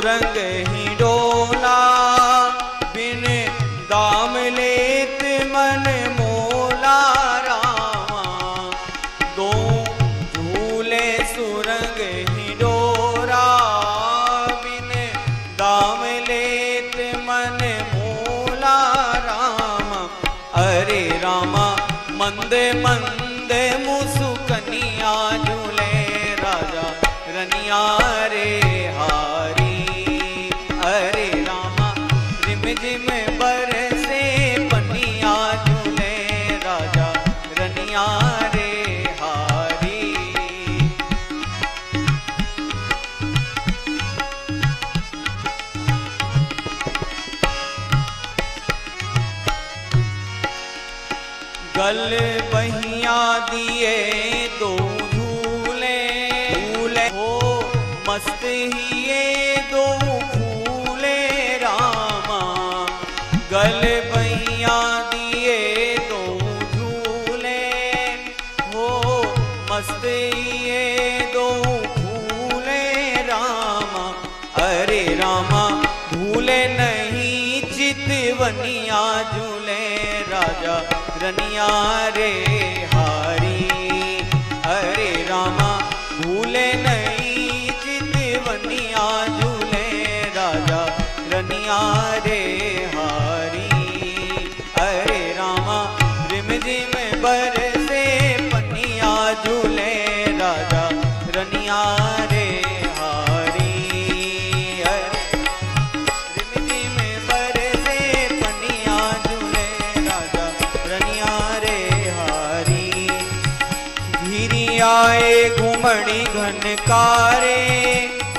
रंग ही। गले रनिया रे हारी। अरे रामा, भूले नहीं चितवनिया झूले राजा, रनिया रे हारी। अरे रामा रिम रिम बर से पनिया, झूले राजा, रनिया रे जाए घुमणी घनकारे,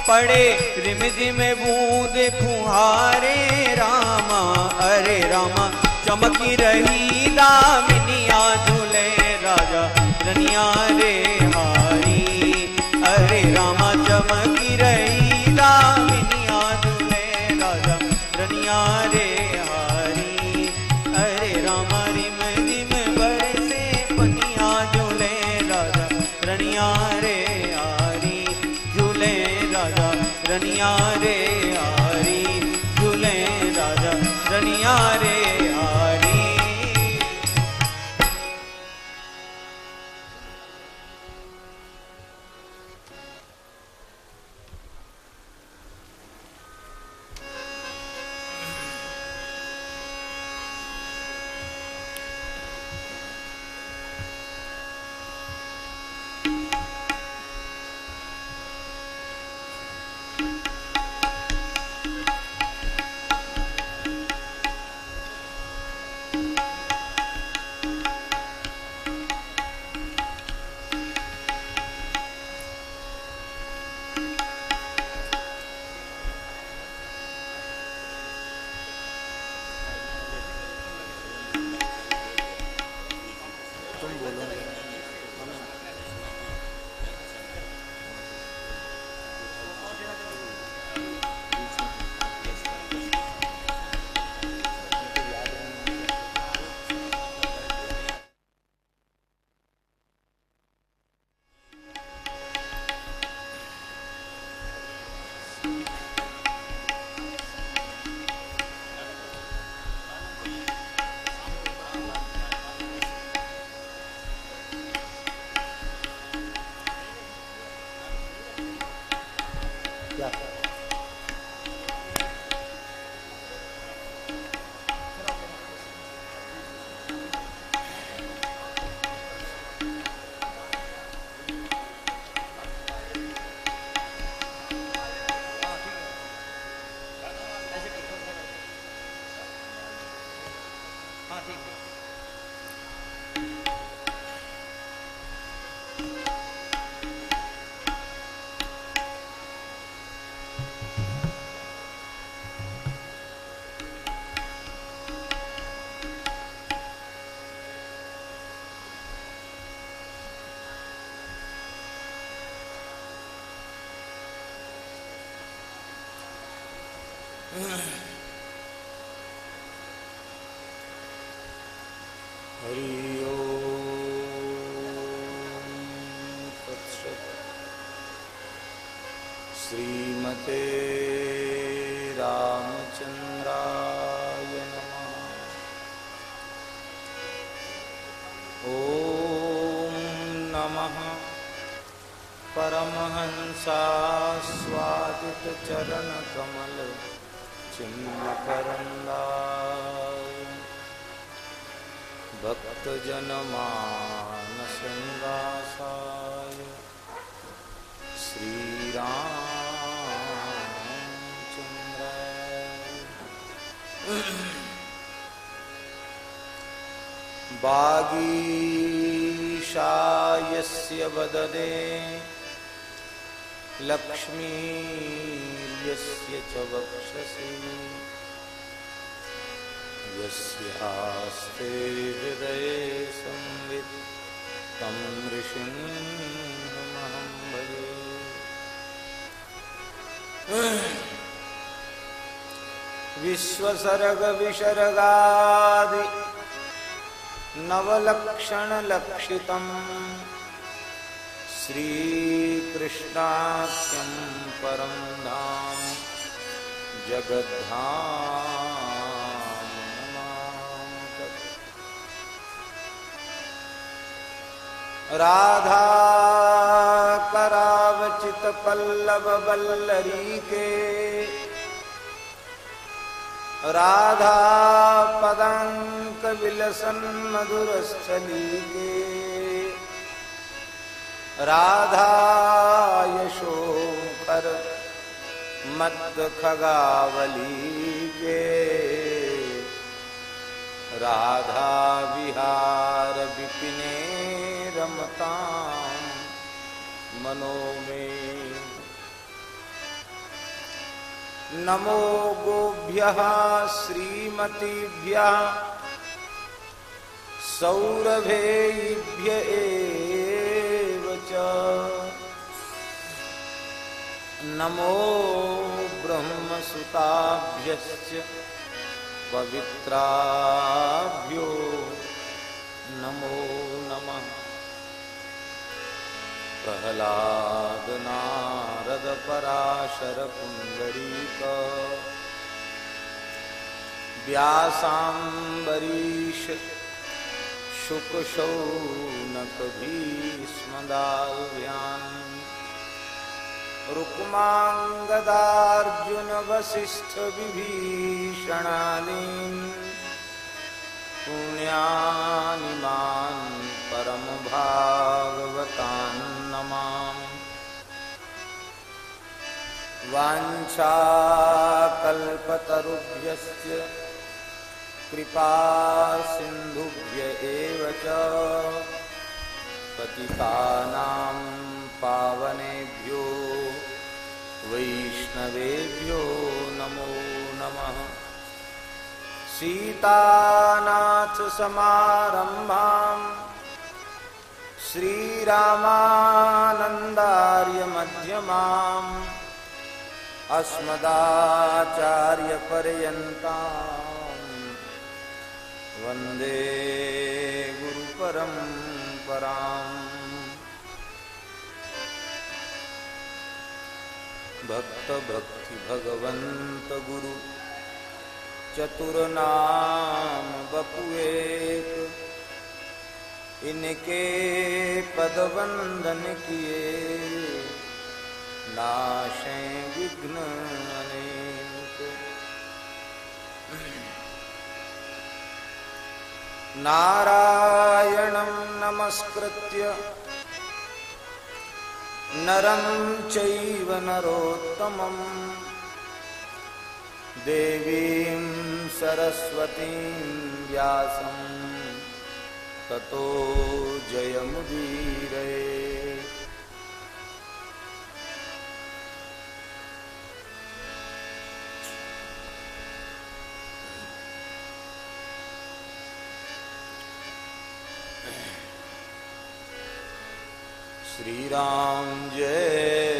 पड़े रिमझिम बूंद फुहारे, रामा, अरे रामा, चमकी रही दामिनिया झूले, राजा दुनिया रे हारी, अरे रामा, चमकी वदने। लक्ष्मीर्यस्य च वक्षसि। यस्यास्ते हृदये संवित्। तं ऋषिंहमहं भजे विश्वसर्गविसर्गादि नवलक्षणलक्षितम् श्रीकृष्णाख्यं परं धाम जगद्धाम राधा करावचित पल्लव बल्लरी के राधा पदांक विलसन मधुर स्थली के राधा यशोकर मत खगावली के। राधा विहार विपिने रमता मनो में नमो गोभ्य श्रीमतीभ्य सौरभेभ्य नमो ब्रह्मसुताभ्यश्च पवित्राभ्यो नमो नमः। प्रहलाद नारद पराशर पुंडरीक व्यासाम्बरीश शुकशौनकभीष्मदाव्यान्। रुक्माङ्गदार्जुनवसिष्ठविभीषणालीन् पुण्यानि मान् परमभागवतान्नमाम् वाञ्छाकल्पतरुभ्यश्च कृपा सिन्धुभ्य एव च। पावनेभ्यो वैष्णवेभ्यो नमो नमः। सीतानाथसमारम्भाम् श्रीरामानन्दार्यमध्यमाम् अस्मदाचार्यपर्यन्ताम्। वंदे गुरुपरम्पराम्। भक्त भक्ति भगवंत गुरु चतुर नाम बपुएक, इनके पद वंदन किए, नाशे विघ्न नारायणं नमस्कृत्य नरं चैव नरोत्तमम्। देवीं सरस्वतीं व्यासं ततो जयमुदीरये। श्री राम जय।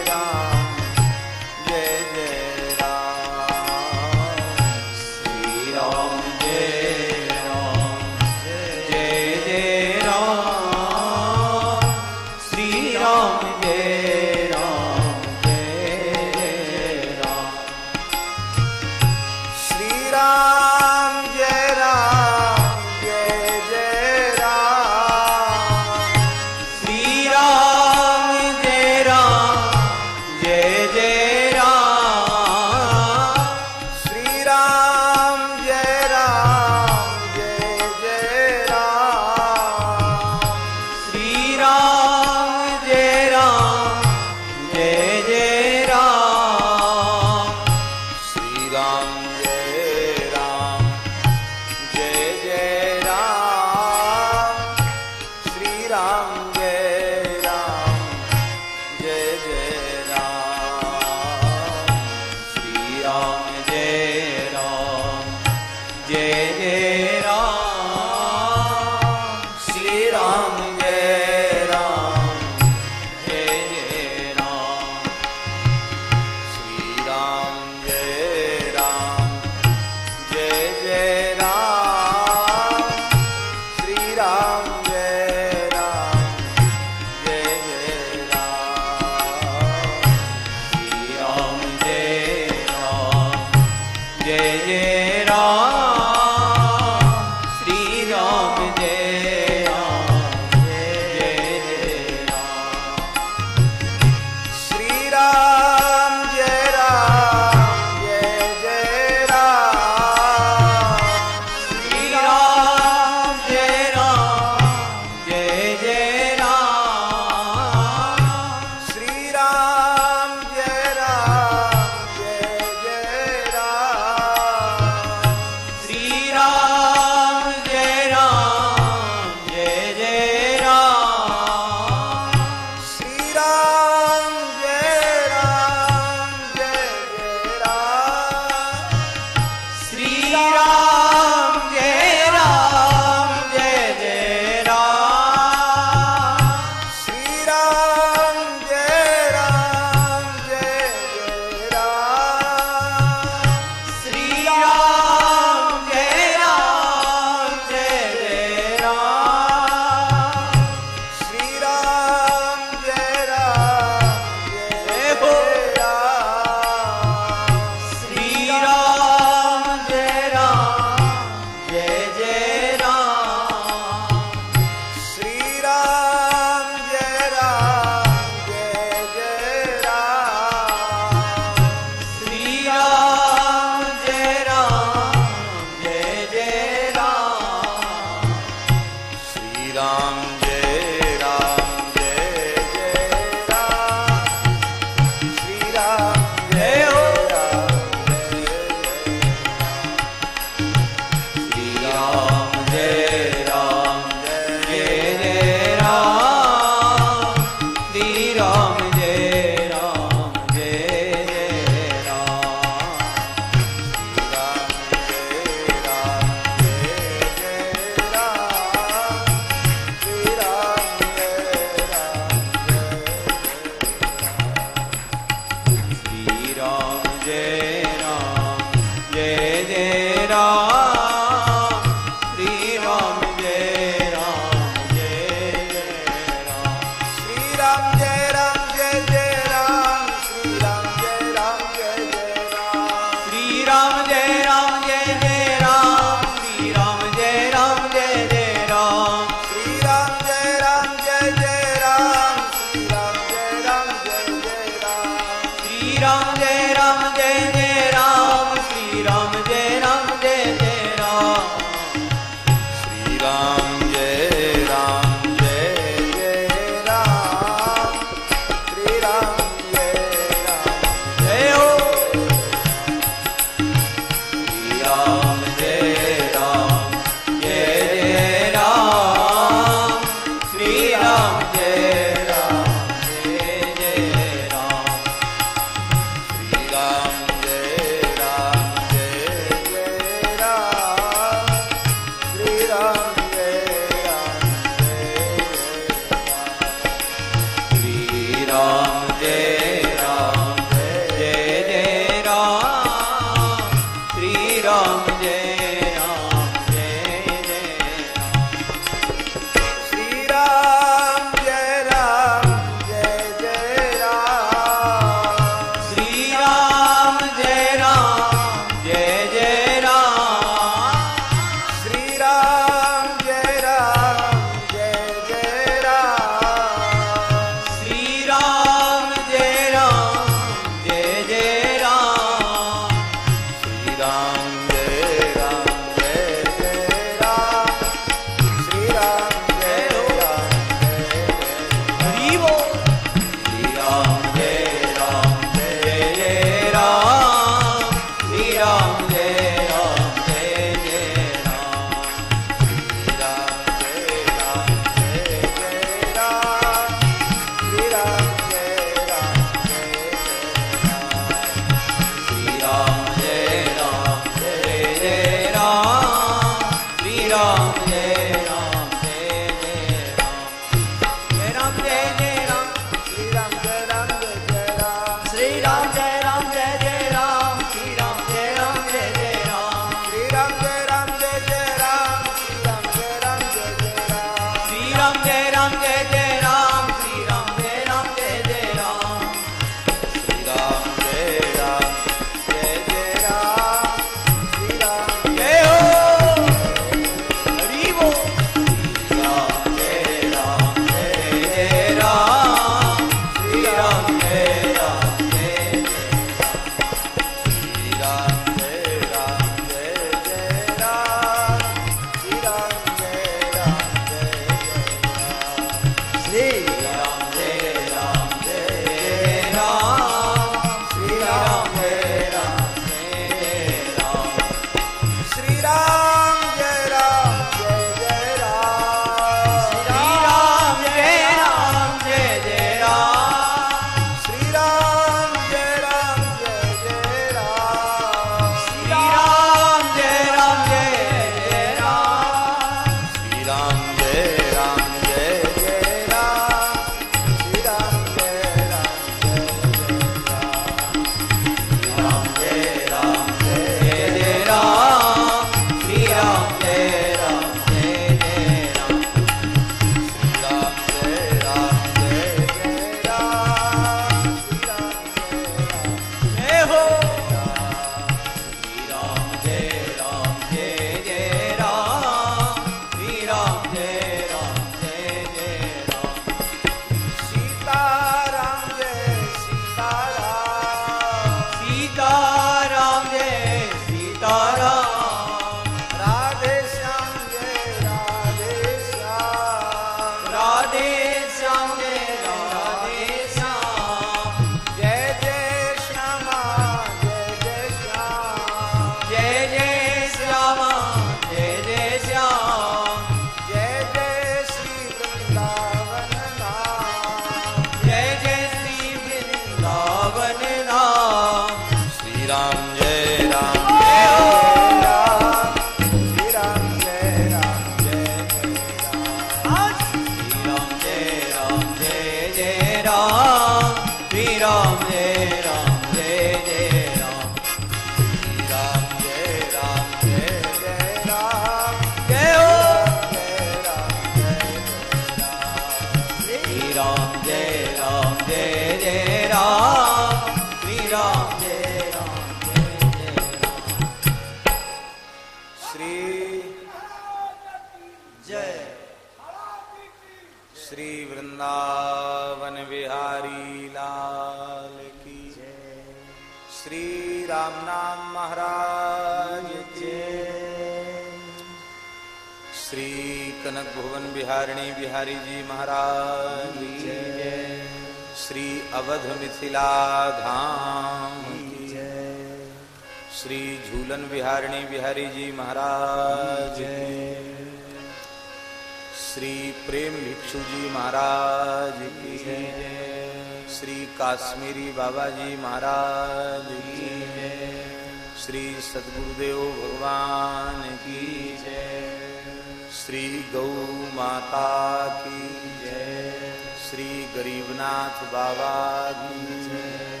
माता की जय। श्री गरीबनाथ बाबा की जय।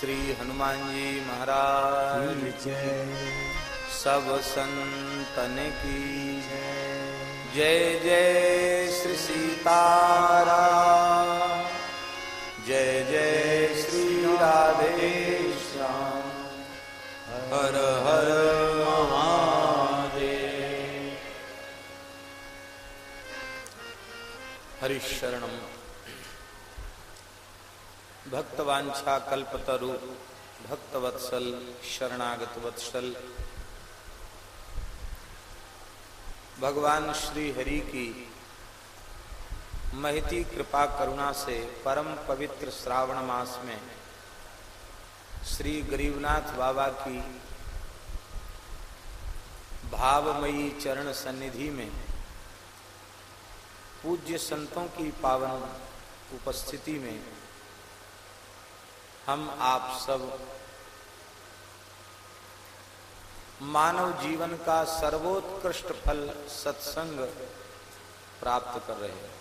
श्री हनुमान जी महाराज जय। सब संतन की जय। जय श्री सीतारा जय जय श्री राधे श्याम। हर हर हरिशरणम। भक्तवांछा कल्पतरु, भक्तवत्सल शरणागत वत्सल भगवान श्री हरि की महती कृपा करुणा से परम पवित्र श्रावण मास में श्री गरीबनाथ बाबा की भावमयी चरण सन्निधि में पूज्य संतों की पावन उपस्थिति में हम आप सब मानव जीवन का सर्वोत्कृष्ट फल सत्संग प्राप्त कर रहे हैं।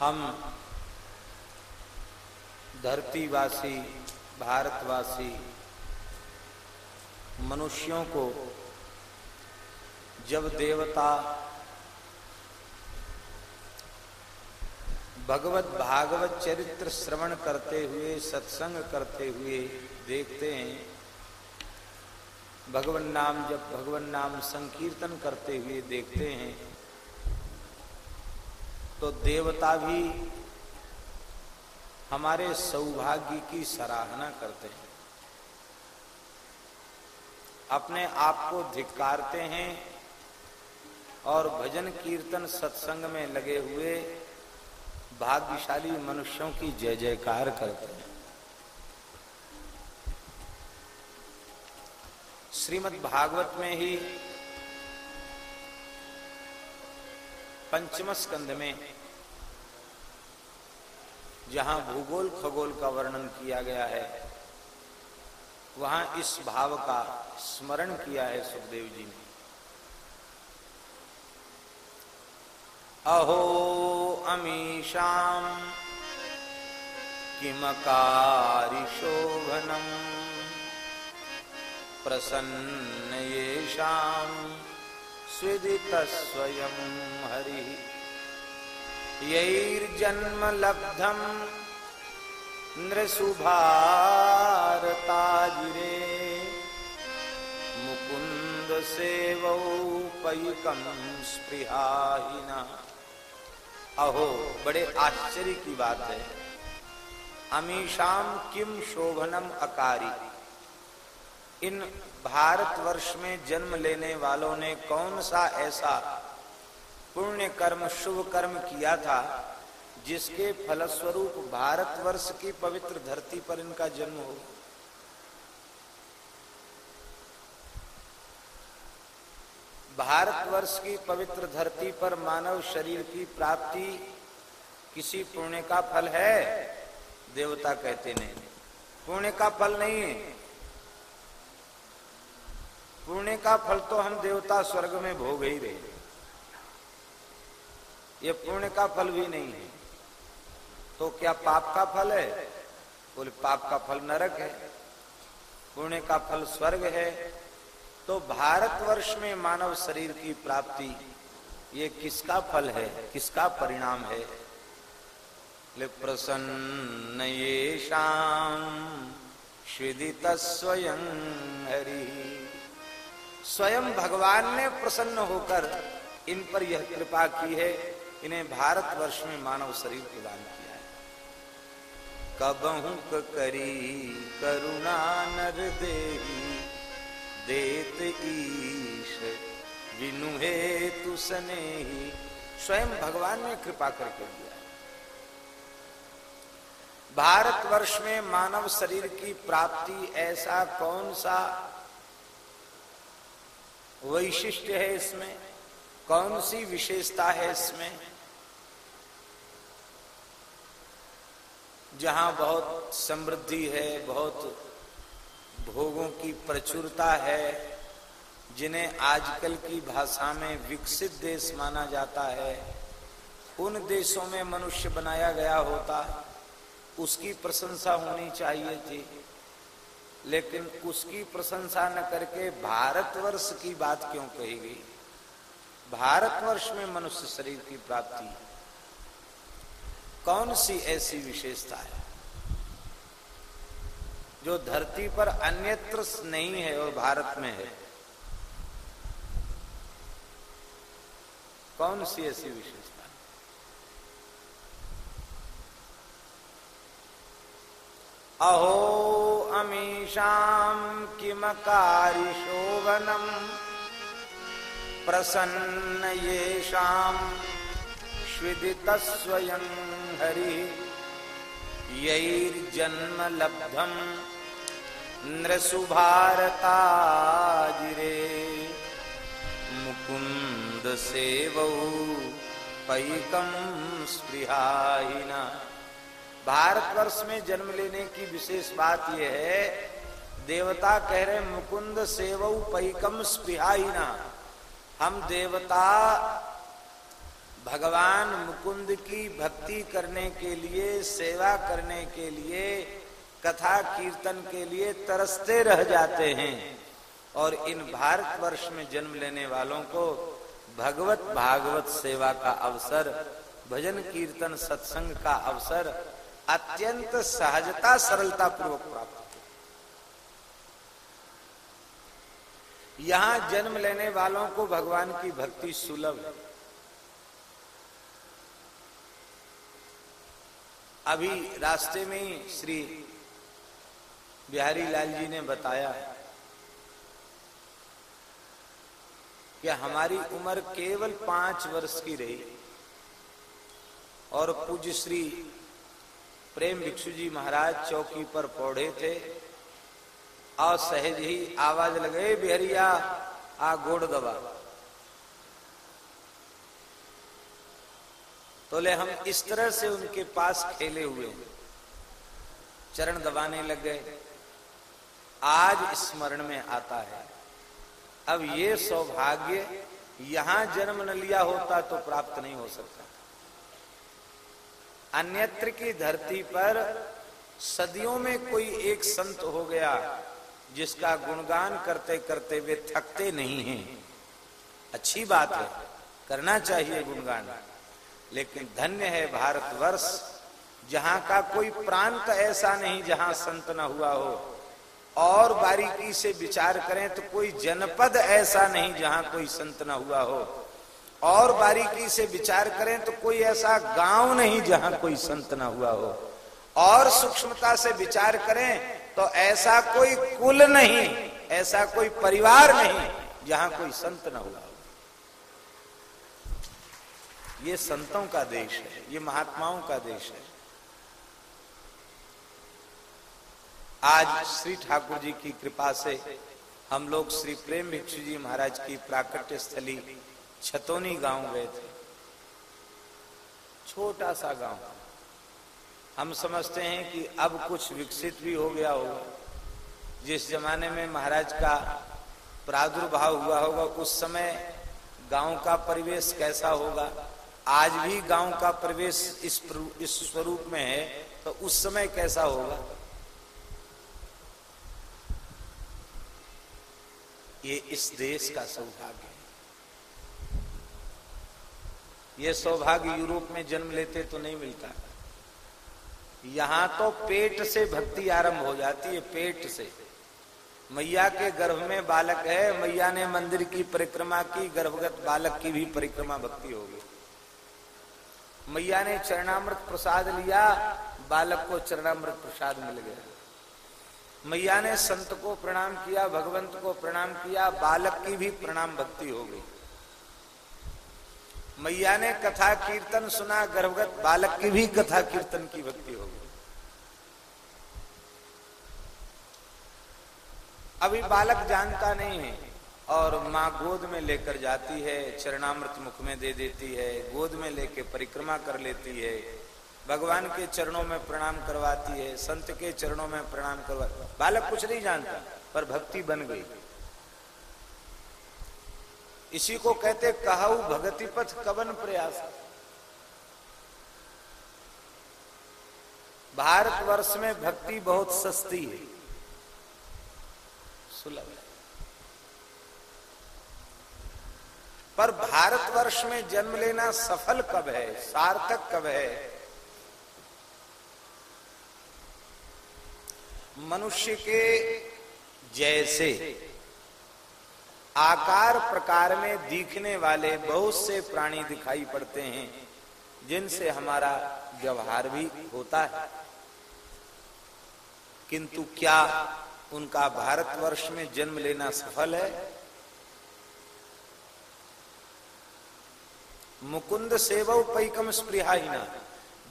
हम धरतीवासी, भारतवासी, मनुष्यों को जब देवता भगवत भागवत चरित्र श्रवण करते हुए, सत्संग करते हुए देखते हैं, भगवान नाम जब भगवान नाम संकीर्तन करते हुए देखते हैं तो देवता भी हमारे सौभाग्य की सराहना करते हैं। अपने आप को धिक्कारते हैं और भजन कीर्तन सत्संग में लगे हुए भाग्यशाली मनुष्यों की जय जयकार करते हैं। श्रीमद् भागवत में ही पंचम स्कंध में जहाँ भूगोल खगोल का वर्णन किया गया है, वहाँ इस भाव का स्मरण किया है सुखदेव जी ने। अहो अमीषाम किमकारी शोभनम प्रसन्न येषाम स्विदित स्वयं हरि। यैर्जन्म लब्धम नृसुभारताजिरे मुकुंद सेवौपयिकम स्पृहाहिना। अहो, बड़े आश्चर्य की बात है। अमीशाम किम शोभनम अकारी। इन भारतवर्ष में जन्म लेने वालों ने कौन सा ऐसा पुण्य कर्म, शुभ कर्म किया था, जिसके फलस्वरूप भारतवर्ष की पवित्र धरती पर इनका जन्म हो। भारतवर्ष की पवित्र धरती पर मानव शरीर की प्राप्ति किसी पुण्य का फल है? देवता कहते नहीं। पुण्य का फल नहीं है। पुण्य का फल तो हम देवता स्वर्ग में भोग ही रहे ये पुण्य का फल भी नहीं है। तो क्या पाप का फल है? बोले, पाप का फल नरक है। पुण्य का फल स्वर्ग है। तो भारतवर्ष में मानव शरीर की प्राप्ति, ये किसका फल है? किसका परिणाम है? ले प्रसन्न ये शाम स्विदित स्वयं हरि। स्वयं भगवान ने प्रसन्न होकर इन पर यह कृपा की है। इन्हें भारतवर्ष में मानव शरीर प्रदान किया है। कबहू करी, करुणा नर देही देत ईश विनु हे तुसने ही स्वयं भगवान ने कृपा करके दिया भारतवर्ष में मानव शरीर की प्राप्ति ऐसा कौन सा वैशिष्ट है इसमें? कौन सी विशेषता है इसमें? जहाँ बहुत समृद्धि है, बहुत भोगों की प्रचुरता है, जिन्हें आजकल की भाषा में विकसित देश माना जाता है, उन देशों में मनुष्य बनाया गया होता, उसकी प्रशंसा होनी चाहिए थी। लेकिन उसकी प्रशंसा न करके भारतवर्ष की बात क्यों कही गई? भारतवर्ष में मनुष्य शरीर की प्राप्ति कौन सी ऐसी विशेषता है? जो धरती पर अन्यत्र नहीं है और भारत में है। कौन सी ऐसी विशेषता अहो अमीषाम किमकारी शोभनम प्रसन्न येषाम स्विदित स्वयं हरि। यैर्जन्म लब्धम नृसुभारताजिरे। मुकुंद सेवौ पैकम स्पृहाहिना भारतवर्ष में जन्म लेने की विशेष बात यह है, देवता कह रहे मुकुंद सेवऊ पैकम स्पृहाहिना हम देवता भगवान मुकुंद की भक्ति करने के लिए, सेवा करने के लिए, कथा कीर्तन के लिए तरसते रह जाते हैं। और इन भारतवर्ष में जन्म लेने वालों को भगवत भागवत सेवा का अवसर, भजन कीर्तन सत्संग का अवसर अत्यंत सहजता सरलता पूर्वक प्राप्त यहाँ जन्म लेने वालों को भगवान की भक्ति सुलभ है। अभी रास्ते में ही श्री बिहारी लाल जी ने बताया कि हमारी उम्र केवल पाँच वर्ष की रही और पूज्य श्री प्रेम भिक्षु जी महाराज चौकी पर पौधे थे। और सहज ही आवाज़ लगे बिहरिया, आ गोड़ दबा। तो ले हम इस तरह से उनके पास खेले हुए चरण दबाने लग गए। आज स्मरण में आता है। अब ये सौभाग्य यहाँ जन्म न लिया होता तो प्राप्त नहीं हो सकता। अन्यत्र की धरती पर सदियों में कोई एक संत हो गया, जिसका गुणगान करते करते वे थकते नहीं हैं। अच्छी बात है, करना चाहिए गुणगान। लेकिन धन्य है भारतवर्ष, जहाँ का कोई प्रांत ऐसा नहीं जहाँ संत न हुआ हो। और बारीकी से विचार करें तो कोई जनपद ऐसा नहीं जहाँ कोई संत न हुआ हो। और बारीकी से विचार करें तो कोई ऐसा गाँव नहीं जहाँ कोई संत न हुआ हो। और सूक्ष्मता से विचार करें तो ऐसा कोई कुल नहीं, ऐसा कोई परिवार नहीं जहाँ कोई संत न हुआ हो। ये संतों का देश है, ये महात्माओं का देश है। आज श्री ठाकुर जी की कृपा से हम लोग श्री प्रेम भिक्षु जी महाराज की प्राकट्य स्थली छतोनी गाँव गए थे। छोटा सा गाँव। हम समझते हैं कि अब कुछ विकसित भी हो गया होगा। जिस जमाने में महाराज का प्रादुर्भाव हुआ होगा, उस समय गाँव का परिवेश कैसा होगा आज भी गाँव का प्रवेश इस इस स्वरूप में है तो उस समय कैसा होगा? ये इस देश का सौभाग्य है। ये सौभाग्य यूरोप में जन्म लेते तो नहीं मिलता। यहाँ तो पेट से भक्ति आरंभ हो जाती है, पेट से। मैया के गर्भ में बालक है, मैया ने मंदिर की परिक्रमा की, गर्भगत बालक की भी परिक्रमा भक्ति होगी। मैया ने चरणामृत प्रसाद लिया, बालक को चरणामृत प्रसाद मिल गया। मैया ने संत को प्रणाम किया, भगवंत को प्रणाम किया, बालक की भी प्रणाम भक्ति हो गई। मैया ने कथा कीर्तन सुना, गर्भगत बालक की भी कथा कीर्तन की भक्ति हो गई। अभी बालक जानता नहीं है। और माँ गोद में लेकर जाती है, चरणामृत मुख में दे देती है, गोद में लेके परिक्रमा कर लेती है, भगवान के चरणों में प्रणाम करवाती है, संत के चरणों में प्रणाम करवा, बालक कुछ नहीं जानता, पर भक्ति बन गई। इसी को कहते कहु भगति पथ कवन प्रयास। भारतवर्ष में भक्ति बहुत सस्ती है। सुलभ पर भारतवर्ष में जन्म लेना सफल कब है? सार्थक कब है? मनुष्य के जैसे आकार प्रकार में दिखने वाले बहुत से प्राणी दिखाई पड़ते हैं, जिनसे हमारा व्यवहार भी होता है। किंतु क्या उनका भारतवर्ष में जन्म लेना सफल है? मुकुंद सेवव पैकम स्प्रिहाइना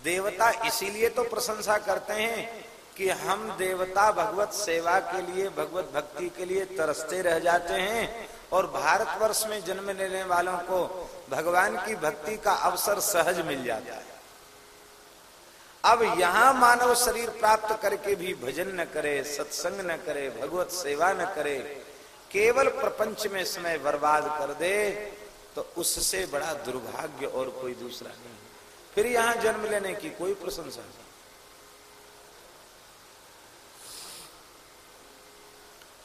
देवता इसीलिए तो प्रशंसा करते हैं कि हम देवता भगवत सेवा के लिए, भगवत भक्ति के लिए तरसते रह जाते हैं और भारतवर्ष में जन्म लेने वालों को भगवान की भक्ति का अवसर सहज मिल जाता है। अब यहाँ मानव शरीर प्राप्त करके भी भजन न करे, सत्संग न करे, भगवत सेवा न करे, केवल प्रपंच में समय बर्बाद कर दे तो उससे बड़ा दुर्भाग्य और कोई दूसरा नहीं। फिर यहाँ जन्म लेने की कोई प्रशंसा नहीं।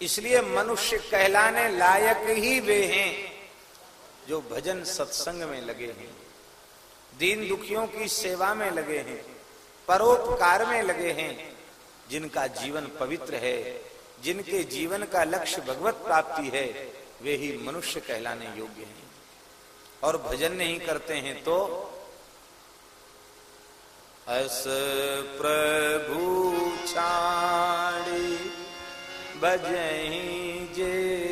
इसलिए मनुष्य कहलाने लायक ही वे हैं जो भजन सत्संग में लगे हैं, दीन दुखियों की सेवा में लगे हैं, परोपकार में लगे हैं, जिनका जीवन पवित्र है, जिनके जीवन का लक्ष्य भगवत प्राप्ति है, वे ही मनुष्य कहलाने योग्य हैं। और भजन नहीं करते हैं तो अस प्रभु छाड़ी बजही जे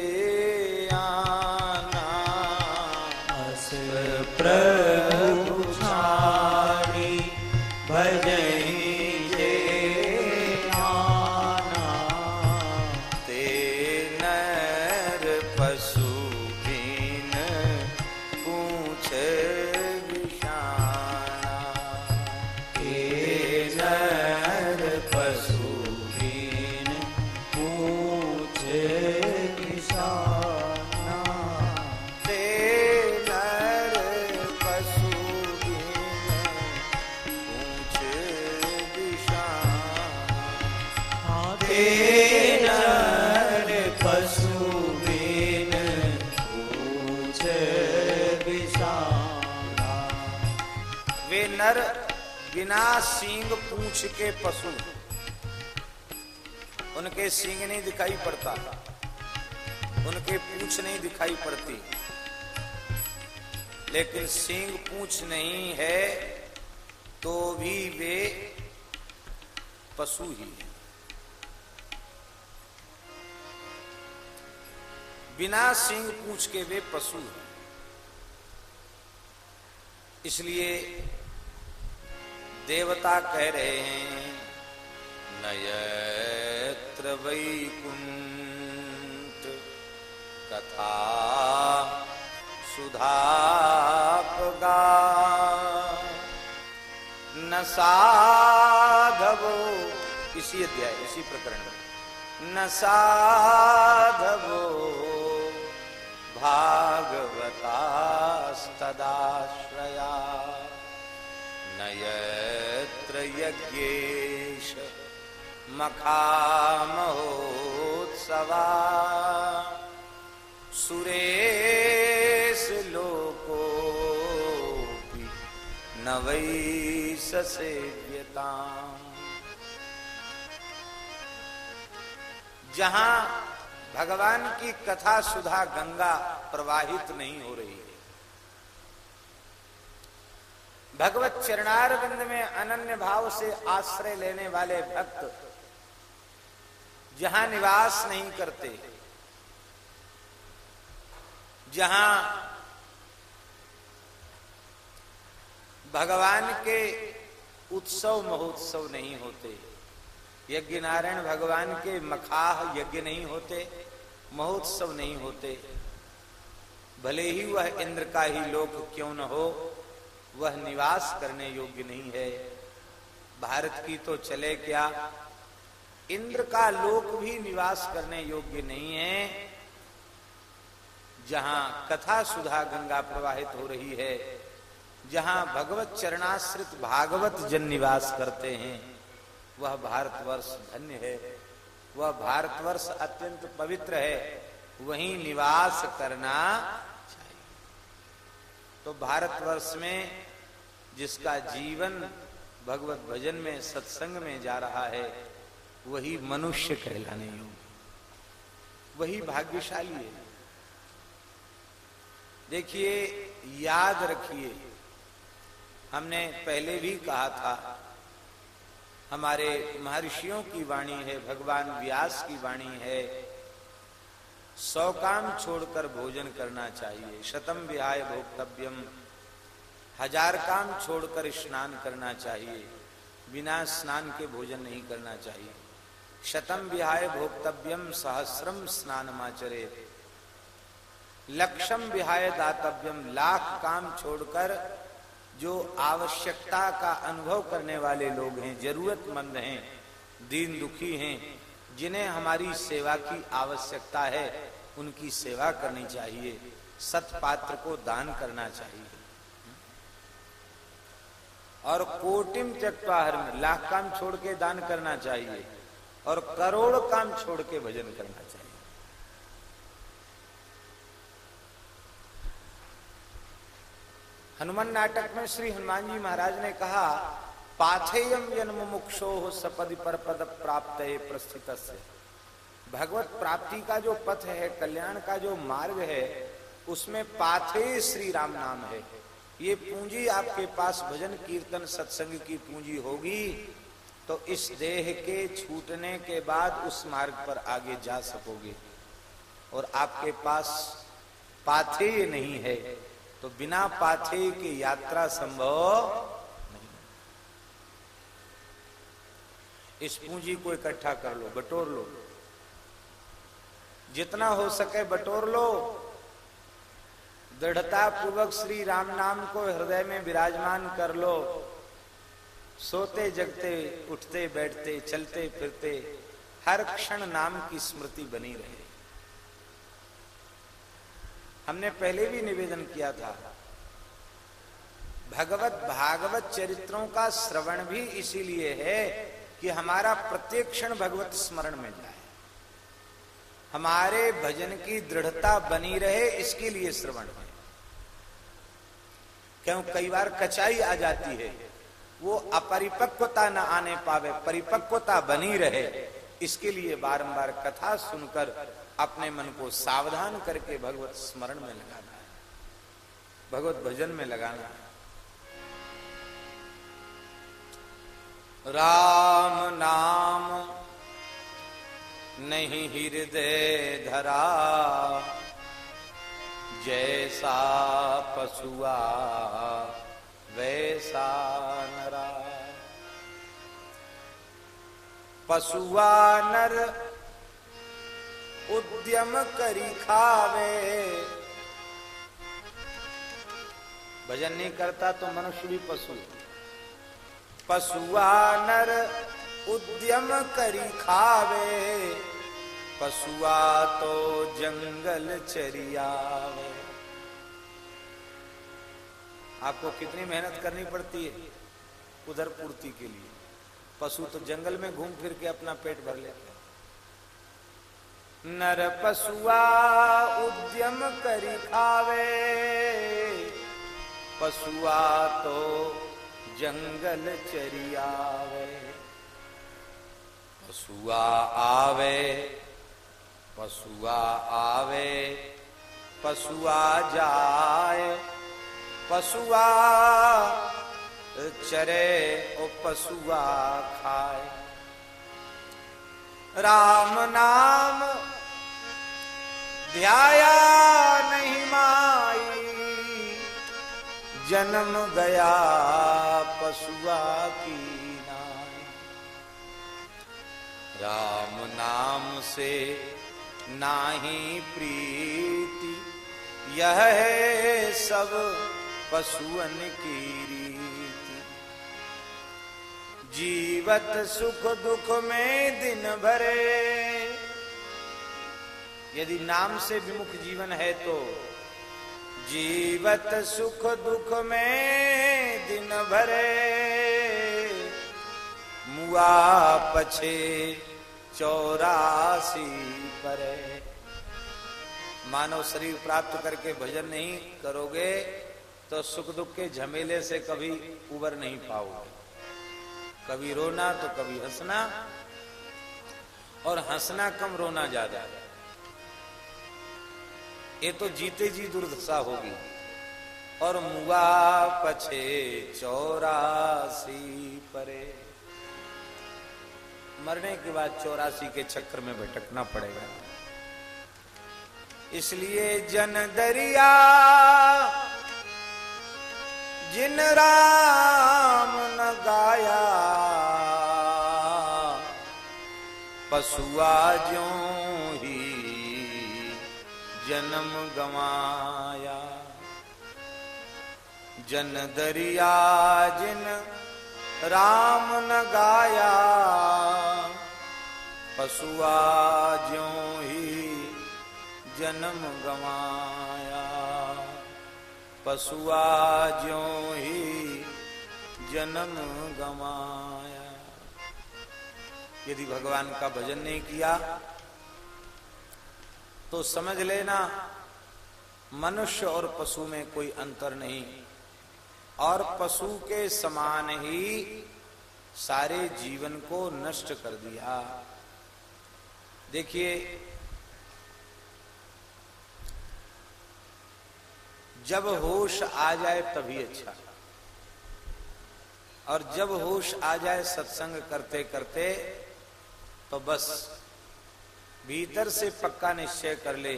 पूछ के पशु। उनके सींग नहीं दिखाई पड़ता। उनके पूछ नहीं दिखाई पड़ती। लेकिन सींग पूछ नहीं है तो भी वे पशु ही है। बिना सींग पूछ के वे पशु हैं। इसलिए देवता कह रहे हैं, नयत्र वैकुंठ, कथा सुधापगा। न साधवो, इसी अध्याय, इसी प्रकरण में। न साधवो भागवतास्तदाश्रया न यत्र यज्ञेश मखामहोत्सवा सुरेश लोको न वै ससेव्यताम्। जहाँ भगवान की कथा सुधा गंगा प्रवाहित नहीं हो रही है भगवत चरणार बिंद में अनन्य भाव से आश्रय लेने वाले भक्त जहाँ निवास नहीं करते, जहाँ भगवान के उत्सव महोत्सव नहीं होते यज्ञ नारायण भगवान के मखाह यज्ञ नहीं होते, महोत्सव नहीं होते, भले ही वह इंद्र का ही लोक क्यों न हो वह निवास करने योग्य नहीं है। भारत की तो चले क्या? इंद्र का लोक भी निवास करने योग्य नहीं है, जहाँ कथा सुधा गंगा प्रवाहित हो रही है, जहाँ भगवत चरणाश्रित भागवत जन निवास करते हैं। वह भारतवर्ष धन्य है, वह भारतवर्ष अत्यंत पवित्र है, वहीं निवास करना तो भारतवर्ष में जिसका जीवन भगवत भजन में, सत्संग में जा रहा है, वही मनुष्य कहलाने योग्य वही भाग्यशाली है। देखिए, याद रखिए, हमने पहले भी कहा था, हमारे महर्षियों की वाणी है, भगवान व्यास की वाणी है सौ काम छोड़कर भोजन करना चाहिए। शतम विहाय भोक्तव्यम। हज़ार काम छोड़कर स्नान करना चाहिए। बिना स्नान के भोजन नहीं करना चाहिए। शतम विहाय भोक्तव्यम सहस्रम स्नान माचरे लक्षम विहाय दातव्यम। लाख काम छोड़कर जो आवश्यकता का अनुभव करने वाले लोग हैं, जरूरतमंद हैं दीन दुखी हैं जिन्हें हमारी सेवा की आवश्यकता है, उनकी सेवा करनी चाहिए। सतपात्र को दान करना चाहिए। और कोटिम त्यक्वाहर में लाख काम छोड़ के दान करना चाहिए और करोड़ काम छोड़ के भजन करना चाहिए। हनुमान नाटक में श्री हनुमान जी महाराज ने कहा पाथेयम जन्म मुक्षो हो सपदि पर पद प्राप्त है प्रस्थित भगवत प्राप्ति का जो पथ है, कल्याण का जो मार्ग है, उसमें पाथे श्री राम नाम है। ये पूंजी आपके पास भजन, कीर्तन, सत्संग की पूंजी होगी तो इस देह के छूटने के बाद उस मार्ग पर आगे जा सकोगे। और आपके पास पाथेय नहीं है तो बिना पाथे की यात्रा संभव इस पूंजी को इकट्ठा कर लो, बटोर लो। जितना हो सके बटोर लो। दृढ़ता पूर्वक श्री राम नाम को हृदय में विराजमान कर लो। सोते, जगते, उठते, बैठते, चलते, फिरते, हर क्षण नाम की स्मृति बनी रहे। हमने पहले भी निवेदन किया था, भगवत भागवत चरित्रों का श्रवण भी इसीलिए है कि हमारा प्रत्येक क्षण भगवत स्मरण में जाए। हमारे भजन की दृढ़ता बनी रहे, इसके लिए श्रवण है क्यों? कई बार कचाई आ जाती है। वो अपरिपक्वता न आने पावे, परिपक्वता बनी रहे। इसके लिए बारंबार कथा सुनकर अपने मन को सावधान करके भगवत स्मरण में लगाना है। भगवत भजन में लगाना है। राम नाम नहीं हृदय धरा, जैसा पशुआ वैसा नरा। पशुआ नर उद्यम करी खावे। भजन नहीं करता तो मनुष्य भी पशु। पशुआ नर उद्यम करी खावे, पशुआ तो जंगल चरियावे। आपको कितनी मेहनत करनी पड़ती है उधर पूर्ति के लिए? पशु तो जंगल में घूम फिर के अपना पेट भर लेते नर पशुआ उद्यम करी खावे, पशुआ तो जंगल चरियावे, पशुआ आवे पशुआ आवे, पशुआ जाए, पशुआ चरे ओ पशुआ खाए। राम नाम ध्याया नहीं माई। जन्म गया पशुआ की नाई राम नाम से नाही प्रीति, यह है सब पशुअन की रीति। जीवत सुख दुख में दिन भरे, यदि नाम से विमुख जीवन है तो जीवत सुख दुख में दिन भरे, मुआ पछे चौरासी परे। मानव शरीर प्राप्त करके भजन नहीं करोगे तो सुख दुख के झमेले से कभी उबर नहीं पाओगे। कभी रोना तो कभी हंसना, और हंसना कम, रोना ज़्यादा। ये तो जीते जी दुर्दशा होगी। और मुआ पछे चौरासी परे। मरने के बाद चौरासी के चक्कर में भटकना पड़ेगा। इसलिए जन दरिया, जिन राम न गाया पशुआ जो ही जन्म गमाया जन दरिया जिन राम न गाया। पशुआ जो ही जन्म गमाया पशुआ जो ही जन्म गमाया यदि भगवान का भजन नहीं किया तो समझ लेना, मनुष्य और पशु में कोई अंतर नहीं। और पशु के समान ही सारे जीवन को नष्ट कर दिया। देखिए, जब होश आ जाए तभी अच्छा। और जब होश आ जाए सत्संग करते करते तो बस भीतर से पक्का निश्चय कर ले।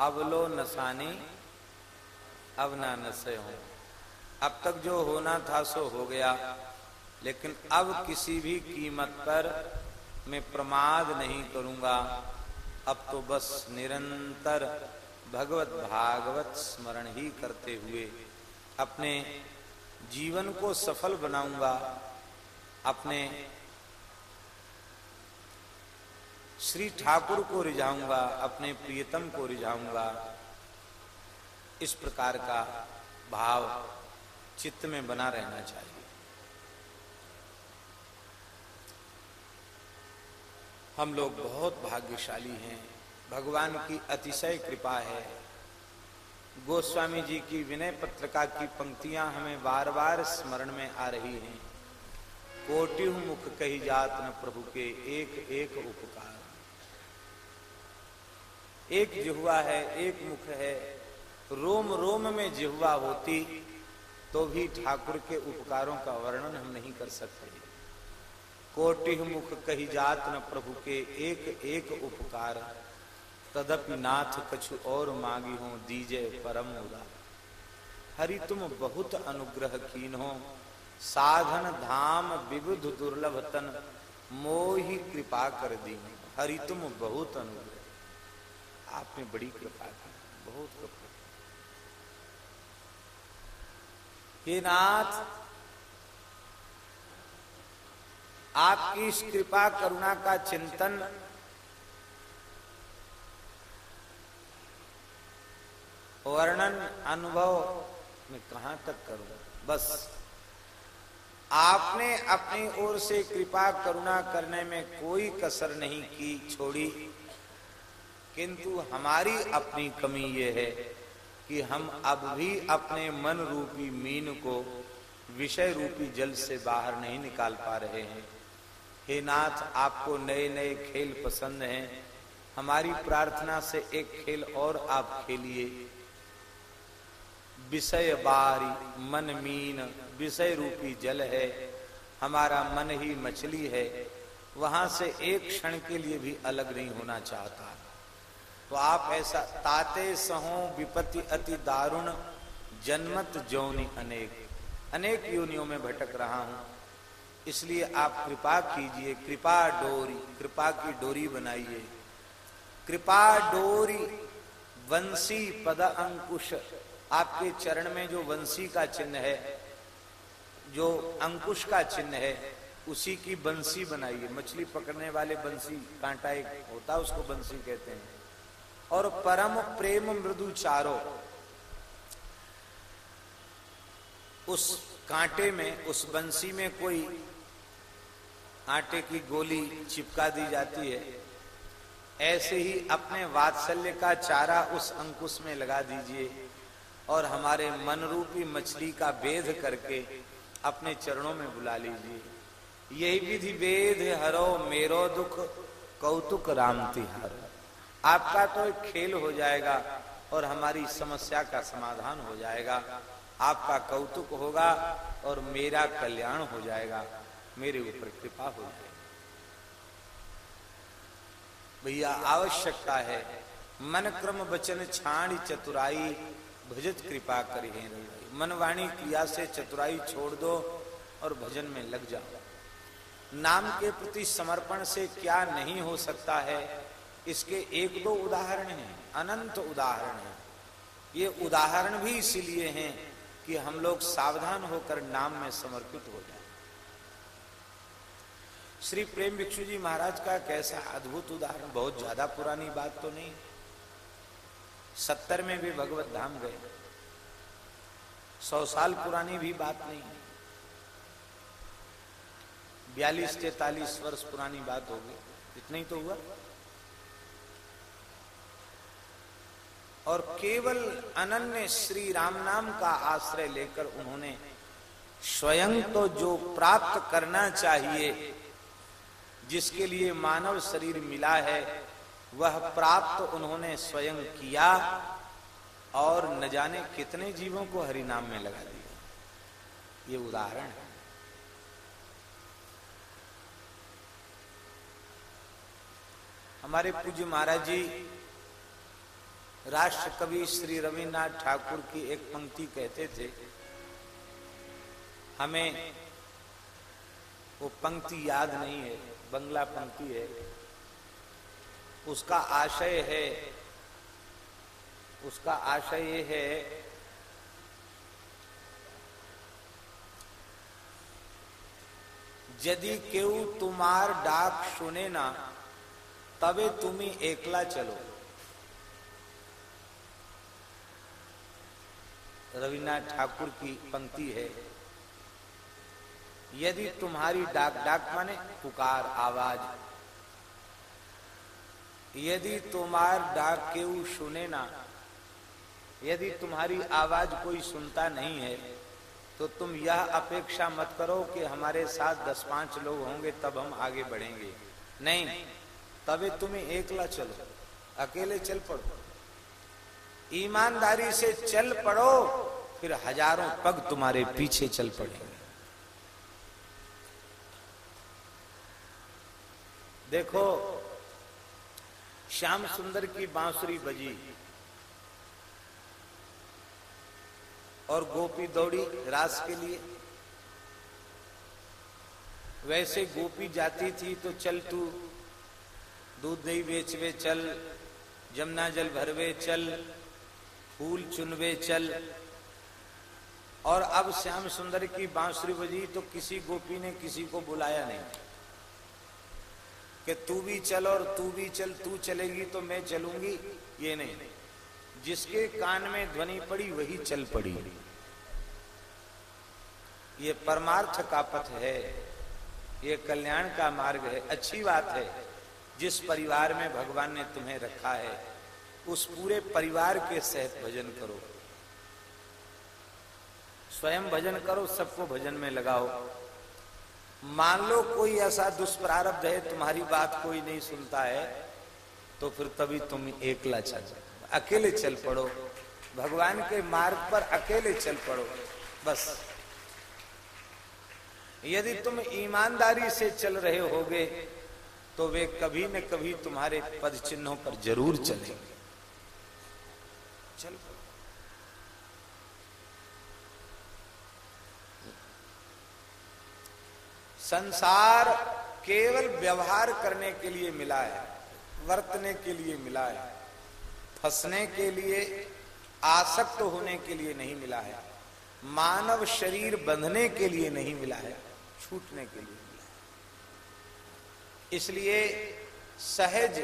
अब लो नसानी अब ना नशे हो। अब तक जो होना था सो हो गया, लेकिन अब किसी भी कीमत पर मैं प्रमाद नहीं करूँगा। अब तो बस निरंतर भगवत भागवत स्मरण ही करते हुए अपने जीवन को सफल बनाऊँगा, अपने श्री ठाकुर को रिझाऊँगा, अपने प्रियतम को रिझाऊँगा। इस प्रकार का भाव चित्त में बना रहना चाहिए। हम लोग बहुत भाग्यशाली हैं। भगवान की अतिशय कृपा है। गोस्वामी जी की विनय पत्रिका की पंक्तियाँ हमें बार बार स्मरण में आ रही हैं। कोटि मुख कही जात न प्रभु के एक एक उपकार। एक जिहुआ है, एक मुख है। रोम रोम में जिहुआ होती तो भी ठाकुर के उपकारों का वर्णन हम नहीं कर सकते। कोटि मुख कही जात न प्रभु के, एक एक उपकार। तदपि नाथ कछु और मांगी हो, दीजे परम उदा। हरि, तुम बहुत अनुग्रह कीन हो। साधन, धाम, विबुध दुर्लभ तन मोही कृपा कर दी हरि, तुम बहुत अनुग्रह। आपने बड़ी कृपा की, बहुत कृपा हे नाथ, आपकी इस कृपा, करुणा का चिंतन वर्णन, अनुभव में कहाँ तक करूँ? बस, आपने अपनी ओर से कृपा, करुणा करने में कोई कसर नहीं की, छोड़ी। किंतु हमारी अपनी कमी ये है कि हम अब भी अपने मन रूपी मीन को विषय रूपी जल से बाहर नहीं निकाल पा रहे हैं। हे नाथ, आपको नए नए खेल पसंद हैं। हमारी प्रार्थना से एक खेल और आप खेलिए। विषय बारी, मन मीन, विषय रूपी जल है। हमारा मन ही मछली है। वहाँ से एक क्षण के लिए भी अलग नहीं होना चाहता। तो आप ऐसा ताते सहो विपत्ति अति दारुण, जन्मत जौनी अनेक। अनेक योनियों में भटक रहा हूँ। इसलिए आप कृपा कीजिए, कृपा डोरी, कृपा की डोरी बनाइए। कृपा डोरी, वंशी पद अंकुश। आपके चरण में जो वंशी का चिन्ह है, जो अंकुश का चिन्ह है, उसी की बंसी बनाइए। मछली पकड़ने वाले बंसी, कांटा एक होता, उसको बंसी कहते हैं। और परम प्रेम मृदु चारो। उस कांटे में, उस बंसी में कोई आटे की गोली चिपका दी जाती है, ऐसे ही अपने वात्सल्य का चारा उस अंकुश में लगा दीजिए और हमारे मन रूपी मछली का वेद करके अपने चरणों में बुला लीजिए। यही विधि वेद हरो मेरो दुख, कौतुक राम तिहार आपका तो एक खेल हो जाएगा और हमारी समस्या का समाधान हो जाएगा। आपका कौतुक होगा और मेरा कल्याण हो जाएगा। मेरे ऊपर कृपा हो जाएगी। भैया, आवश्यकता है। मन क्रम वचन छाणी चतुराई, भजत कृपा करे मन वाणी क्रिया से चतुराई छोड़ दो और भजन में लग जाओ। नाम के प्रति समर्पण से क्या नहीं हो सकता है? इसके एक दो उदाहरण हैं, अनंत उदाहरण हैं। ये उदाहरण भी इसीलिए हैं कि हम लोग सावधान होकर नाम में समर्पित हो जाए। श्री प्रेम भिक्षु जी महाराज का कैसा अद्भुत उदाहरण, बहुत ज़्यादा पुरानी बात तो नहीं, सत्तर में भी भगवत धाम गए। सौ साल पुरानी भी बात नहीं। है बयालीस, तैतालीस वर्ष पुरानी बात होगी इतना ही तो हुआ। और केवल अनन्य श्री राम नाम का आश्रय लेकर उन्होंने स्वयं तो जो प्राप्त करना चाहिए, जिसके लिए मानव शरीर मिला है, वह प्राप्त उन्होंने स्वयं किया और न जाने कितने जीवों को हरि नाम में लगा दिया। ये उदाहरण है। हमारे पूज्य महाराज जी राष्ट्र कवि श्री रविन्द्रनाथ ठाकुर की एक पंक्ति कहते थे, हमें वो पंक्ति याद नहीं है, बंगला पंक्ति है। उसका आशय है, उसका आशय ये है, यदि केऊ तुम्हार डाक सुने ना, तबे तुम्ही एकला चलो। रविन्द्रनाथ ठाकुर की पंक्ति है। यदि तुम्हारी डाक डाक माने पुकार आवाज़। यदि तुम्हार डाक केऊ सुने ना, यदि तुम्हारी आवाज़ कोई सुनता नहीं है तो तुम यह अपेक्षा मत करो कि हमारे साथ दस पाँच लोग होंगे, तब हम आगे बढ़ेंगे। नहीं, तबे तुम्हें एकला चलो, अकेले चल पड़ो। ईमानदारी से चल पड़ो, फिर हज़ारों पग तुम्हारे पीछे चल पड़ेंगे देखो, श्याम सुंदर की बांसुरी बजी, और गोपी दौड़ी रास के लिए। वैसे गोपी जाती थी तो चल तू, दूध दही बेचवे चल, जमुना जल भरवे चल फूल चुनवे चल। और अब श्याम सुंदर की बांसुरी बजी तो किसी गोपी ने किसी को बुलाया नहीं। कि तू भी चल और तू भी चल, तू चलेगी तो मैं चलूँगी, ये नहीं। जिसके कान में ध्वनि पड़ी, वही चल पड़ी। ये परमार्थ का पथ है, ये कल्याण का मार्ग है, अच्छी बात है। जिस परिवार में भगवान ने तुम्हें रखा है उस पूरे परिवार के सहित भजन करो। स्वयं भजन करो, सबको भजन में लगाओ। मान लो कोई ऐसा दुष्प्रारब्ध है, तुम्हारी बात कोई नहीं सुनता है तो फिर तभी तुम एकला चल अकेले चल पड़ो। भगवान के मार्ग पर अकेले चल पड़ो। बस। यदि तुम ईमानदारी से चल रहे होगे तो वे कभी न कभी तुम्हारे पद चिन्हों पर ज़रूर चलेंगे। चल। संसार केवल व्यवहार करने के लिए मिला है, वर्तने के लिए मिला है, फंसने के लिए, आसक्त होने के लिए नहीं मिला है, मानव शरीर बंधने के लिए नहीं मिला है, छूटने के लिए मिला है। इसलिए सहज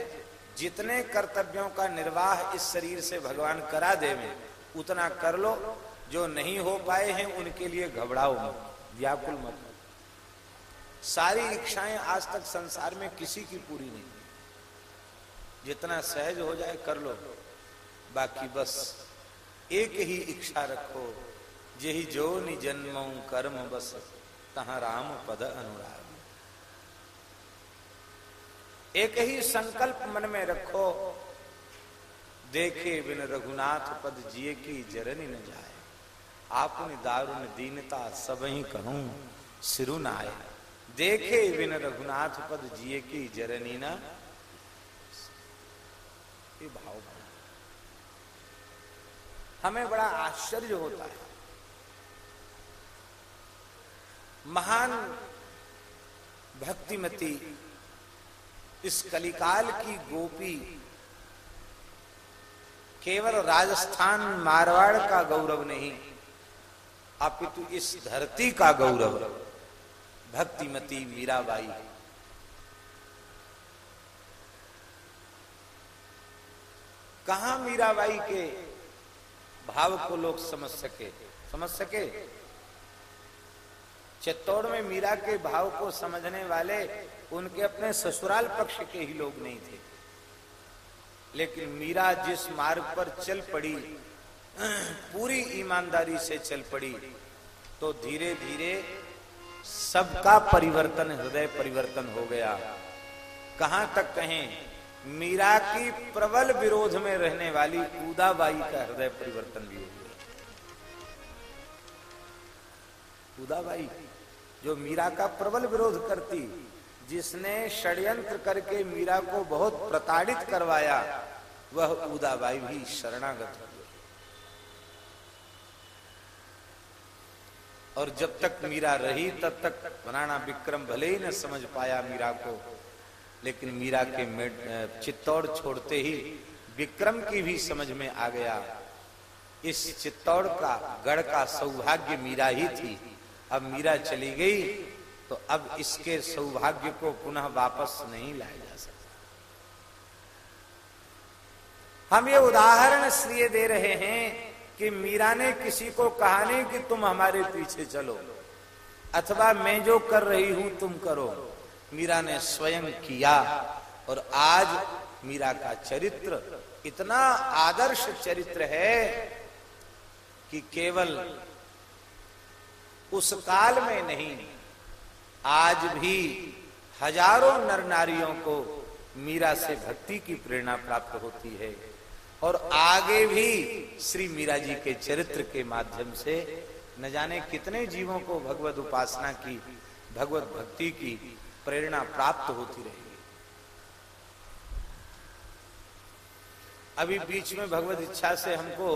जितने कर्तव्यों का निर्वाह इस शरीर से भगवान करा देवे, उतना कर लो। जो नहीं हो पाए हैं, उनके लिए घबराओ मत, व्याकुल मत। सारी इच्छाएँ आज तक संसार में किसी की पूरी नहीं जितना सहज हो जाए, कर लो। बाकी बस, एक ही इच्छा रखो। यही जो नि जन्म कर्म बस, तहा राम पद अनुराग। एक ही संकल्प मन में रखो। देखे बिन रघुनाथ पद जिए की जरनी न जाए। आपने दारुण दीनता सब ही कहूँ, सिरु न आए। देखे बिन रघुनाथ पद जिए की जरनी न। ये भाव हमें बड़ा आश्चर्य होता है। महान भक्तिमती इस कलिकाल की गोपी केवल राजस्थान मारवाड़ का गौरव नहीं अपितु इस धरती का गौरव। भक्तिमती मीराबाई। कहा मीराबाई के भाव को लोग समझ सके? समझ सके? चित्तौड़ में मीरा के भाव को समझने वाले उनके अपने ससुराल पक्ष के ही लोग नहीं थे। लेकिन मीरा जिस मार्ग पर चल पड़ी, पूरी ईमानदारी से चल पड़ी तो धीरे धीरे सबका परिवर्तन, हृदय परिवर्तन हो गया। कहाँ तक कहें, मीरा की प्रबल विरोध में रहने वाली उदाबाई का हृदय परिवर्तन भी हो गया। उदाबाई? जो मीरा का प्रबल विरोध करती, जिसने षड्यंत्र करके मीरा को बहुत प्रताड़ित करवाया, वह उदाबाई भी शरणागत हो गई। और जब तक मीरा रही, तब तक राणा विक्रम भले ही न समझ पाया मीरा को, लेकिन मीरा के चित्तौड़ छोड़ते ही विक्रम की भी समझ में आ गया। इस चित्तौड़ का, गढ़ का सौभाग्य मीरा ही थी। अब मीरा चली गई तो अब इसके सौभाग्य को पुनः वापस नहीं लाया जा सकता। हम ये उदाहरण इसलिए दे रहे हैं कि मीरा ने किसी को कहा नहीं कि तुम हमारे पीछे चलो, अथवा मैं जो कर रही हूँ तुम करो। मीरा ने स्वयं किया, और आज मीरा का चरित्र इतना आदर्श चरित्र है कि केवल उस काल में नहीं, आज भी हज़ारों नर नारियों को मीरा से भक्ति की प्रेरणा प्राप्त होती है। और आगे भी श्री मीरा जी के चरित्र के माध्यम से न जाने कितने जीवों को भगवत उपासना की, भगवत भक्ति की प्रेरणा प्राप्त होती रहेगी अभी बीच में भगवत इच्छा से हमको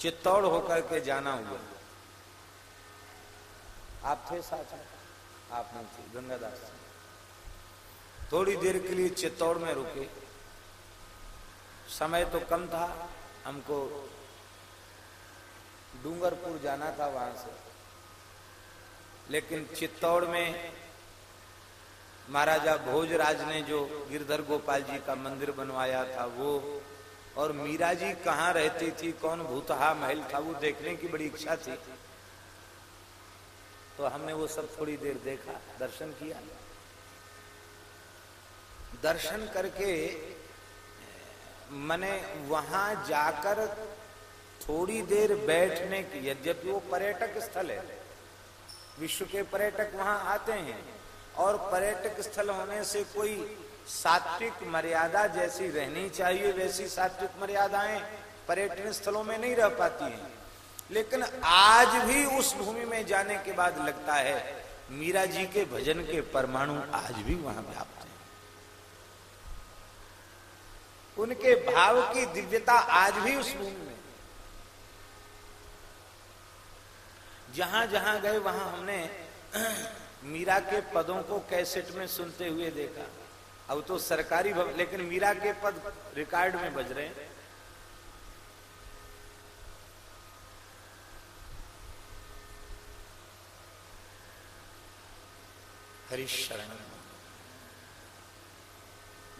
चित्तौड़ होकर के जाना हुआ। आप थे साथ में? आप नहीं थे। गंगादास थोड़ी देर के लिए चित्तौड़ में रुके। समय तो कम था। हमको डूंगरपुर जाना था वहाँ से। लेकिन चित्तौड़ में महाराजा भोजराज ने जो गिरधर गोपाल जी का मंदिर बनवाया था, वो और मीरा जी कहाँ रहती थी, कौन भूतहा महल था, वो देखने की बड़ी इच्छा थी। तो हमने वो सब थोड़ी देर देखा, दर्शन किया। दर्शन करके, मैंने वहाँ जाकर थोड़ी देर बैठने की, यद्यपि वो पर्यटक स्थल है, विश्व के पर्यटक वहाँ आते हैं, और पर्यटक स्थल होने से कोई सात्विक मर्यादा जैसी रहनी चाहिए, वैसी सात्विक मर्यादाएँ पर्यटन स्थलों में नहीं रह पाती हैं। लेकिन आज भी उस भूमि में जाने के बाद लगता है, मीरा जी के भजन के परमाणु आज भी वहाँ व्याप्त हैं। उनके भाव की दिव्यता आज भी उस भूमि में। जहाँ जहाँ गए, वहाँ हमने मीरा के पदों को कैसेट में सुनते हुए देखा। अब तो सरकारी लेकिन मीरा के पद रिकॉर्ड में बज रहे हैं। हरिशरण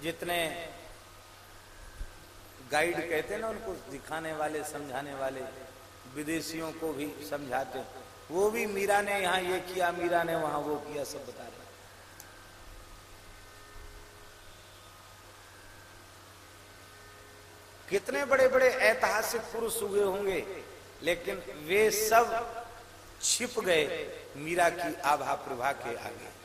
जितने गाइड कहते हैं ना उनको, दिखाने वाले, समझाने वाले, विदेशियों को भी समझाते वो भी मीरा ने यहाँ ये किया, मीरा ने वहाँ वो किया, सब बता रहे कितने बड़े बड़े ऐतिहासिक पुरुष हुए होंगे, लेकिन वे सब छिप गए मीरा की आभा प्रभा के आगे।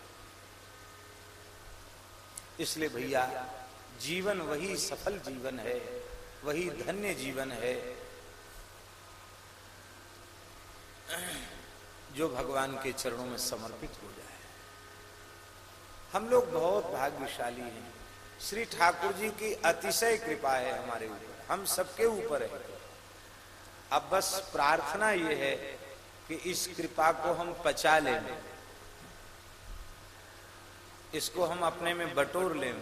इसलिए भैया, जीवन वही सफल जीवन है, वही धन्य जीवन है। जो भगवान के चरणों में समर्पित हो जाए। हम लोग बहुत भाग्यशाली हैं। श्री ठाकुर जी की अतिशय कृपा है हमारे ऊपर। हम सबके ऊपर है। अब बस प्रार्थना ये है कि इस कृपा को हम पचा लें। इसको हम अपने में बटोर लें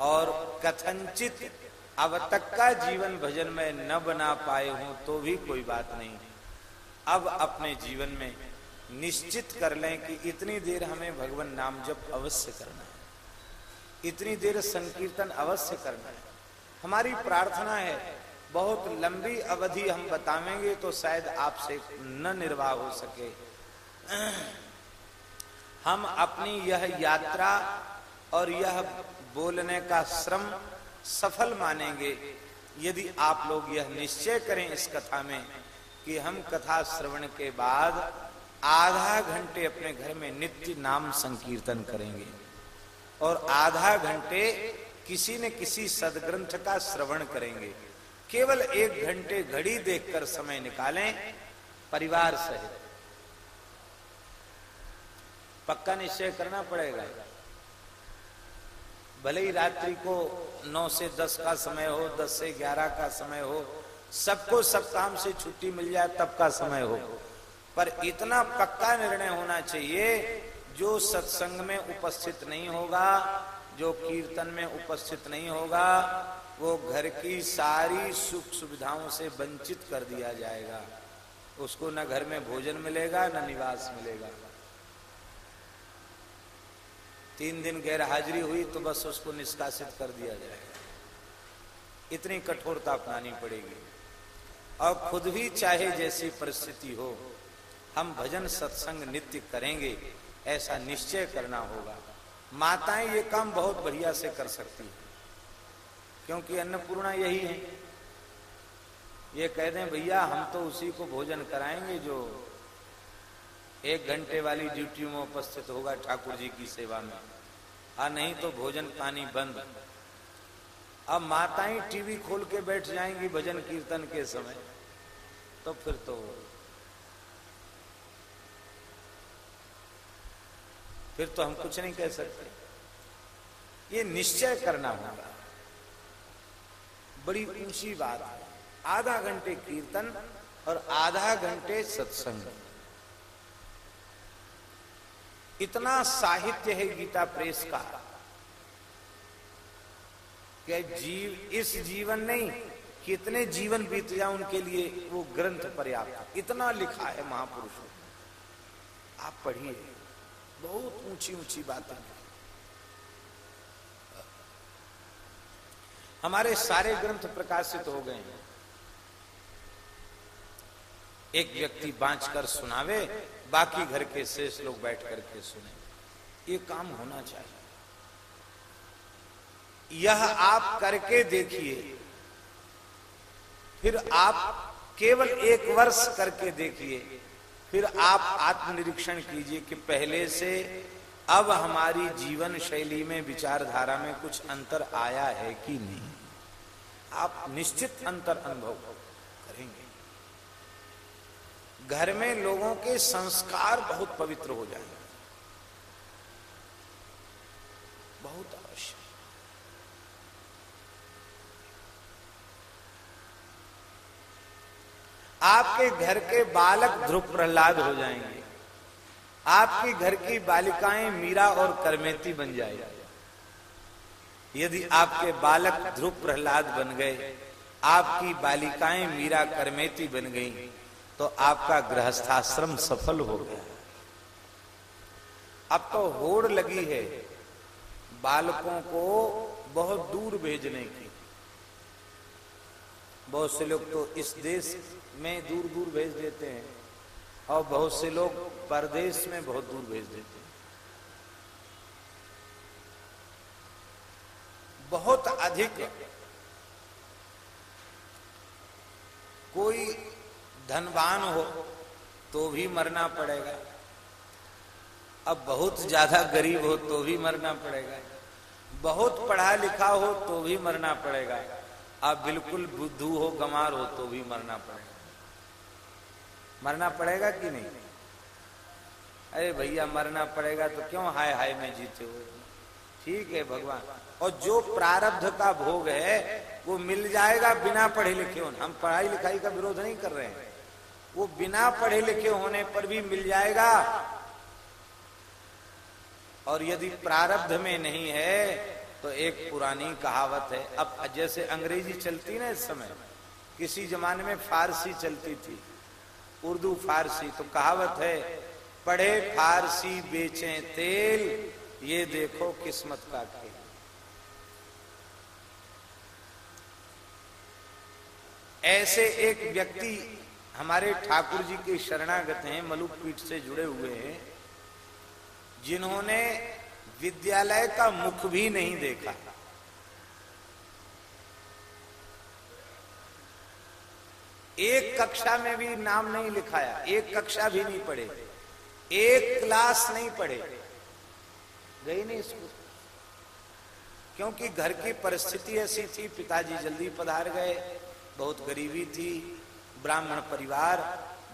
और कथनचित अब तक का जीवन भजन में न बना पाए हूँ तो भी कोई बात नहीं। अब अपने जीवन में निश्चित कर लें कि इतनी देर हमें भगवान नाम जब अवश्य करना है। इतनी देर संकीर्तन अवश्य करना है। हमारी प्रार्थना है, बहुत लंबी अवधि हम बतावेंगे तो शायद आपसे न निर्वाह हो सके। हम अपनी यह यात्रा और यह बोलने का श्रम सफल मानेंगे। यदि आप लोग यह निश्चय करें इस कथा में कि हम कथा श्रवण के बाद आधा घंटे अपने घर में नित्य नाम संकीर्तन करेंगे और आधा घंटे किसी न किसी सदग्रंथ का श्रवण करेंगे। केवल एक घंटे घड़ी देखकर समय निकालें, परिवार सहित। पक्का निश्चय करना पड़ेगा। भले ही रात्रि को नौ से दस का समय हो, दस से ग्यारह का समय हो, सबको सब काम से छुट्टी मिल जाए, तब का समय हो। पर इतना पक्का निर्णय होना चाहिए, जो सत्संग में उपस्थित नहीं होगा, जो कीर्तन में उपस्थित नहीं होगा, वो घर की सारी सुख सुविधाओं से वंचित कर दिया जाएगा। उसको न घर में भोजन मिलेगा, न निवास मिलेगा। तीन दिन गैर हाजिरी हुई तो बस उसको निष्कासित कर दिया जाएगा इतनी कठोरता अपनानी पड़ेगी। और खुद भी चाहे जैसी परिस्थिति हो, हम भजन सत्संग नित्य करेंगे, ऐसा निश्चय करना होगा। माताएँ ये काम बहुत बढ़िया से कर सकती हैं, क्योंकि अन्नपूर्णा यही है। ये कह दें, भैया, हम तो उसी को भोजन कराएँगे जो एक घंटे वाली ड्यूटी में उपस्थित होगा ठाकुर जी की सेवा में। आ नहीं तो भोजन पानी बंद। अब माताएँ टीवी खोल के बैठ जाएँगी भजन कीर्तन के समय तो फिर तो फिर तो हम कुछ नहीं कह सकते। ये निश्चय करना होगा। बड़ी ऊँची बात आधा घंटे कीर्तन और आधा घंटे सत्संग। इतना साहित्य है गीता प्रेस का कि जीव, इस जीवन नहीं, कितने जीवन बीत जाए उनके लिए वो ग्रंथ पर्याप्त इतना लिखा है महापुरुषों आप पढ़िए, बहुत ऊँची ऊँची बातें हमारे सारे ग्रंथ प्रकाशित हो गए हैं। एक व्यक्ति बांच कर सुनावे बाकी घर के शेष लोग बैठ करके सुने। ये काम होना चाहिए। यह आप करके देखिए। फिर आप केवल एक वर्ष करके देखिए। फिर आप आत्मनिरीक्षण कीजिए कि पहले से अब हमारी जीवन शैली में विचारधारा में कुछ अंतर आया है कि नहीं। आप निश्चित अंतर अनुभव घर में लोगों के संस्कार बहुत पवित्र हो जाए। बहुत आवश्यक। आपके घर के बालक ध्रुव प्रहलाद हो जाएँगे। आपके घर की बालिकाएँ मीरा और करमेती बन जाएगी। यदि आपके बालक ध्रुव प्रहलाद बन गए, आपकी बालिकाएँ मीरा करमेती बन गई तो आपका गृहस्थाश्रम सफल हो गया। अब तो होड़ लगी है बालकों को बहुत दूर भेजने की। बहुत से लोग तो इस देश में दूर दूर भेज देते हैं और बहुत से लोग परदेश में बहुत दूर भेज देते हैं। बहुत अधिक कोई धनवान हो तो भी मरना पड़ेगा। अब बहुत ज़्यादा गरीब हो तो भी मरना पड़ेगा। बहुत पढ़ा लिखा हो तो भी मरना पड़ेगा। अब बिल्कुल बुद्धू हो गमार हो तो भी मरना पड़ेगा। मरना पड़ेगा कि नहीं? अरे भैया, मरना पड़ेगा तो क्यों हाय हाय में जीते हो? ठीक है भगवान। और जो प्रारब्ध का भोग है, वो मिल जाएगा बिना पढ़े लिखे हम पढ़ाई लिखाई का विरोध नहीं कर रहे हैं। वो बिना पढ़े लिखे होने पर भी मिल जाएगा। और यदि प्रारब्ध में नहीं है तो एक पुरानी कहावत है। अब जैसे अंग्रेज़ी चलती ना इस समय, किसी जमाने में फारसी चलती थी। उर्दू फारसी तो कहावत है, पढ़े फारसी बेचे तेल, ये देखो किस्मत का खेल। ऐसे एक व्यक्ति हमारे ठाकुर जी के शरणागत हैं मलुक पीठ से जुड़े हुए हैं, जिन्होंने विद्यालय का मुख भी नहीं देखा। एक कक्षा में भी नाम नहीं लिखाया, एक कक्षा भी नहीं पढ़े, एक क्लास नहीं पढ़े। गई नहीं स्कूल। क्योंकि घर की परिस्थिति ऐसी थी, पिताजी जल्दी पधार गए, बहुत गरीबी थी ब्राह्मण परिवार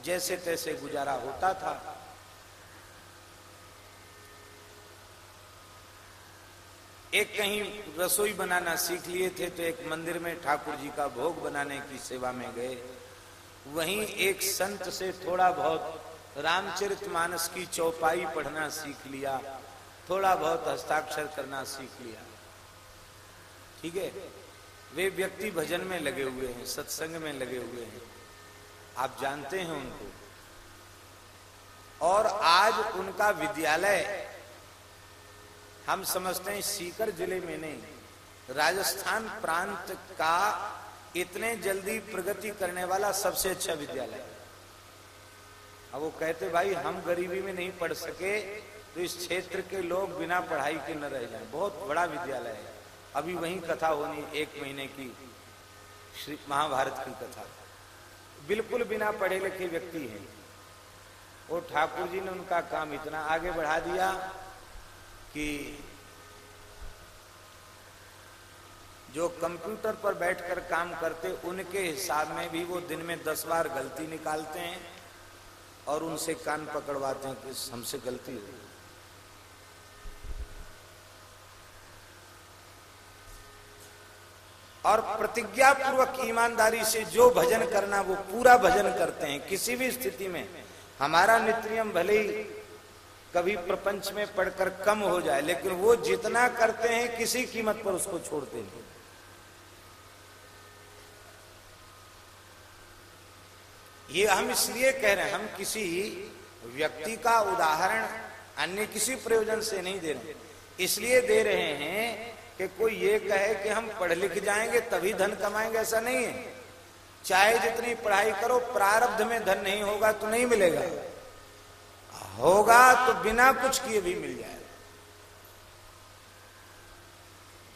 जैसे तैसे गुजारा होता था। एक कहीं रसोई बनाना सीख लिए थे तो एक मंदिर में ठाकुर जी का भोग बनाने की सेवा में गए। वहीं एक संत से थोड़ा बहुत रामचरित मानस की चौपाई पढ़ना सीख लिया, थोड़ा बहुत हस्ताक्षर करना सीख लिया। ठीक है? वे व्यक्ति भजन में लगे हुए हैं, सत्संग में लगे हुए हैं। आप जानते हैं उनको। और आज उनका विद्यालय, हम समझते हैं सीकर ज़िले में नहीं, राजस्थान प्रांत का इतने जल्दी प्रगति करने वाला सबसे अच्छा विद्यालय। अब वो कहते, भाई, हम गरीबी में नहीं पढ़ सके तो इस क्षेत्र के लोग बिना पढ़ाई के न रह जाए। बहुत बड़ा विद्यालय है। अभी वही कथा होनी, एक महीने की, श्री महाभारत की कथा। बिल्कुल बिना पढ़े लिखे व्यक्ति हैं। वो ठाकुर जी ने उनका काम इतना आगे बढ़ा दिया कि जो कंप्यूटर पर बैठकर काम करते, उनके हिसाब में भी वो दिन में दस बार गलती निकालते हैं और उनसे कान पकड़वाते हैं कि हमसे गलती हो। और प्रतिज्ञा पूर्वक ईमानदारी से जो भजन करना, वो पूरा भजन करते हैं, किसी भी स्थिति में। हमारा नित्यम भले ही कभी प्रपंच में पढ़कर कम हो जाए, लेकिन वो जितना करते हैं, किसी कीमत पर उसको छोड़ते नहीं। ये हम इसलिए कह रहे हैं, हम किसी व्यक्ति का उदाहरण, अन्य किसी प्रयोजन से नहीं दे रहे इसलिए दे रहे हैं कि कोई ये कहे कि हम पढ़ लिख जाएँगे, तभी धन कमाएँगे, ऐसा नहीं है। चाहे जितनी पढ़ाई करो, प्रारब्ध में धन नहीं होगा तो नहीं मिलेगा। होगा तो बिना कुछ किए भी मिल जाएगा।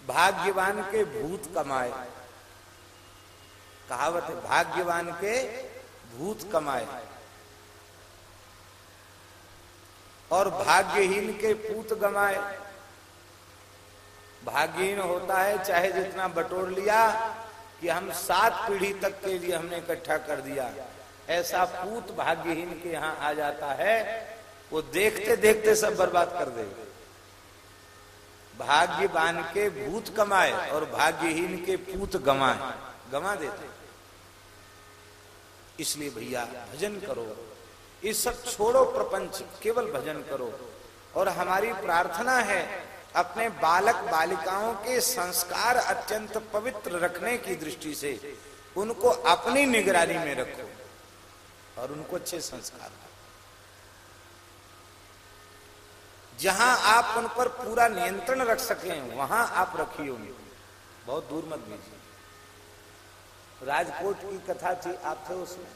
भाग्यवान के भूत कमाए। कहावत है, भाग्यवान के भूत कमाए। और भाग्यहीन के पूत गमाए भाग्यहीन होता है, चाहे जितना बटोर लिया कि हम सात पीढ़ी तक के लिए हमने इकट्ठा कर दिया। ऐसा पूत भाग्यहीन के यहाँ आ जाता है, वो देखते देखते सब बर्बाद कर देगा भाग्यवान के भूत कमाए और भाग्यहीन के पूत गमाए गमा देते। इसलिए भैया, भजन करो। ये सब छोड़ो प्रपंच, केवल भजन करो। और हमारी प्रार्थना है अपने बालक बालिकाओं के संस्कार अत्यंत पवित्र रखने की दृष्टि से उनको अपनी निगरानी में रखो और उनको अच्छे संस्कार दो। जहाँ आप उन पर पूरा नियंत्रण रख सके, वहाँ आप रखिए उनको बहुत दूर मत भेजिए। राजकोट की कथा थी, आप थे उसमें।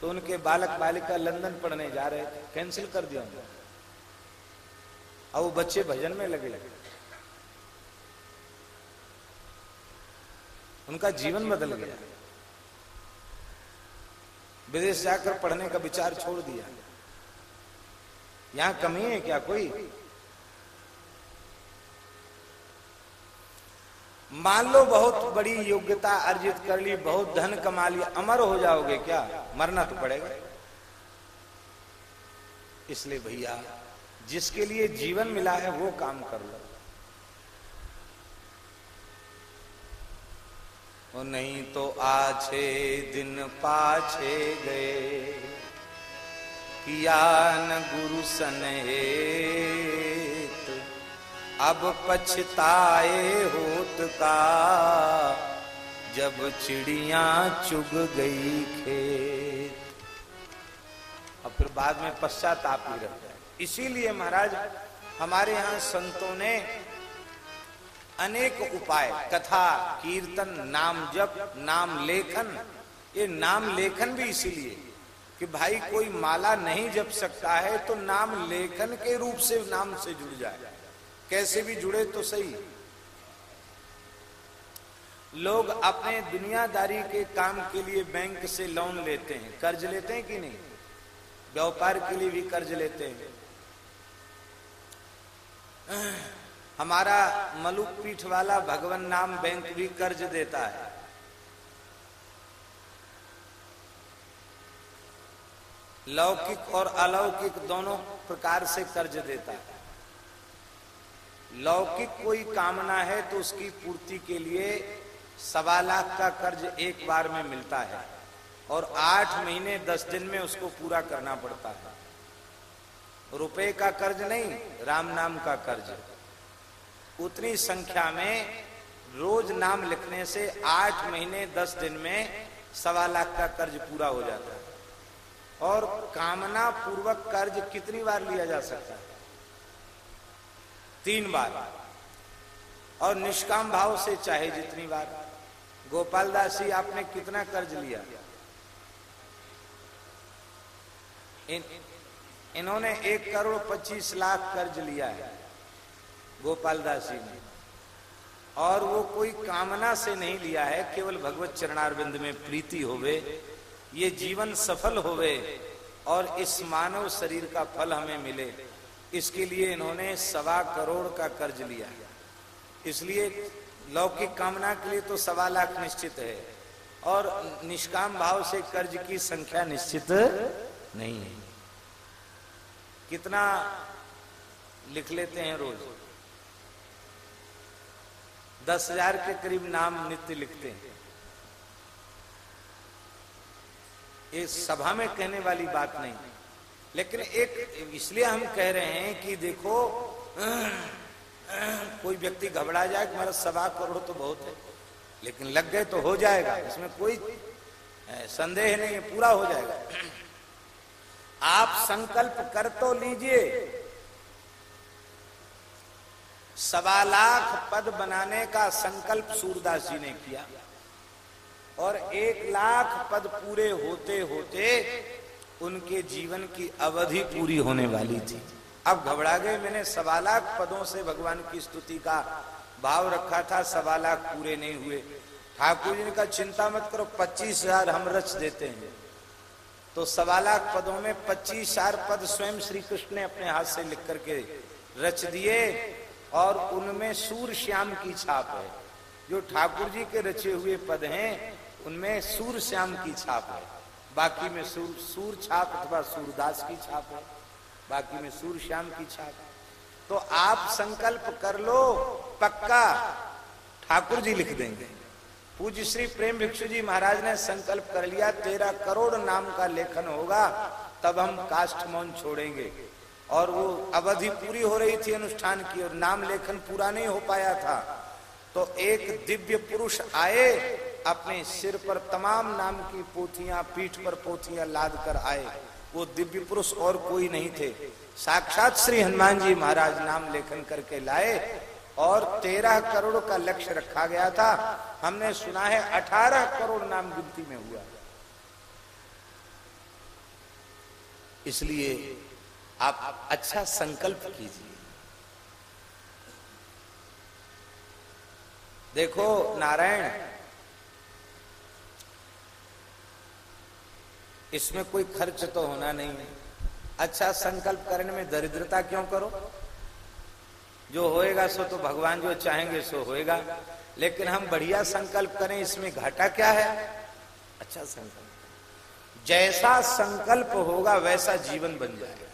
तो उनके बालक बालिका लंदन पढ़ने जा रहे थे, कैंसिल कर दिया उन्होंने। अब वो बच्चे भजन में लगे। लगे उनका जीवन बदल गया। विदेश जाकर पढ़ने का विचार छोड़ दिया। यहाँ कमी है क्या कोई? मान लो बहुत बड़ी योग्यता अर्जित कर ली, बहुत धन कमा लिया अमर हो जाओगे क्या? मरना तो पड़ेगा। इसलिए भैया जिसके लिए जीवन मिला है, वो काम कर लो। वो नहीं तो आछे दिन पाछे गए। किया न गुरु सनहेत अब पछताए होत का, जब चिड़िया चुग गई खेत। और फिर बाद में पश्चाताप ही रह जाए इसीलिए महाराज, हमारे यहाँ संतों ने अनेक उपाय, कथा, कीर्तन, नाम जप, नाम लेखन, ये नाम लेखन भी इसीलिए कि भाई कोई माला नहीं जप सकता है तो नाम लेखन के रूप से नाम से जुड़ जाए। कैसे भी जुड़े तो सही। लोग अपने दुनियादारी के काम के लिए बैंक से लोन लेते हैं। कर्ज लेते हैं कि नहीं? व्यापार के लिए भी कर्ज लेते हैं। हमारा मलुक पीठ वाला भगवान नाम बैंक भी कर्ज देता है। लौकिक और अलौकिक दोनों प्रकार से कर्ज देता है। लौकिक कोई कामना है तो उसकी पूर्ति के लिए सवा लाख का कर्ज एक बार में मिलता है और आठ महीने, दस दिन में उसको पूरा करना पड़ता है। रुपए का कर्ज नहीं राम नाम का कर्ज। उतनी संख्या में रोज नाम लिखने से आठ महीने दस दिन में सवा लाख का कर्ज पूरा हो जाता है। और कामना पूर्वक कर्ज कितनी बार लिया जा सकता है? तीन बार। और निष्काम भाव से चाहे जितनी बार। गोपाल दास जी आपने कितना कर्ज लिया? इन, इन्होंने एक करोड़ पच्चीस लाख कर्ज लिया है, गोपाल दास जी ने। और वो कोई कामना से नहीं लिया है, केवल भगवत चरणारविंद में प्रीति होवे, ये जीवन सफल होवे, और इस मानव शरीर का फल हमें मिले, इसके लिए इन्होंने सवा करोड़ का कर्ज लिया इसलिए लौकिक कामना के लिए तो सवा लाख निश्चित है, और निष्काम भाव से कर्ज की संख्या निश्चित नहीं है। कितना लिख लेते हैं रोज? दस हज़ार के करीब नाम नित्य लिखते हैं। ये सभा में कहने वाली बात नहीं। लेकिन एक, इसलिए हम कह रहे हैं कि देखो, कोई व्यक्ति घबरा जाए कि मेरा सवा करोड़ तो बहुत है। लेकिन लग गए तो हो जाएगा। इसमें कोई संदेह नहीं है, पूरा हो जाएगा। आप संकल्प कर तो लीजिए। सवा लाख पद बनाने का संकल्प सूरदास जी ने किया। और एक लाख पद पूरे होते होते उनके जीवन की अवधि पूरी होने वाली थी। अब घबरा गए। मैंने सवा लाख पदों से भगवान की स्तुति का भाव रखा था। सवा लाख पूरे नहीं हुए। ठाकुर जी ने कहा, चिंता मत करो, पच्चीस हज़ार हम रच देते हैं। तो सवा लाख पदों में पच्चीस चार पद स्वयं श्री कृष्ण ने अपने हाथ से लिख करके रच दिए और उनमें सूर श्याम की छाप है। जो ठाकुर जी के रचे हुए पद हैं, उनमें सूर श्याम की छाप है। बाकी में सूर सूर छाप अथवा सूरदास की छाप है। बाकी में सूर श्याम की छाप है। तो आप संकल्प कर लो, पक्का। ठाकुर जी लिख देंगे। पूज्य श्री प्रेम भिक्षु जी महाराज ने संकल्प कर लिया तेरह करोड़ नाम का लेखन होगा, तब हम काष्ठ मौन छोड़ेंगे। और वो अवधि पूरी हो रही थी अनुष्ठान की और नाम लेखन पूरा नहीं हो पाया था। तो एक दिव्य पुरुष आए, अपने सिर पर तमाम नाम की पोथियाँ, पीठ पर पोथियाँ लाद कर आए। वो दिव्य पुरुष और कोई नहीं थे। साक्षात श्री हनुमान जी महाराज नाम लेखन करके लाए और तेरह करोड़ का लक्ष्य रखा गया था। हमने सुना है अठारह करोड़ नाम गिनती में हुआ। इसलिए आप अच्छा संकल्प कीजिए। देखो, नारायण, इसमें कोई खर्च तो होना नहीं। है अच्छा संकल्प करने में दरिद्रता क्यों करो? जो होएगा सो तो भगवान जो चाहेंगे सो होएगा। लेकिन हम बढ़िया संकल्प करें, इसमें घाटा क्या है? अच्छा संकल्प। जैसा संकल्प होगा, वैसा जीवन बन जाएगा।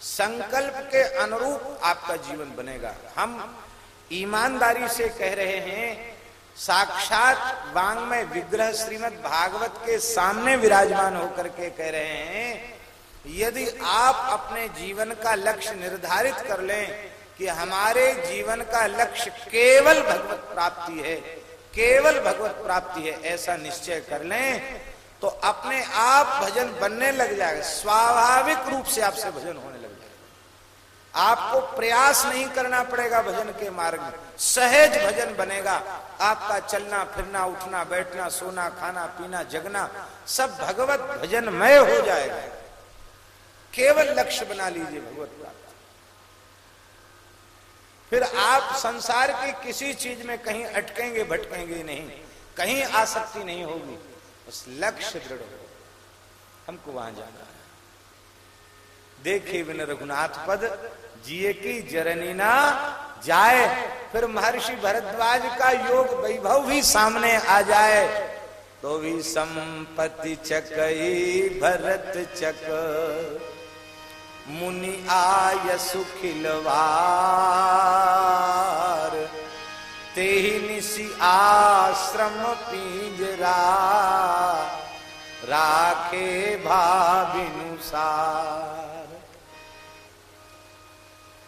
संकल्प के अनुरूप आपका जीवन बनेगा। हम ईमानदारी से कह रहे हैं, साक्षात वांग में विग्रह श्रीमद भागवत के सामने विराजमान होकर के कह रहे हैं यदि आप अपने जीवन का लक्ष्य निर्धारित कर लें कि हमारे जीवन का लक्ष्य केवल भगवत प्राप्ति है, केवल भगवत प्राप्ति है, ऐसा निश्चय कर लें तो अपने आप भजन बनने लग जाएगा स्वाभाविक रूप से आपसे भजन होने लग जाएगा आपको प्रयास नहीं करना पड़ेगा भजन के मार्ग में। सहज भजन बनेगा। आपका चलना, फिरना, उठना, बैठना, सोना, खाना, पीना, जगना, सब भगवत भजनमय हो जाएगा। केवल लक्ष्य बना लीजिए भगवत प्राप्ति फिर आप संसार की किसी चीज़ में कहीं अटकेंगे, भटकेंगे नहीं, कहीं आसक्ति नहीं होगी, बस लक्ष्य दृढ़ हो। हमको वहाँ जाना है। देखे बिन रघुनाथ पद, जिए की जरनी ना जाए, फिर महर्षि भरद्वाज का योग वैभव भी सामने आ जाए। तो भी संपत्ति चकई, भरत चक। मुनि आय सुखिलवार ते निशी आश्रम पिंजरा, राखे भाविनुसार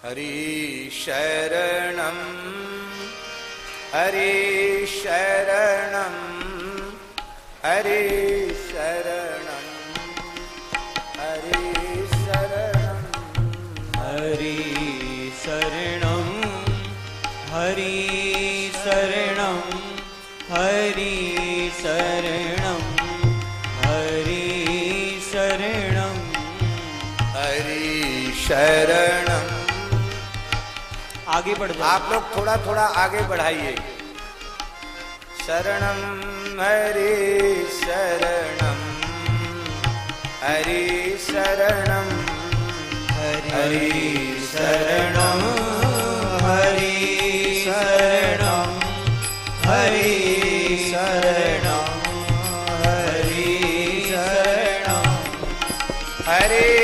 हरि शरणम हरि शरणम हरि शरणम शरणम आगे बढ़ जाओ। आप लोग थोड़ा थोड़ा आगे बढ़ाइए। शरणम हरि शरणम हरि शरणम हरि शरणं। हरि शरणं। हरि शरणं। हरि शरणं। हरे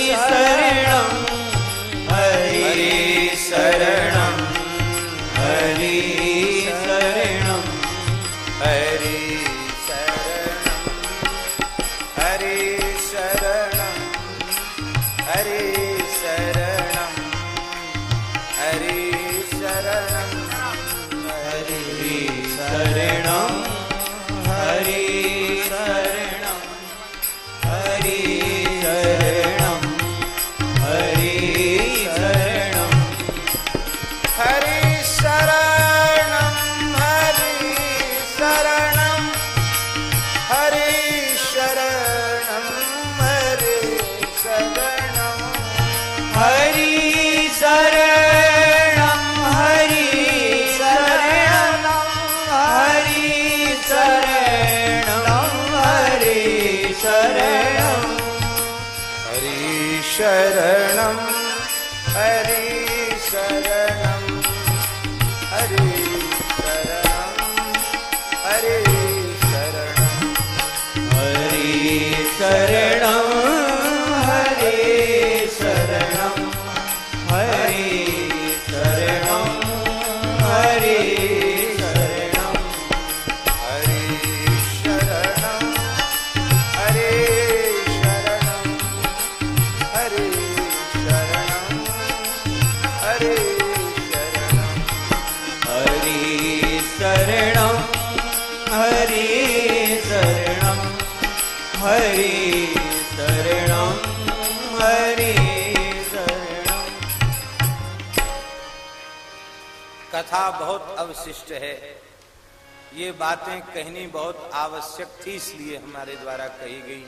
कथा बहुत अवशिष्ट है। ये बातें कहनी बहुत आवश्यक थी, इसलिए हमारे द्वारा कही गई।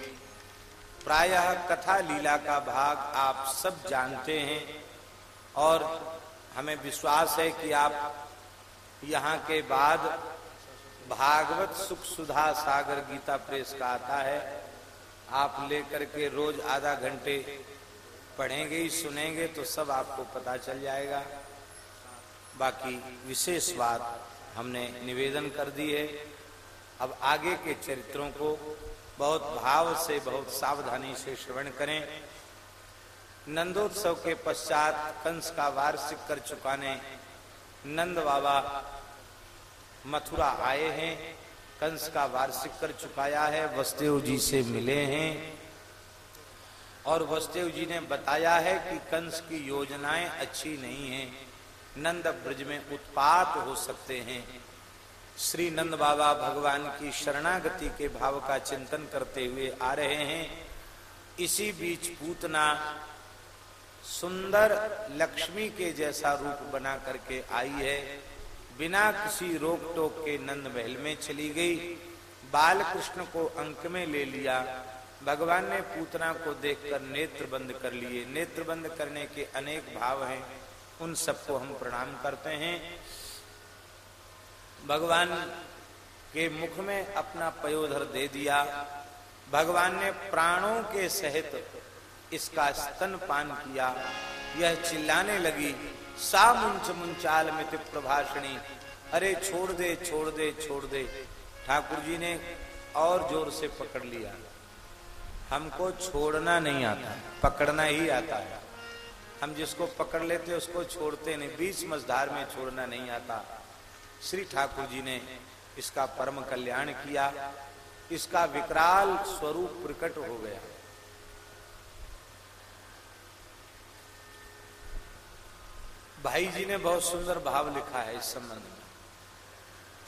प्रायः कथा लीला का भाग आप सब जानते हैं, और हमें विश्वास है कि आप यहाँ के बाद भागवत सुख सुधा सागर गीता प्रेस का आता है। आप लेकर के रोज आधा घंटे पढ़ेंगे ही सुनेंगे तो सब आपको पता चल जाएगा। बाकी विशेष बात हमने निवेदन कर दी है। अब आगे के चरित्रों को बहुत भाव से, बहुत सावधानी से श्रवण करें। नंदोत्सव के पश्चात कंस का वार्षिक कर चुकाने नंद बाबा मथुरा आए हैं। कंस का वार्षिक कर चुकाया है, वसुदेव जी से मिले हैं। और वसुदेव जी ने बताया है कि कंस की योजनाएँ अच्छी नहीं हैं। नंद ब्रज में उत्पात हो सकते हैं। श्री नंद बाबा भगवान की शरणागति के भाव का चिंतन करते हुए आ रहे हैं। इसी बीच पूतना सुंदर लक्ष्मी के जैसा रूप बना करके आई है। बिना किसी रोक टोक के नंद महल में चली गई। बाल कृष्ण को अंक में ले लिया। भगवान ने पूतना को देखकर नेत्र बंद कर लिए। नेत्र बंद करने के अनेक भाव हैं। उन सबको हम प्रणाम करते हैं। भगवान के मुख में अपना पयोधर दे दिया। भगवान ने प्राणों के सहित इसका स्तन पान किया। यह चिल्लाने लगी, सा मुंच मुंचाल मित प्रभाषणी। अरे छोड़ दे छोड़ दे छोड़ दे। ठाकुर जी ने और ज़ोर से पकड़ लिया। हमको छोड़ना नहीं आता, पकड़ना ही आता है। हम जिसको पकड़ लेते उसको छोड़ते नहीं। बीच मझधार में छोड़ना नहीं आता। श्री ठाकुर जी ने इसका परम कल्याण किया। इसका विकराल स्वरूप प्रकट हो गया। भाई जी ने बहुत सुंदर भाव लिखा है इस संबंध में।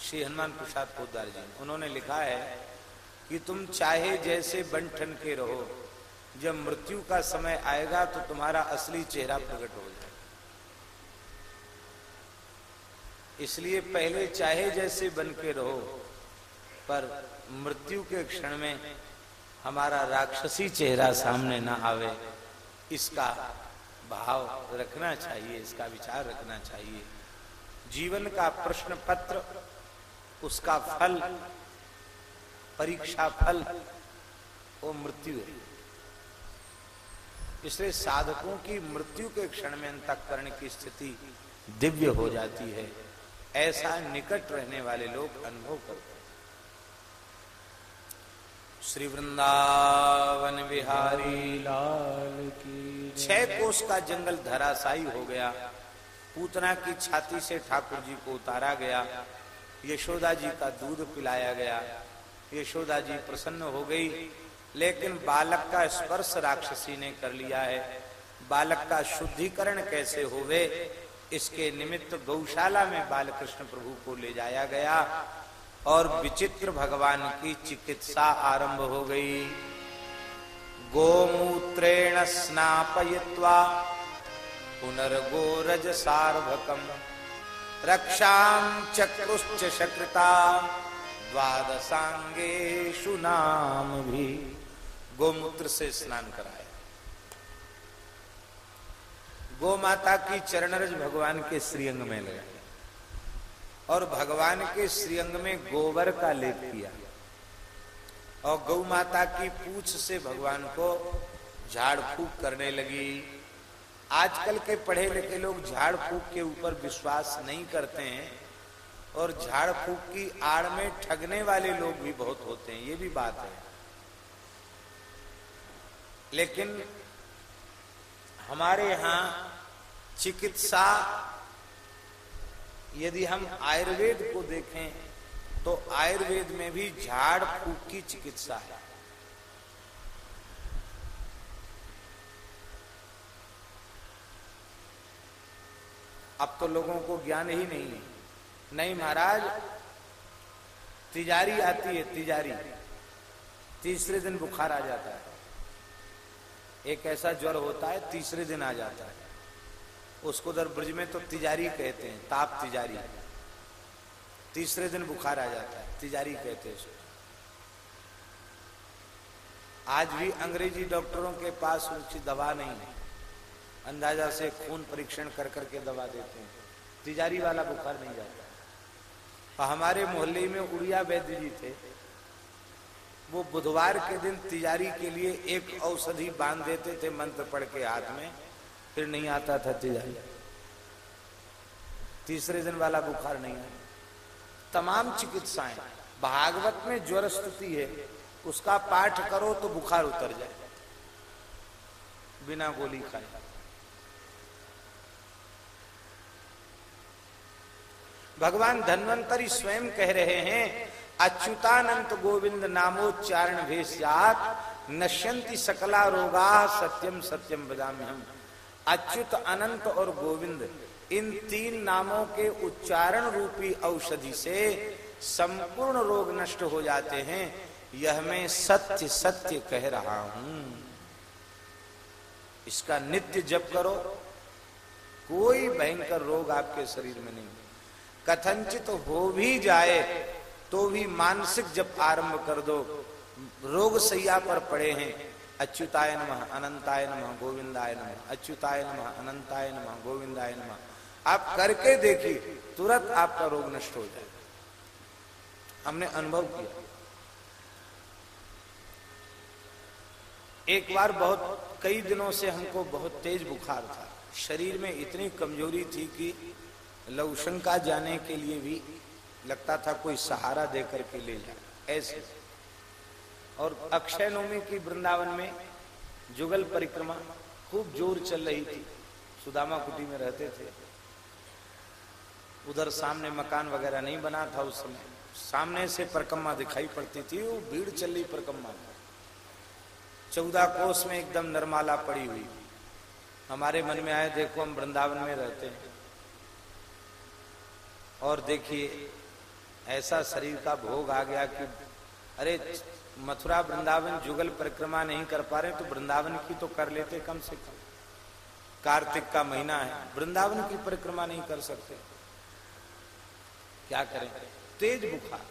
श्री हनुमान प्रसाद पोदार जी उन्होंने लिखा है कि तुम चाहे जैसे बंठन के रहो जब मृत्यु का समय आएगा तो तुम्हारा असली चेहरा प्रकट हो जाएगा। इसलिए पहले चाहे जैसे बन के रहो, पर मृत्यु के क्षण में हमारा राक्षसी चेहरा सामने ना आवे। इसका भाव रखना चाहिए, इसका विचार रखना चाहिए। जीवन का प्रश्न पत्र उसका फल, परीक्षा फल, वो मृत्यु है। इसलिए साधकों की मृत्यु के क्षण में अंतकरण की स्थिति दिव्य हो जाती है। ऐसा निकट रहने वाले लोग अनुभव करते हैं। श्री वृंदावन बिहारी लाल की छह कोष का जंगल धराशायी हो गया। पूतना की छाती से ठाकुर जी को उतारा गया। यशोदा जी का दूध पिलाया गया। यशोदा जी प्रसन्न हो गई। लेकिन बालक का स्पर्श राक्षसी ने कर लिया है। बालक का शुद्धिकरण कैसे होवे, इसके निमित्त गौशाला में बालकृष्ण प्रभु को ले जाया गया और विचित्र भगवान की चिकित्सा आरंभ हो गई। गोमूत्रेण स्नापयित्वा पुनर्गोरज सार्भकम रक्षा चक्रुश्च शकृता द्वादशांगेशु नाम भी। गोमूत्र से स्नान कराया। गो माता की चरणरज भगवान के श्रीअंग में लगा। और भगवान के श्रीअंग में गोबर का लेप किया। और गौ माता की पूछ से भगवान को झाड़ फूक करने लगी। आजकल के पढ़े लिखे लोग झाड़ फूक के ऊपर विश्वास नहीं करते हैं। और झाड़ फूक की आड़ में ठगने वाले लोग भी बहुत होते हैं। ये भी बात है। लेकिन हमारे यहाँ चिकित्सा, यदि हम आयुर्वेद को देखें तो आयुर्वेद में भी झाड़ फूक की चिकित्सा है। अब तो लोगों को ज्ञान ही नहीं है। नहीं महाराज, तिजारी आती है, तिजारी। तीसरे दिन बुखार आ जाता है। एक ऐसा ज्वर होता है, तीसरे दिन आ जाता है। उसको उधर ब्रज में तो तिजारी कहते हैं, ताप तिजारी। तीसरे दिन बुखार आ जाता है, तिजारी कहते हैं उसको। आज भी अंग्रेज़ी डॉक्टरों के पास उसकी दवा नहीं है। अंदाज़ा से खून परीक्षण कर करके दवा देते हैं। तिजारी वाला बुखार नहीं जाता। हमारे मोहल्ले में उड़िया वैद्य जी थे। वो बुधवार के दिन तिजारी के लिए एक औषधि बाँध देते थे, मंत्र पढ़ के हाथ में, फिर नहीं आता था तिजारी तीसरे दिन वाला बुखार नहीं आया तमाम चिकित्साएँ, भागवत में ज्वर स्तुति है, उसका पाठ करो तो बुखार उतर जाए। बिना गोली खाए। भगवान धन्वंतरी स्वयं कह रहे हैं अच्युतानंत गोविंद नामोच्चारण भेषात नश्यंती सकला रोगा सत्यम सत्यम बदाम हम अच्युत अनंत और गोविंद, इन तीन नामों के उच्चारण रूपी औषधि से संपूर्ण रोग नष्ट हो जाते हैं। यह मैं सत्य सत्य कह रहा हूँ। इसका नित्य जप करो। कोई भयंकर रोग आपके शरीर में नहीं। कथनचित हो भी जाए तो भी मानसिक जब आरंभ कर दो, रोग सैया पर पड़े हैं। अच्युताय नमः, अनंताय नमः, गोविंदाय नमः, अच्युताय नमः, अनंताय नमः, गोविंदाय नमः। आप करके देखिए, तुरंत आपका रोग नष्ट हो जाए। हमने अनुभव किया। एक बार बहुत, कई दिनों से हमको बहुत तेज बुखार था। शरीर में इतनी कमज़ोरी थी कि लवशंका जाने के लिए भी लगता था कोई सहारा देकर के ले जाए। ऐसे। और अक्षय नवमी की वृंदावन में जुगल परिक्रमा खूब ज़ोर चल रही थी। सुदामा कुटी में रहते थे। उधर सामने मकान वगैरह नहीं बना था उस समय। सामने से परिक्रमा दिखाई पड़ती थी, वो भीड़ चल रही परिक्रमा चौदह कोस में एकदम नरमाला पड़ी हुई। हमारे मन में आए देखो हम वृंदावन में रहते हैं। और देखिए ऐसा शरीर का भोग आ गया कि, अरे, मथुरा वृंदावन जुगल परिक्रमा नहीं कर पा रहे तो वृंदावन की तो कर लेते कम से कम। कार्तिक का महीना है, वृंदावन की परिक्रमा नहीं कर सकते। क्या करें? तेज बुखार।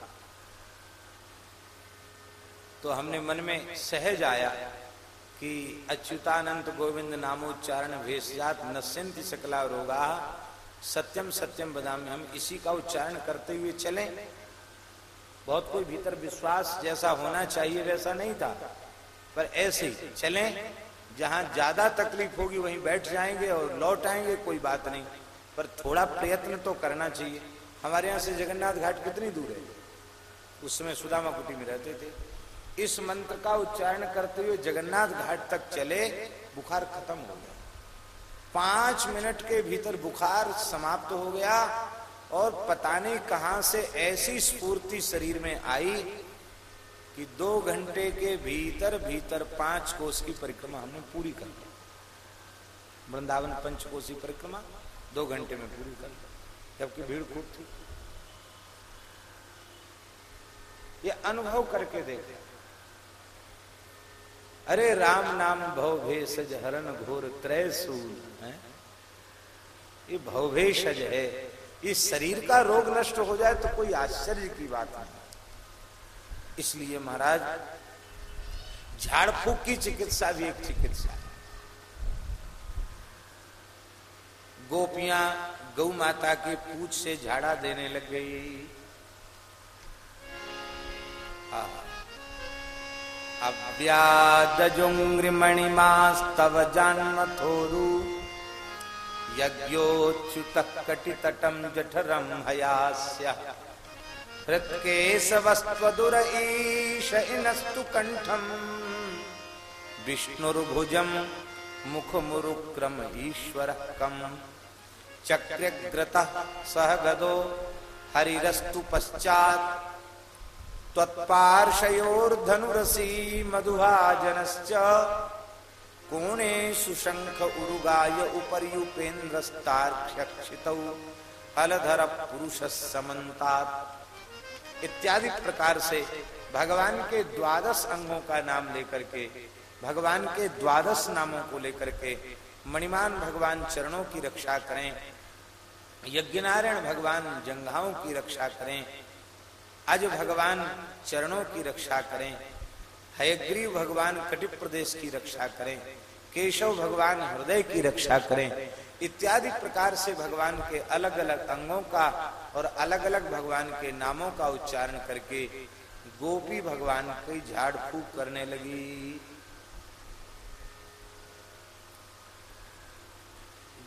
तो हमने मन में सहज आया कि अच्युतानंद गोविंद नामोच्चारण भेषजात नश्यंति सकला रोगा सत्यम सत्यम बदाम। हम इसी का उच्चारण करते हुए चलें। बहुत कोई भीतर विश्वास जैसा होना चाहिए वैसा नहीं था। पर ऐसे ही चलें, जहाँ ज़्यादा तकलीफ़ होगी वहीं बैठ जाएँगे और लौट आएँगे, कोई बात नहीं। पर थोड़ा प्रयत्न तो करना चाहिए। हमारे यहाँ से जगन्नाथ घाट कितनी दूर है? उस समय सुदामा कुटी में रहते थे। इस मंत्र का उच्चारण करते हुए जगन्नाथ घाट तक चले, बुखार खत्म हो गया। पाँच मिनट के भीतर बुखार समाप्त हो गया और पता नहीं कहाँ से ऐसी स्फूर्ति शरीर में आई कि दो घंटे के भीतर भीतर पाँच कोष की परिक्रमा हमने पूरी कर ली। वृंदावन पंच पंचकोशी परिक्रमा दो घंटे में पूरी कर ली, जबकि भीड़ खूब थी। ये अनुभव करके देखे। अरे राम नाम भव भेषज हरण घोर त्रय सूल, है? ये भवभेषज है। इस शरीर का रोग नष्ट हो जाए तो कोई आश्चर्य की बात नहीं। इसलिए महाराज, झाड़ फूक की चिकित्सा भी एक चिकित्सा है। गोपियाँ गौ माता के पूछ से झाड़ा देने लग गई। अव्यादजुङ्घ्रिमणिमास्तव जान्मथोरु। यज्ञोच्युतः कटितटं जठरं हयास्य। हृत्केशवस्त्वदुर ईश इनस्तु कण्ठम्। विष्णुर्भुजं मुखमुरुक्रम ईश्वरः कम्। चक्रग्रतः सह गदो हरिरस्तु पश्चात् त्वत्पार्शयोर्धनुरसी मधुभाजनश्च। कोणे सुशंख उरुगाय उपर्युपेन्द्रस्तार्क्ष्यक्षितौ अलधर पुरुष समन्तात। इत्यादि प्रकार से भगवान के द्वादश अंगों का नाम लेकर के, भगवान के द्वादश नामों को लेकर के मणिमान भगवान चरणों की रक्षा करें, यज्ञनारायण भगवान जंघाओं की रक्षा करें आज भगवान चरणों की रक्षा करें, हयग्रीव भगवान कटिप प्रदेश की रक्षा करें, केशव भगवान हृदय की रक्षा करें, इत्यादि प्रकार से भगवान के अलग अलग अंगों का और अलग अलग भगवान के नामों का उच्चारण करके गोपी भगवान की झाड़ फूक करने लगी।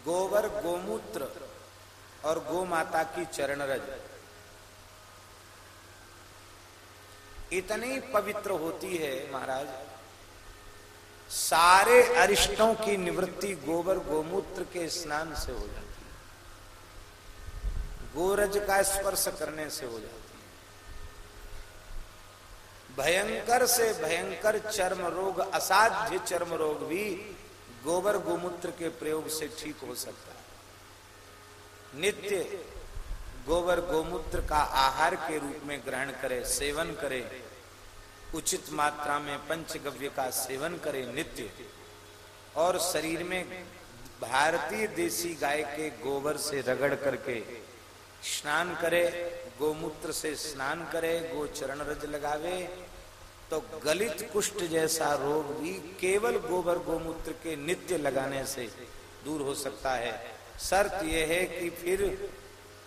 गोबर गोमूत्र और गो माता की चरण रज इतनी पवित्र होती है महाराज। सारे अरिष्टों की निवृत्ति गोबर गोमूत्र के स्नान से हो जाती है। गोरज का स्पर्श करने से हो जाती है। भयंकर से भयंकर चर्म रोग, असाध्य चर्म रोग भी गोबर गोमूत्र के प्रयोग से ठीक हो सकता है। नित्य गोबर गोमूत्र का आहार के रूप में ग्रहण करे, सेवन करे, उचित मात्रा में पंचगव्य का सेवन करे नित्य। और शरीर में भारतीय देसी गाय के गोबर से रगड़ करके स्नान करे, गोमूत्र से स्नान करे, गोचरण रज लगावे तो गलित कुष्ठ जैसा रोग भी केवल गोबर गोमूत्र के नित्य लगाने से दूर हो सकता है। शर्त यह है कि फिर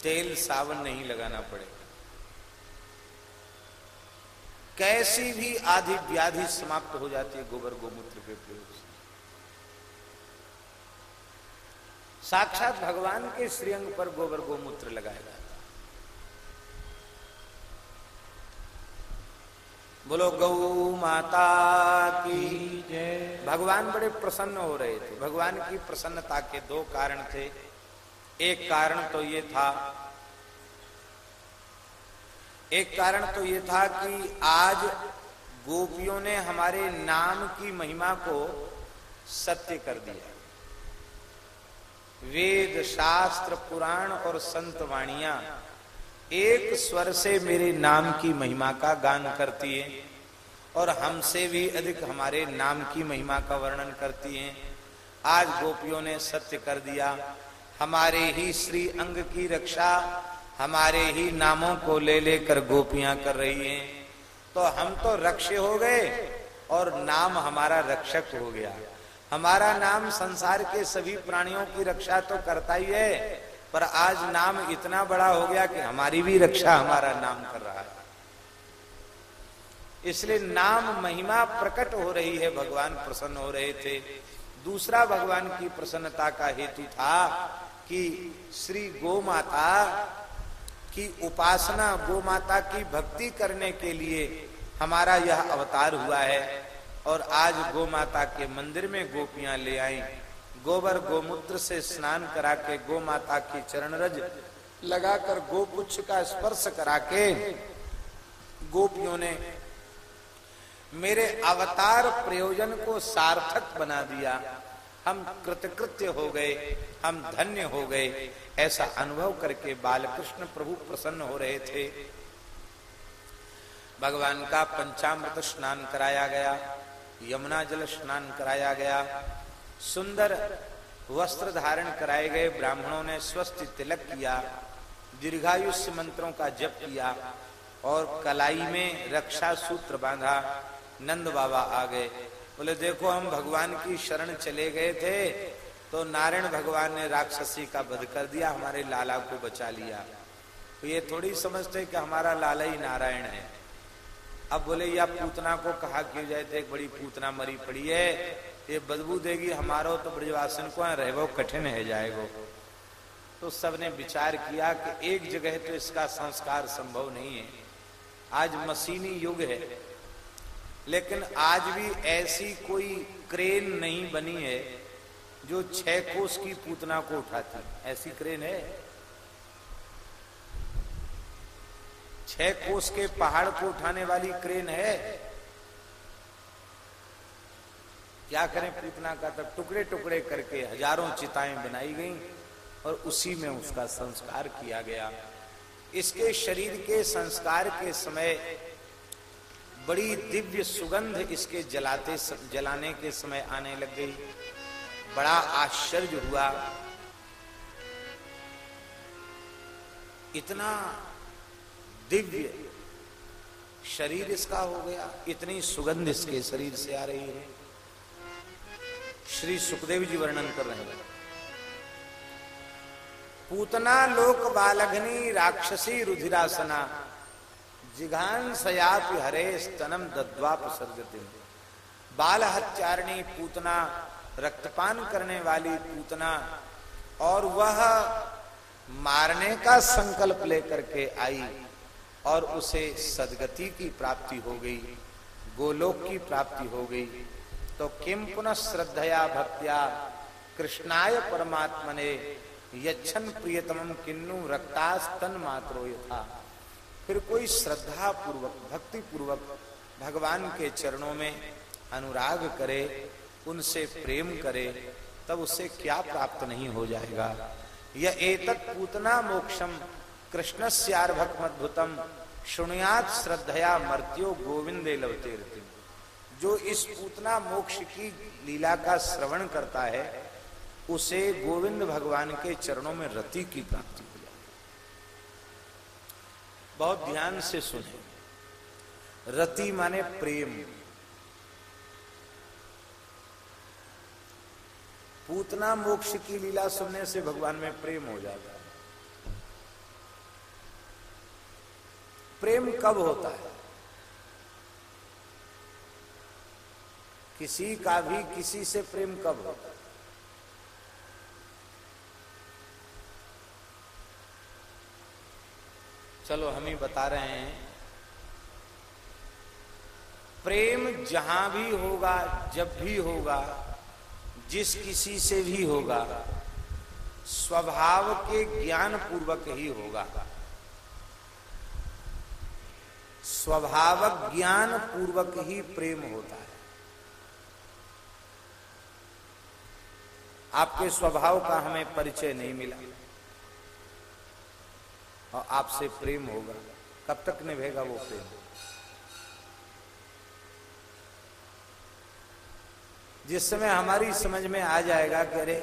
तेल सावन नहीं लगाना पड़ेगा कैसी भी आदि व्याधि समाप्त हो जाती है गोबर गोमूत्र के प्रयोग से। साक्षात भगवान के श्रीअंग पर गोबर गोमूत्र लगाया जाता बोलो गौ माता की भगवान बड़े प्रसन्न हो रहे थे। भगवान की प्रसन्नता के दो कारण थे। एक कारण तो ये था। एक कारण तो ये था कि आज गोपियों ने हमारे नाम की महिमा को सत्य कर दिया। वेद, शास्त्र, पुराण और संत वाणिया एक स्वर से मेरे नाम की महिमा का गान करती है और हमसे भी अधिक हमारे नाम की महिमा का वर्णन करती हैं। आज गोपियों ने सत्य कर दिया। हमारे ही श्री अंग की रक्षा, हमारे ही नामों को ले लेकर गोपियाँ कर रही हैं। तो हम तो रक्षे हो गए और नाम हमारा रक्षक हो गया। हमारा नाम संसार के सभी प्राणियों की रक्षा तो करता ही है, पर आज नाम इतना बड़ा हो गया कि हमारी भी रक्षा हमारा नाम कर रहा है। इसलिए नाम महिमा प्रकट हो रही है, भगवान प्रसन्न हो रहे थे। दूसरा भगवान की प्रसन्नता का हेतु था कि श्री गो माता की उपासना गो माता की भक्ति करने के लिए हमारा यह अवतार हुआ है। और आज गो माता के मंदिर में गोपियाँ ले आई। गोबर गोमूत्र से स्नान करा के गो माता की चरण रज लगाकर गोपुच्छ का स्पर्श करा के गोपियों ने मेरे अवतार प्रयोजन को सार्थक बना दिया। हम कृतकृत्य हो गए, हम धन्य हो गए। ऐसा अनुभव करके बालकृष्ण प्रभु प्रसन्न हो रहे थे। भगवान का पंचामृत स्नान कराया गया, यमुना जल स्नान कराया गया, सुंदर वस्त्र धारण कराए गए, ब्राह्मणों ने स्वस्थ तिलक किया, दीर्घायुष्य मंत्रों का जप किया और कलाई में रक्षा सूत्र बांधा, नंद बाबा आ गए। बोले, देखो, हम भगवान की शरण चले गए थे तो नारायण भगवान ने राक्षसी का वध कर दिया, हमारे लाला को बचा लिया। तो ये थोड़ी समझते कि हमारा लाला ही नारायण है। अब बोले, या पूतना को कहा क्यों जाए थे? एक बड़ी पूतना मरी पड़ी है। ये बदबू देगी हमारो तो ब्रजवासन को रहे वो कठिन है जाएगो। तो सबने विचार किया कि एक जगह तो इसका संस्कार संभव नहीं है। आज मशीनी युग है। लेकिन आज भी ऐसी कोई क्रेन नहीं बनी है जो छह कोस की पूतना को उठाती। ऐसी क्रेन है? छह कोस के पहाड़ को उठाने वाली क्रेन है? क्या करें पूतना का? तब टुकड़े टुकड़े करके हज़ारों चिताएँ बनाई गई और उसी में उसका संस्कार किया गया। इसके शरीर के संस्कार के समय बड़ी दिव्य सुगंध इसके जलाते जलाने के समय आने लग गई। बड़ा आश्चर्य हुआ। इतना दिव्य शरीर इसका हो गया, इतनी सुगंध इसके शरीर से आ रही है। श्री सुखदेव जी वर्णन कर रहे हैं। पूतना लोक बालघनी राक्षसी रुधिरासना जिघान सयाप हरे स्तनम दद्वाप सर्गति बाल हत्यारणी पूतना, रक्तपान करने वाली पूतना, और वह मारने का संकल्प लेकर के आई, और उसे सदगति की प्राप्ति हो गई, गोलोक की प्राप्ति हो गई। तो किम पुनः श्रद्धया भक्त्या, कृष्णाय परमात्मने, यच्छन प्रियतम किन्नु रक्तास्तन मात्रो यथा। फिर कोई श्रद्धा पूर्वक भक्ति पूर्वक भगवान के चरणों में अनुराग करे, उनसे प्रेम करे, तब उसे क्या प्राप्त नहीं हो जाएगा। यह एतत् पूतना मोक्षम कृष्ण भक्मद्भुतम, शुणुयात श्रद्धया मर्त्यो गोविंदे लवते जो इस पूतना मोक्ष की लीला का श्रवण करता है, उसे गोविंद भगवान के चरणों में रति की प्राप्ति। बहुत ध्यान से सुने। रति माने प्रेम। पूतना मोक्ष की लीला सुनने से भगवान में प्रेम हो जाता है। प्रेम कब होता है? किसी का भी किसी से प्रेम कब होता है? चलो, हम ही बता रहे हैं। प्रेम जहाँ भी होगा, जब भी होगा, जिस किसी से भी होगा, स्वभाव के ज्ञान पूर्वक ही होगा। स्वभावक ज्ञान पूर्वक ही प्रेम होता है। आपके स्वभाव का हमें परिचय नहीं मिला। और आपसे प्रेम होगा। कब तक निभेगा वो प्रेम? जिस समय हमारी समझ में आ जाएगा कि अरे,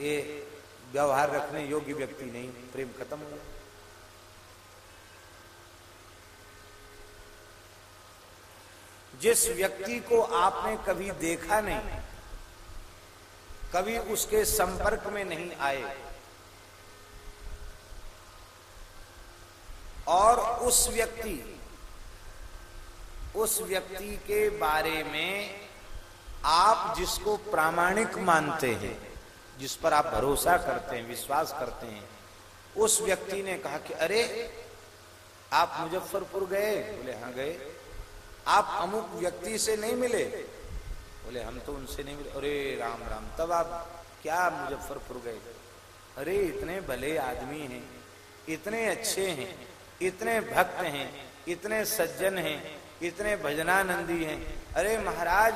ये व्यवहार रखने योग्य व्यक्ति नहीं, प्रेम खत्म हो जिस व्यक्ति को आपने कभी देखा नहीं, कभी उसके संपर्क में नहीं आए और उस व्यक्ति उस व्यक्ति के बारे में आप जिसको प्रामाणिक मानते हैं, जिस पर आप भरोसा करते हैं, विश्वास करते हैं, उस व्यक्ति ने कहा कि अरे, आप मुजफ्फरपुर गए? बोले हाँ गए। आप अमुक व्यक्ति से नहीं मिले? बोले, हम तो उनसे नहीं मिले। अरे, राम राम, तब आप क्या मुजफ्फरपुर गए? अरे, इतने भले आदमी हैं, इतने अच्छे हैं इतने भक्त हैं, इतने सज्जन हैं, इतने भजनानंदी हैं। अरे महाराज,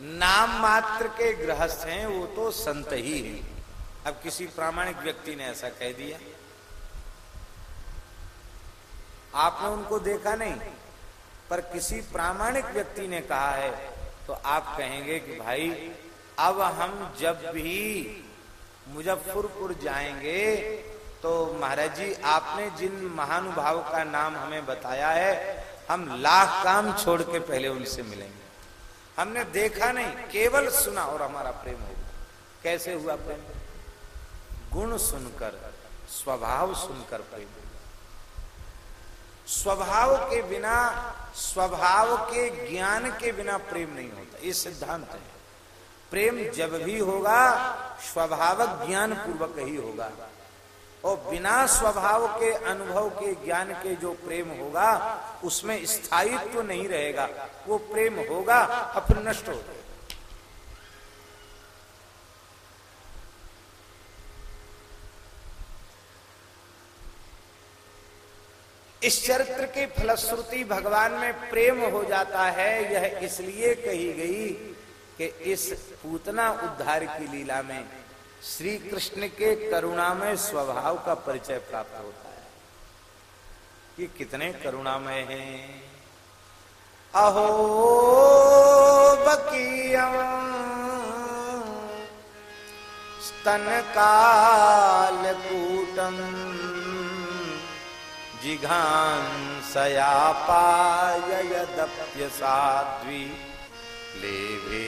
नाम मात्र के गृहस्थ हैं, वो तो संत ही है। अब किसी प्रामाणिक व्यक्ति ने ऐसा कह दिया। आपने उनको देखा नहीं, पर किसी प्रामाणिक व्यक्ति ने कहा है तो आप कहेंगे कि भाई, अब हम जब भी मुजफ्फरपुर जाएँगे तो महाराज जी आपने जिन महानुभाव का नाम हमें बताया है, हम लाख काम छोड़ के पहले उनसे मिलेंगे। हमने देखा नहीं, केवल सुना और हमारा प्रेम हो कैसे हुआ प्रेम? गुण सुनकर, स्वभाव सुनकर प्रेम स्वभाव के बिना, स्वभाव के ज्ञान के बिना प्रेम नहीं होता, ये सिद्धांत है। प्रेम जब भी होगा, स्वभावक ज्ञान पूर्वक ही होगा। और बिना स्वभाव के, अनुभव के, ज्ञान के जो प्रेम होगा, उसमें स्थायित्व तो नहीं रहेगा। वो प्रेम होगा फिर नष्ट हो इस चरित्र की फलश्रुति भगवान में प्रेम हो जाता है, यह इसलिए कही गई कि इस पूतना उद्धार की लीला में श्री कृष्ण के करुणामय स्वभाव का परिचय प्राप्त होता है। ये कितने करुणामय हैं। अहो बकियम स्तन काल कूटम, जिघांसया पायदप्य साध्वी। लेभे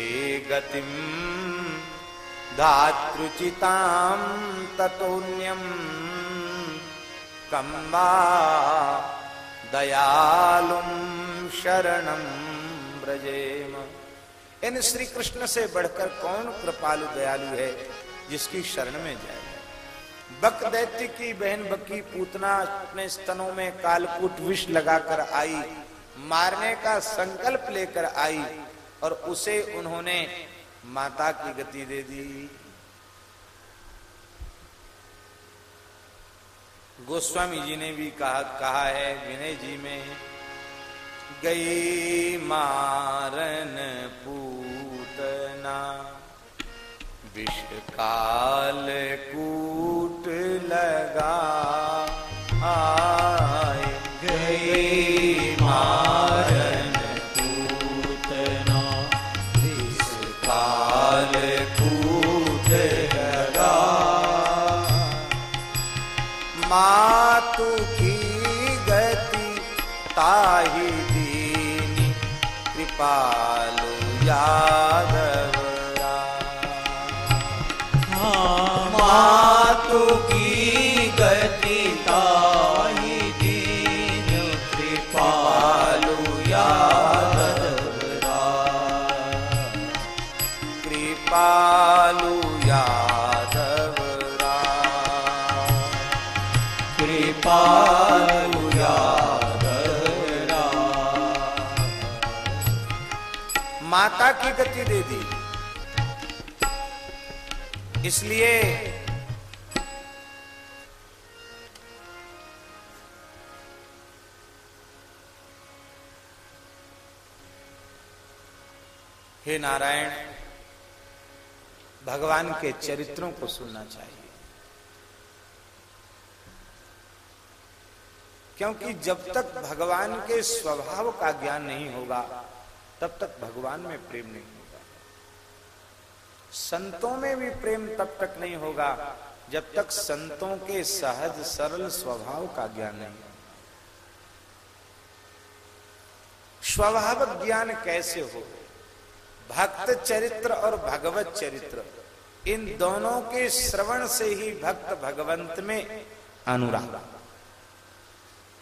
गतिम धातृचितां कम्बा दयालुम शरणम ब्रजेम इन श्री कृष्ण से बढ़कर कौन कृपालु दयालु है जिसकी शरण में जाए? बक दैत्य की बहन बकी पूतना अपने स्तनों में कालकूट विष लगाकर आई, मारने का संकल्प लेकर आई और उसे उन्होंने माता की गति दे दी। गोस्वामी जी ने भी कहा कहा है, विनय जी में, गई मारन पूतना विष काल कूट लगा आए कृपालु यादव माता की गति दे दी। इसलिए हे नारायण, भगवान के चरित्रों को सुनना चाहिए। क्योंकि जब तक भगवान के स्वभाव का ज्ञान नहीं होगा तब तक भगवान में प्रेम नहीं होगा। संतों में भी प्रेम तब तक नहीं होगा जब तक संतों के सहज सरल स्वभाव का ज्ञान नहीं स्वभाव ज्ञान कैसे हो? भक्त चरित्र और भगवत चरित्र, इन दोनों के श्रवण से ही भक्त भगवंत में अनुराग।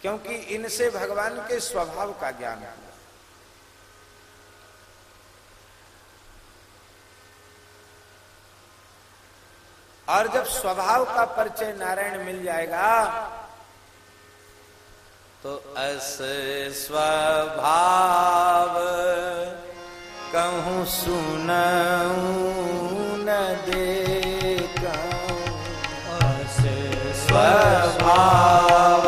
क्योंकि इनसे भगवान के स्वभाव का ज्ञान है। और जब स्वभाव का परिचय नारायण मिल जाएगा तो अस स्वभाव कहूँ सुन न दे स्वभाव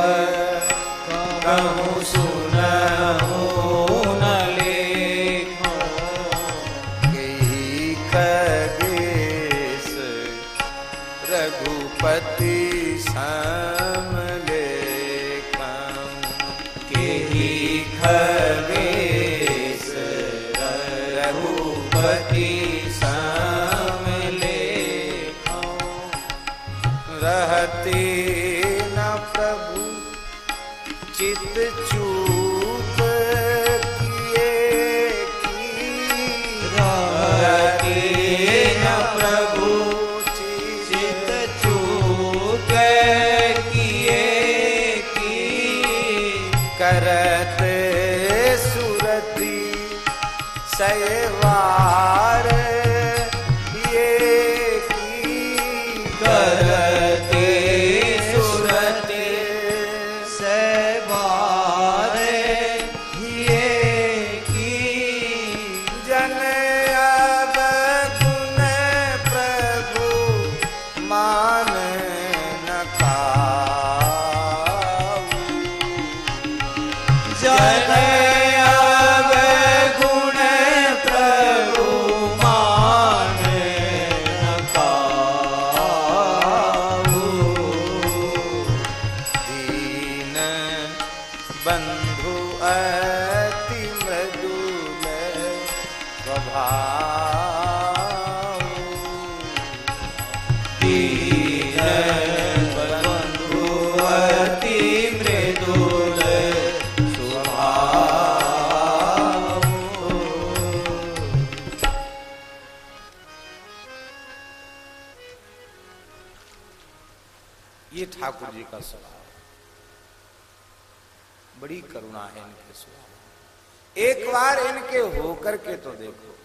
है इनके स्वभाव एक बार इनके होकर के तो देखो।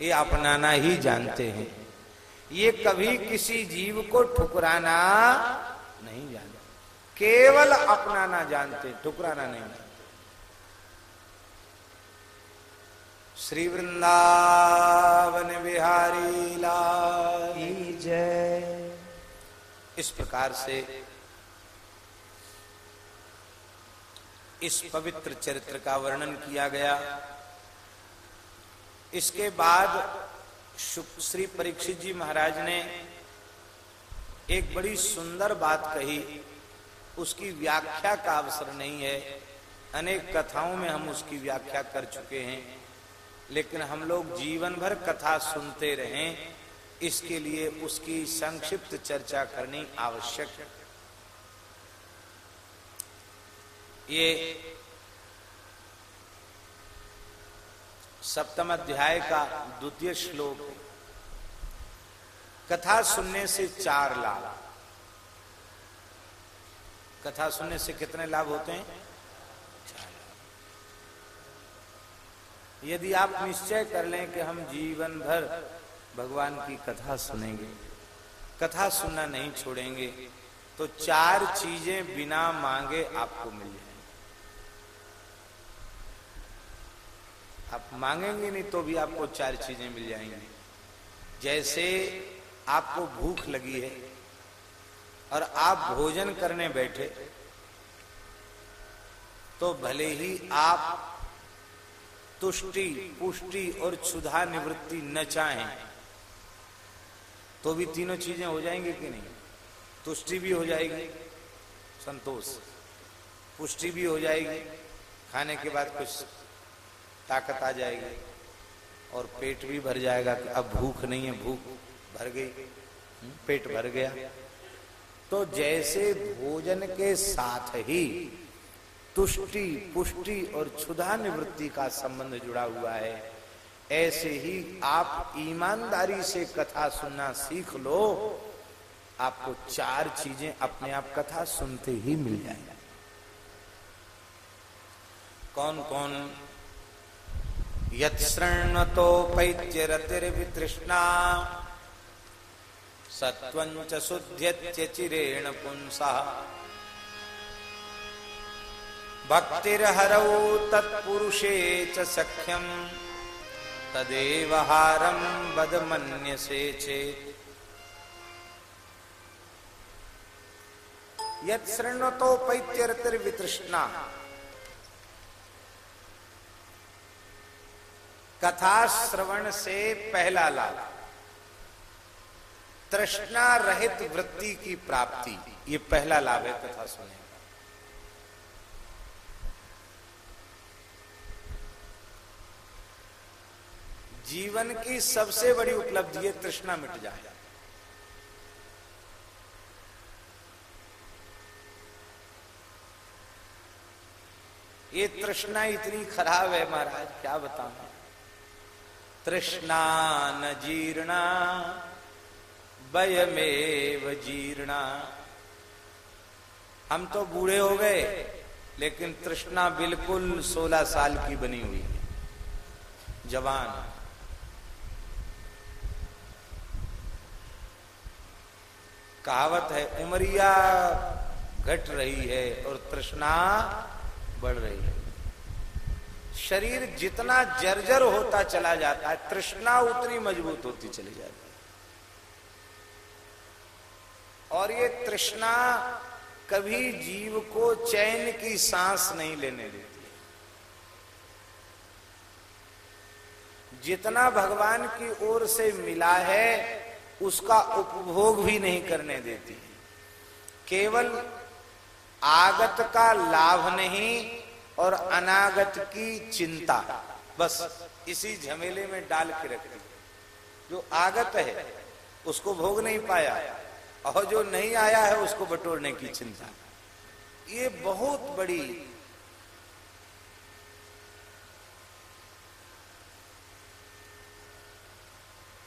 ये अपनाना ही जानते हैं। ये कभी किसी जीव को ठुकराना नहीं जानते। केवल अपनाना जानते ठुकराना नहीं जानते। श्री वृंदावन बिहारी लाल। जय। इस प्रकार से इस पवित्र चरित्र का वर्णन किया गया। इसके बाद श्री परीक्षित जी महाराज ने एक बड़ी सुंदर बात कही। उसकी व्याख्या का अवसर नहीं है। अनेक कथाओं में हम उसकी व्याख्या कर चुके हैं। लेकिन हम लोग जीवन भर कथा सुनते रहें। इसके लिए उसकी संक्षिप्त चर्चा करनी आवश्यक है। ये सप्तम अध्याय का द्वितीय श्लोक है। कथा सुनने से चार लाभ कथा सुनने से कितने लाभ होते हैं। यदि आप निश्चय कर लें कि हम जीवन भर भगवान की कथा सुनेंगे, कथा सुनना नहीं छोड़ेंगे तो चार चीज़ें बिना मांगे आपको मिल आप मांगेंगे नहीं तो भी आपको चार चीज़ें मिल जाएँगी। जैसे आपको भूख लगी है और आप भोजन करने बैठे तो भले ही आप तुष्टि, पुष्टि और क्षुधा निवृत्ति न चाहें तो भी तीनों चीज़ें हो जाएँगी कि नहीं? तुष्टि भी हो जाएगी, संतोष। पुष्टि भी हो जाएगी, खाने के बाद कुछ ताकत आ जाएगी और पेट भी भर जाएगा कि अब भूख नहीं है भूख भर गई। हम्म, पेट भर गया। तो जैसे भोजन के साथ ही तुष्टि पुष्टि और क्षुधा निवृत्ति का संबंध जुड़ा हुआ है ऐसे ही आप ईमानदारी से कथा सुनना सीख लो आपको चार चीज़ें अपने आप कथा सुनते ही मिल जाएँगी। कौन कौन यच्छृण्वतोपैरतिर्वितृष्णा सत्वं च शुद्ध्यत्यचिरेण पुंसः। भक्तिर्हरौ तत्पुरुषे च सख्यम् तदेव हारम् वद मन्यसे चेत्। यच्छृण्वतोपैत्यरतिर्वितृष्णा कथा श्रवण से पहला लाभ। तृष्णा रहित वृत्ति की प्राप्ति, ये पहला लाभ है कथा सुनने का। जीवन की सबसे बड़ी उपलब्धि है तृष्णा मिट जाए। ये तृष्णा इतनी खराब है महाराज, क्या बताऊँ? तृष्णा न जीर्णा वयमेव जीर्णा। हम तो बूढ़े हो गए, लेकिन तृष्णा बिल्कुल 16 साल की बनी हुई है। जवान। कहावत है, उमरिया घट रही है और तृष्णा बढ़ रही है। शरीर जितना जर्जर होता चला जाता है, तृष्णा उतनी मज़बूत होती चली जाती है। और ये तृष्णा कभी जीव को चैन की सांस नहीं लेने देती। जितना भगवान की ओर से मिला है, उसका उपभोग भी नहीं करने देती। केवल आगत का लाभ नहीं और अनागत की चिंता। बस इसी झमेले में डाल के रखती जो आगत है, उसको भोग नहीं पाया। और जो नहीं आया है, उसको बटोरने की चिंता। ये बहुत बड़ी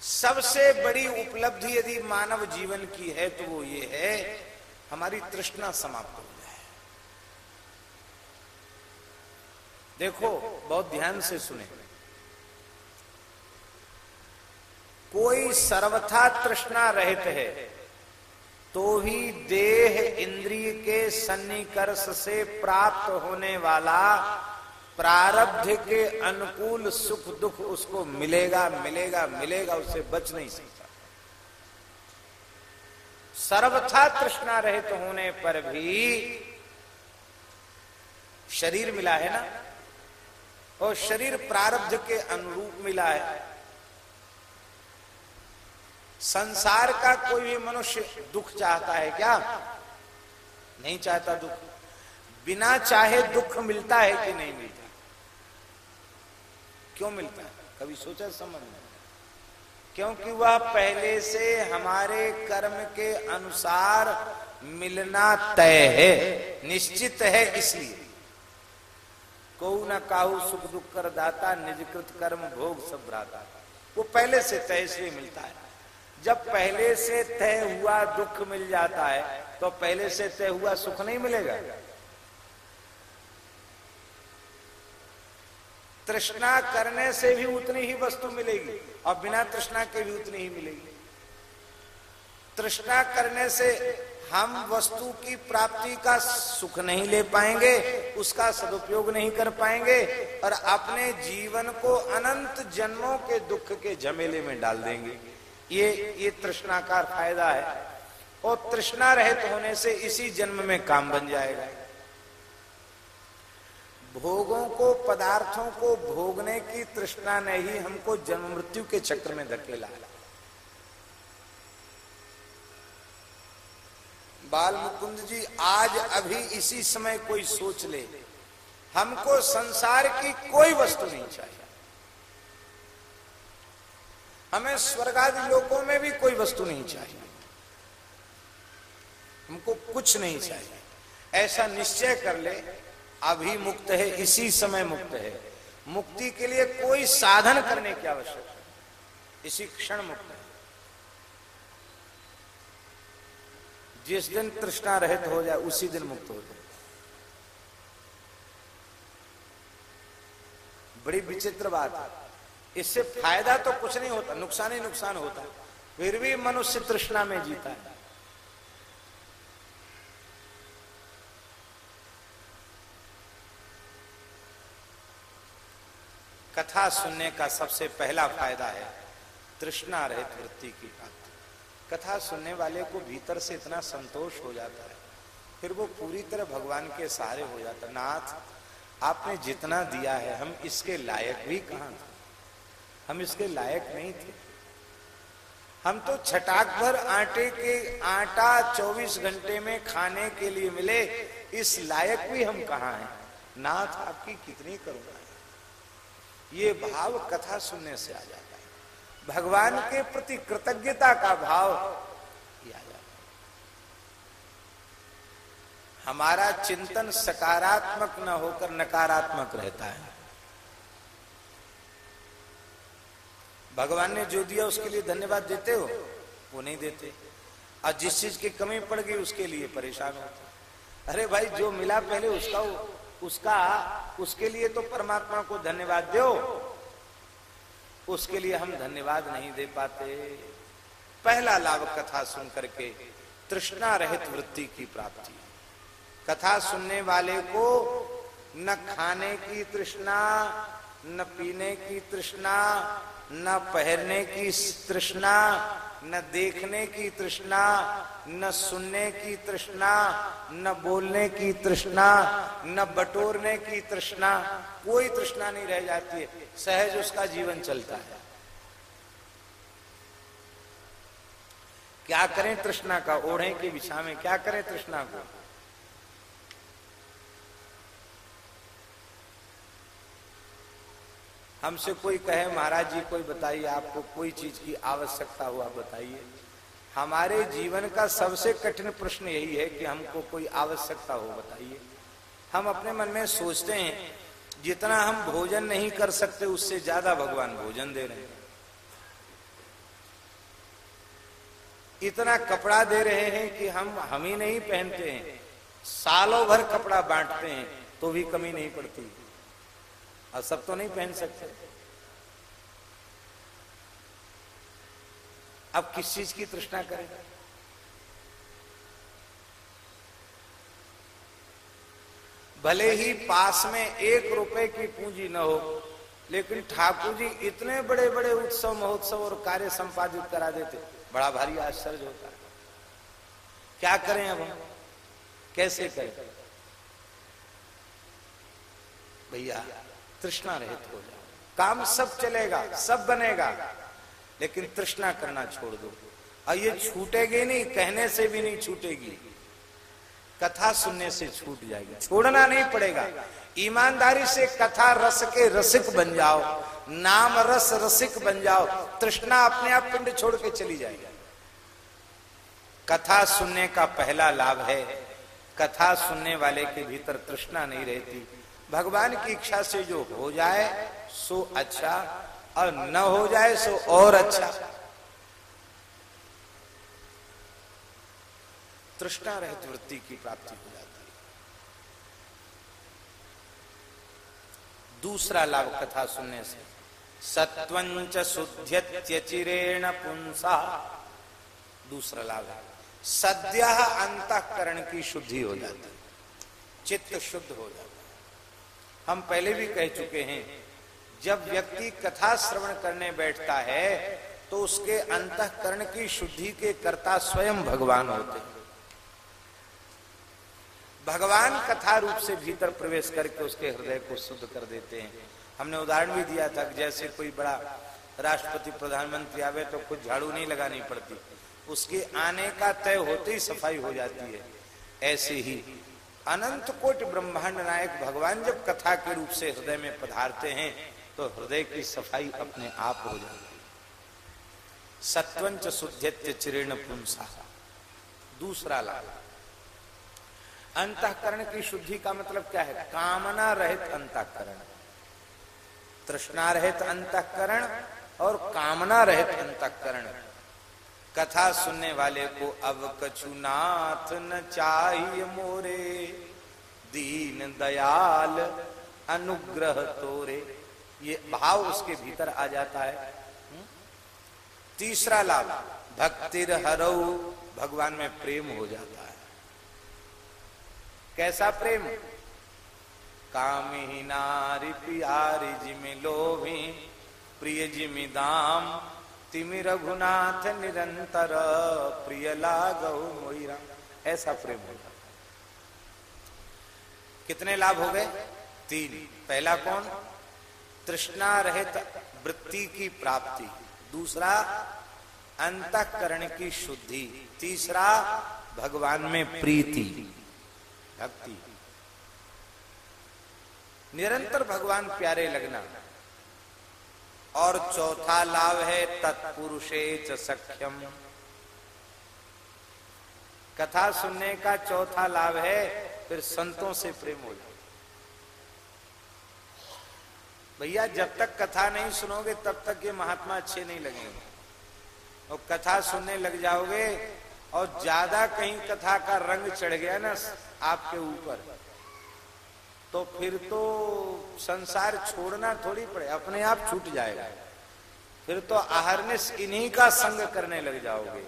सबसे बड़ी उपलब्धि यदि मानव जीवन की है तो वो ये है, हमारी तृष्णा समाप्त हो देखो, बहुत ध्यान से सुने। कोई सर्वथा तृष्णा रहित है तो भी देह इंद्रिय के सन्निकर्ष से प्राप्त होने वाला प्रारब्ध के अनुकूल सुख दुख उसको मिलेगा मिलेगा मिलेगा, उससे बच नहीं सकता। सर्वथा तृष्णा रहित होने पर भी शरीर मिला है ना? और शरीर प्रारब्ध के अनुरूप मिला है। संसार का कोई भी मनुष्य दुख चाहता है क्या? नहीं चाहता दुख। बिना चाहे दुख मिलता है कि नहीं मिलता? क्यों मिलता है? कभी सोचा समझ में? क्योंकि वह पहले से हमारे कर्म के अनुसार मिलना तय है, निश्चित है इसलिए। को न काहू सुख दुख कर दाता, निजकृत कर्म भोग सब भ्राता। वो पहले से तय इसलिए मिलता है। जब पहले से तय हुआ दुख मिल जाता है तो पहले से तय हुआ सुख नहीं मिलेगा। तृष्णा करने से भी उतनी ही वस्तु मिलेगी, और बिना तृष्णा के भी उतनी ही मिलेगी। तृष्णा करने से हम वस्तु की प्राप्ति का सुख नहीं ले पाएँगे, उसका सदुपयोग नहीं कर पाएँगे और अपने जीवन को अनंत जन्मों के दुख के झमेले में डाल देंगे। ये ये तृष्णा का फ़ायदा है। और तृष्णा रहित होने से इसी जन्म में काम बन जाएगा। भोगों को, पदार्थों को भोगने की तृष्णा ने ही हमको जन्म मृत्यु के चक्र में धकेला बाल मुकुंद जी, आज अभी इसी समय कोई सोच ले। हमको संसार की कोई वस्तु नहीं चाहिए। हमें स्वर्गादि लोकों में भी कोई वस्तु नहीं चाहिए। हमको कुछ नहीं चाहिए। ऐसा निश्चय कर ले, अभी मुक्त है, इसी समय मुक्त है। मुक्ति के लिए कोई साधन करने की आवश्यकता इसी क्षण मुक्त है जिस दिन तृष्णा रहित हो जाए, उसी दिन मुक्त हो जाए। बड़ी विचित्र बात है। इससे फ़ायदा तो कुछ नहीं होता, नुकसान ही नुकसान होता फिर भी मनुष्य तृष्णा में जीता है। कथा सुनने का सबसे पहला फ़ायदा है, तृष्णा रहित वृत्ति की बात कथा सुनने वाले को भीतर से इतना संतोष हो जाता है। फिर वो पूरी तरह भगवान के सहारे हो जाता नाथ, आपने जितना दिया है, हम इसके लायक भी कहा थे? हम इसके लायक नहीं थे। हम तो छटाक भर आटे के आटा 24 घंटे में खाने के लिए मिले, इस लायक भी हम कहा हैं? नाथ, आपकी कितनी करुणा है। ये भाव कथा सुनने से आ जाता भगवान के प्रति कृतज्ञता का भाव किया जाता हमारा चिंतन सकारात्मक न होकर नकारात्मक रहता है। भगवान ने जो दिया, उसके लिए धन्यवाद देते हो? वो नहीं देते। और जिस चीज़ की कमी पड़ गई, उसके लिए परेशान होते अरे भाई, जो मिला पहले उसका उसका, उसके लिए तो परमात्मा को धन्यवाद दो। उसके लिए हम धन्यवाद नहीं दे पाते। पहला लाभ कथा सुन करके तृष्णा रहित वृत्ति की प्राप्ति। कथा सुनने वाले को न खाने की तृष्णा, न पीने की तृष्णा न पहनने की तृष्णा, न देखने की तृष्णा, न सुनने की तृष्णा, न बोलने की तृष्णा, न बटोरने की तृष्णा, कोई तृष्णा नहीं रह जाती है। सहज उसका जीवन चलता है। क्या करें तृष्णा का? ओढ़े की विछा में क्या करें तृष्णा को? हमसे कोई कहे, महाराज जी, कोई बताइए, आपको कोई चीज़ की आवश्यकता हुआ, बताइए। हमारे जीवन का सबसे कठिन प्रश्न यही है कि हमको कोई आवश्यकता हो, बताइए। हम अपने मन में सोचते हैं, जितना हम भोजन नहीं कर सकते, उससे ज़्यादा भगवान भोजन दे रहे हैं। इतना कपड़ा दे रहे हैं कि हम हम ही नहीं पहनते हैं। सालों भर कपड़ा बांटते हैं तो भी कमी नहीं पड़ती। और सब तो नहीं पहन सकते। अब किस चीज़ की तृष्णा करें? भले ही पास में एक रुपए की पूंजी न हो, लेकिन ठाकुर जी इतने बड़े बड़े उत्सव, महोत्सव और कार्य संपादित करा देते, बड़ा भारी आश्चर्य होता है। क्या करें अब हम? कैसे करें? भैया तृष्णा रहित हो जाओ। काम सब चलेगा, सब बनेगा, लेकिन तृष्णा करना छोड़ दो। और ये छूटेगी नहीं, कहने से भी नहीं छूटेगी। कथा सुनने से छूट जाएगी। छोड़ना नहीं पड़ेगा। ईमानदारी से कथा रस के रसिक बन जाओ, नाम रस रसिक बन जाओ, तृष्णा अपने आप पिंड छोड़ के चली जाएगी। कथा सुनने का पहला लाभ है, कथा सुनने वाले के भीतर तृष्णा नहीं रहती। भगवान की इच्छा से जो हो जाए, सो अच्छा और न हो जाए, सो और अच्छा। तृष्णा रहित वृत्ति की प्राप्ति हो जाती है। दूसरा लाभ कथा सुनने से सत्वंच शुद्ध्यचिरेण पुंसा। दूसरा लाभ है, सद्य अंतकरण की शुद्धि हो जाती है, चित्त शुद्ध हो जाता हम पहले भी कह चुके हैं, जब व्यक्ति कथा श्रवण करने बैठता है तो उसके अंतकरण की शुद्धि के कर्ता स्वयं भगवान होते हैं। भगवान कथा रूप से भीतर प्रवेश करके उसके हृदय को शुद्ध कर देते हैं। हमने उदाहरण भी दिया था कि जैसे कोई बड़ा राष्ट्रपति प्रधानमंत्री आवे तो कुछ झाड़ू नहीं लगानी पड़ती। उसके आने का तय होते ही सफ़ाई हो जाती है। ऐसे ही अनंत कोट ब्रह्मांड नायक भगवान जब कथा के रूप से हृदय में पधारते हैं तो हृदय की सफ़ाई अपने आप हो जाती है। सत्वंच शुद्धित्य चिरेण पुंसा। दूसरा लाभ। अंतकरण की शुद्धि का मतलब क्या है? कामना रहित अंतकरण। तृष्णा रहित अंतकरण और कामना रहित अंतकरण। कथा सुनने वाले को अब कछुनाथ न चाहिए मोरे। दीन दयाल, अनुग्रह तोरे। ये भाव उसके भीतर आ जाता है। हम्म? तीसरा लाभ, भक्तिर हरऊ, भगवान में प्रेम हो जाता है। कैसा प्रेम? काम ही नारी प्यारी जिमी लोभी, प्रिय जिमी दाम तिमि रघुनाथ निरंतर, प्रिय लागो मोईरा ऐसा प्रेम होगा कितने लाभ हो गए? तीन। पहला कौन? तृष्णा रहित वृत्ति की प्राप्ति। दूसरा, अंतकरण की शुद्धि। तीसरा, भगवान में प्रीति। भक्ति। निरंतर भगवान प्यारे लगना। और चौथा लाभ है तत्पुरुषे च सख्यम। कथा सुनने का चौथा लाभ है, फिर संतों से प्रेम हो जाए। भैया, जब तक कथा नहीं सुनोगे, तब तक ये महात्मा अच्छे नहीं लगेंगे। और कथा सुनने लग जाओगे, और ज़्यादा कहीं कथा का रंग चढ़ गया ना, आपके ऊपर। तो फिर तो संसार छोड़ना थोड़ी पड़े, अपने आप छूट जाएगा। फिर तो आहरनिश इन्हीं का संग करने लग जाओगे।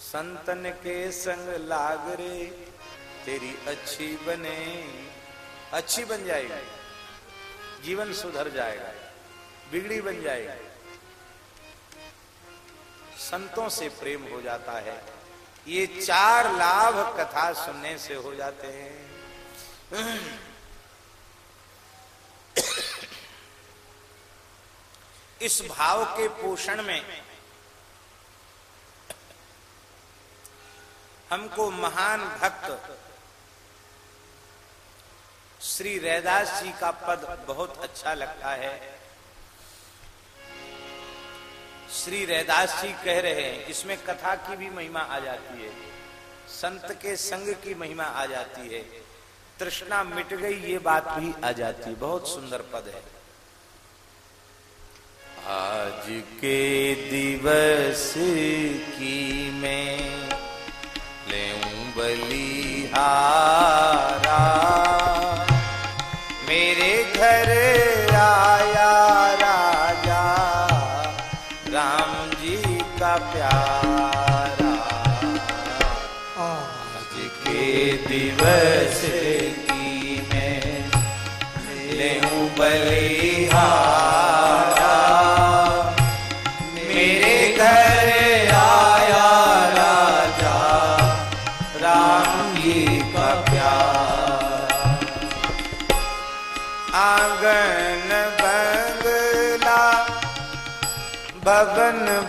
संतन के संग लाग रे, तेरी अच्छी बने, अच्छी बन जाएगी। जीवन सुधर जाएगा, बिगड़ी बन जाएगी। संतों से प्रेम हो जाता है। ये चार लाभ कथा सुनने से हो जाते हैं। इस भाव के पोषण में हमको महान भक्त श्री रैदास जी का पद बहुत अच्छा लगता है। श्री रैदास जी कह रहे हैं, इसमें कथा की भी महिमा आ जाती है, संत के संग की महिमा आ जाती है। तृष्णा मिट गई, ये बात भी आ जाती है। बहुत सुंदर पद है। आज के दिवस की मैं ले बलिहारा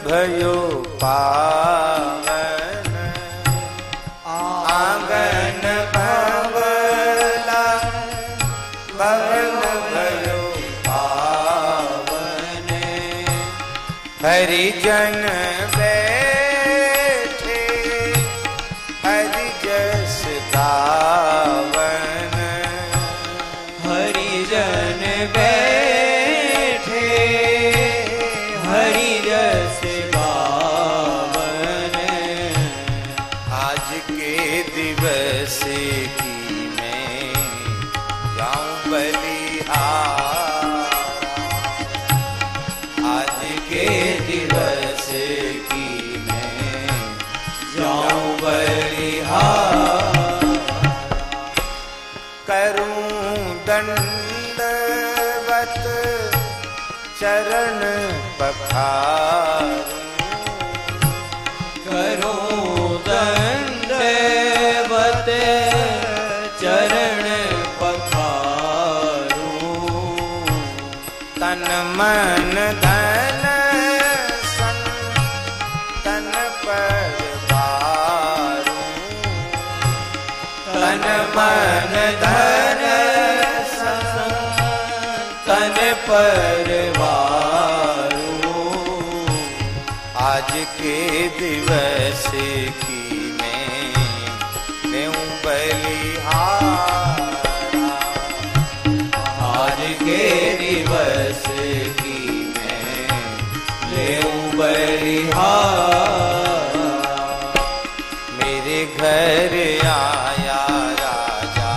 भयो पावन आँगन भवला भवन भयो पावन। हरिजन आज के दिवस की मैं बलिहारा। आज के दिवस की मैं लेऊं बलिहार। मेरे घर आया राजा,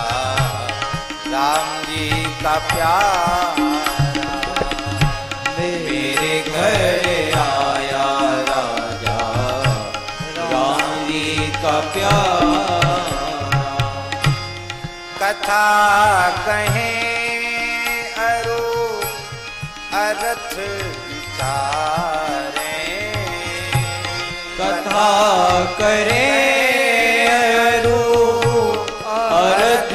राम जी का प्यारा। कथा कहे अरु अरथ विचारे। कथा करे अरु अर्थ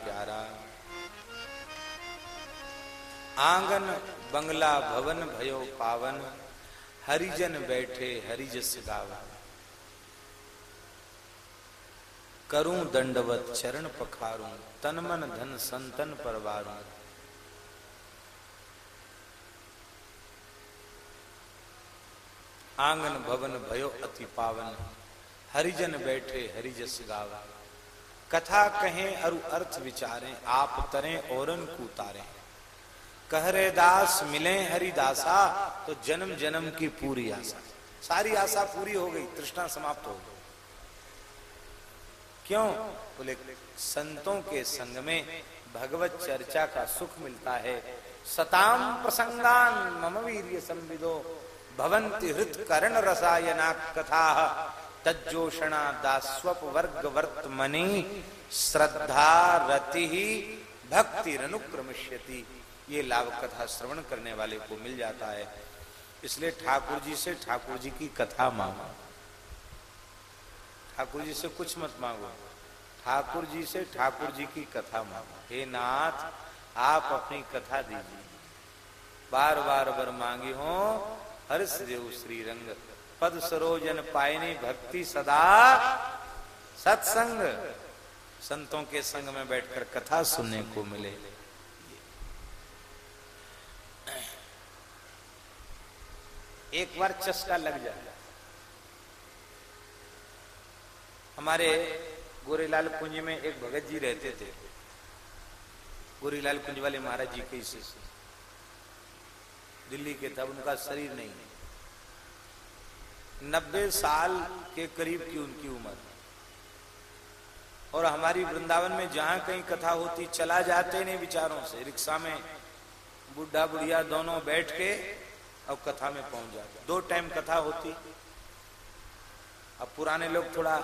प्यारा। आँगन बंगला भवन भयो पावन, हरिजन बैठे हरिजस गावन करूँ दंडवत चरण पखारूं तन मन धन संतन परवारूं। आँगन भवन भयो अति पावन, हरिजन बैठे हरिजस गावा कथा कहें अरु अर्थ विचारें, आप तरें औरन को उतारें कह रे दास मिले हरिदासा तो जन्म जन्म की पूरी आशा। सारी आशा पूरी हो गई, तृष्णा समाप्त हो गई। क्यों? बोले, संतों के संग में भगवत चर्चा का सुख मिलता है। सताम प्रसंगान मम वीर्य संविदो भवंति हृत कर्ण रसायना कथा। तज्जोषणा दास्वप वर्ग वर्तमनि श्रद्धा रति ही भक्ति अनुक्रमिष्यति ये लाभ कथा श्रवण करने वाले को मिल जाता है। इसलिए ठाकुर जी से ठाकुर जी की कथा मांगो। ठाकुर जी से कुछ मत मांगो। ठाकुर जी से ठाकुर जी की कथा मांगो। हे नाथ, आप अपनी कथा दीजिए। बार बार बर मांगी हो हर्ष देव श्री रंग पद सरोजन पायनी भक्ति सदा। सत्संग। संतों के संग में बैठकर कथा सुनने को मिले। एक बार चस्का लग जाए हमारे गोरेलाल कुंज में एक भगत जी रहते थे। गोरीलाल कुंज वाले महाराज जी के शिष्य दिल्ली के तब उनका शरीर नहीं है। नब्बे साल के करीब की उनकी उम्र। और हमारी वृंदावन में जहाँ कहीं कथा होती, चला जाते नहीं विचारों से। रिक्शा में बुढ़ा बुढ़िया दोनों बैठ के और कथा में पहुँच जाते। दो टाइम कथा होती। अब पुराने लोग थोड़ा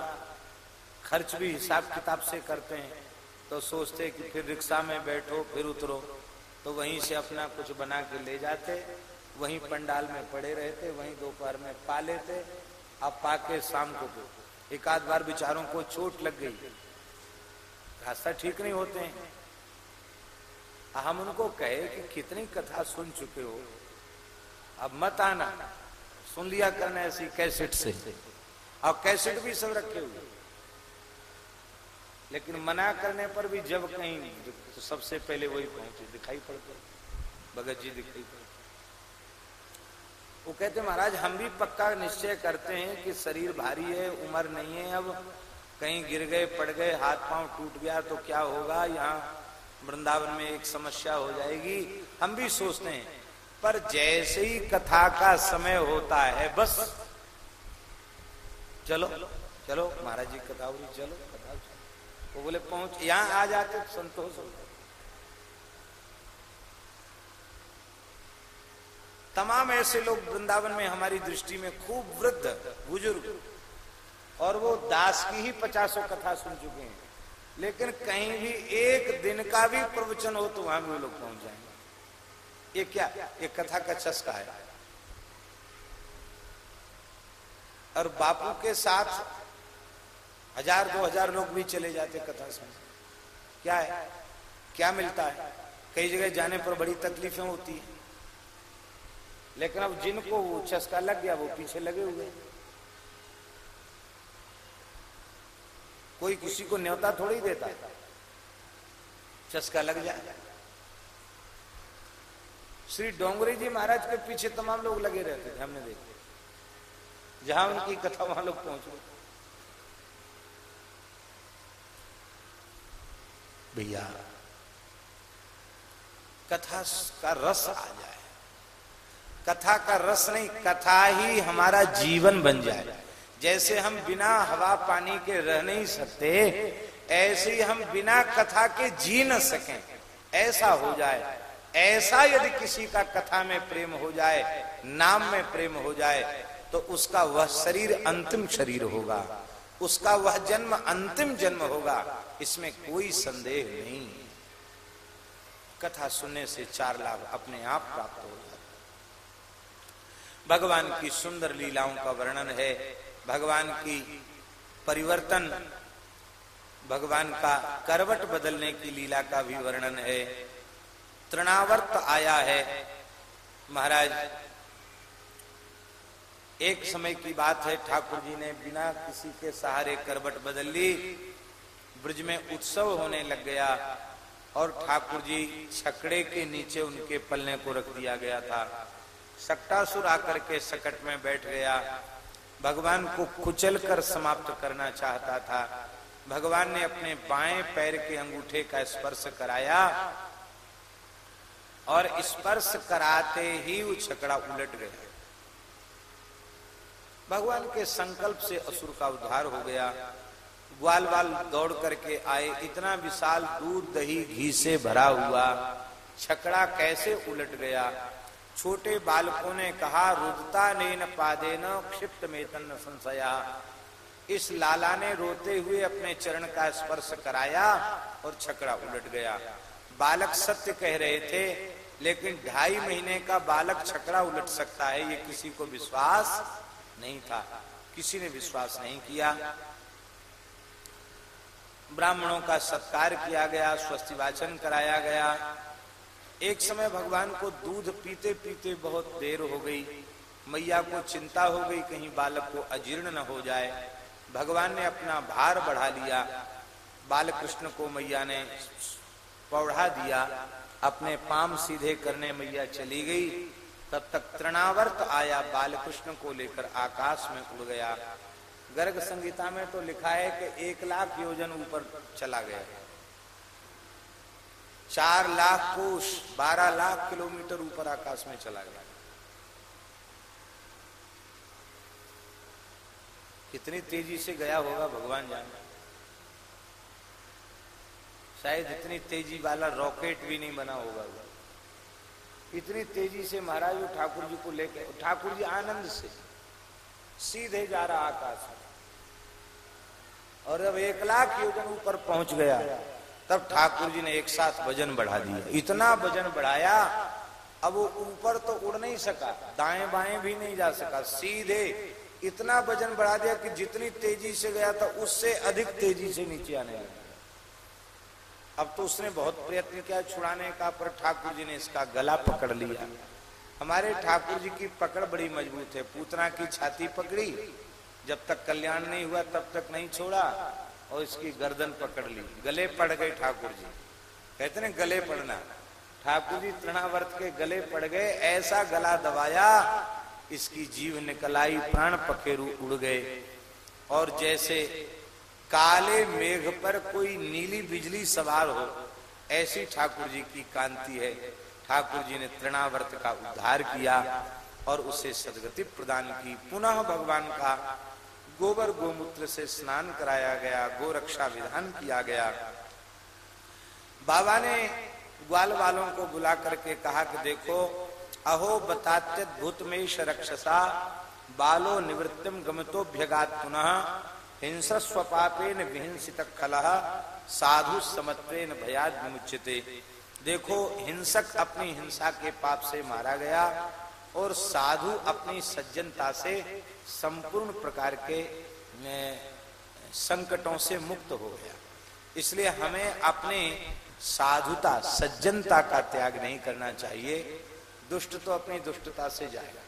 खर्च भी हिसाब किताब से करते हैं तो सोचते कि फिर रिक्शा में बैठो, फिर उतरो तो वहीं से अपना कुछ बना के ले जाते। वहीं पंडाल में पड़े रहते वहीं दोपहर में पा लेते, अब पाके शाम को एक आध बार बिचारों को चोट लग गई। रास्ता ठीक नहीं होते हैं। हम उनको कहे कि कितनी कथा सुन चुके हो। अब मत आना। सुन लिया करना ऐसी कैसेट से। और कैसेट भी सब रखे हुए। लेकिन मना करने पर भी जब कहीं तो सबसे पहले वही पहुँचे। दिखाई पड़ते। भगत जी दिखाई पड़ते। वो कहते महाराज, हम भी पक्का निश्चय करते हैं कि शरीर भारी है, उम्र नहीं है, अब कहीं गिर गए, पड़ गए, हाथ पाँव टूट गया तो क्या होगा? यहाँ वृंदावन में एक समस्या हो जाएगी। हम भी सोचते हैं, पर जैसे ही कथा का समय होता है, बस। चलो चलो, महाराज जी कथा चलो कथा वो बोले, पहुँच, यहाँ आ जाते, संतोष हो। तमाम ऐसे लोग वृंदावन में हमारी दृष्टि में खूब वृद्ध, बुज़ुर्ग, और वो दास की ही पचासों कथा सुन चुके हैं। लेकिन कहीं भी एक दिन का भी प्रवचन हो तो वहाँ लोग पहुँच जाएँगे। ये क्या? ये कथा का चस्का है। और बापू के साथ हज़ार, दो हज़ार लोग भी चले जाते कथा सुन। क्या है? क्या मिलता है? कई जगह जाने पर बड़ी तकलीफें होती है। लेकिन अब जिनको वो चस्का लग गया, वो पीछे लगे हुए कोई किसी को न्योता थोड़ी देता? चस्का लग जाए। श्री डोंगरी जी महाराज के पीछे तमाम लोग लगे रहते थे, हमने देखे। जहाँ उनकी कथा वहाँ लोग पहुँच भैया, कथा का रस आ जाए। कथा का रस नहीं, कथा ही हमारा जीवन बन जाए। जैसे हम बिना हवा पानी के रह नहीं सकते, ऐसे ही हम बिना कथा के जी न सकें। ऐसा हो जाए, ऐसा यदि किसी का कथा में प्रेम हो जाए, नाम में प्रेम हो जाए तो उसका वह शरीर अंतिम शरीर होगा। उसका वह जन्म अंतिम जन्म होगा। इसमें कोई संदेह नहीं। कथा सुनने से चार लाभ अपने आप प्राप्त हो भगवान की सुंदर लीलाओं का वर्णन है, भगवान की परिवर्तन, भगवान का करवट बदलने की लीला का भी वर्णन है। तृणावर्त आया है। महाराज, एक समय की बात है, ठाकुर जी ने बिना किसी के सहारे करवट बदल ली, ब्रज में उत्सव होने लग गया और ठाकुर जी छकड़े के नीचे उनके पलने को रख दिया गया था। सक्टासुर आकर के सकट में बैठ गया। भगवान को कुचल कर समाप्त करना चाहता था। भगवान ने अपने बाएँ पैर के अंगूठे का स्पर्श कराया और स्पर्श कराते ही वो छकड़ा उलट गया। भगवान के संकल्प से असुर का उद्धार हो गया। ग्वाल वाल दौड़ करके आए। इतना विशाल दूध दही घी से भरा हुआ। छकड़ा कैसे उलट गया? छोटे बालकों ने कहा, रुदता ने न पादे न क्षिप्त में तन संशया। इस लाला ने रोते हुए अपने चरण का स्पर्श कराया और छकड़ा उलट गया। बालक सत्य कह रहे थे, लेकिन ढाई महीने का बालक छकड़ा उलट सकता है, ये किसी को विश्वास नहीं था। किसी ने विश्वास नहीं किया। ब्राह्मणों का सत्कार किया गया स्वस्ति वाचन कराया गया। एक समय भगवान को दूध पीते पीते बहुत देर हो गई। मैया को चिंता हो गई कहीं बालक को अजीर्ण न हो जाए। भगवान ने अपना भार बढ़ा लिया। बालकृष्ण को मैया ने पौढ़ा दिया। अपने पाम सीधे करने मैया चली गई। तब तक तृणावर्त आया। बाल कृष्ण को लेकर आकाश में उड़ गया। गर्ग संगीता में तो लिखा है कि एक लाख योजन ऊपर चला गया। चार लाख कोष बारह लाख किलोमीटर ऊपर आकाश में चला गया। कितनी तेज़ी से गया होगा भगवान जाने। शायद इतनी तेज़ी वाला रॉकेट भी नहीं बना होगा इतनी तेज़ी से महाराज ठाकुर जी को लेकर ठाकुर जी आनंद से सीधे जा रहा आकाश में। और जब एक लाख योजन ऊपर पहुँच गया तब ठाकुर जी ने एक साथ वज़न बढ़ा दिया। इतना वज़न बढ़ाया, अब वो ऊपर तो उड़ नहीं सका, दाएँ बाएँ भी नहीं जा सका, सीधे इतना वज़न बढ़ा दिया कि जितनी तेज़ी से गया था, उससे अधिक तेज़ी से नीचे आने लगा। अब तो उसने बहुत प्रयत्न किया छुड़ाने का, पर ठाकुर जी ने इसका गला पकड़ लिया। हमारे ठाकुर जी की पकड़ बड़ी मज़बूत है। पूतना की छाती पकड़ी, जब तक कल्याण नहीं हुआ, तब तक नहीं छोड़ा। और इसकी गर्दन पकड़ ली। गले पड़ गए ठाकुर जी। कहते ना, गले पड़ना। ठाकुर जी तृणावर्त के गले पड़ गए, ऐसा गला दबाया, इसकी जीव निकल आई, प्राण पखेरु उड़ गए। और जैसे काले मेघ पर कोई नीली बिजली सवार हो, ऐसी ठाकुर जी की कांति है। ठाकुर जी ने तृणावर्त का उद्धार किया और उसे सदगति प्रदान की। पुनः भगवान का गोबर गोमूत्र से स्नान कराया गया, गोरक्षा विधान किया गया। बाबा ने ग्वाल वालों को बुला करके कहा कि देखो, अहो बतात्यत में रक्षसा, बालो निवृत्तिम गमतो भ्यगात पुनः हिंसस्वपापेन विहिंसित खल, साधु समत्वेन भयाद विमुच्यते। देखो, हिंसक अपनी हिंसा के पाप से मारा गया और साधु अपनी सज्जनता से संपूर्ण प्रकार के संकटों से मुक्त हो गया। इसलिए हमें अपने साधुता, सज्जनता का त्याग नहीं करना चाहिए। दुष्ट तो अपनी दुष्टता से जाएगा।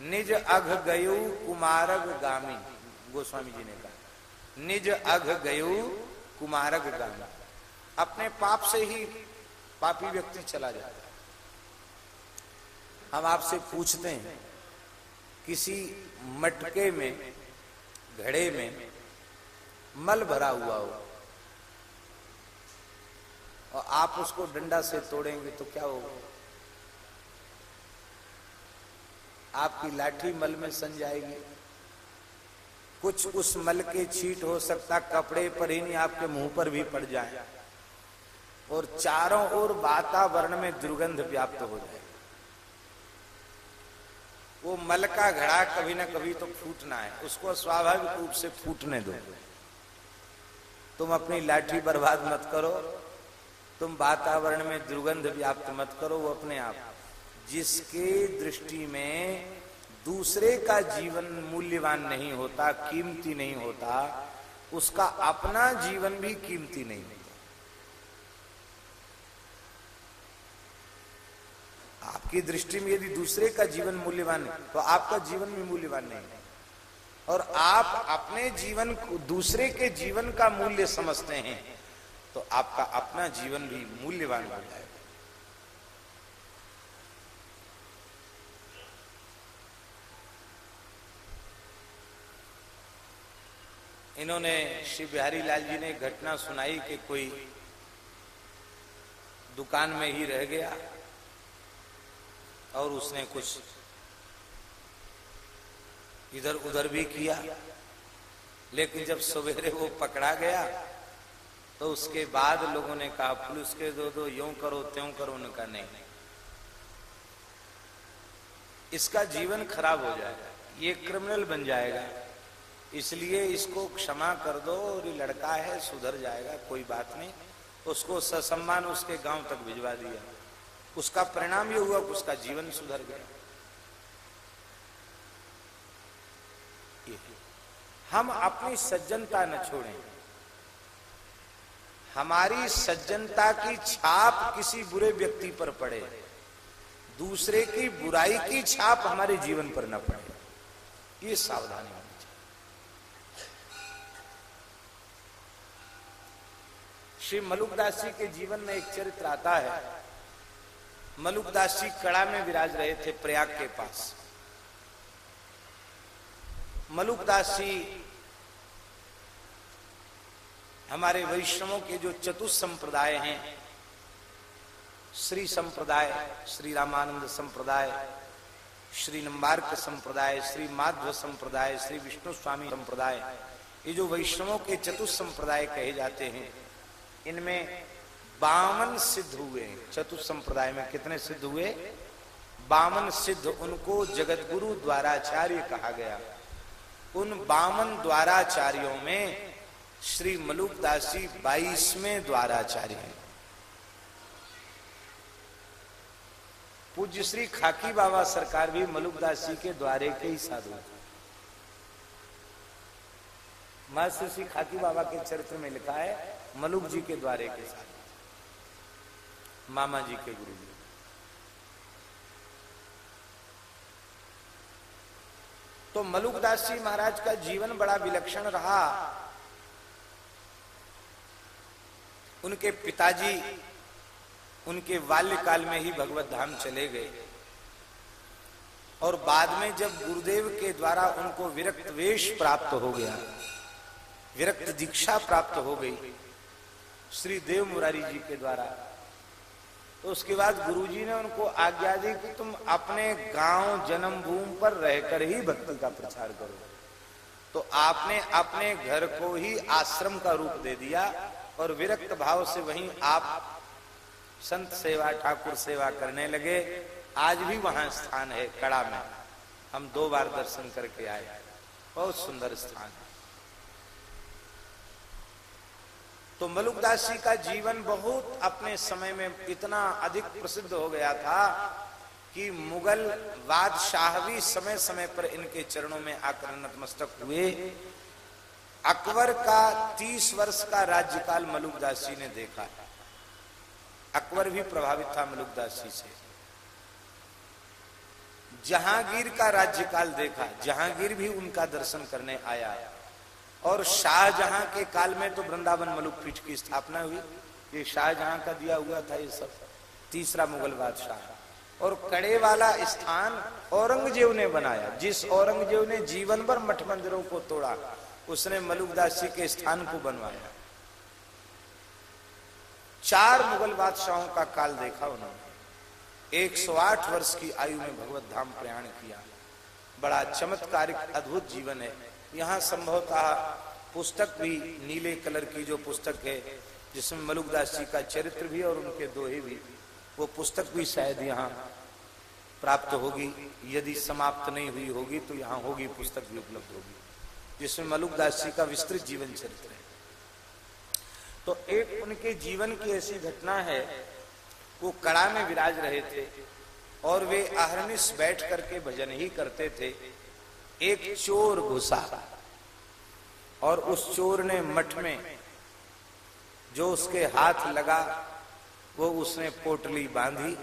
निज अघ गयु कुमारग गामी, गोस्वामी जी ने कहा। निज अघ गयु कुमारग गामी। अपने पाप से ही पापी व्यक्ति चला जाता है। हम आपसे पूछते हैं, किसी मटके में, घड़े में मल भरा हुआ हो। और आप उसको डंडा से तोड़ेंगे तो क्या होगा? आपकी लाठी मल में सन जाएगी। कुछ उस मल के छीट हो सकता, कपड़े पर ही नहीं, आपके मुँह पर भी पड़ जाए। और चारों ओर वातावरण में दुर्गंध व्याप्त हो जाए वो मल का घड़ा कभी ना कभी तो फूटना है। उसको स्वाभाविक रूप से फूटने दो। तुम अपनी लाठी बर्बाद मत करो। तुम वातावरण में दुर्गंध व्याप्त मत करो, वो अपने आप। जिसके दृष्टि में दूसरे का जीवन मूल्यवान नहीं होता, कीमती नहीं होता, उसका अपना जीवन भी कीमती नहीं होता आपकी दृष्टि में यदि दूसरे का जीवन मूल्यवान है तो आपका जीवन भी मूल्यवान नहीं है। और आप अपने जीवन को, दूसरे के जीवन का मूल्य समझते हैं तो आपका अपना जीवन भी मूल्यवान हो जाएगा। इन्होंने श्री बिहारी लाल जी ने घटना सुनाई कि कोई दुकान में ही रह गया। और उसने कुछ इधर उधर भी किया। लेकिन जब सवेरे वो पकड़ा गया तो उसके बाद लोगों ने कहा, पुलिस के दो दो, यूँ करो, त्यों करो उनका नहीं। इसका जीवन खराब हो जाएगा। ये क्रिमिनल बन जाएगा। इसलिए इसको क्षमा कर दो और ये लड़का है, सुधर जाएगा, कोई बात नहीं। उसको ससम्मान उसके गाँव तक भिजवा दिया। उसका परिणाम ये हुआ कि उसका जीवन सुधर गया। हम अपनी सज्जनता न छोड़ें। हमारी सज्जनता की छाप किसी बुरे व्यक्ति पर पड़े। दूसरे की बुराई की छाप हमारे जीवन पर न पड़े। ये सावधानी होनी चाहिए। श्री मलुकदास जी के जीवन में एक चरित्र आता है। मलुकदास जी कड़ा में विराज रहे थे प्रयाग के पास। मलुकदास जी हमारे वैष्णवों के जो चतुष संप्रदाय हैं, श्री संप्रदाय, श्री रामानंद संप्रदाय, श्री नंबार्क संप्रदाय, श्री माध्व संप्रदाय, श्री विष्णु स्वामी संप्रदाय, ये जो वैष्णवों के चतुष संप्रदाय कहे जाते हैं, इनमें बामन सिद्ध हुए। चतुर्थ संप्रदाय में कितने सिद्ध हुए? बावन सिद्ध उनको जगत गुरु द्वाराचार्य कहा गया। उन बावन द्वाराचार्यों में श्री मलुकदास जी बाईसवें द्वाराचार्य हैं। पूज्य श्री खाकी बाबा सरकार भी मलुकदास जी के द्वारे के ही साधु महर्षि श्री खाकी बाबा के चरित्र में लिखा है, मलुक जी के द्वारे के साधु मामा जी के गुरु। जी तो मलुकदास जी महाराज का जीवन बड़ा विलक्षण रहा। उनके पिताजी उनके बाल्यकाल में ही भगवत धाम चले गए। और बाद में जब गुरुदेव के द्वारा उनको विरक्त वेश प्राप्त हो गया, विरक्त दीक्षा प्राप्त हो गई, श्री देव मुरारी जी के द्वारा तो उसके बाद गुरुजी ने उनको आज्ञा दी कि तुम अपने गाँव जन्मभूमि पर रहकर ही भक्ति का प्रचार करो। तो आपने अपने घर को ही आश्रम का रूप दे दिया और विरक्त भाव से वहीं आप संत सेवा, ठाकुर सेवा करने लगे। आज भी वहाँ स्थान है कड़ा में। हम दो बार दर्शन करके आए। बहुत सुंदर स्थान है। तो मलुकदास जी का जीवन बहुत अपने समय में इतना अधिक प्रसिद्ध हो गया था कि मुगल बादशाहवी समय समय पर इनके चरणों में आकर नतमस्तक हुए। अकबर का तीस वर्ष का राज्यकाल मलुकदास जी ने देखा। अकबर भी प्रभावित था मलुकदास जी से। जहांगीर का राज्यकाल देखा। जहांगीर भी उनका दर्शन करने आया। और शाहजहां के काल में तो वृंदावन मलुक पीठ की स्थापना हुई। ये शाहजहां का दिया हुआ था ये सब। तीसरा मुगल बादशाह। और कड़े वाला स्थान औरंगज़ेब ने बनाया। जिस औरंगज़ेब ने जीवन भर मठ मंदिरों को तोड़ा, उसने मलुकदास जी के स्थान को बनवाया। चार मुगल बादशाहों का काल देखा उन्होंने। 108 वर्ष की आयु में भगवत धाम प्रयाण किया। बड़ा चमत्कारिक, अद्भुत जीवन है। यहाँ संभवतः पुस्तक भी नीले कलर की जो पुस्तक है, जिसमें मलुकदास जी का चरित्र भी और उनके दोहे भी, वो पुस्तक भी शायद यहाँ प्राप्त होगी। यदि समाप्त नहीं हुई होगी तो यहाँ होगी पुस्तक भी उपलब्ध होगी, जिसमें मलुकदास जी का विस्तृत जीवन चरित्र है। तो एक उनके जीवन की ऐसी घटना है, वो कड़ा में विराज रहे थे और वे आहरनिश बैठ करके भजन ही करते थे। एक चोर घुसा और उस चोर ने मठ में जो उसके हाथ लगा, वो उसने पोटली बांधी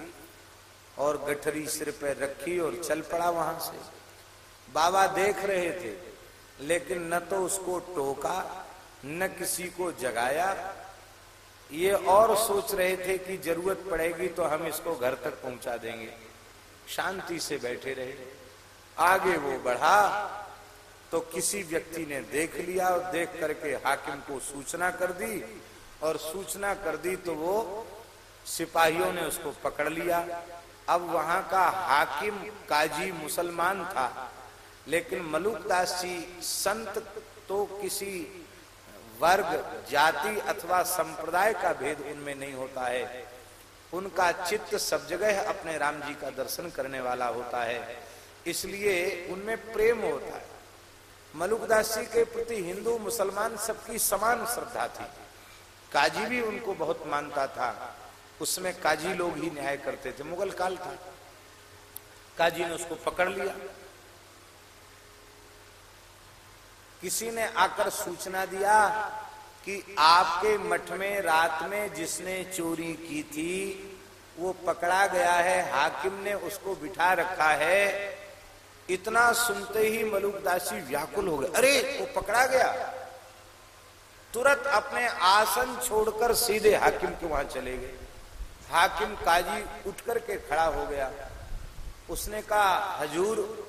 और गठरी सिर पर रखी और चल पड़ा वहाँ से। बाबा देख रहे थे, लेकिन न तो उसको टोका, न किसी को जगाया। ये और सोच रहे थे कि ज़रूरत पड़ेगी तो हम इसको घर तक पहुँचा देंगे। शांति से बैठे रहे। आगे वो बढ़ा तो किसी व्यक्ति ने देख लिया और देख करके हाकिम को सूचना कर दी और सूचना कर दी तो वो सिपाहियों ने उसको पकड़ लिया। अब वहाँ का हाकिम काजी मुसलमान था, लेकिन मलुकदास जी संत तो किसी वर्ग, जाति अथवा संप्रदाय का भेद उनमें नहीं होता है। उनका चित्त सब जगह अपने राम जी का दर्शन करने वाला होता है। इसलिए उनमें प्रेम होता है। मलुकदास जी के प्रति हिंदू, मुसलमान सबकी समान श्रद्धा थी। काजी भी उनको बहुत मानता था। उसमें काजी लोग ही न्याय करते थे। मुगल काल था। काजी ने उसको पकड़ लिया। किसी ने आकर सूचना दिया कि आपके मठ में, रात में जिसने चोरी की थी, वो पकड़ा गया है। हाकिम ने उसको बिठा रखा है। इतना सुनते ही मलुकदासी व्याकुल हो गए। अरे, वो पकड़ा गया। तुरंत अपने आसन छोड़कर सीधे हाकिम के वहाँ चले गए। हाकिम काजी उठ करके खड़ा हो गया। उसने कहा, हजूर,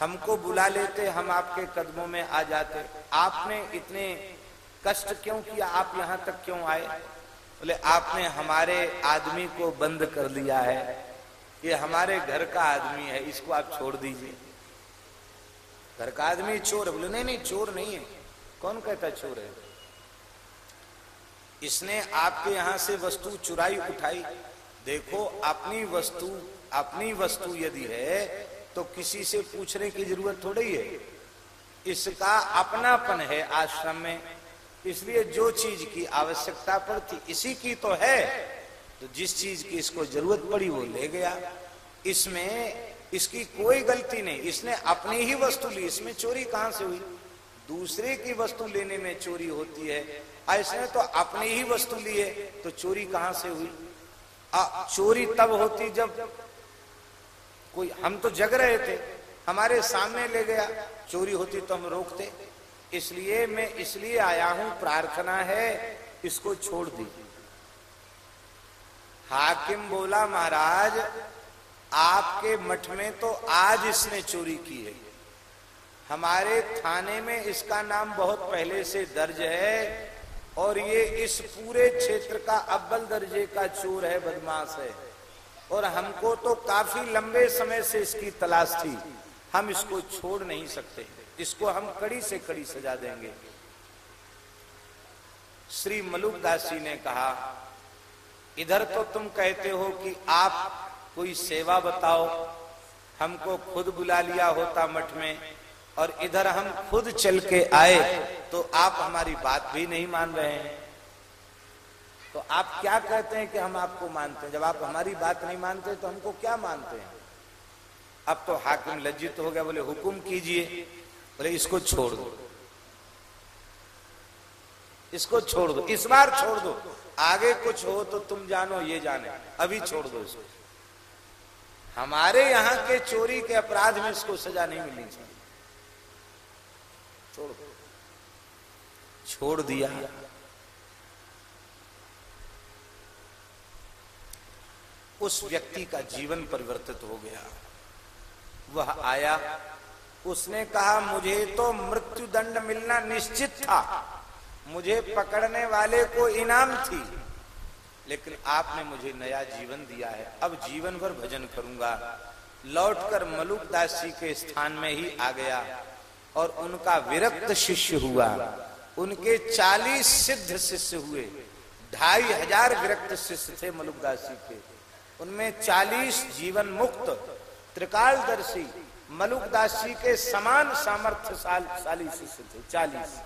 हमको बुला लेते, हम आपके कदमों में आ जाते। आपने इतने कष्ट क्यों किया? आप यहाँ तक क्यों आए? बोले, आपने हमारे आदमी को बंद कर दिया है। ये हमारे घर का आदमी है, इसको आप छोड़ दीजिए। घर का आदमी चोर बोले, नहीं नहीं, चोर नहीं है। कौन कहता चोर है? इसने आपके यहाँ से वस्तु चुराई, उठाई। देखो, अपनी वस्तु अपनी वस्तु यदि है तो किसी से पूछने की ज़रूरत थोड़ी है। इसका अपनापन है आश्रम में, इसलिए जो चीज़ की आवश्यकता पड़ती, इसी की तो है। तो जिस चीज़ की इसको ज़रूरत पड़ी वो ले गया। इसमें इसकी कोई गलती नहीं। इसने अपनी ही वस्तु ली। इसमें चोरी कहाँ से हुई? दूसरे की वस्तु लेने में चोरी होती है। इसने तो अपनी ही वस्तु ली है। तो चोरी कहाँ से हुई? आ, चोरी तब होती जब कोई हम तो जग रहे थे। हमारे सामने ले गया। चोरी होती तो हम रोकते। इसलिए मैं इसलिए आया हूँ। प्रार्थना है इसको छोड़ दी हाकिम बोला, महाराज, आपके मठ में तो आज इसने चोरी की है। हमारे थाने में इसका नाम बहुत पहले से दर्ज है और ये इस पूरे क्षेत्र का अव्वल दर्जे का चोर है, बदमाश है। और हमको तो काफ़ी लंबे समय से इसकी तलाश थी। हम इसको छोड़ नहीं सकते। इसको हम कड़ी से कड़ी सजा देंगे। श्री मलुक दास जी ने कहा इधर तो तुम कहते हो कि आप कोई सेवा बताओ, हमको खुद बुला लिया होता मठ में, और इधर हम खुद चल के आए तो आप हमारी बात भी नहीं मान रहे हैं। तो आप क्या कहते हैं कि हम आपको मानते हैं? जब आप हमारी बात नहीं मानते तो हमको क्या मानते हैं? अब तो हाकिम लज्जित हो गया, बोले, हुक्म कीजिए। बोले, इसको छोड़ दो। इसको छोड़ दो। इस बार छोड़ दो। आगे कुछ हो तो तुम जानो, ये जाने। अभी छोड़ दो इसको। हमारे यहाँ के चोरी के अपराध में इसको सजा नहीं मिलनी चाहिए। छोड़ छोड़ दिया। उस व्यक्ति का जीवन परिवर्तित हो गया। वह आया। उसने कहा, मुझे तो मृत्यु दंड मिलना निश्चित था। मुझे पकड़ने वाले को इनाम थी। लेकिन आपने मुझे नया जीवन दिया है। अब जीवन भर भजन करूँगा। लौटकर मलुक दास जी के स्थान में ही आ गया और उनका विरक्त शिष्य हुआ। उनके चालीस सिद्ध शिष्य हुए। ढाई हज़ार विरक्त शिष्य थे मलुक दास जी के। उनमें चालीस जीवन मुक्त, त्रिकालदर्शी, मलुक दास जी के समान सामर्थ्यशाली शिष्य थे। चालीस।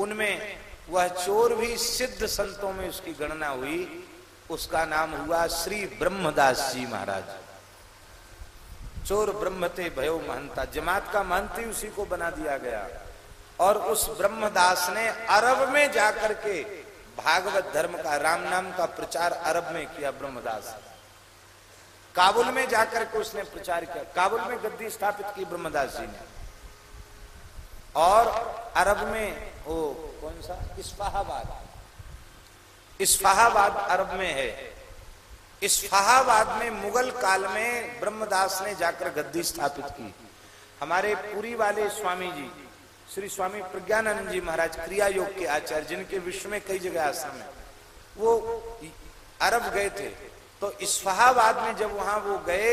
उनमें वह चोर भी सिद्ध संतों में उसकी गणना हुई। उसका नाम हुआ श्री ब्रह्मदास जी महाराज। चोर ब्रह्मते भयो महंता। जमात का महंती उसी को बना दिया गया। और उस ब्रह्मदास ने अरब में जाकर के भागवत धर्म का, राम नाम का प्रचार अरब में किया ब्रह्मदास। काबुल में जाकर के उसने प्रचार किया। काबुल में गद्दी स्थापित की ब्रह्मदास जी ने। और अरब में वो कौन सा? इस्फाहाबाद। इस्फाहाबाद अरब में है। इस्फाहाबाद में मुगल काल में ब्रह्मदास ने जाकर गद्दी स्थापित की। हमारे पूरी वाले स्वामी जी, श्री स्वामी प्रज्ञानंद जी महाराज क्रिया योग के आचार्य, जिनके विश्व में कई जगह आश्रम है, वो अरब गए थे। तो इस्फाहाबाद में जब वहाँ वो गए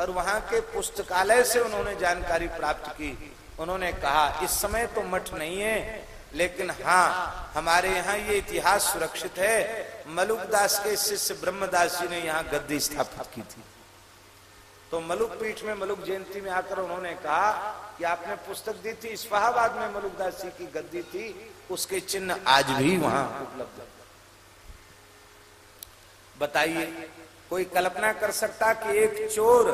और वहाँ के पुस्तकालय से उन्होंने जानकारी प्राप्त की, उन्होंने कहा, इस समय तो मठ नहीं है लेकिन हाँ हमारे यहाँ ये इतिहास सुरक्षित है। मलुक दास के शिष्य ब्रह्मदास जी ने यहाँ गद्दी स्थापित की थी। तो मलुक पीठ में, मलुक जयंती में आकर उन्होंने कहा कि आपने पुस्तक दी थी इस्फाहाबाद में मलुक दास जी की गद्दी थी, उसके चिन्ह आज भी वहाँ उपलब्ध बताइए, कोई कल्पना कर सकता कि एक चोर,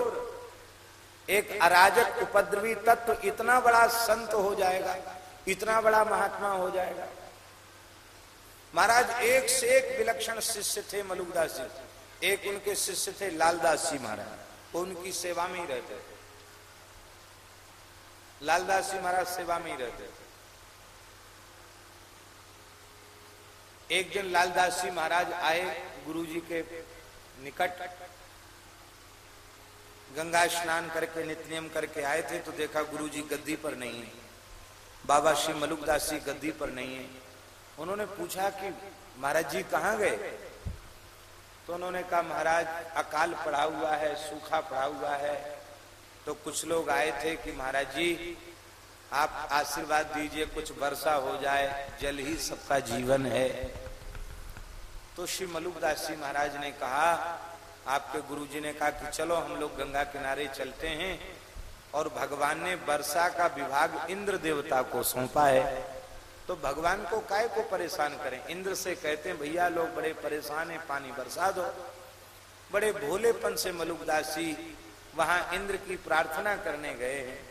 एक अराजक उपद्रवी तत्व इतना बड़ा संत हो जाएगा? इतना बड़ा महात्मा हो जाएगा। महाराज, एक से एक विलक्षण शिष्य थे मलुकदास जी। एक उनके शिष्य थे लालदास जी महाराज। वो उनकी सेवा में ही रहते थे। लालदास जी महाराज सेवा में ही रहते थे। एक दिन लालदास जी महाराज आए गुरु जी के निकट। गंगा स्नान करके नित्यनियम करके आए थे तो देखा गुरु जी गद्दी पर नहीं है। बाबा श्री मलुकदास जी गद्दी पर नहीं है। उन्होंने पूछा कि, महाराज जी कहाँ गए? तो उन्होंने कहा, महाराज, अकाल पड़ा हुआ है, सूखा पड़ा हुआ है। तो कुछ लोग आए थे कि, महाराज जी, आप आशीर्वाद दीजिए, कुछ वर्षा हो जाए, जल ही सबका जीवन है। तो श्री मलुकदास जी महाराज ने कहा, आपके गुरुजी ने कहा कि, चलो, हम लोग गंगा किनारे चलते हैं। और भगवान ने वर्षा का विभाग इंद्र देवता को सौंपा है। तो भगवान को काय को परेशान करें? इंद्र से कहते हैं, भैया लोग बड़े परेशान हैं, पानी बरसा दो। बड़े भोलेपन से मलुकदास जी वहाँ इंद्र की प्रार्थना करने गए हैं।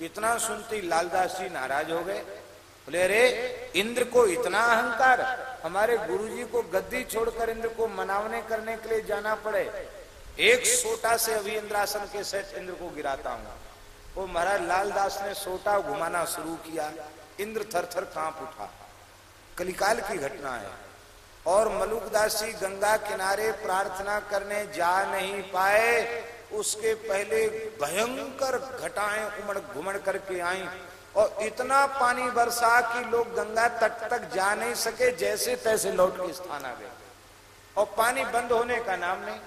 इतना सुनते लालदास जी नाराज़ हो गए। बोले, अरे, इंद्र को इतना अहंकार, हमारे गुरुजी को गद्दी छोड़कर इंद्र को मनावने करने के लिए जाना पड़े। एक सोटा से अभी इंद्रासन के सेट इंद्र को गिराता हूँ। वो महाराज लालदास ने सोटा घुमाना शुरू किया। इंद्र थर थर काँप उठा। कलिकाल की घटना है। और मलुकदास जी गंगा किनारे प्रार्थना करने जा नहीं पाए, उसके पहले भयंकर घटाएँ उमड़ घुमड़ करके आई। और इतना पानी बरसा कि लोग गंगा तट तक जा नहीं सके, जैसे तैसे लौट के स्थान आ गए। और पानी बंद होने का नाम नहीं।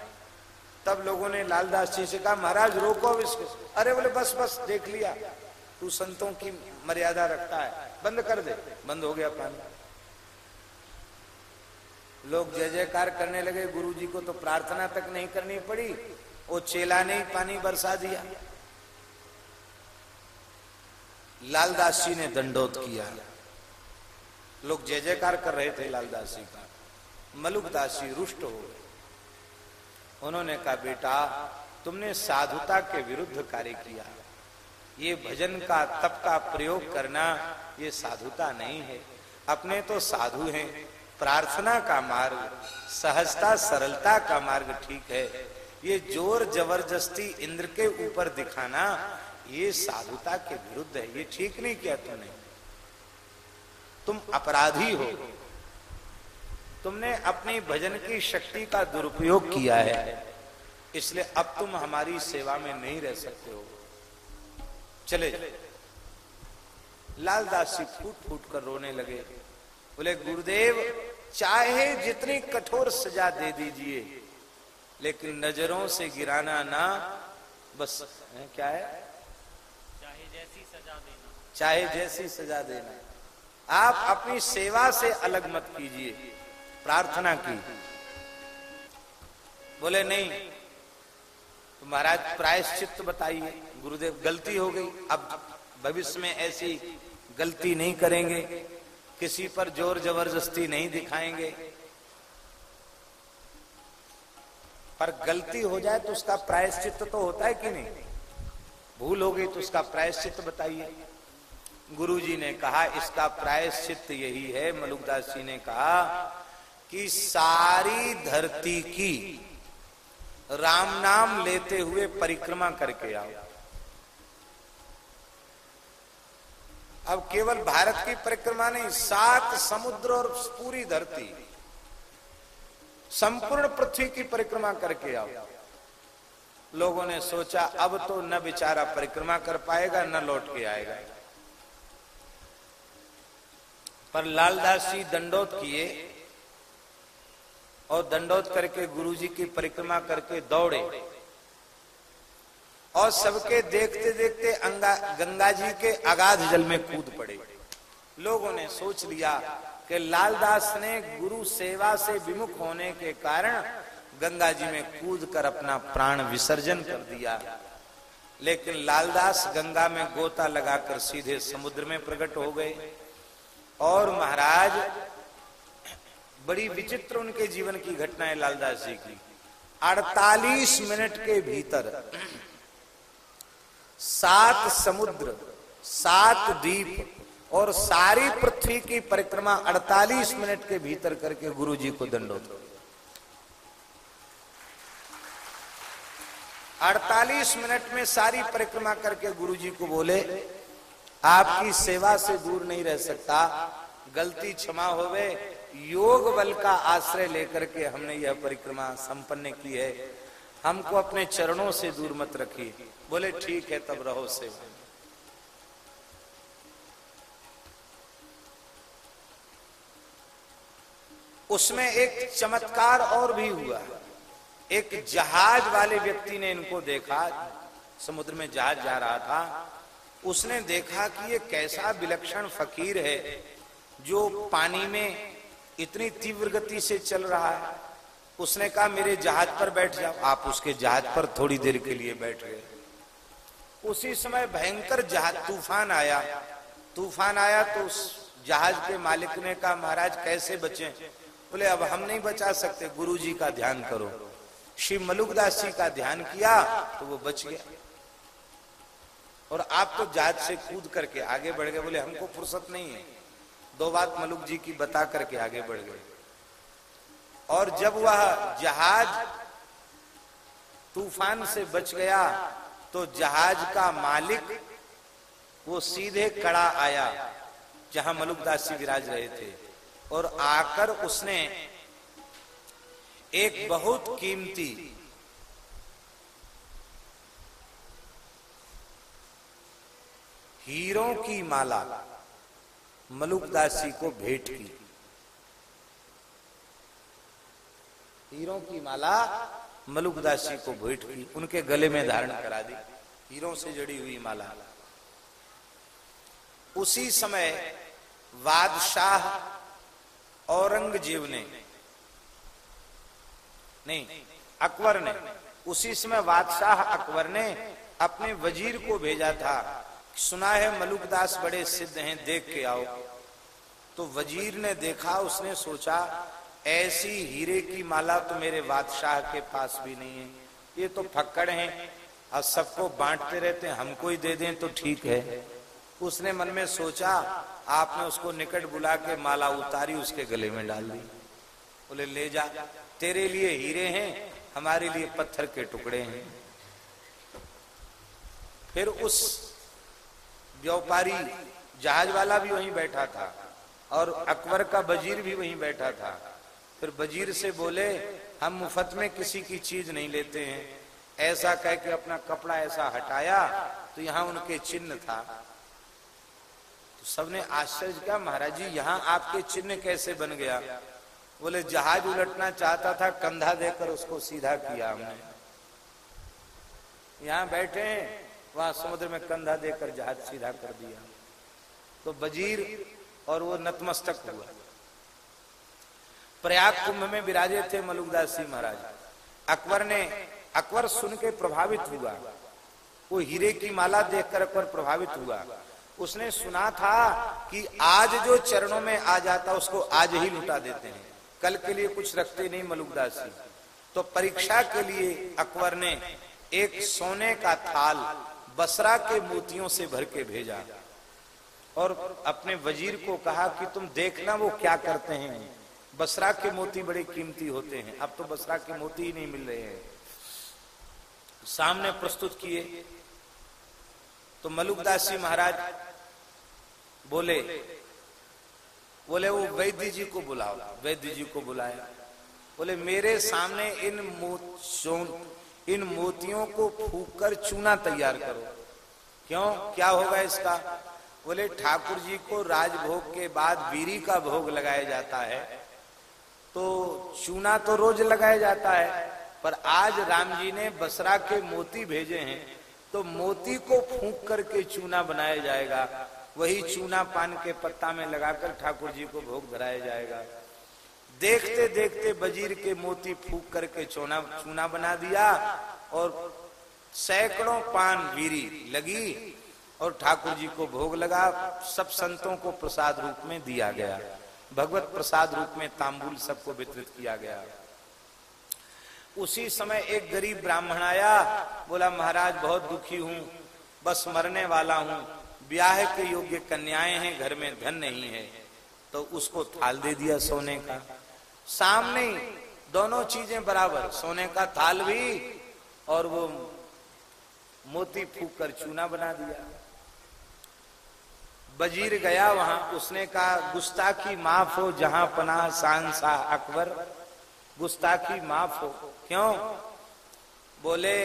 तब लोगों ने लालदास जी से कहा, महाराज, रोको इसको। अरे बोले, बस बस, देख लिया। तू संतों की मर्यादा रखता है। बंद कर दे। बंद हो गया पानी। लोग जय जयकार करने लगे। गुरु जी को तो प्रार्थना तक नहीं करनी पड़ी। वो चेला ने पानी बरसा दिया। लालदास जी ने दंडोत किया। लोग जय जयकार कर रहे थे लालदास जी का। मलुकदास जी रुष्ट हो गए। उन्होंने कहा, बेटा, तुमने साधुता के विरुद्ध कार्य किया। ये भजन का, तप का प्रयोग करना, ये साधुता नहीं है। अपने तो साधु हैं। प्रार्थना का मार्ग, सहजता, सरलता का मार्ग ठीक है। ये ज़ोर ज़बरदस्ती इंद्र के ऊपर दिखाना, ये साधुता के विरुद्ध है। ये ठीक नहीं किया तुमने। तुम अपराधी हो। तुमने अपनी भजन की शक्ति का दुरुपयोग किया है। इसलिए अब तुम हमारी सेवा में नहीं रह सकते हो। चले। लालदास जी फूट फूट कर रोने लगे। बोले गुरुदेव चाहे जितनी कठोर सजा दे दीजिए लेकिन नज़रों से गिराना ना बस है, क्या है? चाहे जैसी सजा देना। चाहे जैसी सजा देना। आप अपनी सेवा से अलग मत कीजिए। प्रार्थना की। बोले, नहीं तो महाराज प्रायश्चित बताइए। गुरुदेव, गलती हो गई। अब भविष्य में ऐसी गलती नहीं करेंगे। किसी पर ज़ोर ज़बरदस्ती नहीं दिखाएँगे। पर गलती हो जाए तो उसका प्रायश्चित तो होता है कि नहीं? भूल हो गई तो उसका प्रायश्चित बताइए। गुरुजी ने कहा, इसका प्रायश्चित यही है। मलुकदास जी ने कहा कि सारी धरती की राम नाम लेते हुए परिक्रमा करके आओ। अब केवल भारत की परिक्रमा नहीं, सात समुद्र और पूरी धरती, संपूर्ण पृथ्वी की परिक्रमा करके आओ। लोगों ने सोचा, अब तो न बेचारा परिक्रमा कर पाएगा, न लौट के आएगा। पर लालदास जी दंडोत किए और दंडोत करके गुरुजी की परिक्रमा करके दौड़े। और सबके देखते देखते अंगा गंगा जी के अगाध जल में कूद पड़े। लोगों ने सोच लिया कि लालदास ने गुरु सेवा से विमुख होने के कारण गंगा जी में कूद कर अपना प्राण विसर्जन कर दिया। लेकिन लालदास गंगा में गोता लगाकर सीधे समुद्र में प्रकट हो गए। और महाराज बड़ी विचित्र उनके जीवन की घटनाएँ लालदास जी की 48 मिनट के भीतर सात समुद्र, सात द्वीप और सारी पृथ्वी की परिक्रमा 48 मिनट के भीतर करके गुरु जी को दंडोत 48 मिनट में सारी परिक्रमा करके गुरु जी को बोले, आपकी सेवा से दूर नहीं रह सकता, गलती क्षमा होवे योग बल का आश्रय लेकर के हमने यह परिक्रमा संपन्न की है। हमको अपने चरणों से दूर मत रखिए। बोले, ठीक है, तब रहो सेवा उसमें एक चमत्कार और भी हुआ। एक जहाज़ वाले व्यक्ति ने इनको देखा। समुद्र में जहाज़ जा रहा था। उसने देखा कि ये कैसा विलक्षण फकीर है, जो पानी में इतनी तीव्र गति से चल रहा है। उसने कहा मेरे जहाज़ पर बैठ जाओ। आप उसके जहाज़ पर थोड़ी देर के लिए बैठ गए। उसी समय भयंकर जहाज़ तूफ़ान आया। तूफ़ान आया तो उस जहाज़ के मालिक ने कहा महाराज कैसे बचे? बोले अब हम नहीं बचा सकते। गुरु जी का ध्यान करो। श्री मलुकदास जी का ध्यान किया तो वो बच गया। और आप तो जहाज़ से कूद करके आगे बढ़ गए। बोले हमको फुर्सत नहीं है। दो बात मलुक जी की बता करके आगे बढ़ गए। और जब वह जहाज़ तूफ़ान से बच गया तो जहाज़ का मालिक वो सीधे कड़ा आया, जहाँ मलुकदास जी विराज रहे थे। और आकर उसने एक बहुत कीमती हीरों की माला मलुकदास जी को भेंट की। हीरों की माला मलुकदास जी को भेंट की, उनके गले में धारण करा दी। हीरों से जड़ी हुई माला। उसी समय बादशाह औरंगज़ेब ने, नहीं, अकबर ने, उसी समय बादशाह अकबर ने अपने वज़ीर को भेजा था। सुना है मलुकदास बड़े सिद्ध हैं, देख के आओ। तो वज़ीर ने देखा, उसने सोचा, ऐसी हीरे की माला तो मेरे बादशाह के पास भी नहीं है। ये तो फक्कड़ हैं और सबको बांटते रहते हैं, हमको ही दे दें तो ठीक है। उसने मन में सोचा, आपने उसको निकट बुला के माला उतारी, उसके गले में डाल दी। बोले, ले जा, तेरे लिए हीरे हैं, हमारे लिए पत्थर के टुकड़े हैं। फिर उस व्यापारी, जहाज़ वाला भी वहीं बैठा था और अकबर का वज़ीर भी वहीं बैठा था। फिर वज़ीर से बोले, हम मुफ़्त में किसी की चीज़ नहीं लेते हैं। ऐसा कह के अपना कपड़ा ऐसा हटाया तो यहाँ उनके चिन्ह था। तो सबने आश्चर्य किया, महाराज जी, यहाँ आपके चिन्ह कैसे बन गया? बोले, जहाज़ उलटना चाहता था, कंधा देकर उसको सीधा किया हमने। यहाँ बैठे वहाँ समुद्र में कंधा देकर जहाज़ सीधा कर दिया। तो वज़ीर और वो नतमस्तक हुआ। प्रयाग कुंभ में विराजे थे मलुकदास सिंह महाराज। अकबर ने, अकबर सुन के प्रभावित हुआ। वो हीरे की माला देखकर अकबर प्रभावित हुआ। उसने सुना था कि आज जो चरणों में आ जाता, उसको आज ही लुटा देते हैं। कल के लिए कुछ रखते नहीं मलुकदास जी तो परीक्षा के लिए अकबर ने एक सोने का थाल बसरा के मोतियों से भर के भेजा। और अपने वज़ीर को कहा कि तुम देखना वो क्या करते हैं। बसरा के मोती बड़े कीमती होते हैं। अब तो बसरा के मोती ही नहीं मिल रहे हैं। सामने प्रस्तुत किए। तो मलुकदास जी महाराज बोले बोले, वो वैद्य जी को बुलाओ। वैद्य जी को बुलाया। बोले, मेरे सामने इन इन मोतियों को फूक कर चूना तैयार करो। क्यों? क्या होगा इसका? बोले, ठाकुर जी को राजभोग के बाद बीरी का भोग लगाया जाता है। तो चूना तो रोज लगाया जाता है, पर आज राम जी ने बसरा के मोती भेजे हैं तो मोती को फूक करके चूना बनाया जाएगा। वही चूना पान के पत्ता में लगाकर ठाकुर जी को भोग धराया जाएगा। देखते देखते बजीर के मोती फूक करके चूना चूना बना दिया और सैकड़ों पान वीरी लगी और ठाकुर जी को भोग लगा, सब संतों को प्रसाद रूप में दिया गया। भगवत प्रसाद रूप में तांबुल सबको वितरित किया गया। उसी समय एक गरीब ब्राह्मण आया, बोला, महाराज, बहुत दुखी हूँ, बस मरने वाला हूँ। ब्याह के योग्य कन्याएँ हैं, घर में धन नहीं है। तो उसको थाल दे दिया सोने का। सामने दोनों चीज़ें बराबर, सोने का थाल भी और वो मोती फूक कर चूना बना दिया। बजीर गया वहाँ, उसने कहा, गुस्ताखी माफ़ हो जहाँ पनाह सांसा अकबर। गुस्ताखी माफ़ हो। क्यों? बोले,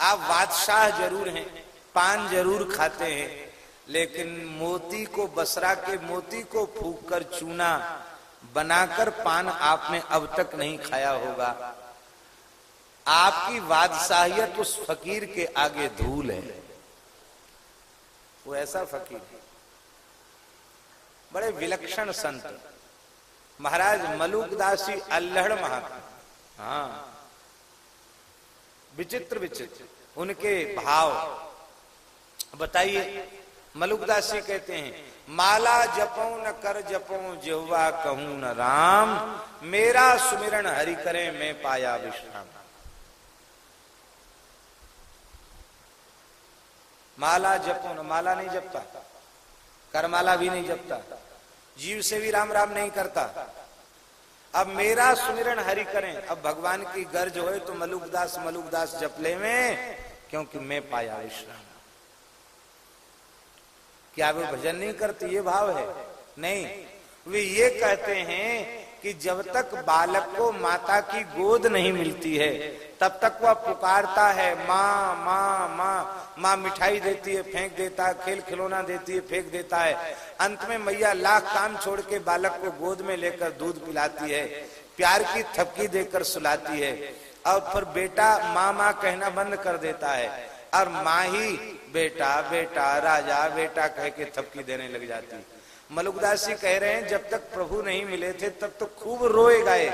आप बादशाह ज़रूर हैं, पान ज़रूर खाते हैं, लेकिन मोती को बसरा के मोती को फूक कर चूना बनाकर पान आपने अब तक नहीं खाया होगा। आपकी बादशाहियत उस फकीर के आगे धूल है। वो ऐसा फकीर है। बड़े विलक्षण संत। महाराज मलुकदास जी अल्हड़ महात्मा। हाँ। विचित्र विचित्र। उनके भाव। बताइए मलुकदास जी कहते हैं माला जपो न कर जपो जिहवा कहूँ न राम, मेरा सुमिरन हरि करे, मैं पाया विश्राम। माला जपो न, माला नहीं जपता, करमाला भी नहीं जपता, जीव से भी राम राम नहीं करता। अब मेरा सुमिरन हरि करें, अब भगवान की गर्ज हो तो मलुकदास मलुकदास जपले में क्योंकि मैं पाया विश्राम। क्या वे भजन नहीं करते? ये भाव है। नहीं। वे ये कहते हैं कि जब तक बालक को माता की गोद नहीं मिलती है, तब तक वह पुकारता है, माँ माँ माँ। माँ मिठाई देती है, फेंक देता है, खेल खिलौना देती है, फेंक देता है। अंत में मैया लाख काम छोड़ के बालक को गोद में लेकर दूध पिलाती है, प्यार की थपकी देकर सुलाती है। और फिर बेटा माँ माँ कहना बंद कर देता है। और माँ ही बेटा बेटा, राजा, बेटा कह के थपकी देने लग जाती। मलुकदास जी कह रहे हैं, जब तक प्रभु नहीं मिले थे, तब तो खूब रोए गए।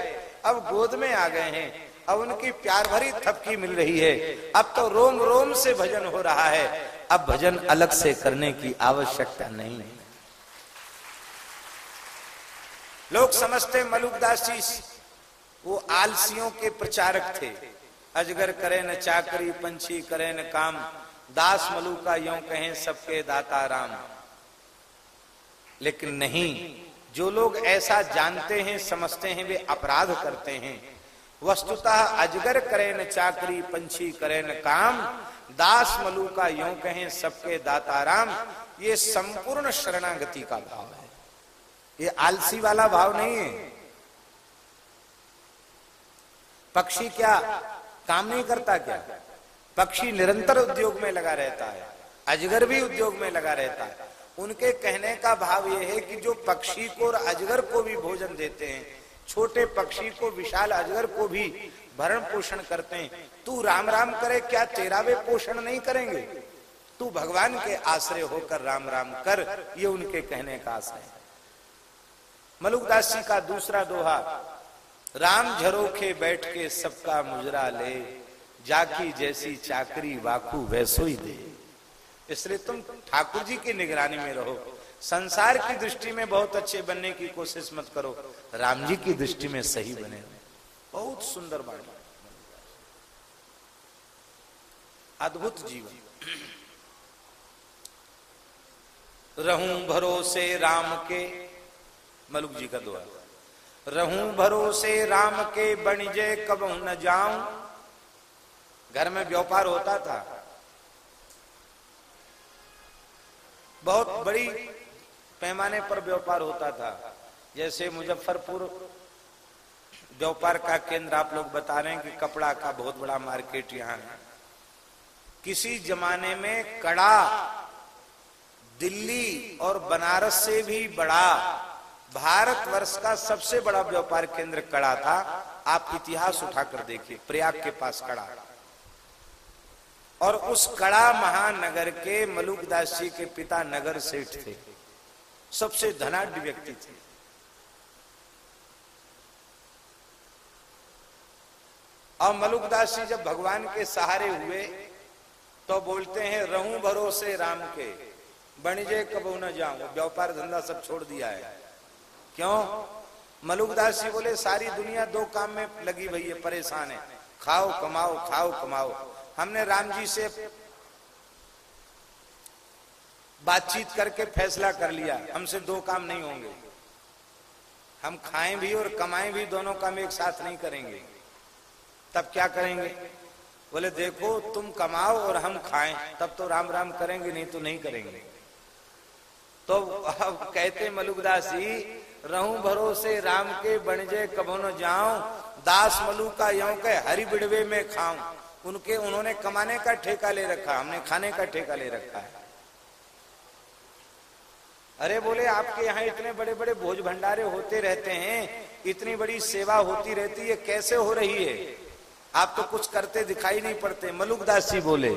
अब गोद में आ गए हैं। अब उनकी प्यार भरी थपकी मिल रही है। अब तो रोम रोम से भजन हो रहा है। अब भजन अलग से करने की आवश्यकता नहीं है। लोग समझते मलुकदास जी, वो आलसियों के प्रचारक थे। अजगर करे न चाकरी, पंछी करे न काम। दास मलू का यो कहें सबके दाता राम। लेकिन नहीं, जो लोग ऐसा जानते हैं, समझते हैं, वे अपराध करते हैं। वस्तुतः अजगर करे न चाकरी, पंछी करे न काम। दास मलू का यो कहें सबके दाता राम। ये संपूर्ण शरणागति का भाव है। ये आलसी वाला भाव नहीं है। पक्षी क्या काम नहीं करता क्या? पक्षी निरंतर उद्योग में लगा रहता है, अजगर भी उद्योग में लगा रहता है। उनके कहने का भाव यह है कि जो पक्षी को और अजगर को भी भोजन देते हैं, छोटे पक्षी को विशाल अजगर को भी भरण पोषण करते हैं। तू राम राम करे, क्या तेरा वे पोषण नहीं करेंगे? तू भगवान के आश्रय होकर राम राम कर, ये उनके कहने का आश्रय है। मलुकदास जी का दूसरा दोहा, राम झरोखे बैठ के सबका मुजरा ले। जाकी जैसी चाकरी वाकू वैसो ही दे। इसलिए तुम ठाकुर जी की निगरानी में रहो। संसार की दृष्टि में बहुत अच्छे बनने की कोशिश मत करो। राम जी की दृष्टि में सही बने। बहुत सुंदर बाणी अद्भुत जीवन। रहूँ भरोसे राम के, मलुक जी का दुआ। रहूँ भरोसे राम के बणिजे कब न जाऊँ। घर में व्यापार होता था। बहुत बड़ी पैमाने पर व्यापार होता था। जैसे मुजफ्फरपुर व्यापार का केंद्र आप लोग बता रहे हैं कि कपड़ा का बहुत बड़ा मार्केट यहाँ है। किसी जमाने में कड़ा दिल्ली और बनारस से भी बड़ा, भारतवर्ष का सबसे बड़ा व्यापार केंद्र कड़ा था। आप इतिहास उठाकर देखिए, प्रयाग के पास कड़ा। और उस कड़ा महानगर के मलुकदास जी के पिता नगर सेठ थे। सबसे धनाढ़ व्यक्ति थे। और मलुकदास जी जब भगवान के सहारे हुए तो बोलते हैं, रहूँ भरोसे राम के। बणिजे कबू न जाऊँ। व्यापार धंधा सब छोड़ दिया है। क्यों? मलुकदास जी बोले, सारी दुनिया दो काम में लगी हुई है, परेशान है। खाओ, कमाओ खाओ, कमाओ। हमने राम जी से बातचीत करके फैसला कर लिया। हमसे दो काम नहीं होंगे। हम खाएँ भी और कमाएँ भी दोनों काम एक साथ नहीं करेंगे। तब क्या करेंगे? बोले, देखो, तुम कमाओ और हम खाएँ। तब तो राम राम करेंगे, नहीं तो नहीं करेंगे। तो अब कहते मलुकदास जी रहू भरोसे राम के बणजे कबो न जाऊँ, दास मलू का यो के हरि बिड़वे में खाऊं। उनके उन्होंने कमाने का ठेका ले रखा, हमने खाने का ठेका ले रखा है। अरे बोले, आपके यहाँ इतने बड़े बड़े भोज भंडारे होते रहते हैं, इतनी बड़ी सेवा होती रहती है, कैसे हो रही है? आप तो कुछ करते दिखाई नहीं पड़ते मलुकदास जी बोले।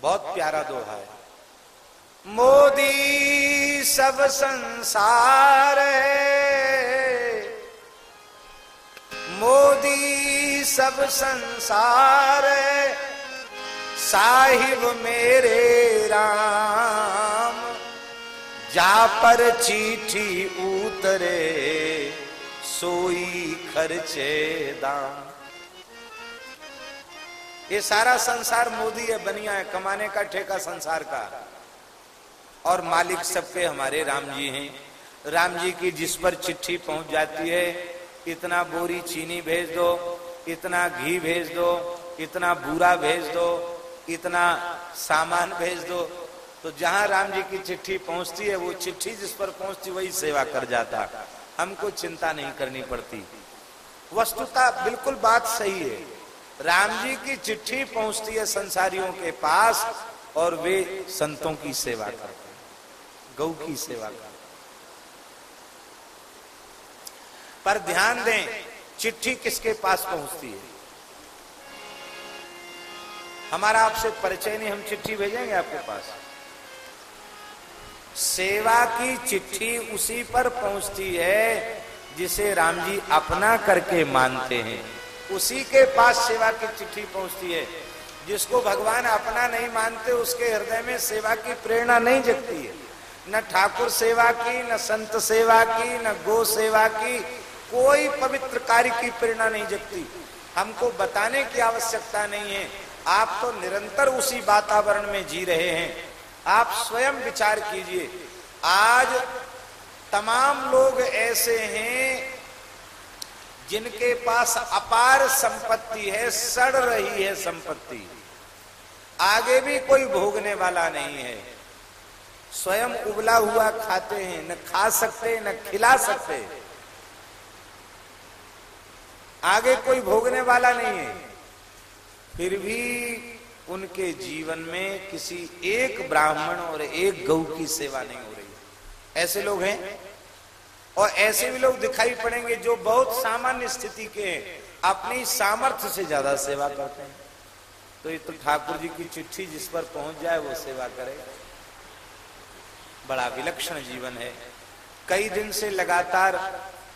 बहुत प्यारा दोहा है। मोदी सब संसार है। मोदी सब संसार साहिब मेरे राम, जा पर चीठी उतरे, सोई खर्चे दाम। ये सारा संसार मोदी है, बनिया है, कमाने का ठेका संसार का। और मालिक सबके हमारे राम जी हैं। राम जी की जिस पर चिट्ठी पहुँच जाती है इतना बोरी चीनी भेज दो, इतना घी भेज दो, इतना बूरा भेज दो, इतना सामान भेज दो। तो जहाँ राम जी की चिट्ठी पहुँचती है, वो चिट्ठी जिस पर पहुँचती, वही सेवा कर जाता। हमको चिंता नहीं करनी पड़ती। वस्तुता बिल्कुल बात सही है। राम जी की चिट्ठी पहुँचती है संसारियों के पास, और वे संतों की सेवा करते गौ की सेवा कर पर ध्यान दें, चिट्ठी किसके पास पहुँचती है? हमारा आपसे परिचय नहीं, हम चिट्ठी भेजेंगे आपके पास? सेवा की चिट्ठी उसी पर पहुँचती है, जिसे राम जी अपना करके मानते हैं। उसी के पास सेवा की चिट्ठी पहुँचती है। जिसको भगवान अपना नहीं मानते, उसके हृदय में सेवा की प्रेरणा नहीं जगती है। न ठाकुर सेवा की, न संत सेवा की, न गो सेवा की कोई पवित्र कार्य की प्रेरणा नहीं जगती। हमको बताने की आवश्यकता नहीं है। आप तो निरंतर उसी वातावरण में जी रहे हैं। आप स्वयं विचार कीजिए। आज तमाम लोग ऐसे हैं जिनके पास अपार संपत्ति है, सड़ रही है संपत्ति। आगे भी कोई भोगने वाला नहीं है। स्वयं उबला हुआ खाते हैं। न खा सकते, न खिला सकते। आगे कोई भोगने वाला नहीं है। फिर भी उनके जीवन में किसी एक ब्राह्मण और एक गौ की सेवा नहीं हो रही। ऐसे लोग हैं। और ऐसे भी लोग दिखाई पड़ेंगे जो बहुत सामान्य स्थिति के हैं। अपनी सामर्थ्य से ज़्यादा सेवा करते हैं। तो ये तो ठाकुर जी की चिट्ठी जिस पर पहुँच जाए, वो सेवा करे। बड़ा विलक्षण जीवन है। कई दिन से लगातार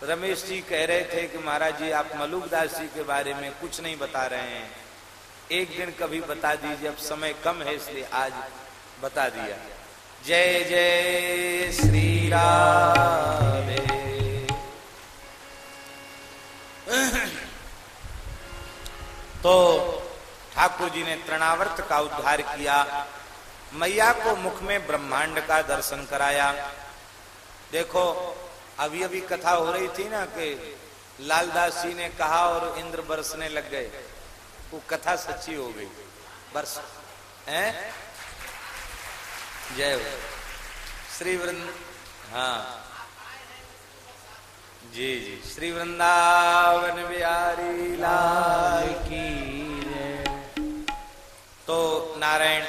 रमेश जी कह रहे थे कि महाराज जी, आप मलुकदास जी के बारे में कुछ नहीं बता रहे हैं। एक दिन कभी बता दीजिए, अब समय कम है, इसलिए आज बता दिया। जय जय श्री राधे। तो ठाकुर जी ने तृणावर्त का उद्धार किया। मैया को मुख में ब्रह्मांड का दर्शन कराया। देखो अभी अभी कथा हो रही थी ना कि लालदास जी ने कहा और इंद्र बरसने लग गए। वो कथा सच्ची हो गई। बरस, है? जय हो। श्री वृंद हाँ। जी जी। श्री वृंदावन बिहारी लाल की तो नारायण,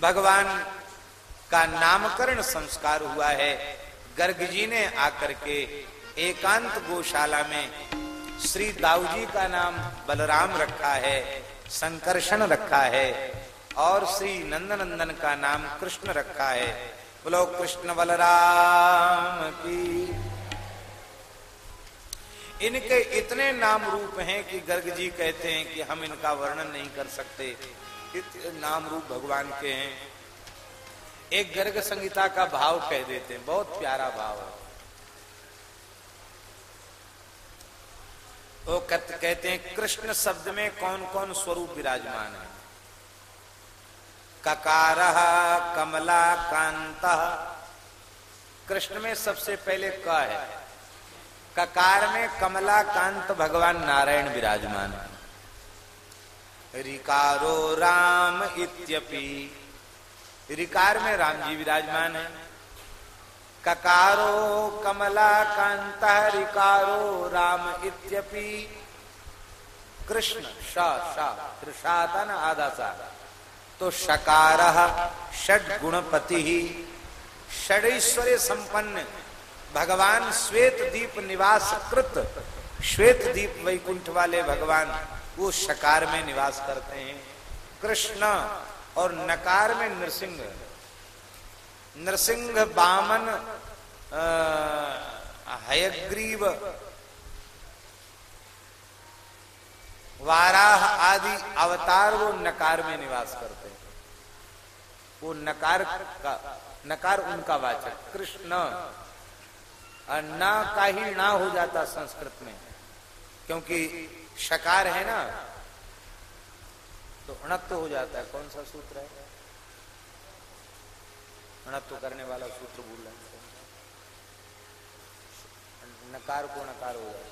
भगवान का नामकरण संस्कार हुआ है। गर्ग जी ने आकर के एकांत गौशाला में श्री दाऊजी का नाम बलराम रखा है, संकर्षण रखा है और श्री नंदनंदन का नाम कृष्ण रखा है। बोलो, कृष्ण बलराम की। इनके इतने नाम रूप हैं कि गर्ग जी कहते हैं कि हम इनका वर्णन नहीं कर सकते। इतने नाम रूप भगवान के हैं। एक गर्ग संगीता का भाव कह देते हैं। बहुत प्यारा भाव है। वो कहते हैं, कृष्ण शब्द में कौन कौन स्वरूप विराजमान है? ककार, कमला, कांत। कृष्ण में सबसे पहले क है। ककार में कमला, कांत, भगवान नारायण विराजमान है। रिकारो राम इत्यपि। रिकार में राम जी विराजमान है। ककारो, कमला, कांत, रिकारो, राम इत्यपि, कृष्ण षा था ना आधा सा तो शकार षड गुणपति षडैश्वर्य संपन्न, भगवान श्वेत दीप निवास कृत, श्वेत दीप वैकुंठ वाले भगवान, वो शकार में निवास करते हैं। कृष्ण और नकार में नृसिंह। नरसिंह बामन हयग्रीव, वाराह आदि अवतार वो नकार में निवास करते हैं। वो नकार का, नकार उनका वाचक, कृष्ण। ना का ही ना हो जाता संस्कृत में, क्योंकि शकार है ना तो अणत्व हो जाता है। कौन सा सूत्र है? अणत्व करने वाला सूत्र भूल रहे नकार को नकार हो जाता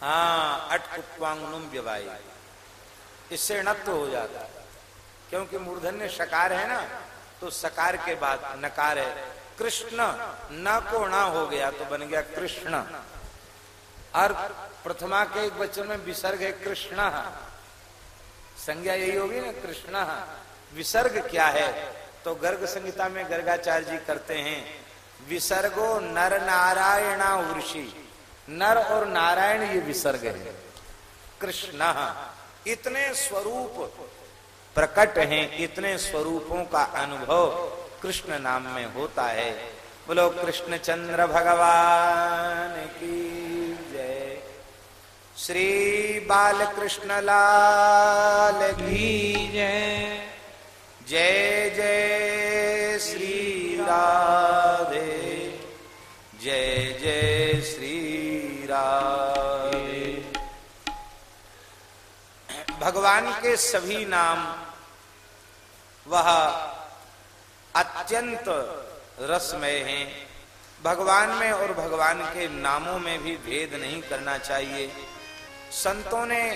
हाँ। अटकुप्वांगनुम व्यवाई इससे णत्व हो जाता है। क्योंकि मूर्धन्य शकार है ना तो सकार के बाद नकार है। कृष्ण, न को न हो गया तो बन गया कृष्ण। और प्रथमा के एक वचन में विसर्ग है कृष्ण। संज्ञा यही होगी ना, कृष्ण। विसर्ग क्या है? तो गर्ग संहिता में गर्गाचार्य जी करते हैं, विसर्गो नर नारायणा ऋषि। नर और नारायण ये विसर्ग है। कृष्ण, इतने स्वरूप प्रकट हैं, इतने स्वरूपों का अनुभव कृष्ण नाम में होता है। बोलो कृष्ण चंद्र भगवान की श्री बालकृष्ण लाल की जय। जय जय श्री राधे। जय जय श्री राधे। भगवान के सभी नाम, वह अत्यंत रसमय हैं। भगवान में और भगवान के नामों में भी भेद नहीं करना चाहिए। संतों ने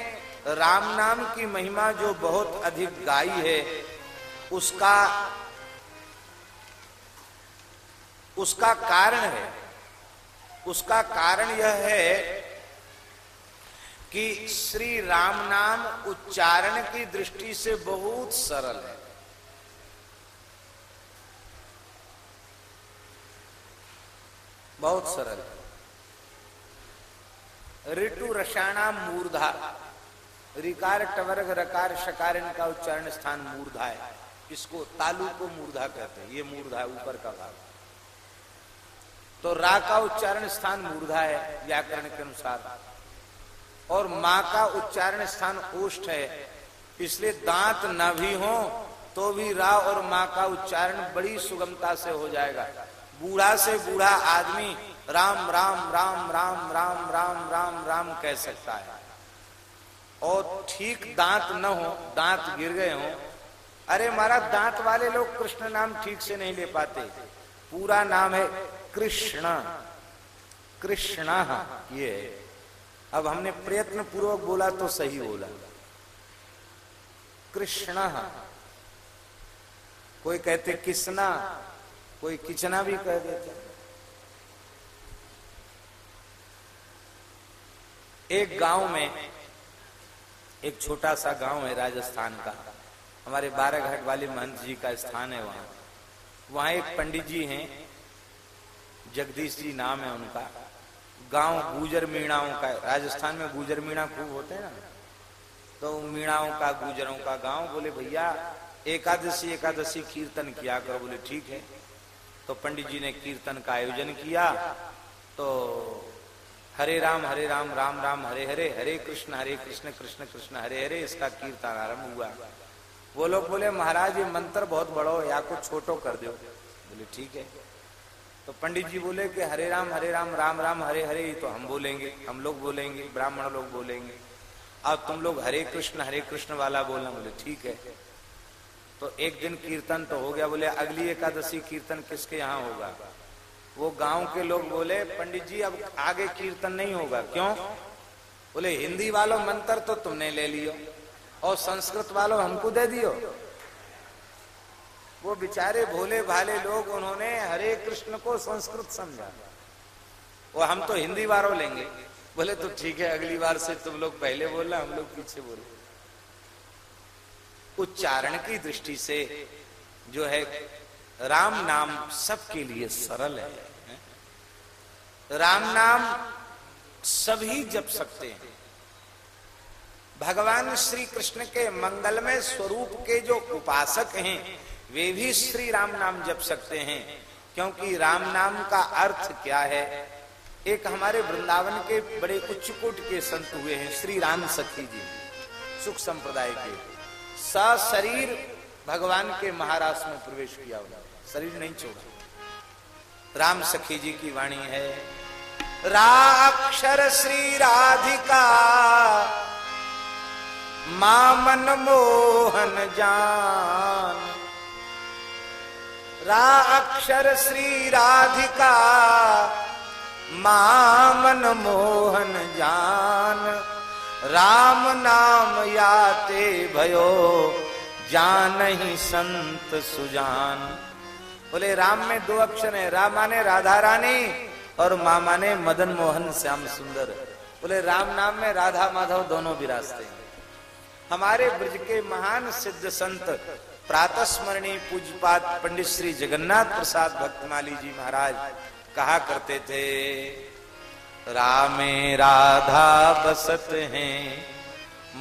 राम नाम की महिमा जो बहुत अधिक गाई है, उसका उसका कारण है। उसका कारण यह है कि श्री राम नाम उच्चारण की दृष्टि से बहुत सरल है। बहुत सरल। ऋतु रसाणा मूर्धा। रिकार टवर्ग, रकार शकार इनका उच्चारण स्थान मूर्धा है। इसको तालु को मूर्धा कहते हैं। ये मूर्धा है, ऊपर का भाग। तो रा का उच्चारण स्थान मूर्धा है, व्याकरण के अनुसार। और माँ का उच्चारण स्थान ओष्ठ है। इसलिए दांत न भी हो तो भी रा और माँ का उच्चारण बड़ी सुगमता से हो जाएगा। बूढ़ा से बूढ़ा आदमी राम राम राम राम राम राम राम राम कह सकता है। और ठीक दांत न हो, दांत गिर गए हो, अरे हमारा दांत वाले लोग कृष्ण नाम ठीक से नहीं ले पाते। पूरा नाम है कृष्ण। कृष्ण ये अब हमने प्रयत्न पूर्वक बोला तो सही बोला। कृष्ण। कोई कहते किसना, कोई किचना भी कह देता। एक गाँव में, एक छोटा सा गाँव है राजस्थान का। हमारे बारह घाट वाले महंत जी का स्थान है वहाँ। वहाँ एक पंडित जी हैं, जगदीश जी नाम है उनका। गाँव गुजर मीणाओं का राजस्थान में गुजर मीणा खूब होते हैं ना। तो मीणाओं का, गुजरों का गाँव बोले, भैया, एकादशी एकादशी कीर्तन किया करो। बोले, ठीक है। तो पंडित जी ने कीर्तन का आयोजन किया। तो हरे राम हरे राम राम राम, हरे हरे हरे कृष्ण हरे कृष्ण कृष्ण कृष्ण, हरे हरे, इसका कीर्तन आरंभ हुआ। वो लोग बोले, महाराज, ये मंत्र बहुत बड़ो या कुछ छोटो कर दो। बोले, ठीक है। तो पंडित जी बोले कि, हरे राम हरे राम राम राम, हरे हरे तो हम बोलेंगे, हम लोग बोलेंगे, ब्राह्मण लोग बोलेंगे। अब तुम लोग हरे कृष्ण हरे कृष्ण वाला बोलना। बोले, ठीक है। तो एक दिन कीर्तन तो हो गया। बोले, अगली एकादशी कीर्तन किसके यहाँ होगा? वो गाँव के लोग बोले, पंडित जी, अब आगे कीर्तन नहीं होगा। क्यों? बोले, हिंदी वालों मंत्र तो तुमने ले लियो, और संस्कृत वालों हमको दे दियो। वो बेचारे भोले भाले लोग, उन्होंने हरे कृष्ण को संस्कृत समझा। वो हम तो हिंदी वालों लेंगे। बोले तो ठीक है, अगली बार से तुम लोग पहले बोलना, हम लोग पीछे बोले उच्चारण की दृष्टि से जो है, राम नाम सबके लिए सरल है। राम नाम सभी जप सकते हैं। भगवान श्री कृष्ण के मंगलमय स्वरूप के जो उपासक हैं, वे भी श्री राम नाम जप सकते हैं। क्योंकि राम नाम का अर्थ क्या है? एक हमारे वृंदावन के बड़े उच्च कोट के संत हुए हैं, श्री राम सखी जी, सुख संप्रदाय के। सशरीर भगवान के महाराष्ट्र में प्रवेश किया हुआ शरीर नहीं छोड़ा। राम सखी जी की वाणी है। राक्षर श्री राधिका, मामन मोहन जान। रा अक्षर श्री राधिका, मामन मोहन जान। राम नाम याते भयो, जान ही संत सुजान। बोले, राम में दो अक्षर है, राम माने राधा रानी और माँ माने मदन मोहन श्याम सुंदर। बोले, राम नाम में राधा माधव दोनों विराजते हैं। हमारे ब्रज के महान सिद्ध संत प्रातः स्मरणी पूजपात पंडित श्री जगन्नाथ प्रसाद भक्तमाली जी महाराज, कहा करते थे, रामे राधा बसत हैं,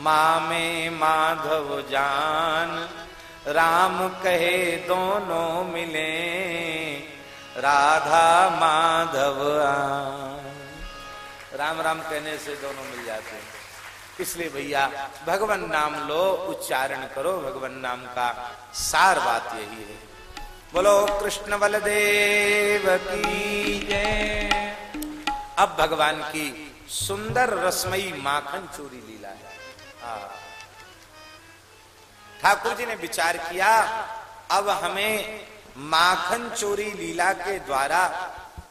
मामे माधव जान राम कहे दोनों मिले, राधा, माधव राम राम कहने से दोनों मिल जाते हैं। इसलिए भैया, भगवान नाम लो, उच्चारण करो, भगवान नाम का सार बात यही है। बोलो, कृष्ण बलदेव की अब भगवान की सुंदर रसमई माखन चोरी लीला है। हाँ। ठाकुर जी ने विचार किया, अब हमें माखन चोरी लीला के द्वारा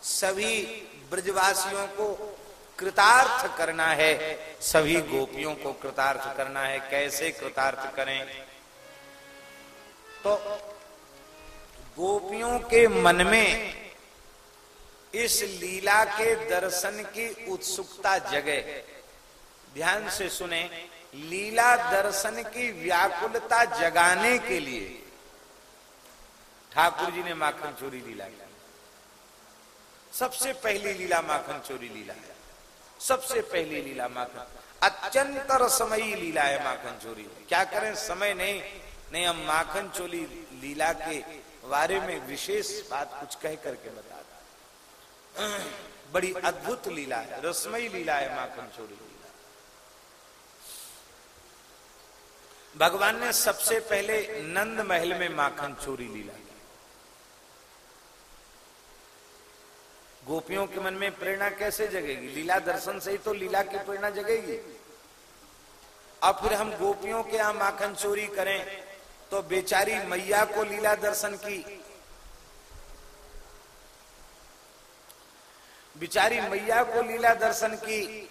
सभी ब्रजवासियों को कृतार्थ करना है, सभी गोपियों को कृतार्थ करना है, कैसे कृतार्थ करें? तो गोपियों के मन में इस लीला के दर्शन की उत्सुकता जगे। ध्यान से सुने लीला दर्शन की व्याकुलता जगाने के लिए ठाकुर जी ने माखन चोरी लीला की। सबसे पहली लीला माखन चोरी लीला है। सबसे पहली लीला माखन। अत्यंत रसमयी लीला है माखन चोरी। क्या करें? समय नहीं। नहीं, हम माखन चोरी लीला के बारे में विशेष बात कुछ कह करके बता बड़ी अद्भुत लीला है। रसमयी लीला है माखन चोरी लीला भगवान ने सबसे पहले नंद महल में माखन चोरी लीला गोपियों के मन में प्रेरणा कैसे जगेगी? लीला दर्शन से ही तो लीला की प्रेरणा जगेगी। अब फिर हम गोपियों के यहाँ माखन चोरी करें तो बेचारी मैया को लीला दर्शन की। बिचारी मैया को लीला दर्शन की।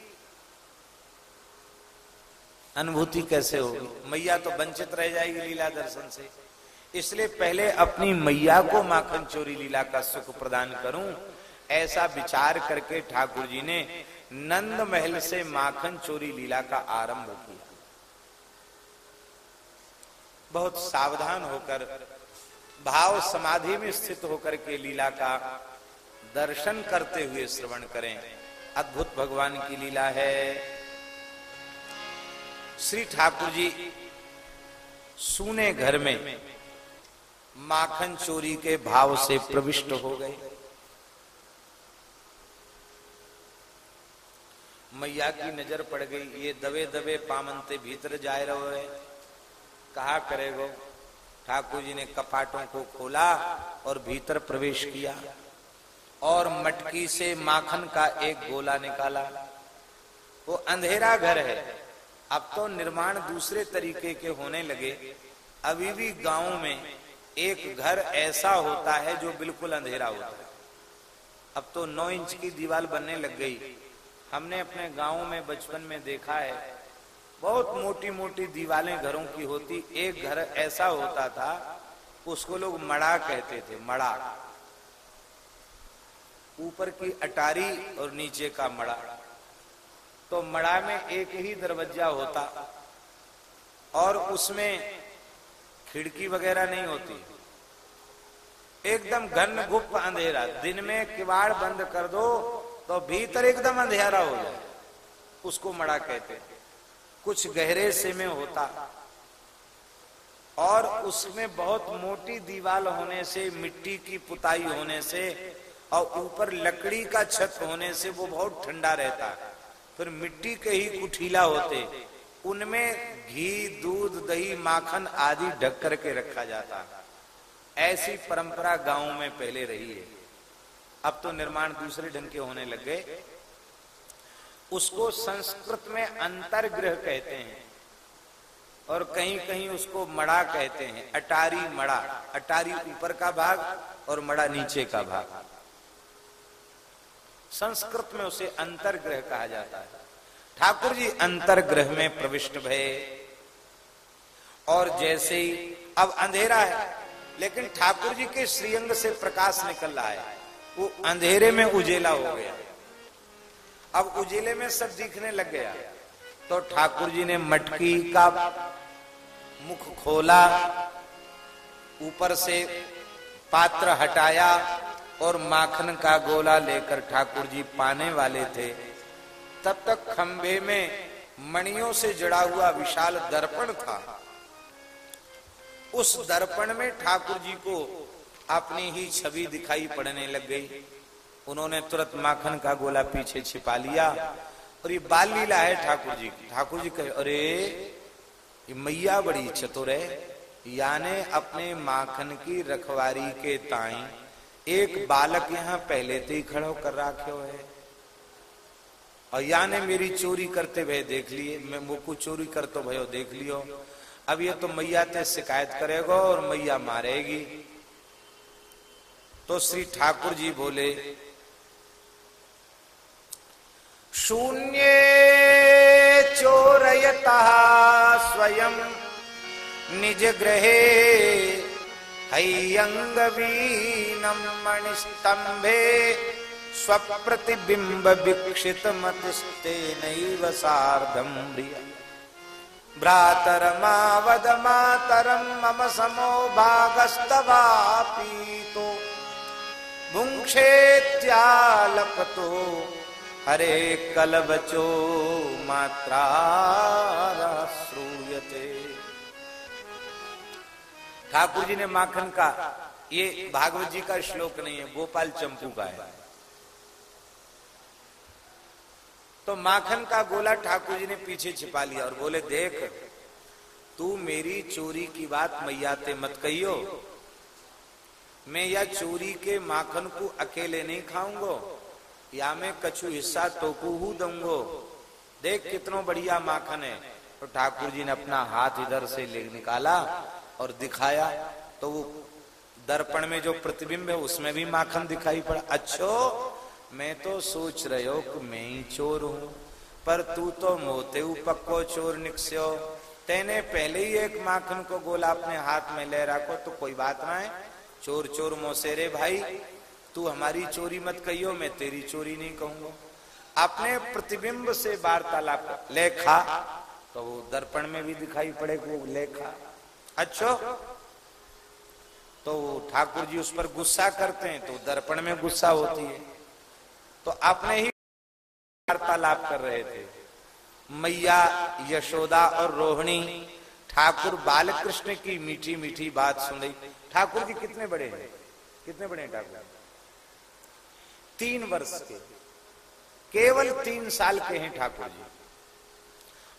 अनुभूति कैसे होगी? मैया तो वंचित रह जाएगी लीला दर्शन से। इसलिए पहले अपनी मैया को माखन चोरी लीला का सुख प्रदान करूँ। ऐसा विचार करके ठाकुर जी ने नंद महल से माखन चोरी लीला का आरंभ किया। बहुत सावधान होकर, भाव समाधि में स्थित होकर के लीला का दर्शन करते हुए श्रवण करें। अद्भुत भगवान की लीला है। श्री ठाकुर जी सूने घर में माखन चोरी के भाव से प्रविष्ट हो गए। मैया की नज़र पड़ गई, ये दबे दबे पामनते भीतर जाए रहे कहा करेगो ठाकुर जी ने कपाटों को खोला और भीतर प्रवेश किया और मटकी से माखन का एक गोला निकाला। वो अंधेरा घर है। अब तो निर्माण दूसरे तरीके के होने लगे। अभी भी गाँव में एक घर ऐसा होता है जो बिल्कुल अंधेरा होता है। अब तो नौ इंच की दीवार बनने लग गई। हमने अपने गाँव में बचपन में देखा है, बहुत मोटी मोटी दीवारें घरों की होती। एक घर ऐसा होता था, उसको लोग मड़ा कहते थे, मड़ा। ऊपर की अटारी और नीचे का मड़ा। तो मड़ा में एक ही दरवाज़ा होता और उसमें खिड़की वगैरह नहीं होती। एकदम घन गुप्त अंधेरा। दिन में किवाड़ बंद कर दो तो भीतर एकदम अंधेरा हो जाए। उसको मड़ा कहते कुछ गहरे से में होता और उसमें बहुत मोटी दीवार होने से, मिट्टी की पुताई होने से और ऊपर लकड़ी का छत होने से वो बहुत ठंडा रहता। फिर मिट्टी के ही कुठीला होते। उनमें घी, दूध, दही, माखन आदि ढक करके रखा जाता। ऐसी परंपरा गाँव में पहले रही है। अब तो निर्माण दूसरे ढंग के होने लग गए। उसको संस्कृत में अंतर्ग्रह कहते हैं और कहीं कहीं उसको मड़ा कहते हैं। अटारी मड़ा अटारी ऊपर का भाग और मड़ा नीचे का भाग। संस्कृत में उसे अंतर्ग्रह कहा जाता है। ठाकुर जी अंतर्ग्रह में प्रविष्ट भय और जैसे ही, अब अंधेरा है, लेकिन ठाकुर जी के श्रीअंग से प्रकाश निकल रहा है वो अंधेरे में उजेला हो गया। अब उजेले में सब दिखने लग गया। तो ठाकुर जी ने मटकी का मुख खोला, ऊपर से पात्र हटाया और माखन का गोला लेकर ठाकुर जी पाने वाले थे। तब तक खंभे में मणियों से जड़ा हुआ विशाल दर्पण था। उस दर्पण में ठाकुर जी को अपनी ही छवि दिखाई पड़ने लग गई। उन्होंने तुरंत माखन का गोला पीछे छिपा लिया और ये बाल लीला है ठाकुर जी ठाकुर जी कहे, अरे, ये मैया बड़ी चतुर है। याने अपने माखन की रखवारी के ताई एक बालक यहाँ पहले से ही खड़ो कर रखे है। और या ने मेरी चोरी करते भय देख लिए, मैं कुछ चोरी करते भयो देख लियो। अब ये तो मैया ते शिकायत करेगा और मैया मारेगी। तो श्री ठाकुर जी बोले, शून्य चोरयता स्वयं निज ग्रहे हैयङ्गवीनं मणिस्तम्बे सार्धम् प्रिय। भ्रातरमावद मातरम् मम समो भागस्तवापीतो। भुङ्क्षेत्यालपतो हरे कलवचो मात्रा श्रूयते। ठाकुर जी ने माखन का, ये भागवत जी का श्लोक नहीं है, गोपाल चंपू का है। तो माखन का गोला ठाकुर जी ने पीछे छिपा लिया और बोले, देख, तू मेरी चोरी की बात मैया ते मत कहियो। मैं या चोरी के माखन को अकेले नहीं खाऊंगो, या मैं कछु हिस्सा तोकू हूँ दूंगो। देख कितना बढ़िया माखन है। तो ठाकुर जी ने अपना हाथ इधर से ले निकाला और दिखाया तो वो दर्पण में जो प्रतिबिंब है, उसमें भी माखन दिखाई पड़ा। अच्छो, मैं तो सोच रहे हो कि मैं ही चोर हूँ, पर तू तो मोते पक्को चोर निकस्यो। तेने पहले ही एक माखन को गोला अपने हाथ में ले रखो तो कोई बात ना है। चोर चोर मोसेरे भाई, तू हमारी चोरी मत कहियो, मैं तेरी चोरी नहीं कहूँगा। अपने प्रतिबिंब से वार्तालाप, लेखा तो वो दर्पण में भी दिखाई पड़े वो लेखा। अच्छा। तो ठाकुर जी उस पर गुस्सा करते हैं तो दर्पण में गुस्सा होती है। तो आपने ही वार्तालाप कर रहे थे। मैया, यशोदा और रोहिणी, ठाकुर बालकृष्ण की मीठी मीठी बात सुन। रही ठाकुर जी कितने बड़े हैं? कितने बड़े हैं ठाकुर? तीन वर्ष के। केवल तीन साल के हैं ठाकुर जी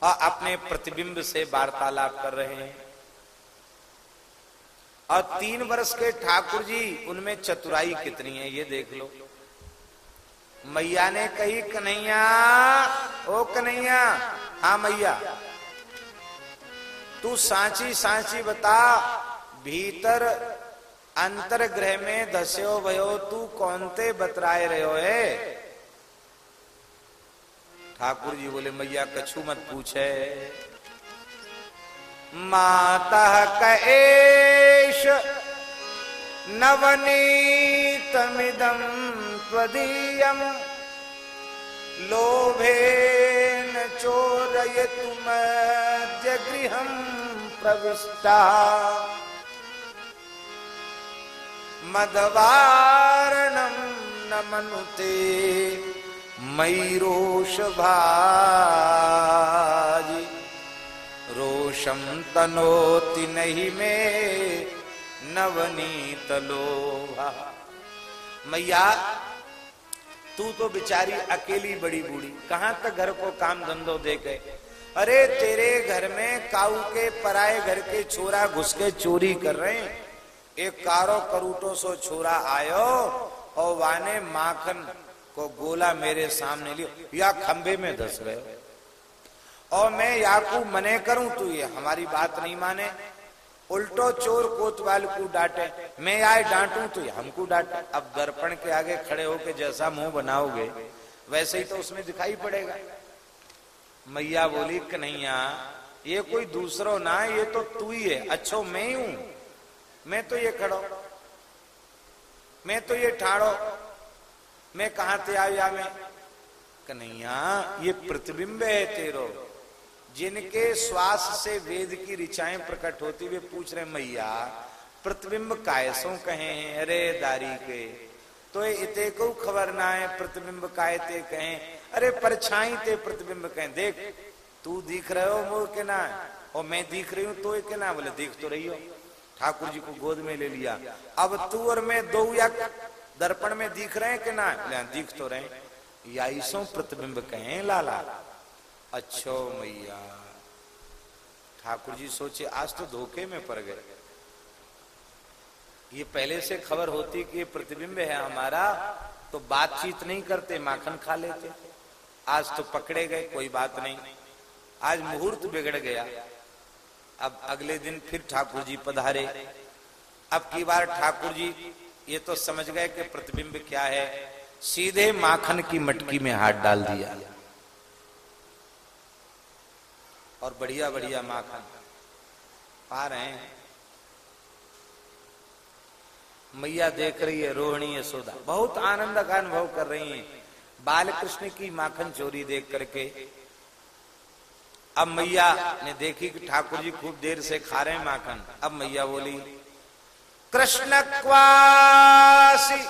और अपने प्रतिबिंब से वार्तालाप कर रहे हैं। और तीन वर्ष के ठाकुर जी, उनमें चतुराई कितनी है, ये देख लो। मैया ने कही, कन्हैया, ओ कन्हैया, हा मैया, तू सांची सांची बता, भीतर अंतर ग्रह में धस्यो भयो, तू कौनते बतराए रहो है ठाकुर जी बोले, मैया, कछु मत पूछे। माता कएश नवनीतमिदम त्वदीयम लोभेन चोरयतुमद्य गृहं प्रविष्टा। मदवारणं न मनुते मयि रोषभाजि रोषं तनोति नहीं मे नवनीत लोभा। मैया, तू तो बिचारी अकेली बड़ी बूढ़ी, कहाँ तक घर को काम धंधो दे गए अरे, तेरे घर में काऊ के पराए घर के छोरा घुस के चोरी कर रहे हैं। एक कारो करूटो सो छोरा आयो और वाने माखन को गोला मेरे सामने लियो। या खंबे में धस गए और मैं याकू मने करूँ तू ये, हमारी बात नहीं माने। उल्टो चोर कोतवाल को डांटे, मैं आए डांटू तो हमको डांटे। अब दर्पण के आगे खड़े होके जैसा मुँह बनाओगे, वैसे ही तो उसमें दिखाई पड़ेगा। मैया बोली, कन्हैया, ये कोई दूसरो ना, ये तो तू ही है। अच्छो, मैं ही हूँ। मैं तो ये खड़ो। मैं तो ये ठाड़ो। मैं कहाँ से आया मैं? कन्हैया, ये प्रतिबिंब है तेरो। जिनके श्वास से वेद की ऋचाएँ प्रकट होती, वे पूछ रहे, मैया, प्रतिबिंब कायसों कहे हैं अरे दारी के तो इते को खबर ना है, प्रतिबिंब कायते कहे, अरे परछाई ते प्रतिबिंब कहे, देख, तू दिख रहे हो मोर के ना, और मैं दिख रही हूँ तो के ना, बोले, देख तो रही हो, ठाकुर जी को गोद में ले लिया, अब तू और मैं दो या दर्पण में दिख रहे हैं कि ना? दिख तो रहे याईसों प्रतिबिंब कहें, लाला अच्छो मैया। ठाकुर जी सोचे, आज तो धोखे में पड़ गए। ये पहले से खबर होती कि ये प्रतिबिंब है हमारा तो बातचीत नहीं करते, माखन खा लेते। आज तो पकड़े गए, कोई बात नहीं। आज मुहूर्त बिगड़ गया। अब अगले दिन फिर ठाकुर जी पधारे। अब की बार ठाकुर जी ये तो समझ गए कि प्रतिबिंब क्या है। सीधे माखन की मटकी में हाथ डाल दिया। और बढ़िया बढ़िया माखन पा रहे हैं। मैया देख रही है, रोहिणी यशोदा बहुत आनंद का अनुभव कर रही है। बाल कृष्ण की माखन चोरी देख करके। अब मैया ने देखी कि ठाकुर जी खूब देर से खा रहे हैं माखन। अब मैया बोली, कृष्ण क्वासी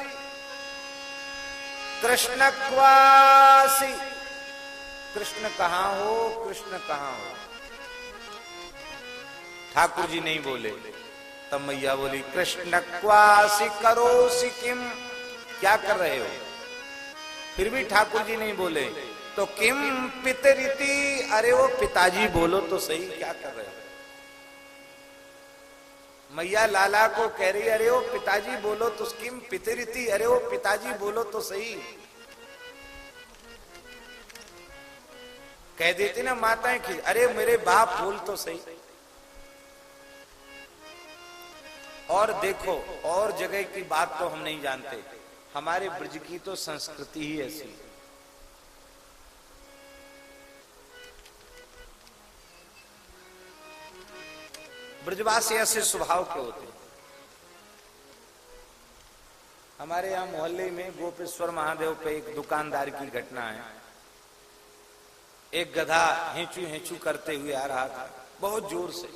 कृष्ण क्वासी, कृष्ण कहा हो, कृष्ण कहा हो? ठाकुर जी नहीं बोले। तब मैया बोली, कृष्ण क्वासी करो सिकिम क्या कर रहे हो? फिर भी ठाकुर जी नहीं बोले। तो किम पितरीति? अरे वो पिताजी बोलो तो सही, क्या कर रहे हो? मैया लाला को कह रही, अरे वो पिताजी बोलो तो किम पितरीति? अरे वो पिताजी बोलो तो सही। कह देती ना माताएँ खिंच अरे मेरे बाप बोल तो सही। और देखो, और जगह की बात तो हम नहीं जानते। हमारे ब्रज की तो संस्कृति ही ऐसी ब्रजवासी ऐसे स्वभाव के होते हैं। हमारे यहाँ मोहल्ले में गोपेश्वर महादेव पे एक दुकानदार की घटना है। एक गधा हेचू हेचू करते हुए आ रहा था, बहुत ज़ोर से।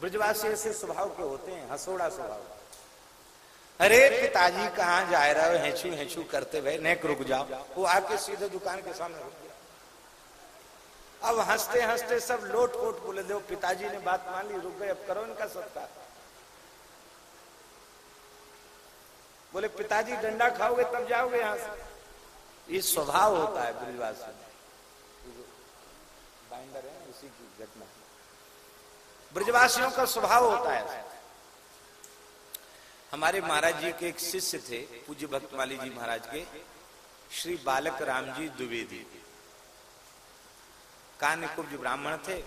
ब्रजवासी ऐसे स्वभाव के होते हैं, हसोड़ा स्वभाव। अरे, पिताजी कहाँ जा रहे हो? हेचू हेचू करते हुए नेक रुक जाओ। वो आके सीधे दुकान के सामने रुक गया। अब हँसते हँसते सब लोट कोट बोले दो पिताजी ने बात मान ली, रुक गए, अब करो इनका सत्कार। बोले, पिताजी, डंडा खाओगे तब जाओगे यहाँ से। ये स्वभाव होता है ब्रिजवासी बाइंडर है। ब्रजवासियों का स्वभाव होता है। हमारे महाराज जी के एक शिष्य थे, पूज्य भक्तमाली जी महाराज के, श्री बालक राम जी द्विवेदी। कान्य कुब्ज ब्राह्मण थे,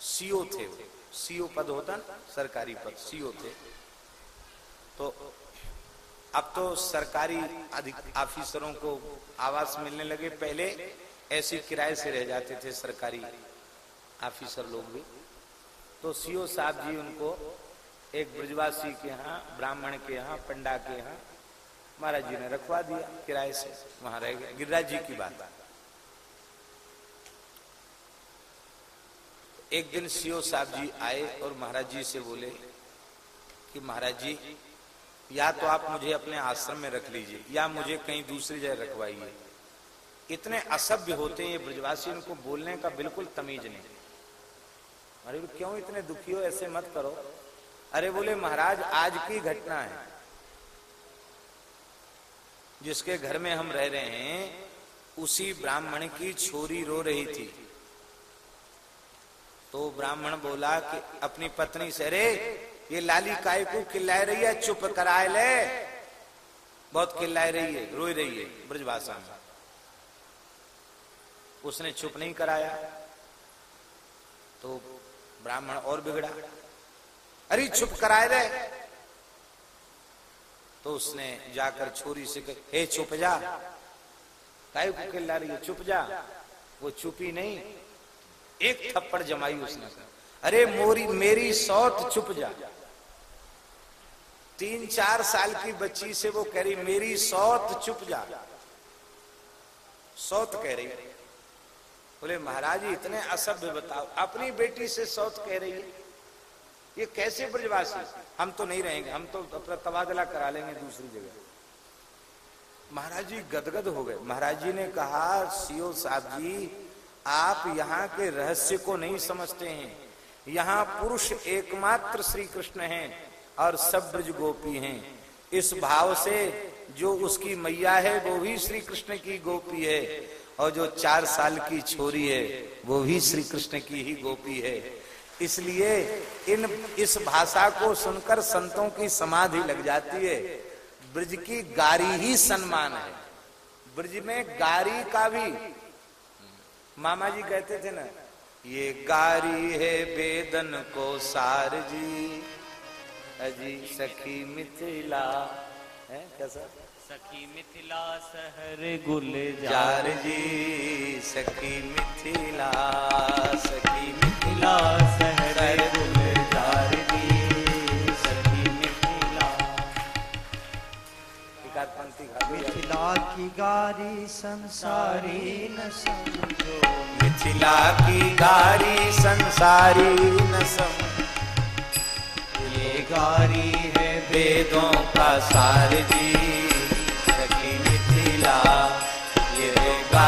सीओ थे सीओ पद होता ना, सरकारी पद, सीओ थे। तो अब तो सरकारी ऑफिसरों को आवास मिलने लगे पहले, ऐसे किराए से रह जाते थे सरकारी ऑफिसर लोग भी। तो सीओ साहब जी उनको एक ब्रजवासी के यहाँ, ब्राह्मण के यहाँ, पंडा के यहाँ महाराज जी ने रखवा दिया, किराए से वहाँ रह गए गिरिराज जी की बात। एक दिन सीओ साहब जी आए और महाराज जी से बोले कि महाराज जी, या तो आप मुझे अपने आश्रम में रख लीजिए, या मुझे कहीं दूसरी जगह रखवाइए। इतने असभ्य होते हैं ये ब्रजवासी उनको बोलने का बिल्कुल तमीज नहीं। अरे क्यों इतने दुखी हो? ऐसे मत करो। अरे बोले, महाराज, आज की घटना है। जिसके घर में हम रह रहे हैं, उसी ब्राह्मण की छोरी रो रही थी। तो ब्राह्मण बोला कि अपनी पत्नी से, अरे, ये लाली काय को किल्ला रही है? चुप कराए ले। बहुत किल्ला रही है, रोई रही है, ब्रजभाषा में। उसने चुप नहीं कराया। तो ब्राह्मण और बिगड़ा। अरे, चुप कराए रे तो उसने जाकर छोरी से कह, हे चुप जा। काय को किल्ला रही है, चुप जा। वो चुपी नहीं। एक थप्पड़ जमाई उसने। अरे, मोरी, मेरी सौत चुप जा। तीन, चार साल की बच्ची से वो कह रही, मेरी सौत चुप जा। सौत कह रही। बोले, महाराज जी इतने असभ्य बताओ। अपनी बेटी से सौत कह रही है। ये कैसे ब्रजवासी? हम तो नहीं रहेंगे। हम तो अपना तबादला करा लेंगे दूसरी जगह। महाराज जी गदगद हो गए। महाराज जी ने कहा, सीओ साहब जी, आप यहाँ के रहस्य को नहीं समझते हैं। यहाँ पुरुष एकमात्र श्री कृष्ण हैं और सब ब्रज गोपी हैं। इस भाव से जो उसकी मैया है, वो भी श्री कृष्ण की गोपी है। और जो चार साल की छोरी है, वो भी श्री कृष्ण की ही गोपी है। इसलिए इन, इस भाषा को सुनकर संतों की समाधि लग जाती है। ब्रज की गारी ही सम्मान है। ब्रज में गारी का भी, मामा जी कहते थे ना, ये गारी है वेदन को सार जी। अजी सखी मिथिला। है कैसा सखी मिथिला सहर गुल जार जी सखी मिथिला सखी मिथिला सहर गुल जार जी सखी मिथिला। मिथिला की गारी संसारी न समझो। मिथिला की गारी संसारी न सम ये गारी है वेदों का सार जी।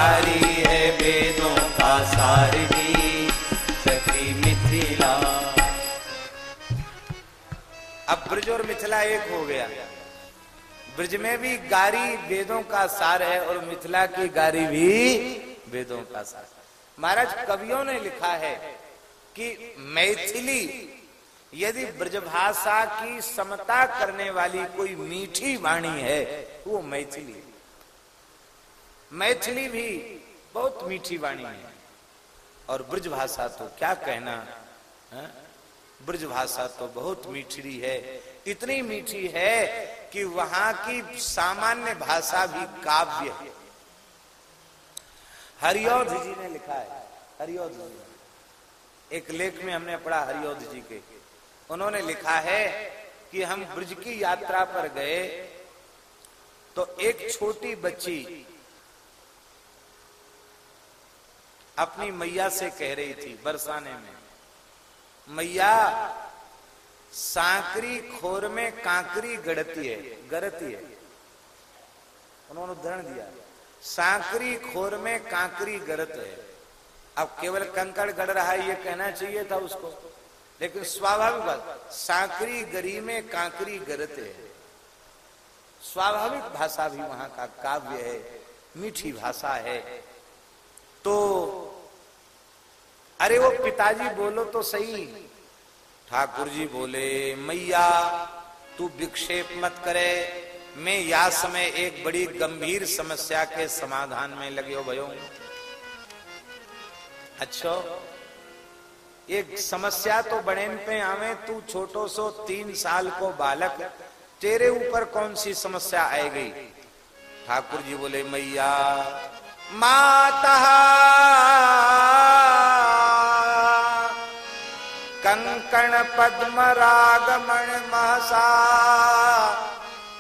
गारी है वेदों का सार जी सखी मिथिला। अब ब्रज और मिथिला एक हो गया। ब्रज में भी गारी वेदों का सार है और मिथिला की गारी भी वेदों का सार। महाराज, कवियों ने लिखा है कि मैथिली, यदि ब्रजभाषा की समता करने वाली कोई मीठी वाणी है, वो मैथिली मैथिली भी बहुत मीठी वाणी है। और ब्रजभाषा तो क्या कहना? है? ब्रजभाषा तो बहुत मीठी है। इतनी मीठी है कि वहाँ की सामान्य भाषा भी काव्य है। हरियोध जी ने लिखा है। हरियोध जी। एक लेख में हमने पढ़ा हरियोध जी के। उन्होंने लिखा है कि हम ब्रज की यात्रा पर गए तो एक छोटी बच्ची अपनी मैया से कह रही थी बरसाने में, मैया, सांकरी खोर में कांकरी गड़ती है गड़ती है। उन्होंने उदाहरण दिया, सांकरी खोर में कांकरी गड़त है। अब केवल कंकड़ गड़ रहा है, ये कहना चाहिए था उसको। लेकिन स्वाभाविक बात, सांकरी गरी में कांकरी गरत है। स्वाभाविक भाषा भी वहाँ का काव्य है, मीठी भाषा है। तो अरे वो पिताजी बोलो तो सही। ठाकुर जी बोले, मैया, तू विक्षेप मत करे। मैं या समय एक बड़ी गंभीर समस्या के समाधान में लगे हो भयो अच्छा एक समस्या तो बड़े पे आवे, तू छोटो सो तीन साल को बालक, तेरे ऊपर कौन सी समस्या आए गई ठाकुर जी बोले, मैया माता कंकण पद्म रागमण महसा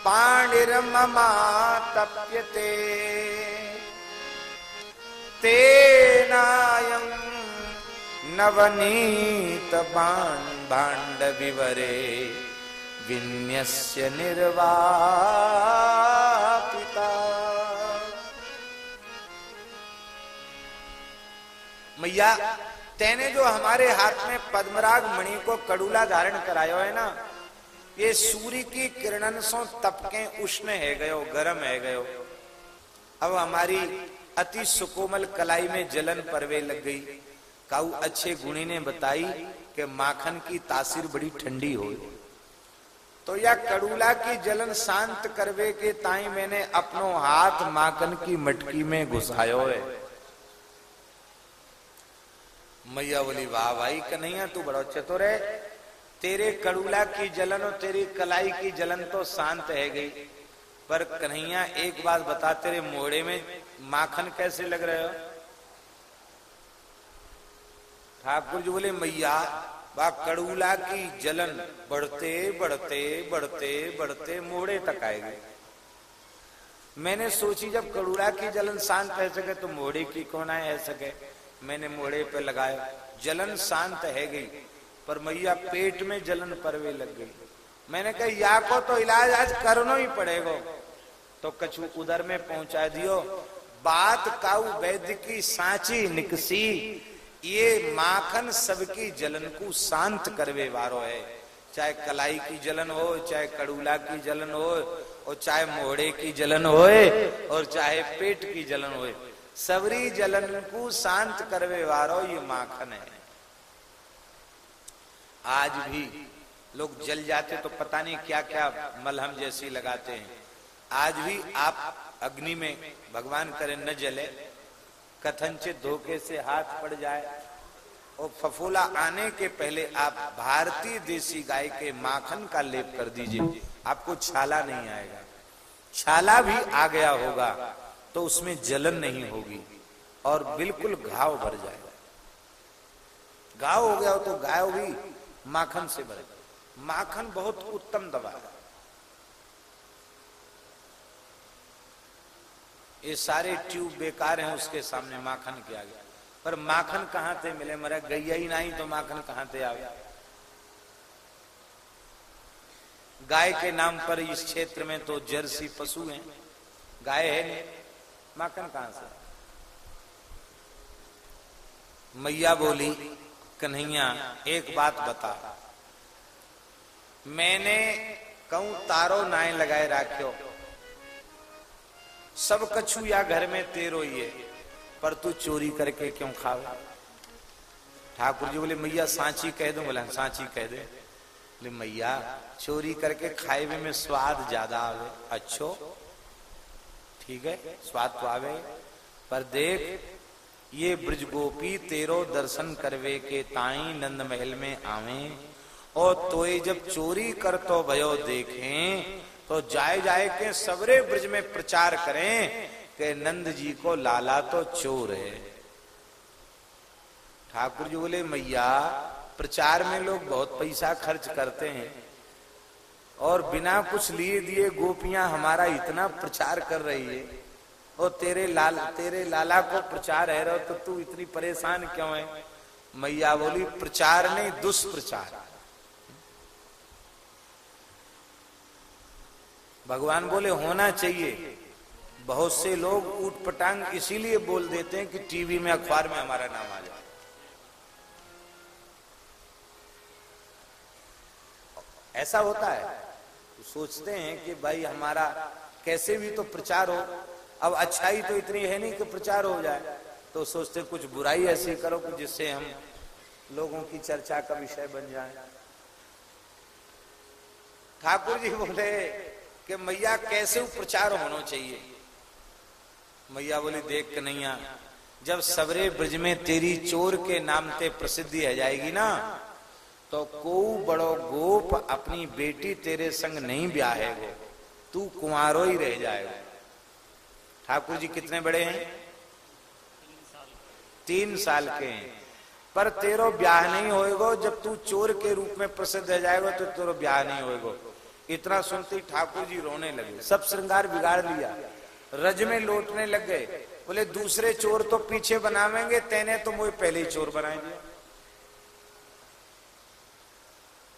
पाणिर्ममा तप्यते तेनायं नवनीत भाण्ड विवरे विन्यस्य निर्वापिता। मैया, तेने जो हमारे हाथ में पद्मराग मणि को कड़ूला धारण करायो है ना, ये सूर्य की किरणन सो तपके उष्ण है गयो, गरम है गयो। अब हमारी अति सुकोमल कलाई में जलन परवे लग गई। काऊ अच्छे गुणी ने बताई कि माखन की तासीर बड़ी ठंडी हो। तो या कड़ूला की जलन शांत करवे के ताई मैंने अपनो हाथ माखन की मटकी में घुसायो है। मैया बोली वाह भाई, कन्हैया, तू बड़ा चतुर है। तेरे कड़ूला की जलन और तेरी कलाई की जलन तो शांत है गई। पर कन्हैया, एक बात बता, तेरे मोड़े में माखन कैसे लग रहे हो? ठाकुर जी बोले, मैया बा कड़ूला की जलन बढ़ते बढ़ते बढ़ते बढ़ते मोड़े तक आएगी मैंने सोची, जब कड़ूला की जलन शांत रह सके तो मोड़े की कौन आए सके मैंने मोड़े पे लगाया जलन शांत है गई, पर मैया पेट में जलन परवे लग गई। मैंने कहा, या को तो इलाज आज करना ही पड़ेगा। तो कछु उधर में पहुँचा दियो। बात काऊ वैद्य की सांची निकसी, ये माखन सबकी जलन को शांत करवे वारो है। चाहे कलाई की जलन हो, चाहे कड़ूला की जलन हो, और चाहे मोहड़े की जलन होए और चाहे पेट की जलन होए सबरी जलन को शांत करवे वारो ये माखन है। आज भी लोग जल जाते तो पता नहीं क्या क्या मलहम जैसी लगाते हैं। आज भी आप अग्नि में भगवान करे न जले कथनचित धोखे से हाथ पड़ जाए, और फफूला आने के पहले आप भारतीय देसी गाय के माखन का लेप कर दीजिए। आपको छाला नहीं आएगा। छाला भी आ गया होगा। तो उसमें जलन नहीं होगी और बिल्कुल घाव भर जाएगा। घाव हो गया हो तो गाय भी माखन से भरे माखन बहुत उत्तम दवा है। ये सारे ट्यूब बेकार हैं उसके सामने माखन के आगे। पर माखन कहाँ थे मिले मरे? गैया ही नहीं तो माखन कहाँ थे आ गया गाय के नाम पर इस क्षेत्र में तो जर्सी पशु हैं। गाय है नहीं। माखन कहाँ से? मैया बोली, कन्हैया, एक बात बता। मैंने कहूँ तारो नाए लगाए राख्यो। सब कछु या घर में तेरो ही है पर तू चोरी करके क्यों खावे? ठाकुर जी बोले, मैया, सांची कह दो? बोला सांची कह दे। बोले, मैया, चोरी करके खाए में स्वाद ज़्यादा आवे। अच्छो ठीक है, स्वाद तो आवे पर देख, ये ब्रज गोपी तेरो दर्शन करवे के ताई नंद महल में आवे। और तोय जब चोरी कर तो भयो देखें तो जाए जाए के सवरे ब्रज में प्रचार करें कि नंद जी को लाला तो चोर है। ठाकुर जी बोले, मैया, प्रचार में लोग बहुत पैसा खर्च करते हैं। और बिना कुछ लिए दिए गोपियाँ हमारा इतना प्रचार कर रही है। और तेरे लाल, तेरे लाला को प्रचार है रहो तो तू इतनी परेशान क्यों है? मैया बोली, प्रचार नहीं, दुष्प्रचार। भगवान बोले, होना चाहिए। बहुत से लोग ऊट पटांग इसीलिए बोल देते हैं कि टीवी में, अखबार में हमारा नाम आ जाए। ऐसा होता है। सोचते हैं कि भाई हमारा कैसे भी तो प्रचार हो, अब अच्छाई तो इतनी है नहीं कि प्रचार हो जाए। तो सोचते कुछ बुराई ऐसी करो कि जिससे हम लोगों की चर्चा का विषय बन जाए। ठाकुर जी बोले कि मैया कैसे प्रचार होना चाहिए? मैया बोली, देख कन्हैया, जब सबरे ब्रज में तेरी चोर के नाम ते प्रसिद्धि है जाएगी ना तो को बड़ो गोप अपनी बेटी तेरे संग नहीं ब्याहेगो तू कुंवारो ही रह जाएगा ठाकुर जी कितने बड़े हैं? तीन साल के हैं। पर तेरो ब्याह नहीं होएगो, जब तू चोर के रूप में प्रसिद्ध हो जाएगा तो तेरो ब्याह नहीं होएगो। इतना सुनते ठाकुर जी रोने लगे। सब श्रृंगार बिगाड़ लिया। रज में लौटने लग गए। बोले, दूसरे चोर तो पीछे बनावेंगे, तेने तो मुझे पहले ही चोर बनाएँगे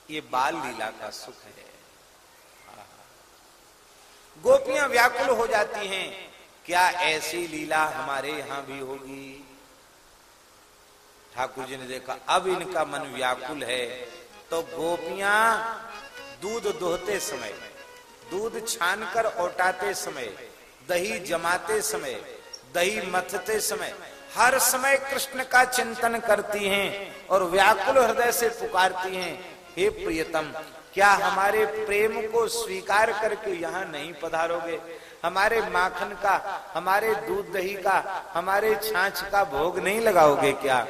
ये बाल लीला का सुख है। गोपियाँ व्याकुल हो जाती हैं, क्या ऐसी लीला हमारे यहाँ भी होगी? ठाकुर जी ने देखा, अब इनका मन व्याकुल है तो गोपियाँ दूध दोहते समय, दूध छानकर ओटाते समय, दही जमाते समय, दही मथते समय, हर समय कृष्ण का चिंतन करती हैं और व्याकुल हृदय से पुकारती हैं हे प्रियतम, क्या हमारे प्रेम को स्वीकार करके यहाँ नहीं पधारोगे? हमारे माखन का, हमारे दूध दही का, हमारे छाछ का भोग नहीं लगाओगे क्या?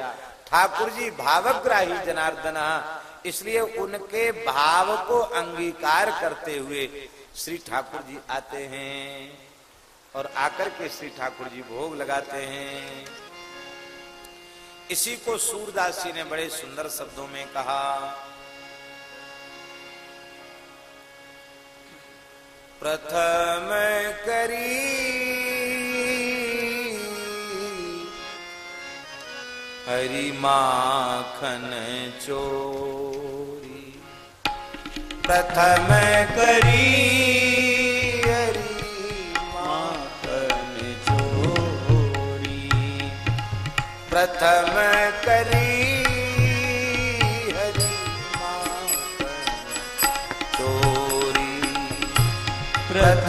ठाकुर जी भावग्राही जनार्दना, इसलिए उनके भाव को अंगीकार करते हुए श्री ठाकुर जी आते हैं और आकर के श्री ठाकुर जी भोग लगाते हैं। इसी को सूरदास जी ने बड़े सुंदर शब्दों में कहा प्रथम करी। हरि माखन चोरी। प्रथम करी हरि माखन चोरी। प्रथम करी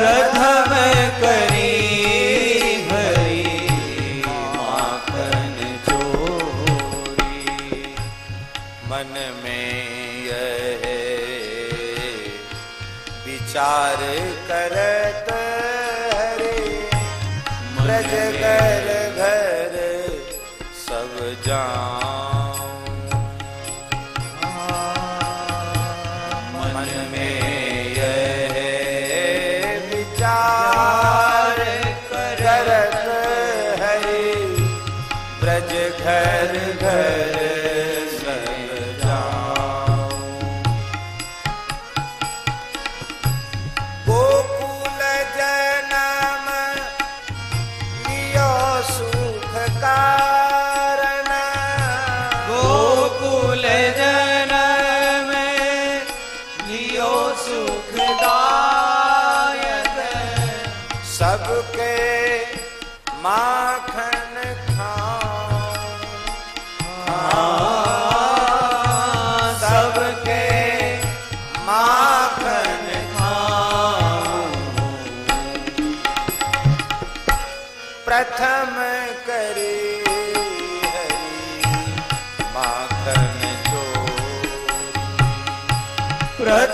प्रथम करी हरि माखन चोरी मन में यह विचार ब्रज घर सब जाऊँ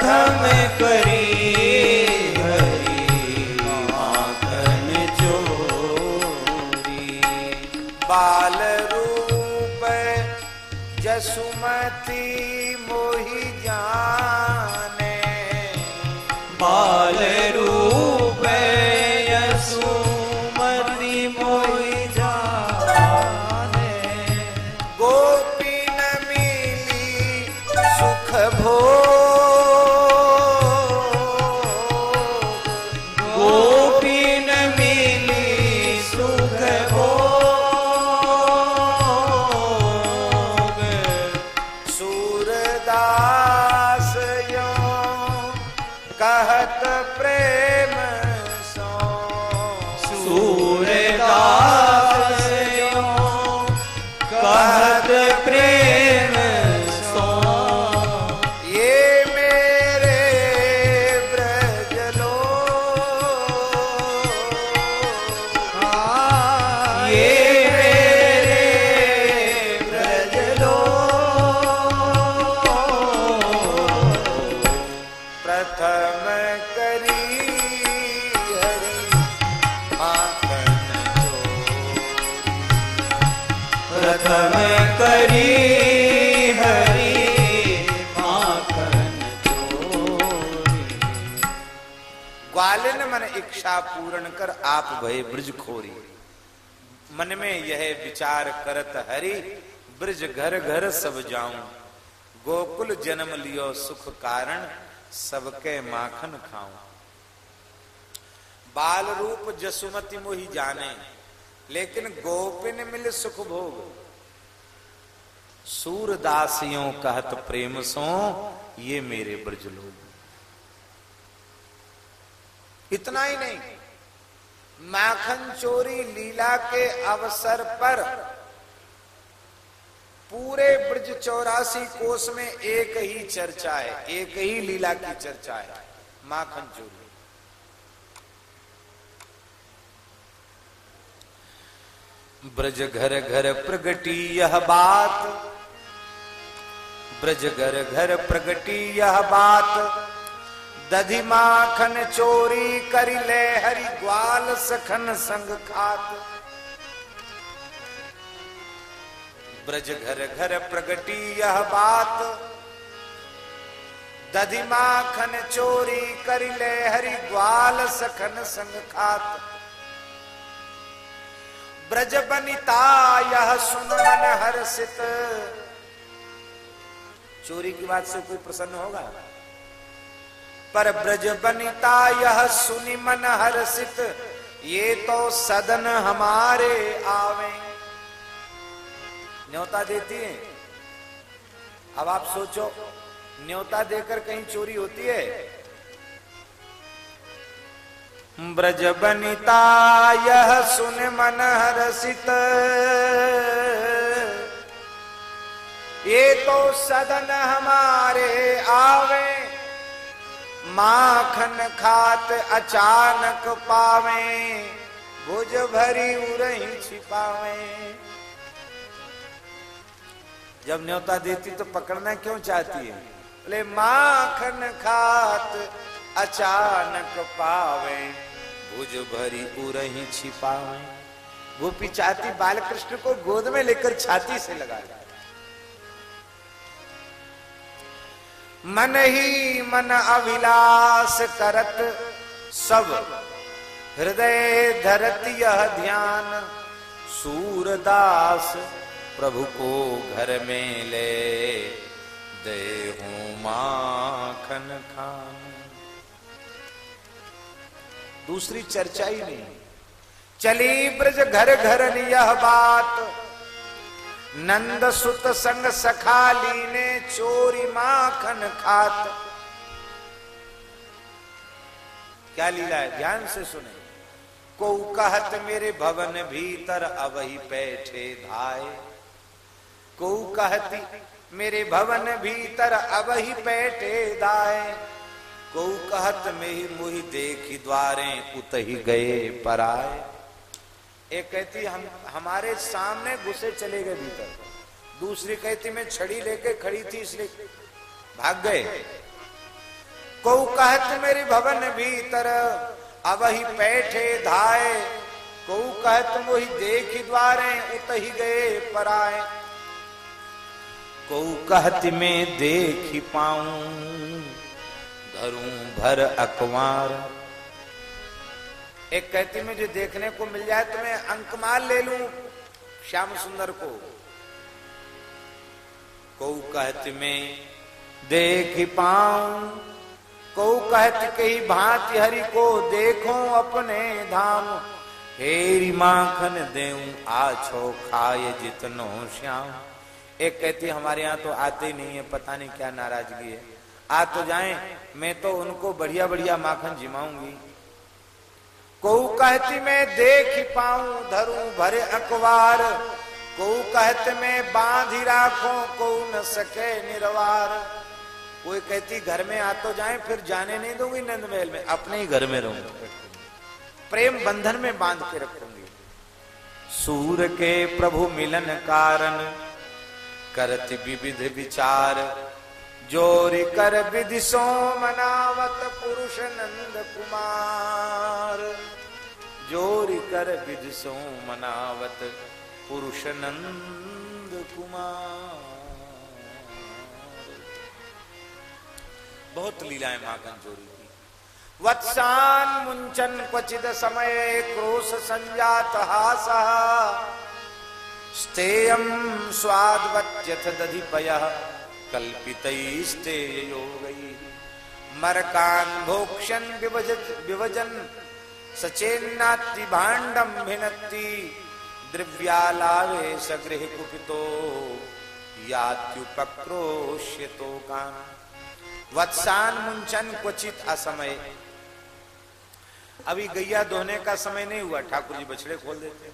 प्रथम करी कर आप भय ब्रज खोरी मन में यह विचार करत हरि, ब्रज घर घर सब जाऊँ। गोकुल जन्म लियो सुख कारण, सबके माखन खाऊं। बाल रूप जसुमति मोहि जाने, लेकिन गोपिन मिल सुख भोग। सूरदासियों कहत प्रेम सो, ये मेरे ब्रज लोग। इतना ही नहीं माखन चोरी लीला के अवसर पर पूरे ब्रज चौरासी कोष में एक ही चर्चा है, एक ही लीला की चर्चा है, माखन चोरी। ब्रज घर घर प्रगटी यह बात, ब्रज घर घर प्रगटी यह बात दधि माखन चोरी कर ले हरि ग्वाल सखन संग खात। ब्रज घर घर प्रगटी यह बात। दधि माखन चोरी कर ले हरि ग्वाल सखन संग खात। ब्रज बनिता यह सुन मन हर्षित चोरी की बात से कोई प्रसन्न होगा? पर ब्रज बनिता यह सुनि मन हर्षित, ये तो सदन हमारे आवे। न्योता देती है। अब आप सोचो, न्योता देकर कहीं चोरी होती है? ब्रज बनिता यह सुन मन हर्षित, ये तो सदन हमारे आवे। माखन खात अचानक पावे, भुज भरी उरही छिपावे। जब न्योता देती तो पकड़ना क्यों चाहती है? बोले, माखन खात अचानक पावे, भुज भरी उरही छिपावे। गोपी चाहती बालकृष्ण को गोद में लेकर छाती से लगा मन ही मन अभिलाष करत सब। हृदय धरत यह ध्यान सूरदास प्रभु को घर में ले। दे हूँ माखन खान। दूसरी चर्चा ही नहीं। चली ब्रज घर घर यह बात। नंद सुत संग सखाली ने चोरी माखन खात। क्या लीला है? ध्यान से सुने। को कहत, मेरे भवन भीतर अब ही बैठे धाए। को कहती, मेरे भवन भीतर अब ही बैठे दाए को कहत में ही मुही देखी द्वारे उत ही गए पराए। एक कहती, हम, हमारे सामने घुसे चले गए भीतर। दूसरी कहती, मैं छड़ी लेके खड़ी थी, इसलिए भाग गए। को कहत, मेरी भवन भीतर अब ही बैठे धाए। को कहत, मोहि देख द्वारे उत ही गए पराए। को कहत, में देख पाऊँ, धरू भर अकवार एक कहती में जो देखने को मिल जाए तो मैं अंकमाल ले लू। श्याम सुंदर को। को कहत में देख पाऊँ, को कहत कही भांति हरि को देखो अपने धाम। हेरी माखन देऊ आछो खाए जितनो श्याम। एक कहती हमारे यहाँ तो आते ही नहीं है, पता नहीं क्या नाराज़गी है। आ तो जाए, मैं तो उनको बढ़िया बढ़िया माखन जिमाऊँगी। को कहती मैं देख पाऊँ, धरू भरे अखबार। को कहते मैं बांधी राखो को न सके निर्वार। कोई कहती, घर में आ तो जाए, फिर जाने नहीं दूँगी नंद महल में। अपने ही घर में रहूँगी। प्रेम बंधन में बाँध के रखूँगी। सूर के प्रभु मिलन कारण, करत विविध विचार। जोरी कर विधि सो मनावत पुरुष नंद कुमार। जोरी कर विधि सो मनावत पुरुष नंद कुमार। बहुत लीलाएँ माखन जोरी की वत्सान मुंचन क्वचित समय क्रोश संजात हासा। स्तेयम स्वादवत्यथ दधिपय। गई मरकान विभजत विभजन। सचेन्नाति भांडम भिनत्ति। सगृह कुपितो यात्युपक्रोश्यतो कान। वत्सान मुंचन क्वचित असमय। अभी गैया दोहने का समय नहीं हुआ। ठाकुर जी बछड़े खोल देते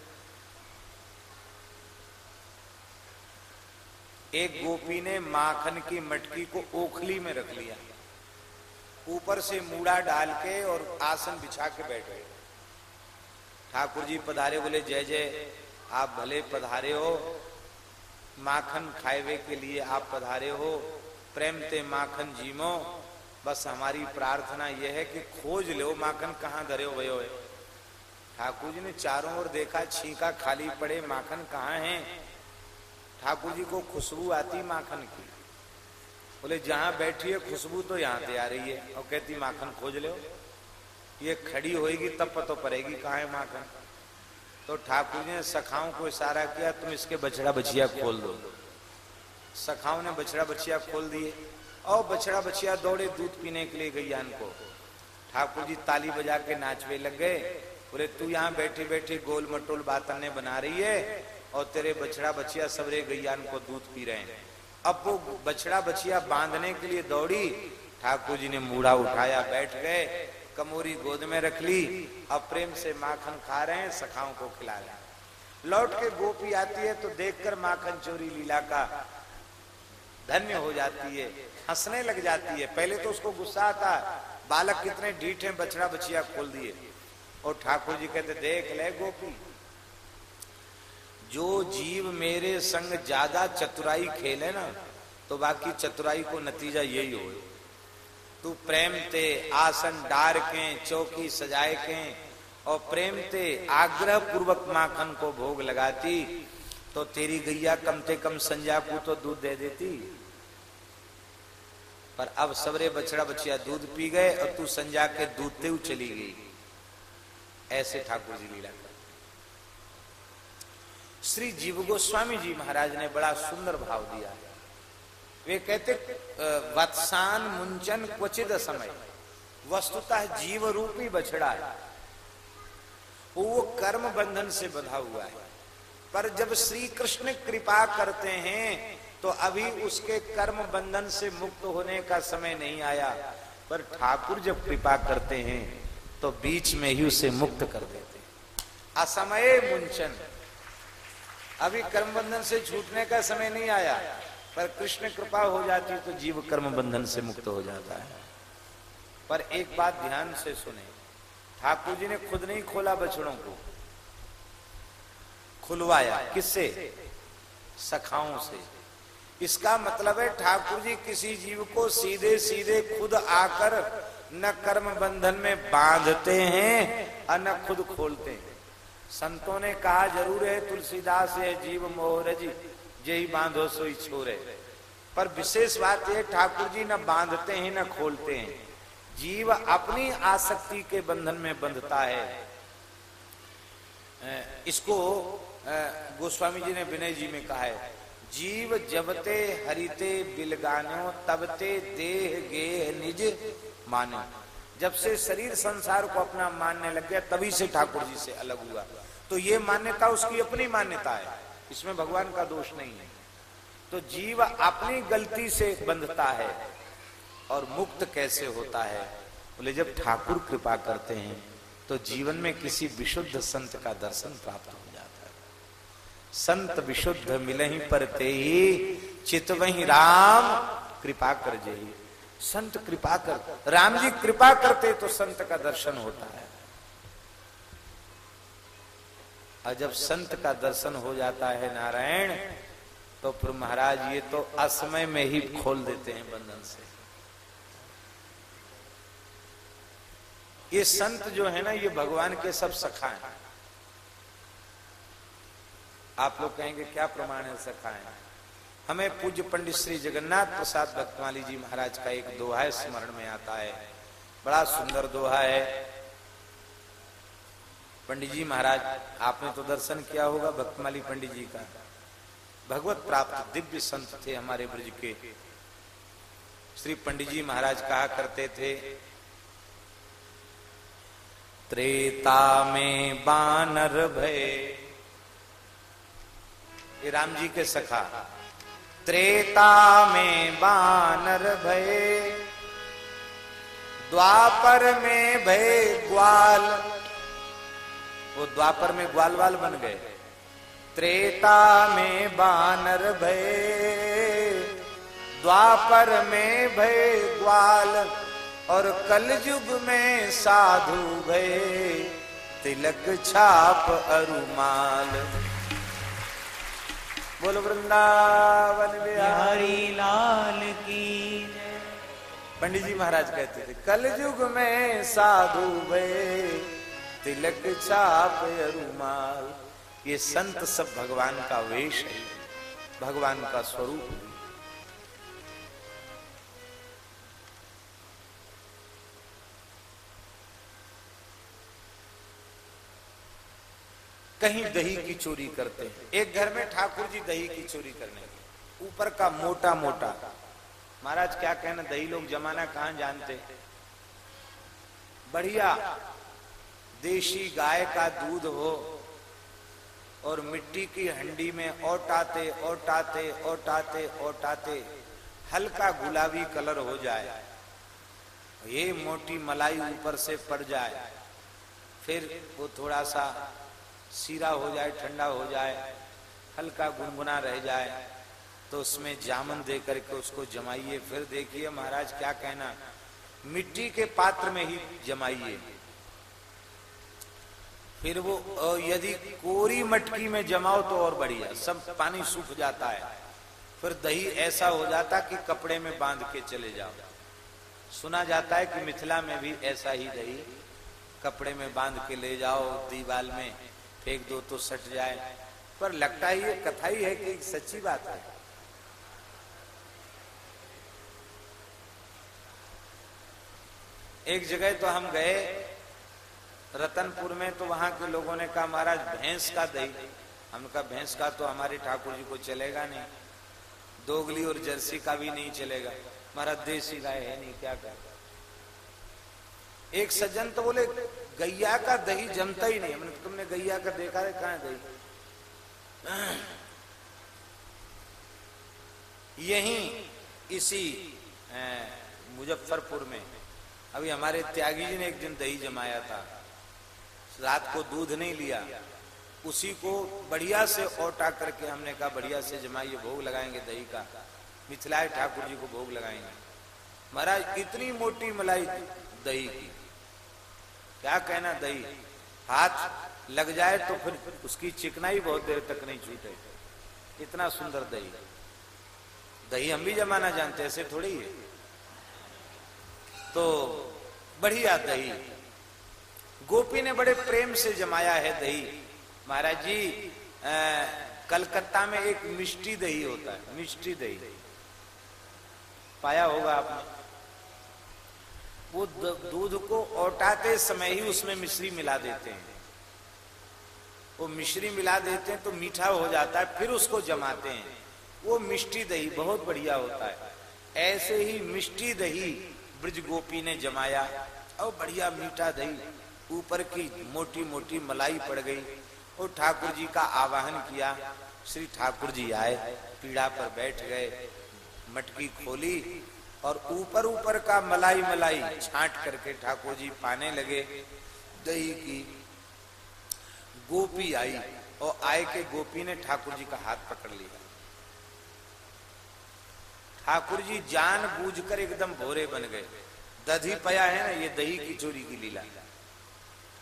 एक गोपी ने माखन की मटकी को ओखली में रख लिया। ऊपर से मूड़ा डाल के और आसन बिछा के बैठ गए। ठाकुर जी पधारे, बोले, जय जय, आप भले पधारे हो, माखन खाएवे के लिए आप पधारे हो, प्रेम ते माखन जीमो, बस हमारी प्रार्थना यह है कि खोज लो, माखन कहाँ धरे हो? भयो ठाकुर जी ने चारों ओर देखा, छीका खाली पड़े, माखन कहाँ है? ठाकुर जी को खुशबू आती माखन की। बोले, जहाँ बैठी है, खुशबू तो यहाँ से आ रही है। और कहती, माखन खोज लो। ये खड़ी होएगी, तब पतो पड़ेगी कहा है माखन। तो ठाकुर जी ने सखाओं को इशारा किया, तुम इसके बछड़ा बछिया खोल दो। सखाओं ने बछड़ा बछिया खोल दिए और बछड़ा बछिया दौड़े, दूध पीने के लिए गैयान को। ठाकुर जी ताली बजा के नाचवे लग गए। बोले, तू यहाँ बैठी बैठी गोल मटोल बातने बना रही है। और तेरे बछड़ा बछिया सबरे गैयान को दूध पी रहे हैं। अब वो बछड़ा बछिया बांधने के लिए दौड़ी, ठाकुर जी ने मूढ़ा उठाया, बैठ गए, कमोरी गोद में रख ली, अब प्रेम से माखन खा रहे हैं, सखाओं को खिला रहे लौट के गोपी आती है तो देखकर माखन चोरी लीला का धन्य हो जाती है, हंसने लग जाती है। पहले तो उसको गुस्सा आता, बालक कितने ढीठ हैं बछड़ा बछिया खोल दिए। और ठाकुर जी कहते, देख ले गोपी जो जीव मेरे संग ज़्यादा चतुराई खेले ना तो बाकी चतुराई को नतीजा यही हो तू प्रेम ते आसन डार के, चौकी सजाए के, और प्रेम ते आग्रह पूर्वक माखन को भोग लगाती तो तेरी गैया कम से कम संजा को तो दूध दे देती। पर अब सबरे बछड़ा बछिया दूध पी गए, और तू संजा के दूध ते चली गई। ऐसे ठाकुर जी लीला श्री जीव गोस्वामी जी महाराज ने बड़ा सुंदर भाव दिया। है वे कहते वत्सान मुंचन क्वचित समय। वस्तुतः जीव रूपी बछड़ा है। वो कर्म बंधन से बंधा हुआ है। पर जब श्री कृष्ण कृपा करते हैं तो अभी उसके कर्म बंधन से मुक्त होने का समय नहीं आया। पर ठाकुर जब कृपा करते हैं तो बीच में ही उसे मुक्त कर देते असमय मुंचन। अभी कर्म बंधन से छूटने का समय नहीं आया, पर कृष्ण कृपा हो जाती तो जीव कर्म बंधन से मुक्त हो जाता है। पर एक बात ध्यान से सुने, ठाकुर जी ने खुद नहीं खोला बछड़ों को। खुलवाया किससे? सखाओं से। इसका मतलब है ठाकुर जी किसी जीव को सीधे सीधे खुद आकर न कर्म बंधन में बांधते हैं और न खुद खोलते हैं। संतों ने कहा, ज़रूर है तुलसीदास है जीव मोहर जी। यही बांधो सोई छोरे। पर विशेष बात यह ठाकुर जी, न बांधते हैं, न खोलते हैं। जीव अपनी आसक्ति के बंधन में बंधता है। इसको गोस्वामी जी ने विनय जी में कहा है, जीव जबते हरिते बिलगानो तबते, देह गेह निज मानो जब से शरीर संसार को अपना मानने लग गया, तभी से ठाकुर जी से अलग हुआ। तो ये मान्यता उसकी अपनी मान्यता है। इसमें भगवान का दोष नहीं है। तो जीव अपनी गलती से बंधता है और मुक्त कैसे होता है? बोले, जब ठाकुर कृपा करते हैं तो जीवन में किसी विशुद्ध संत का दर्शन प्राप्त हो जाता है। संत विशुद्ध मिले ही परते ही, चित वही राम कृपा कर जही। संत कृपा कर, राम जी कृपा करते तो संत का दर्शन होता है। और जब संत का दर्शन हो जाता है नारायण तो फिर महाराज ये तो असमय में ही खोल देते हैं बंधन से। ये संत जो है ना, ये भगवान के सब सखा हैं। आप लोग कहेंगे, क्या प्रमाण है सखा है? हमें पूज्य पंडित श्री जगन्नाथ प्रसाद भक्तमाली जी महाराज का एक दोहा स्मरण में आता है। बड़ा सुंदर दोहा है। पंडित जी महाराज, आपने तो दर्शन किया होगा भक्तमाली पंडित जी का। भगवत प्राप्त दिव्य संत थे हमारे ब्रज के। श्री पंडित जी महाराज कहा करते थे, त्रेता में बानर भय। ये राम जी के सखा, त्रेता में बानर भय। द्वापर में भय ग्वाल वो द्वापर में ग्वाल वाल बन गए। त्रेता में बानर भय द्वापर में भय ग्वाल और कलयुग में साधु भय। तिलक छाप अरुमाल। बोल वृंदावन बिहारी। लाल की पंडित जी महाराज कहते थे कलयुग में साधु भय। तिलक छाप अरुमाल। ये संत सब भगवान का वेश है। भगवान का स्वरूप कहीं दही की चोरी करते हैं। एक घर में ठाकुर जी दही की चोरी करने ऊपर का मोटा मोटा। महाराज, क्या कहना? दही लोग जमाना कहाँ जानते बढ़िया। देशी गाय का दूध हो और मिट्टी की हंडी में ओटाते ओटाते ओटाते ओटाते हल्का गुलाबी कलर हो जाए, ये मोटी मलाई ऊपर से पड़ जाए, फिर वो थोड़ा सा सीरा हो जाए, ठंडा हो जाए, हल्का गुनगुना रह जाए तो उसमें जामन दे करके उसको जमाइए। फिर देखिए महाराज क्या कहना, मिट्टी के पात्र में ही जमाइए। फिर वो यदि कोरी मटकी में जमाओ तो और बढ़िया, सब पानी सूख जाता है। फिर दही ऐसा हो जाता कि कपड़े में बाँध के चले जाओ। सुना जाता है कि मिथिला में भी ऐसा ही दही, कपड़े में बाँध के ले जाओ दीवाल में, फेंक दो तो सट जाए। पर लगता ही है, कथा ही है कि सच्ची बात है। एक जगह तो हम गए रतनपुर में तो वहाँ के लोगों ने कहा, महाराज, भैंस का दही। हम कहा, भैंस का तो हमारे ठाकुर जी को चलेगा नहीं। दोगली और जर्सी का भी नहीं चलेगा। महाराज, देसी गाय है नहीं, क्या कर? एक सज्जन तो बोले, गैया का दही जमता ही नहीं। मैंने तुमने गैया का देखा है? कहा दही? यही इसी मुजफ्फरपुर में, अभी हमारे त्यागी जी ने एक दिन दही जमाया था। रात को दूध नहीं लिया। उसी को बढ़िया से ओटा करके हमने कहा, बढ़िया से जमाइए भोग लगाएँगे दही का। मिथिलाए ठाकुर जी को भोग लगाएँगे। महाराज, इतनी मोटी मलाई दही की। क्या कहना दही? हाथ लग जाए तो फिर उसकी चिकनाई बहुत देर तक नहीं छूटे। इतना सुंदर दही। दही हम भी जमाना जानते ऐसे थोड़ी है। तो बढ़िया दही। गोपी ने बड़े प्रेम से जमाया है दही। महाराज जी कलकत्ता में एक मिष्टी दही होता है, मिष्टी दही। पाया होगा आपने? वो दूध को ओटाते समय ही उसमें मिश्री मिला देते हैं। वो मिश्री मिला देते हैं तो मीठा हो जाता है, फिर उसको जमाते हैं। वो मिष्टी दही बहुत बढ़िया होता है। ऐसे ही मिष्टी दही ब्रज गोपी ने जमाया, और बढ़िया मीठा दही। ऊपर की मोटी मोटी मलाई पड़ गई और ठाकुर जी का आवाहन किया। श्री ठाकुर जी आए, पीड़ा पर बैठ गए, मटकी खोली और ऊपर ऊपर का मलाई मलाई छांट करके ठाकुर जी पाने लगे। दही की गोपी आई और आए के गोपी ने ठाकुर जी का हाथ पकड़ लिया। ठाकुर जी जान बूझकर एकदम भोरे बन गए। दधी पया है ना, ये दही की चोरी की लीला।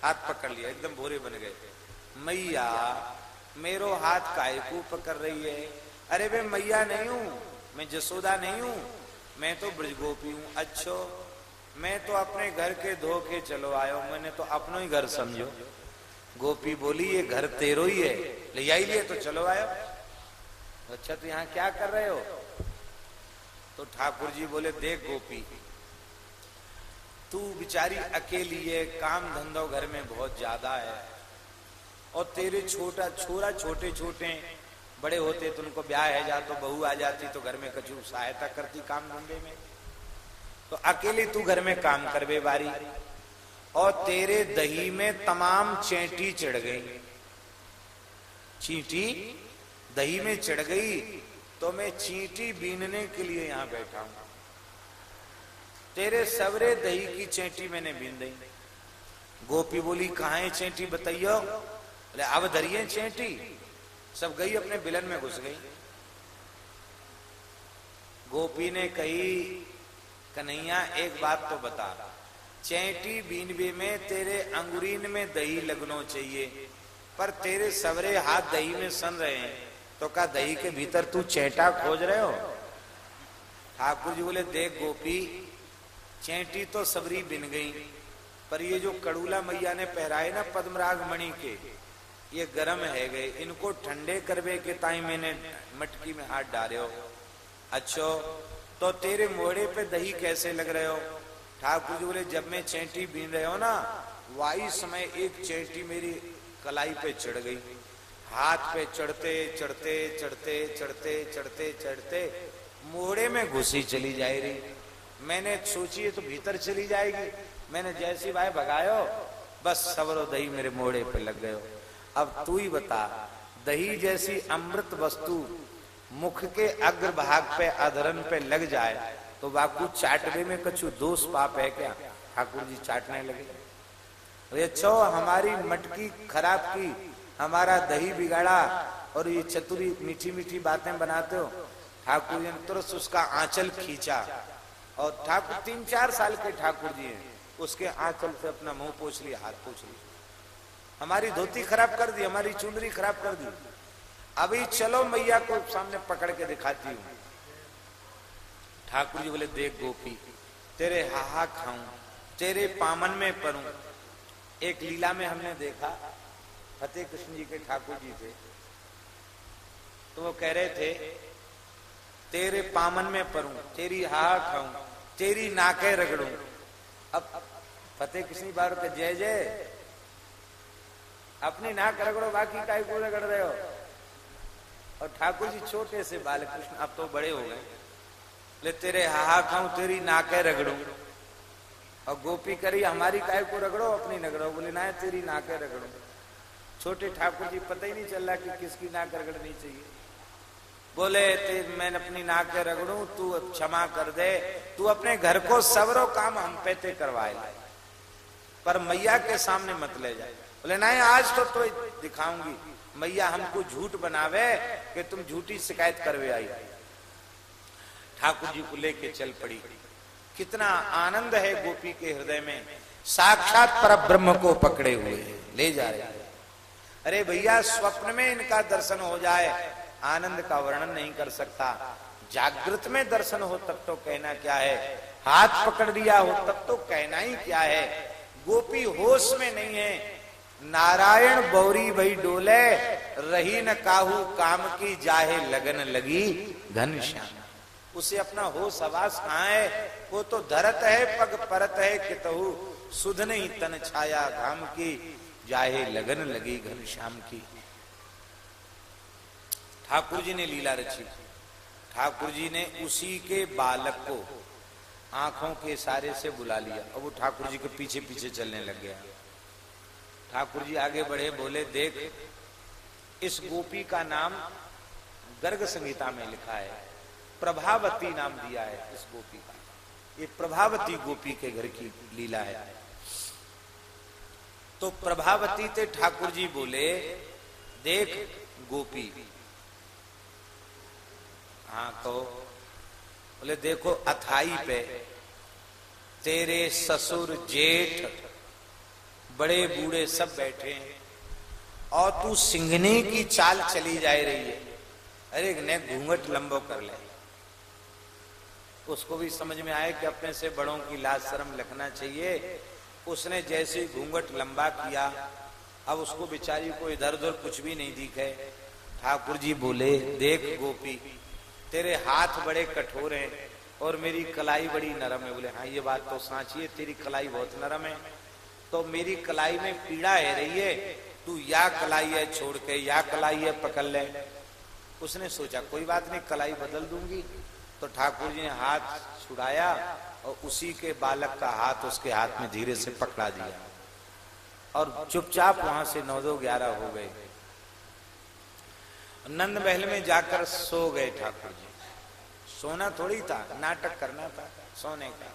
हाथ पकड़ लिया, एकदम भोरे बन गए। मैया, मेरो हाथ काय को पकड़ रही है। अरे वे मैया नहीं हूँ, मैं जसोदा नहीं हूँ, मैं तो ब्रजगोपी हूँ। अच्छो, मैं तो अपने घर के धोखे चलो आयो मैंने तो अपनो ही घर समझो। गोपी बोली, ये घर तेरो ही है, ले आई लिए तो चलो आयो। अच्छा तो यहाँ क्या कर रहे हो? तो ठाकुर जी बोले, देख गोपी तू बिचारी अकेली है, काम धंधो घर में बहुत ज़्यादा है। और तेरे छोटा, छोरा छोटे छोटे बड़े होते उनको ब्याह है जा तो बहू आ जाती तो घर में कचू सहायता करती काम धंधे में। तो अकेले तू घर में काम करवे बारी और तेरे दही में तमाम चेटी चढ़ गई। चींटी? दही में चढ़ गई? तो मैं चींटी बीनने के लिए यहाँ बैठा हूँ। तेरे सवरे दही की चेटी मैंने बीन दी। गोपी बोली, कहा चेटी बताइयो? अब धरिए चेटी। सब गई अपने बिलन में घुस गई। गोपी ने कही, कन्हैया, एक बात तो बता। चैटी बीनबे में तेरे अंगुरीन में दही लगनो चाहिए, पर तेरे सवरे हाथ दही में सन रहे हैं तो का दही के भीतर तू चैटा खोज रहे हो? ठाकुर जी बोले, देख गोपी चैटी तो सबरी बिन गई, पर ये जो कड़ूला मैया ने पहराए ना पद्मराग मणि के, ये गर्म है गए। इनको ठंडे करवे के ताई मैंने मटकी में हाथ डाले हो। अच्छो तो तेरे मोड़े पे दही कैसे लग रहे हो? ठाकुर जी बोले, जब मैं चैटी बीन रहे हो ना, वाई समय एक चेंटी मेरी कलाई पे चढ़ गई। हाथ पे चढ़ते चढ़ते चढ़ते चढ़ते चढ़ते चढ़ते, मोड़े में घुसी चली जा रही। मैंने सोची है तो भीतर चली जाएगी। मैंने जैसी भाई भगायो, बस सवरो दही मेरे मोड़े पे लग गयो। अब तू ही बता, दही जैसी अमृत वस्तु मुख के अग्र भाग पे, अधरन पे लग जाए तो बाकू चाटवे में कछु दोष पाप है क्या? ठाकुर जी चाटने लगे। छो, हमारी मटकी खराब की, हमारा दही बिगाड़ा, और ये चतुरी मीठी मीठी बातें बनाते हो। ठाकुर जी ने तुरंत उसका आंचल खींचा। और ठाकुर, तीन चार साल के ठाकुर जी हैं। उसके आंचल से अपना मुँह पोछ लिया, हाथ पोछ लिया। हमारी धोती खराब कर दी, हमारी चुनरी खराब कर दी। अभी चलो मैया को सामने पकड़ के दिखाती हूँ। ठाकुर जी बोले, देख गोपी, तेरे हाहा खाऊं, तेरे पामन में पढ़ू एक लीला में हमने देखा, फतेह कृष्ण जी के ठाकुर जी थे। तो वो कह रहे थे, तेरे पामन में पढ़ू तेरी हाहा खाऊं। तेरी नाके रगड़ू। अब फतेह कृष्ण बार के जय जय। अपनी नाक रगड़ो, बाकी का को रगड़ रहे हो? और ठाकुर जी छोटे से बाल कृष्ण अब तो बड़े हो गए। ले तेरे हाहा खाऊं, तेरी नाके रगड़ू। और गोपी करी, हमारी काय को रगड़ो, अपनी नगड़ो। बोले, ना, तेरी नाके रगड़ो। छोटे ठाकुर जी, पता ही नहीं चल रहा कि किसकी नाक रगड़नी चाहिए। बोले, ते मैं अपनी नाक पे रगड़ू, तू क्षमा कर दे। तू अपने घर को सवरो काम हम पे ते करवाए। पर मैया के सामने मत ले जाए बोले, नहीं, आज तो तो दिखाऊँगी। मैया हमको झूठ बनावे कि तुम झूठी शिकायत करवे आई। ठाकुर जी को लेके चल पड़ी। कितना आनंद है गोपी के हृदय में। साक्षात पर ब्रह्म को पकड़े हुए ले जा रहे अरे भैया, स्वप्न में इनका दर्शन हो जाए। आनंद का वर्णन नहीं कर सकता। जागृत में दर्शन हो तब तो कहना क्या है? हाथ पकड़ लिया हो तब तो कहना ही क्या है? गोपी होश में नहीं है। नारायण बौरी भई डोले, रही न काहू काम की जाहे लगन लगी घन श्याम। उसे अपना होश आवास कहा है? वो तो धरत है, पग परत है, कितहु सुध नहीं तन छाया घाम की, जाहे लगन लगी घन श्याम की। ठाकुर जी ने लीला रची। ठाकुर जी ने उसी के बालक को आँखों के सारे से बुला लिया। और वो ठाकुर जी के पीछे पीछे चलने लग गया। ठाकुर जी आगे बढ़े, बोले, देख, इस गोपी का नाम गर्ग संहिता में लिखा है। प्रभावती नाम दिया है इस गोपी का। ये प्रभावती गोपी के घर की लीला है। तो प्रभावती थे ठाकुर जी बोले, देख, गोपी हाँ कहो। बोले, देखो अथाई पे तेरे ससुर जेठ, बड़े बूढ़े सब बैठे हैं, और तू सिंघने की चाल चली जा रही है। अरे ने घूंघट लंबो कर ले। उसको भी समझ में आए कि अपने से बड़ों की लाज शर्म रखना चाहिए। उसने जैसे घूंघट लंबा किया, अब उसको बिचारी को इधर उधर कुछ भी नहीं दिखे। ठाकुर जी बोले, देख, गोपी तेरे हाथ बड़े कठोर हैं और मेरी कलाई बड़ी नरम है। बोले हाँ ये बात तो साची है, तेरी कलाई बहुत नरम है। तो मेरी कलाई में पीड़ा है, रही है? तू या कलाई है छोड़ के, या कलाई है पकड़ ले। उसने सोचा, कोई बात नहीं, कलाई बदल दूँगी। तो ठाकुर जी ने हाथ छुड़ाया और उसी के बालक का हाथ उसके हाथ में धीरे से पकड़ा दिया। और चुपचाप वहाँ से नौ दो ग्यारह हो गए। नंद महल में जाकर सो गए ठाकुर जी। सोना थोड़ी था, नाटक करना था, सोने का।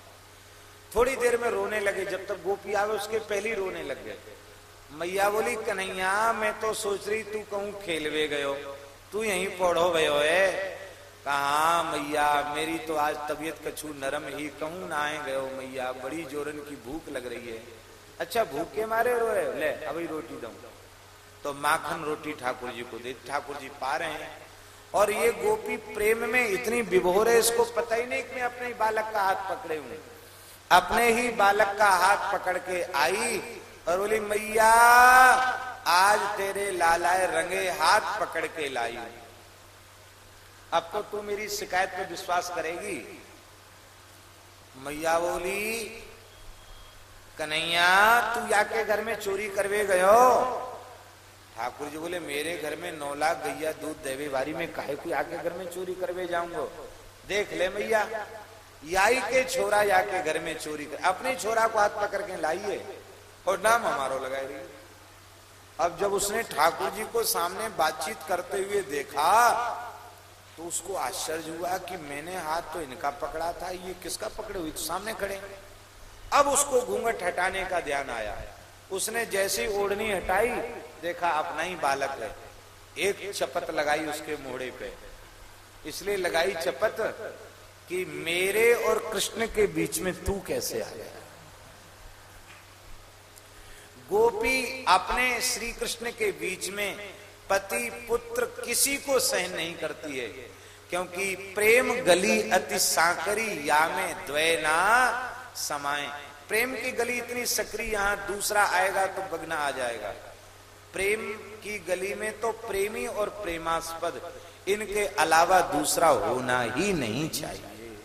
थोड़ी देर में रोने लगे, जब तक गोपी आवे उसके पहले रोने लग गए। मैया बोली, कन्हैया, मैं तो सोच रही, तू कहूँ खेलवे गयो? तू यहीं पढ़ो गयो है? कहा, मैया, मेरी तो आज तबीयत कछू नरम ही कहूँ ना आए गयो, मैया। बड़ी जोरन की भूख लग रही है। अच्छा भूख के मारे रोए ले, अभी रोटी दू। तो माखन रोटी ठाकुर जी को दे ठाकुर जी पा रहे हैं। और ये गोपी प्रेम में इतनी विभोर है, इसको पता ही नहीं कि मैं अपने ही बालक का हाथ पकड़े हुए अपने ही बालक का हाथ पकड़ के आई और बोली, मैया, आज तेरे लालाए रंगे हाथ पकड़ के लाई अब तो तू मेरी शिकायत पे विश्वास करेगी। मैया बोली, कन्हैया, तू या के घर में चोरी करवे गयो। ठाकुर जी बोले, मेरे घर में नौ लाख गैया दूध देवे, बारी में काहे को आके घर में चोरी करवे जाऊँगा? देख ले मैया, याई के छोरा या के घर में चोरी कर, अपने छोरा को हाथ पकड़ के लाइए और नाम हमारो लगाए रही अब जब उसने ठाकुर जी को सामने बातचीत करते हुए देखा तो उसको आश्चर्य हुआ कि मैंने हाथ तो इनका पकड़ा था, ये किसका पकड़े हुए? तो सामने खड़े। अब उसको घूंघट हटाने का ध्यान आया। उसने जैसी ओढ़नी हटाई देखा अपना ही बालक है। एक चपत लगाई उसके मोड़े पे। इसलिए लगाई चपत कि मेरे और कृष्ण के बीच में तू कैसे आ गया? गोपी अपने श्री कृष्ण के बीच में पति पुत्र किसी को सहन नहीं करती है, क्योंकि प्रेम गली अति साकरी या में द्वैना समाए प्रेम की गली इतनी सक्रिय, यहाँ दूसरा आएगा तो बगना आ जाएगा। प्रेम की गली में तो प्रेमी और प्रेमास्पद, इनके अलावा दूसरा होना ही नहीं चाहिए।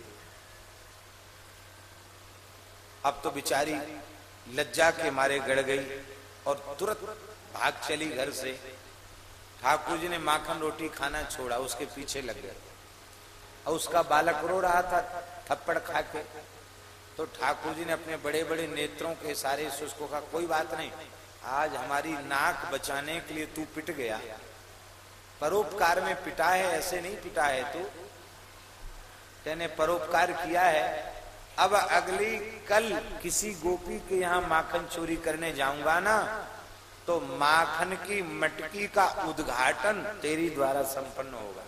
अब तो बिचारी लज्जा के मारे गड़ गई और तुरंत भाग चली घर से। ठाकुर जी ने माखन रोटी खाना छोड़ा, उसके पीछे लग गए। और उसका बालक रो रहा था, थप्पड़ खा के। तो ठाकुर जी ने अपने बड़े बड़े नेत्रों के सारे से उसको कहा कोई बात नहीं। आज हमारी नाक बचाने के लिए तू पिट गया। परोपकार में पिटा है, ऐसे नहीं पिटा है तू। तेने परोपकार किया है। अब अगली कल किसी गोपी के यहाँ माखन चोरी करने जाऊँगा ना तो माखन की मटकी का उद्घाटन तेरी द्वारा संपन्न होगा।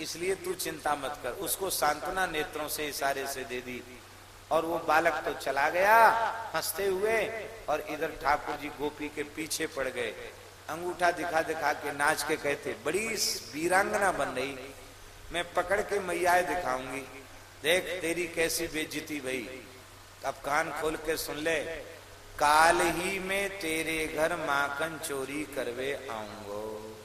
इसलिए तू चिंता मत कर। उसको सांत्वना नेत्रों से इशारे से दे दी। और वो बालक तो चला गया, हँसते हुए और इधर ठाकुर जी गोपी के पीछे पड़ गए। अंगूठा दिखा दिखा के नाच के कहते, बड़ी वीरांगना बन रही। मैं पकड़ के मैया दिखाऊँगी। देख तेरी कैसी बेजती भई। अब कान खोल के सुन ले, काल ही में तेरे घर माखन चोरी करवे आऊंगो।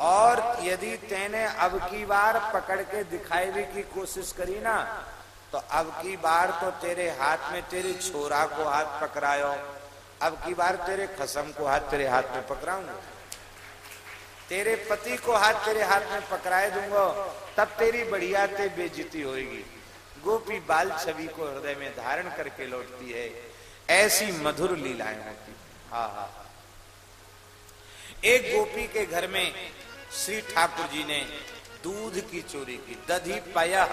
और यदि तेने अब की बार पकड़ के दिखाई की कोशिश करी ना तो अब की बार तो तेरे हाथ में तेरे छोरा को हाथ पकड़ायो। अब की बार तेरे खसम को हाथ तेरे हाथ में पकड़ाऊँगा। तेरे पति को हाथ तेरे हाथ में पकड़ाए दूँगा, तब तेरी बढ़िया ते बेजिती होगी गोपी बाल छवि को हृदय में धारण करके लौटती है। ऐसी मधुर लीलाएँ होती हा हा। एक गोपी के घर में श्री ठाकुर जी ने दूध की चोरी की। दधी पाया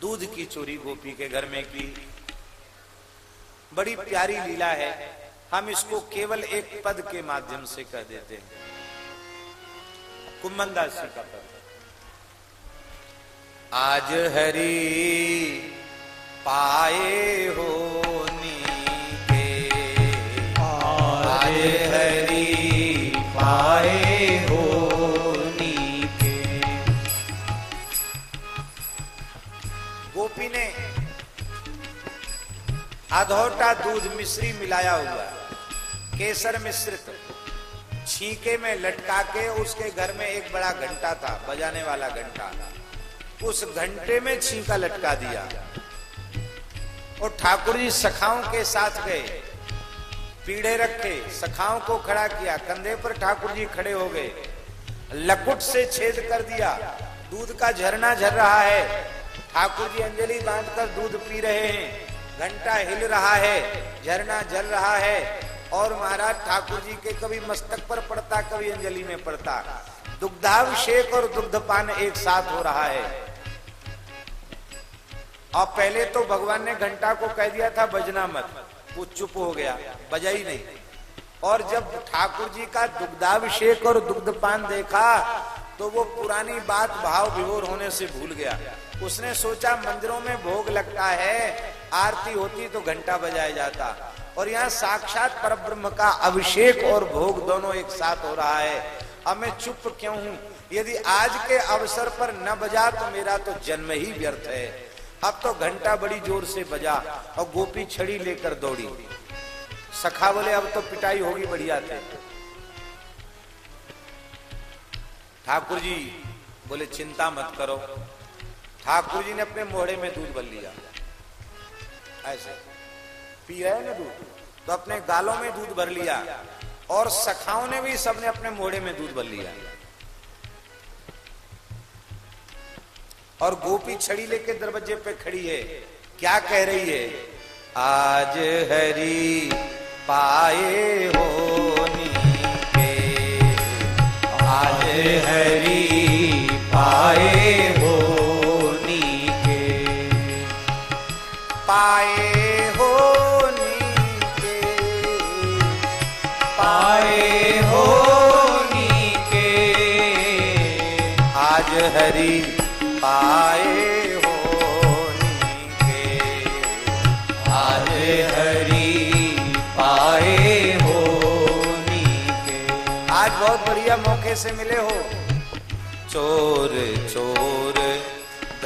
दूध की चोरी गोपी के घर में की। बड़ी प्यारी लीला है। हम इसको केवल एक पद के माध्यम से कह देते हैं। कुंभनदास जी का पद। आज हरी पाए हो के आज हरी पाए अधोटा दूध मिश्री मिलाया हुआ केसर मिश्रित। छीके में लटका के उसके घर में एक बड़ा घंटा था, बजाने वाला घंटा। उस घंटे में छीका लटका दिया। और ठाकुर जी सखाओं के साथ गए। पीढ़े रखे, सखाओं को खड़ा किया। कंधे पर ठाकुर जी खड़े हो गए। लकुट से छेद कर दिया। दूध का झरना झर रहा है। ठाकुर जी अंजलि बांधकर दूध पी रहे हैं। घंटा हिल रहा है, झरना जल रहा है, और महाराज ठाकुर जी के कभी मस्तक पर पड़ता, कभी अंजलि में पड़ता। दुग्धाभिषेक और दुग्धपान एक साथ हो रहा है। और पहले तो भगवान ने घंटा को कह दिया था, बजना मत। वो चुप हो गया, बजा ही नहीं। और जब ठाकुर जी का दुग्धाभिषेक और दुग्धपान देखा तो वो पुरानी बात भाव विभोर होने से भूल गया। उसने सोचा, मंदिरों में भोग लगता है आरती होती तो घंटा बजाया जाता। और यहाँ साक्षात पर ब्रह्म का अभिषेक और भोग दोनों एक साथ हो रहा है। अब मैं चुप क्यों हूँ? यदि आज के अवसर पर न बजा तो मेरा तो जन्म ही व्यर्थ है। अब तो घंटा बड़ी ज़ोर से बजा और गोपी छड़ी लेकर दौड़ी। सखा बोले अब तो पिटाई होगी बढ़िया थे ठाकुर जी, बोले, चिंता मत करो। ठाकुर जी ने अपने मोहड़े में दूध भर लिया। ऐसे। पी रहे ना दूध? तो अपने गालों में दूध भर लिया और सखाओं ने भी सबने अपने मोड़े में दूध भर लिया। और गोपी छड़ी लेके दरवाजे पे खड़ी है। क्या कह रही है? आज हरी पाए हो के। आज हरी पाए हरी पाए पाए हो के आज बहुत बढ़िया मौके से मिले हो। चोर चोर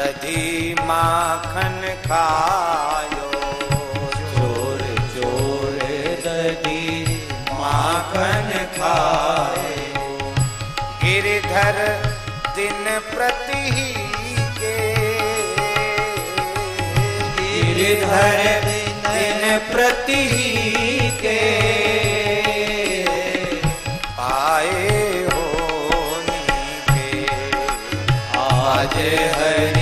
दधी माखन खायो। चोर चोर दधी माखन खाए गिरधर दिन प्रति के गिरधर दिन प्रति के पाए हो के आज हरी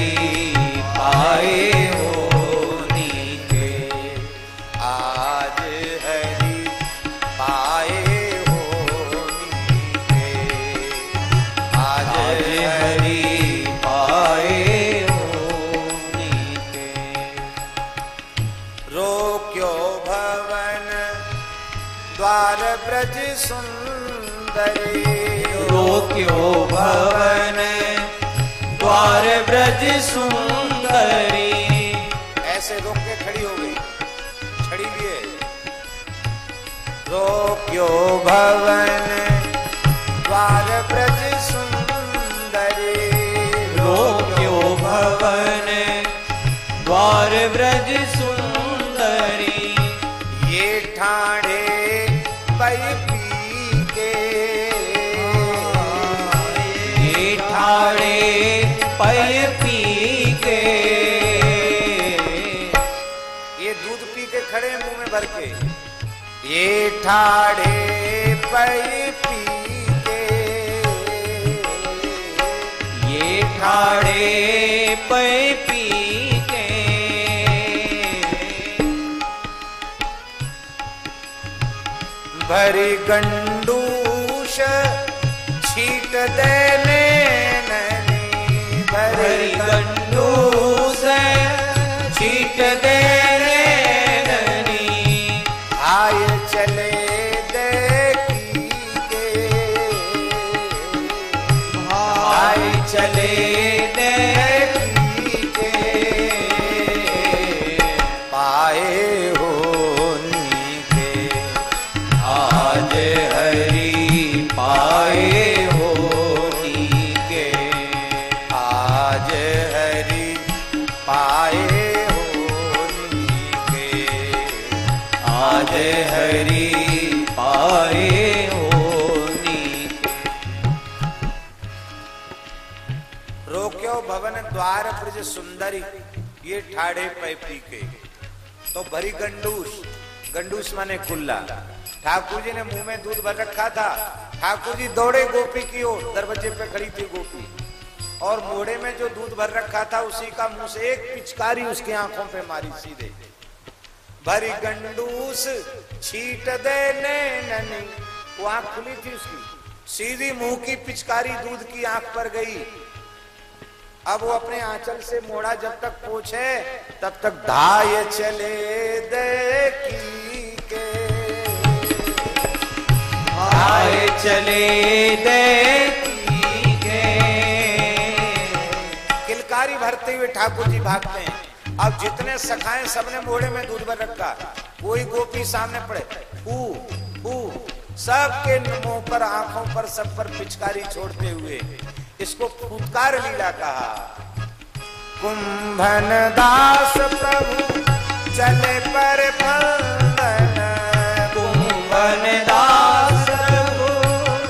रोक्यो भवन, द्वार ब्रज सुंदरी। ऐसे रोक के खड़ी हो गई छड़ी लिए रोक्यो भवन, द्वार ब्रज सुंदरी। रोक्यो भवन, द्वार ब्रज ठाणे पय पी के। ये दूध पी के खड़े मुँह में भर के। ये ठाड़े पई पी के। ये ठाणे पय पी के। भरी गंडूश छीट देने भरी ब्रज ये ठाड़े पैपी के। तो भरी गंडूस गंडूस माने कुल्ला ठाकुर जी ने मुँह में दूध भर रखा था। ठाकुर जी दौड़े गोपी की ओर, दरवाजे पे खड़ी थी गोपी। और मोड़े में जो दूध भर रखा था, उसी का मुँह से एक पिचकारी उसकी आँखों पे मारी सीधे। भरी गंडूस छीट दे ने ननी। वो आँख खुली थी उसकी। सीधी मुँह की पिचकारी दूध की आँख पर गई। अब वो अपने आंचल से मोड़ा जब तक पूछे, तब तक धाय चले देखी के। आए चले देखी के। किलकारी भरते हुए ठाकुर जी भागते हैं। अब जितने सखाए सबने मोड़े में दूध भर रखा। कोई गोपी सामने पड़े। ऊ, सबके मुँह पर, आँखों पर, सब पर पिचकारी छोड़ते हुए। इसको फुटकार लीला कहा। कुंभन दास प्रभु, चले पर फंदन मोहन दास प्रभु,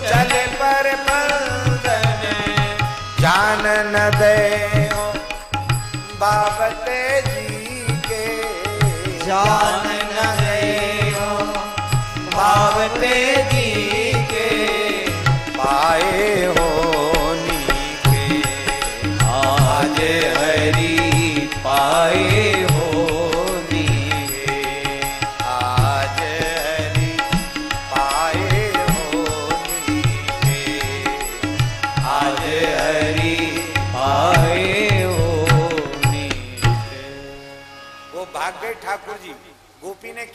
चल पर बंधन। जान न दे बाबते जी के। जान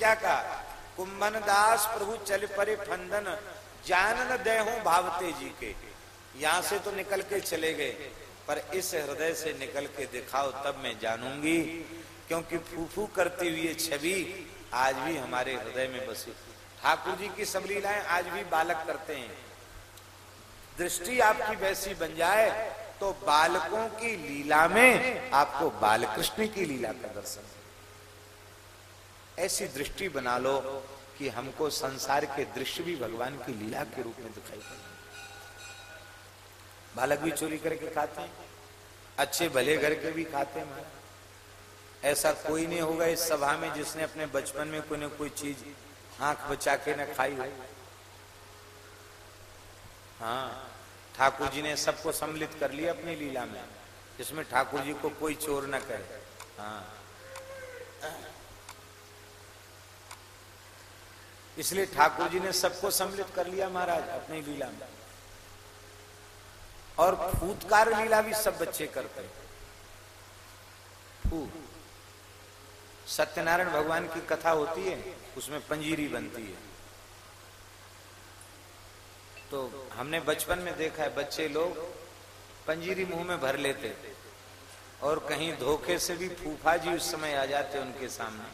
क्या कहा कुंभन दास प्रभु चल परे फंदन, जान न दे भावते जी के। यहाँ से तो निकल के चले गए, पर इस हृदय से निकल के दिखाओ, तब मैं जानूँगी, क्योंकि फूफू करती हुई छवि आज भी हमारे हृदय में बसी। ठाकुर जी की सब लीलाएँ आज भी बालक करते हैं। दृष्टि आपकी वैसी बन जाए तो बालकों की लीला में आपको बालकृष्ण की लीला का दर्शन। ऐसी दृष्टि बना लो कि हमको संसार के दृश्य भी भगवान की लीला के रूप में दिखाई पड़े। बालक भी चोरी करके खाते हैं, अच्छे भले घर के भी खाते हैं। ऐसा कोई नहीं होगा इस सभा में जिसने अपने बचपन में कोई न कोई चीज़ आँख बचा के न खाई हो। हाँ ठाकुर जी ने सबको सम्मिलित कर लिया अपनी लीला में। जिसमें ठाकुर जी को कोई चोर न करे हाँ। इसलिए ठाकुर जी ने सबको सम्मिलित कर लिया महाराज, अपनी लीला में। और फूतकार लीला भी सब बच्चे करते हैं। सत्यनारायण भगवान की कथा होती है, उसमें पंजीरी बनती है। तो हमने बचपन में देखा है, बच्चे लोग पंजीरी मुँह में भर लेते। और कहीं धोखे से भी फूफा जी उस समय आ जाते उनके सामने।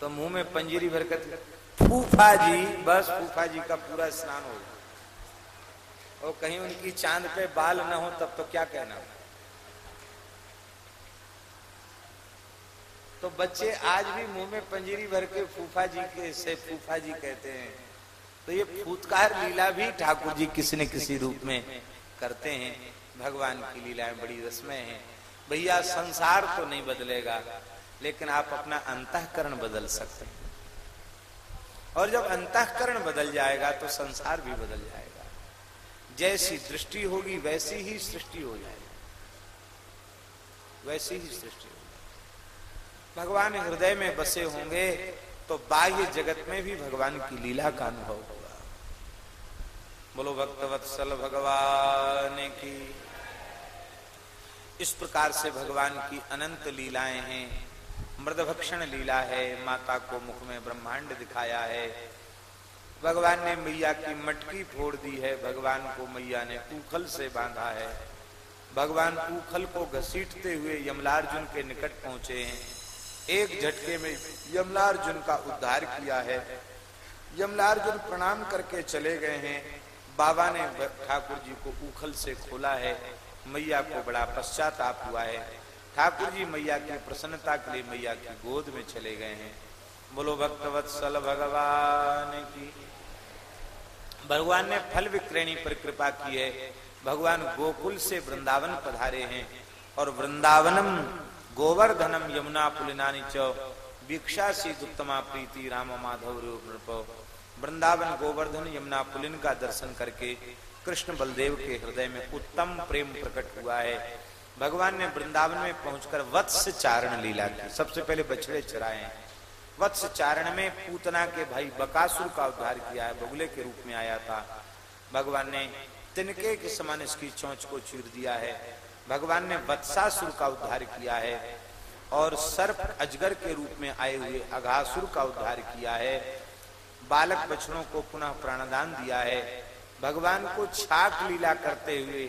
तो मुँह में पंजीरी भर कर फूफा जी, बस फूफा जी का पूरा स्नान हो और कहीं उनकी चाँद पे बाल न हो, तब तो क्या कहना? हो तो बच्चे आज भी मुँह में पंजीरी भर के फूफा जी के से फूफा जी कहते हैं। तो ये फूतकार लीला भी ठाकुर जी किसी न किसी रूप में करते हैं। भगवान की लीलाएँ बड़ी रस्में हैं। भैया, संसार तो नहीं बदलेगा। लेकिन आप अपना अंतकरण बदल सकते हैं। और जब अंतकरण बदल जाएगा तो संसार भी बदल जाएगा। जैसी दृष्टि होगी, वैसी ही सृष्टि हो जाएगी। वैसी ही सृष्टि होगी भगवान हृदय में बसे होंगे तो बाह्य जगत में भी भगवान की लीला का अनुभव होगा। बोलो भक्तवत्सल भगवान की। इस प्रकार से भगवान की अनंत लीलाएँ हैं। मृदभक्षण लीला है, माता को मुख में ब्रह्मांड दिखाया है। भगवान ने मैया की मटकी फोड़ दी है, भगवान को मैया ने उखल से बांधा है। भगवान उखल को घसीटते हुए यमलार्जुन के निकट पहुँचे हैं। एक झटके में यमलार्जुन का उद्धार किया है। यमलार्जुन प्रणाम करके चले गए हैं। बाबा ने ठाकुर जी को उखल से खोला है। मैया को बड़ा पश्चाताप हुआ है। ठाकुर जी मैया की प्रसन्नता के लिए मैया की गोद में चले गए हैं। बोलो भक्तवत्सल भगवान की। भगवान ने फल विक्रेणी पर कृपा की है। भगवान गोकुल से वृंदावन पधारे हैं और वृंदावनम गोवर्धनम यमुना पुलिनानी च भिक्षा उत्तमा प्रीति राम माधव रूप वृंदावन गोवर्धन यमुना पुलिन का दर्शन करके कृष्ण बलदेव के हृदय में उत्तम प्रेम प्रकट हुआ है। भगवान ने वृंदावन में पहुंचकर वत्स चारण लीला की। सबसे पहले बछड़े चराए हैं। वत्स चारण में पूतना के भाई बकासुर का उद्धार किया है, बगुले के रूप में आया था। भगवान ने तिनके के समान इसकी चोंच को चीर दिया है। भगवान ने वत्सासुर का उद्धार किया है और सर्प अजगर के रूप में आए हुए अघासुर का उद्धार किया है। बालक बछड़ों को पुनः प्राणदान दिया है। भगवान को छाक लीला करते हुए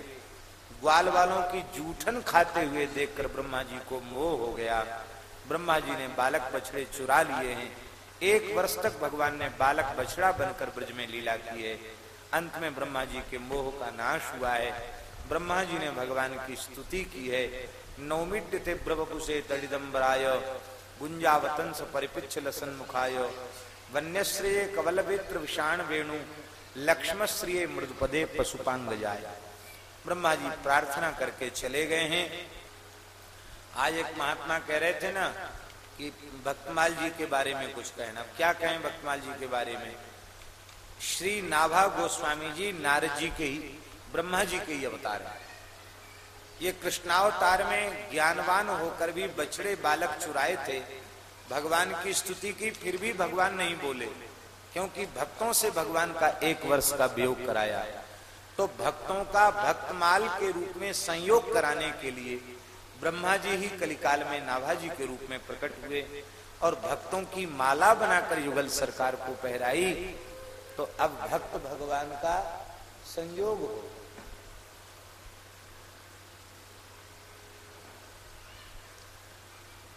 ग्वाल वालों की जूठन खाते हुए देखकर ब्रह्मा जी को मोह हो गया। ब्रह्मा जी ने बालक बछड़े चुरा लिए हैं। एक वर्ष तक भगवान ने बालक बछड़ा बनकर ब्रज में लीला की है। अंत में ब्रह्मा जी के मोह का नाश हुआ है। ब्रह्मा जी ने भगवान की स्तुति की है। नौमिड्य थे ब्रवपुषे तड़िदम्बराय गुंजावतंस परिपिच्छ लसन मुखाय वन्यश्रेय कवलवेत्र विषाण वेणु, लक्ष्मश्रिय मृदपदे पशुपांग जाए ब्रह्मा जी प्रार्थना करके चले गए हैं। आज एक महात्मा कह रहे थे ना कि भक्तमाल जी के बारे में कुछ कहना। क्या कहें भक्तमाल जी के बारे में? श्री नाभा गोस्वामी जी नारद जी के ही, ब्रह्मा जी के ही अवतार है। ये कृष्णावतार में ज्ञानवान होकर भी बछड़े बालक चुराए थे। भगवान की स्तुति की, फिर भी भगवान नहीं बोले, क्योंकि भक्तों से भगवान का एक वर्ष का वियोग कराया। तो भक्तों का भक्तमाल के रूप में संयोग कराने के लिए ब्रह्मा जी ही कलिकाल में नाभा जी के रूप में प्रकट हुए और भक्तों की माला बनाकर युगल सरकार को पहराई तो अब भक्त भगवान का संयोग हो।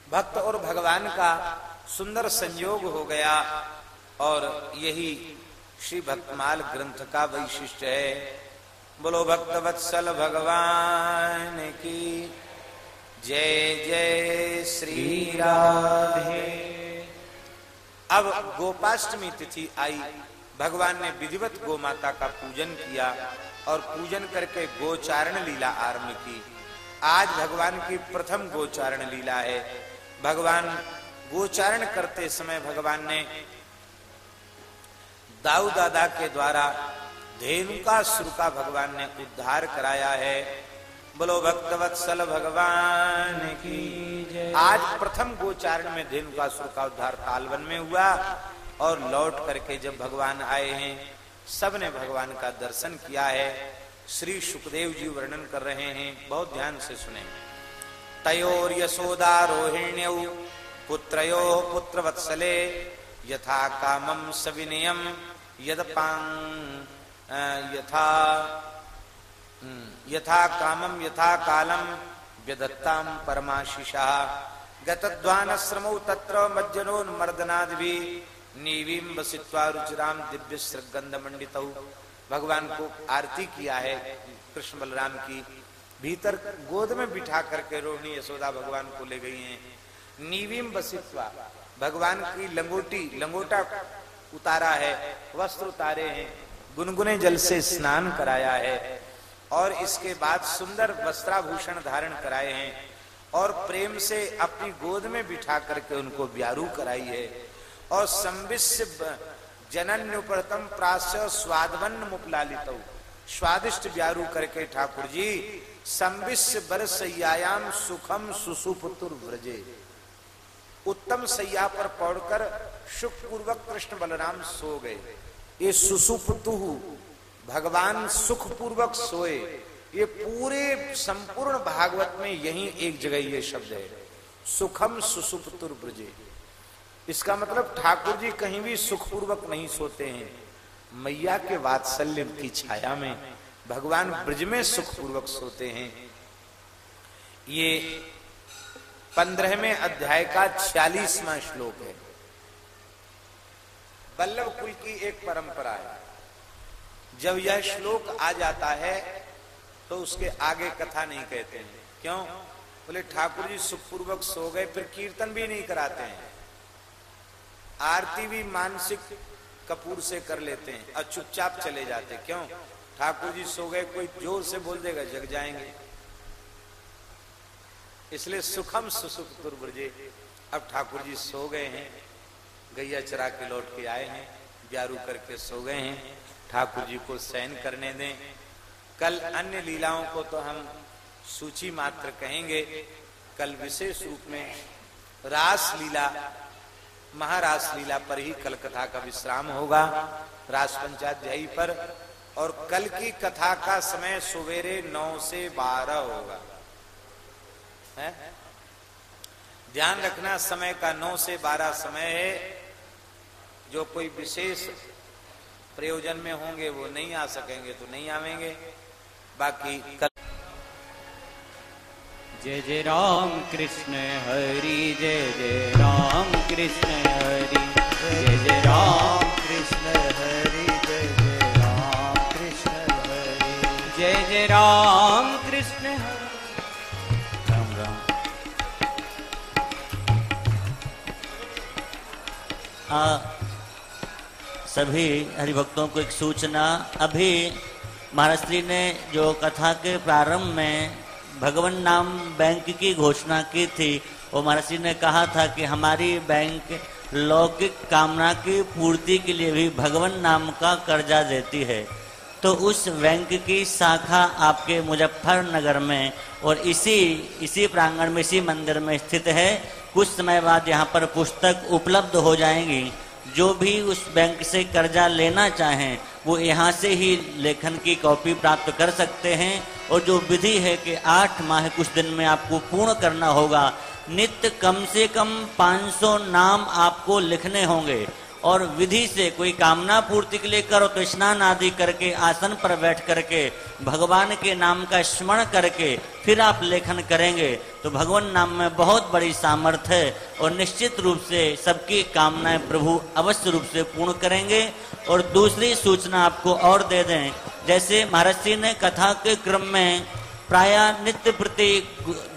भक्त और भगवान का सुंदर संयोग हो गया और यही श्री भक्तमाल ग्रंथ का वैशिष्ट है। बोलो भक्त वत्सल भगवान की। जय जय श्री राधे। अब गोपाष्टमी तिथि आई। भगवान ने विधिवत गो माता का पूजन किया और पूजन करके गोचारण लीला आरंभ की। आज भगवान की प्रथम गोचारण लीला है। भगवान गोचारण करते समय भगवान ने दाऊ दादा के द्वारा धेनुका सुर का भगवान ने उद्धार कराया है। बोलो भक्तवत्सल भगवान की आज प्रथम गोचारण में धेनुका सुर का उद्धार तालवन में हुआ और लौट करके जब भगवान आए हैं सबने भगवान का दर्शन किया है। श्री सुखदेव जी वर्णन कर रहे हैं, बहुत ध्यान से सुने। तयोर यशोदा रोहिण्य पुत्रो पुत्र वत्सले यथा कामम सविनयम यदपांग यथा यथा कामम यथा कालम व्यदत्ताम परमाशिषा। गतद्वानश्रमौ तत्र मज्जनोन्मर्दनादि नीवीम बसित्वा रुचिराम दिव्य श्रगंध मंडित भगवान को आरती किया है कृष्ण बलराम की। भीतर गोद में बिठा करके रोहिणी यशोदा भगवान को ले गई हैं। नीवीम बसित्वा भगवान की लंगोटी, लंगोटा उतारा है, वस्त्र उतारे हैं। गुनगुने जल से स्नान कराया है और इसके बाद सुंदर वस्त्राभूषण धारण कराए हैं और प्रेम से अपनी गोद में बिठा करके उनको ब्यारू कराई है और संविश्य जनन्युप्रतम प्राश्य स्वादवन्न मुपलालित। स्वादिष्ट ब्यारू करके ठाकुर जी, संविश्य बर सयाम सुखम सुसुपुतुर व्रजे। उत्तम सैया पर पौड़कर सुख पूर्वक कृष्ण बलराम सो गए। ये सुसुपतु भगवान सुख पूर्वक सोए। ये पूरे संपूर्ण भागवत में यही एक जगह ये शब्द है, सुखम सुसुपतुर ब्रजे इसका मतलब ठाकुर जी कहीं भी सुखपूर्वक नहीं सोते हैं। मैया के वात्सल्य की छाया में भगवान ब्रज में सुखपूर्वक सोते हैं। ये पंद्रहवें अध्याय का छियालीसवा श्लोक है। बल्लभ कुल की एक परंपरा है। जब यह श्लोक आ जाता है तो उसके आगे कथा नहीं कहते हैं। क्यों? बोले, ठाकुर जी सुखपूर्वक सो गए, फिर कीर्तन भी नहीं कराते हैं। आरती भी मानसिक कपूर से कर लेते हैं और चुपचाप चले जाते क्यों? ठाकुर जी सो गए, कोई ज़ोर से बोल देगा, जग जाएँगे। इसलिए सुखम सुसुख दुर्ब्रजे अब ठाकुर जी सो गए हैं। गैया चरा के लौट के आए हैं ब्यारू करके सो गए हैं। ठाकुर जी को शयन करने दें। कल अन्य लीलाओं को तो हम सूची मात्र कहेंगे। कल विशेष रूप में रास लीला, महारास लीला पर ही कल कथा का विश्राम होगा। रास पंचाध्यायी पर और कल की कथा का समय सवेरे नौ से बारह होगा। है? ध्यान रखना, समय का नौ से बारह समय है। जो कोई विशेष प्रयोजन में होंगे, वो नहीं आ सकेंगे तो नहीं आवेंगे। बाकी कल जय जय राम कृष्ण हरि, जय जय राम कृष्ण हरि। जय जय राम कृष्ण हरि, जय जय राम कृष्ण हरि। जय जय राम कृष्ण हरि। राम राम। आ सभी हरिभक्तों को एक सूचना। अभी महाराज श्री ने जो कथा के प्रारंभ में भगवान नाम बैंक की घोषणा की थी, वो महाराज श्री ने कहा था कि हमारी बैंक लौकिक कामना की पूर्ति के लिए भी भगवान नाम का कर्जा देती है। तो उस बैंक की शाखा आपके मुजफ्फरनगर में और इसी इसी प्रांगण में, इसी मंदिर में स्थित है। कुछ समय बाद यहाँ पर पुस्तक उपलब्ध हो जाएँगी। जो भी उस बैंक से कर्जा लेना चाहें, वो यहाँ से ही लेखन की कॉपी प्राप्त कर सकते हैं। और जो विधि है कि आठ माह कुछ दिन में आपको पूर्ण करना होगा, नित्य कम से कम 500 नाम आपको लिखने होंगे। और विधि से कोई कामना पूर्ति के लिए करो तो स्नान आदि करके, आसन पर बैठ करके, भगवान के नाम का स्मरण करके फिर आप लेखन करेंगे। तो भगवान नाम में बहुत बड़ी सामर्थ्य है और निश्चित रूप से सबकी कामनाएँ प्रभु अवश्य रूप से पूर्ण करेंगे। और दूसरी सूचना आपको और दे दें, जैसे महाराज जी ने कथा के क्रम में प्राय नित्य प्रति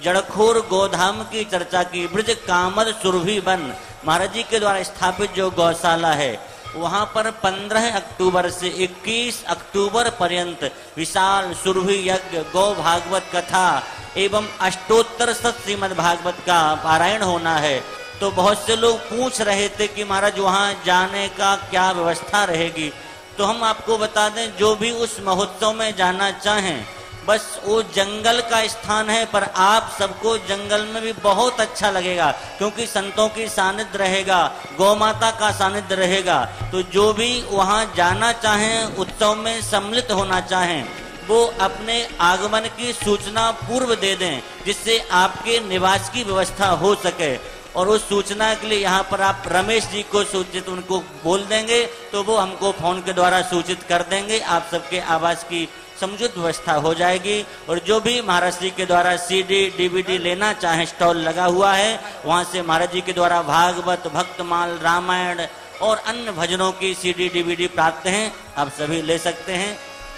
जड़खोर गोधाम की चर्चा की, ब्रज कामद सुरभि बन महाराज जी के द्वारा स्थापित जो गौशाला है, वहाँ पर 15 अक्टूबर से 21 अक्टूबर पर्यंत विशाल सुरभि यज्ञ, गौ भागवत कथा एवं अष्टोत्तर सत श्रीमद भागवत का पारायण होना है। तो बहुत से लोग पूछ रहे थे कि महाराज, वहाँ जाने का क्या व्यवस्था रहेगी? तो हम आपको बता दें, जो भी उस महोत्सव में जाना चाहें बस वो जंगल का स्थान है, पर आप सबको जंगल में भी बहुत अच्छा लगेगा, क्योंकि संतों की सानिध्य रहेगा गौ माता का सानिध्य रहेगा। तो जो भी वहाँ जाना चाहें, उत्सव में सम्मिलित होना चाहें, वो अपने आगमन की सूचना पूर्व दे दें, जिससे आपके निवास की व्यवस्था हो सके। और उस सूचना के लिए यहाँ पर आप रमेश जी को सूचित, उनको बोल देंगे तो वो हमको फ़ोन के द्वारा सूचित कर देंगे। आप सबके आवास की समुचित व्यवस्था हो जाएगी और जो भी महाराज जी के द्वारा सीडी डीवीडी लेना चाहे, स्टॉल लगा हुआ है, वहाँ से महाराज जी के द्वारा भागवत, भक्तमाल, रामायण और अन्य भजनों की सीडी डीवीडी प्राप्त हैं, आप सभी ले सकते हैं।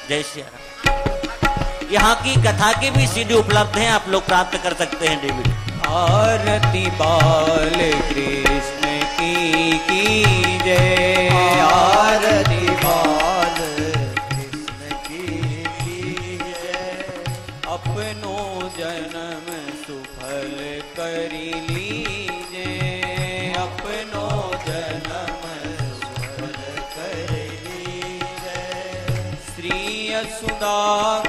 जय श्री राम। यहाँ की कथा की भी सीडी उपलब्ध हैं, आप लोग प्राप्त कर सकते हैं डीवीडी आरती बाल कृष्ण की की जय। आरती बाल यशुदा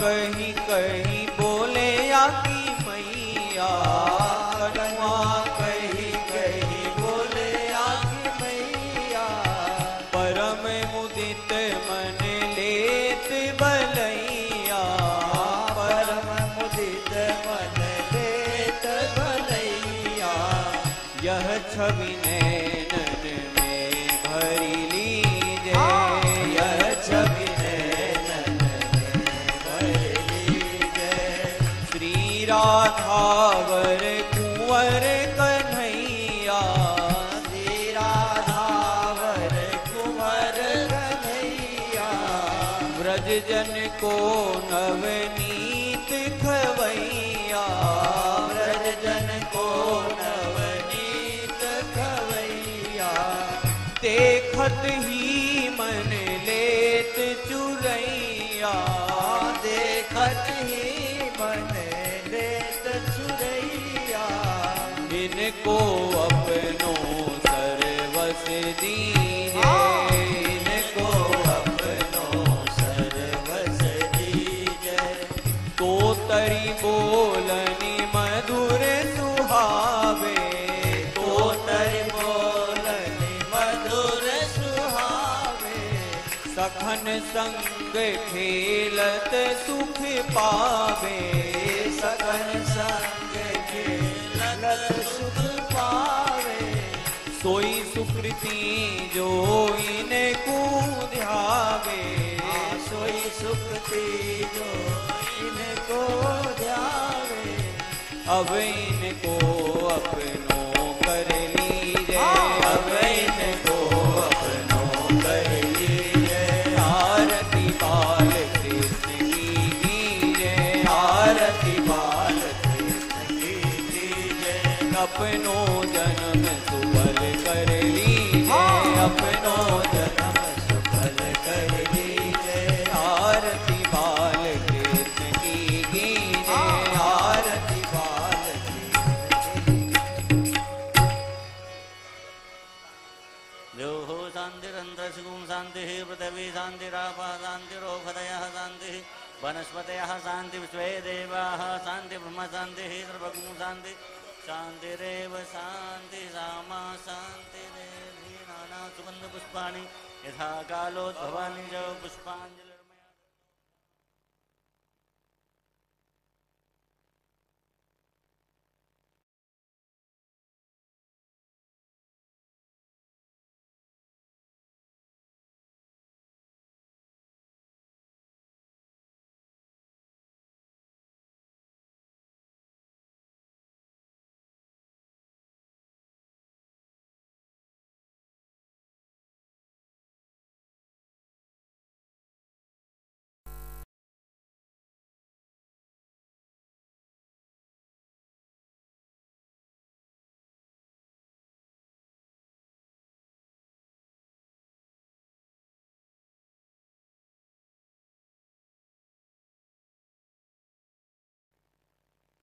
कहीं देखत ही मन लेत चुरैया देखत ही मन लेत चुरैया। इनको अपनों सर्वस दीजे सखन संग खेलत सुख पावे। सगन संग खेलत सुख पावे। सोई सुकृति जो इनको ध्यावे। सोई सुकृति जो इनको ध्यावे। अब इनको अपनो कर लीजे अब शान्ति शान्तिः वनस्पतयः शान्ति विश्वेदेवाः शान्ति ब्रह्म शान्तिः सर्भघु शान्ति। शान्तिरेव शान्ति यथा कालोद्भवानि च पुष्पाणि।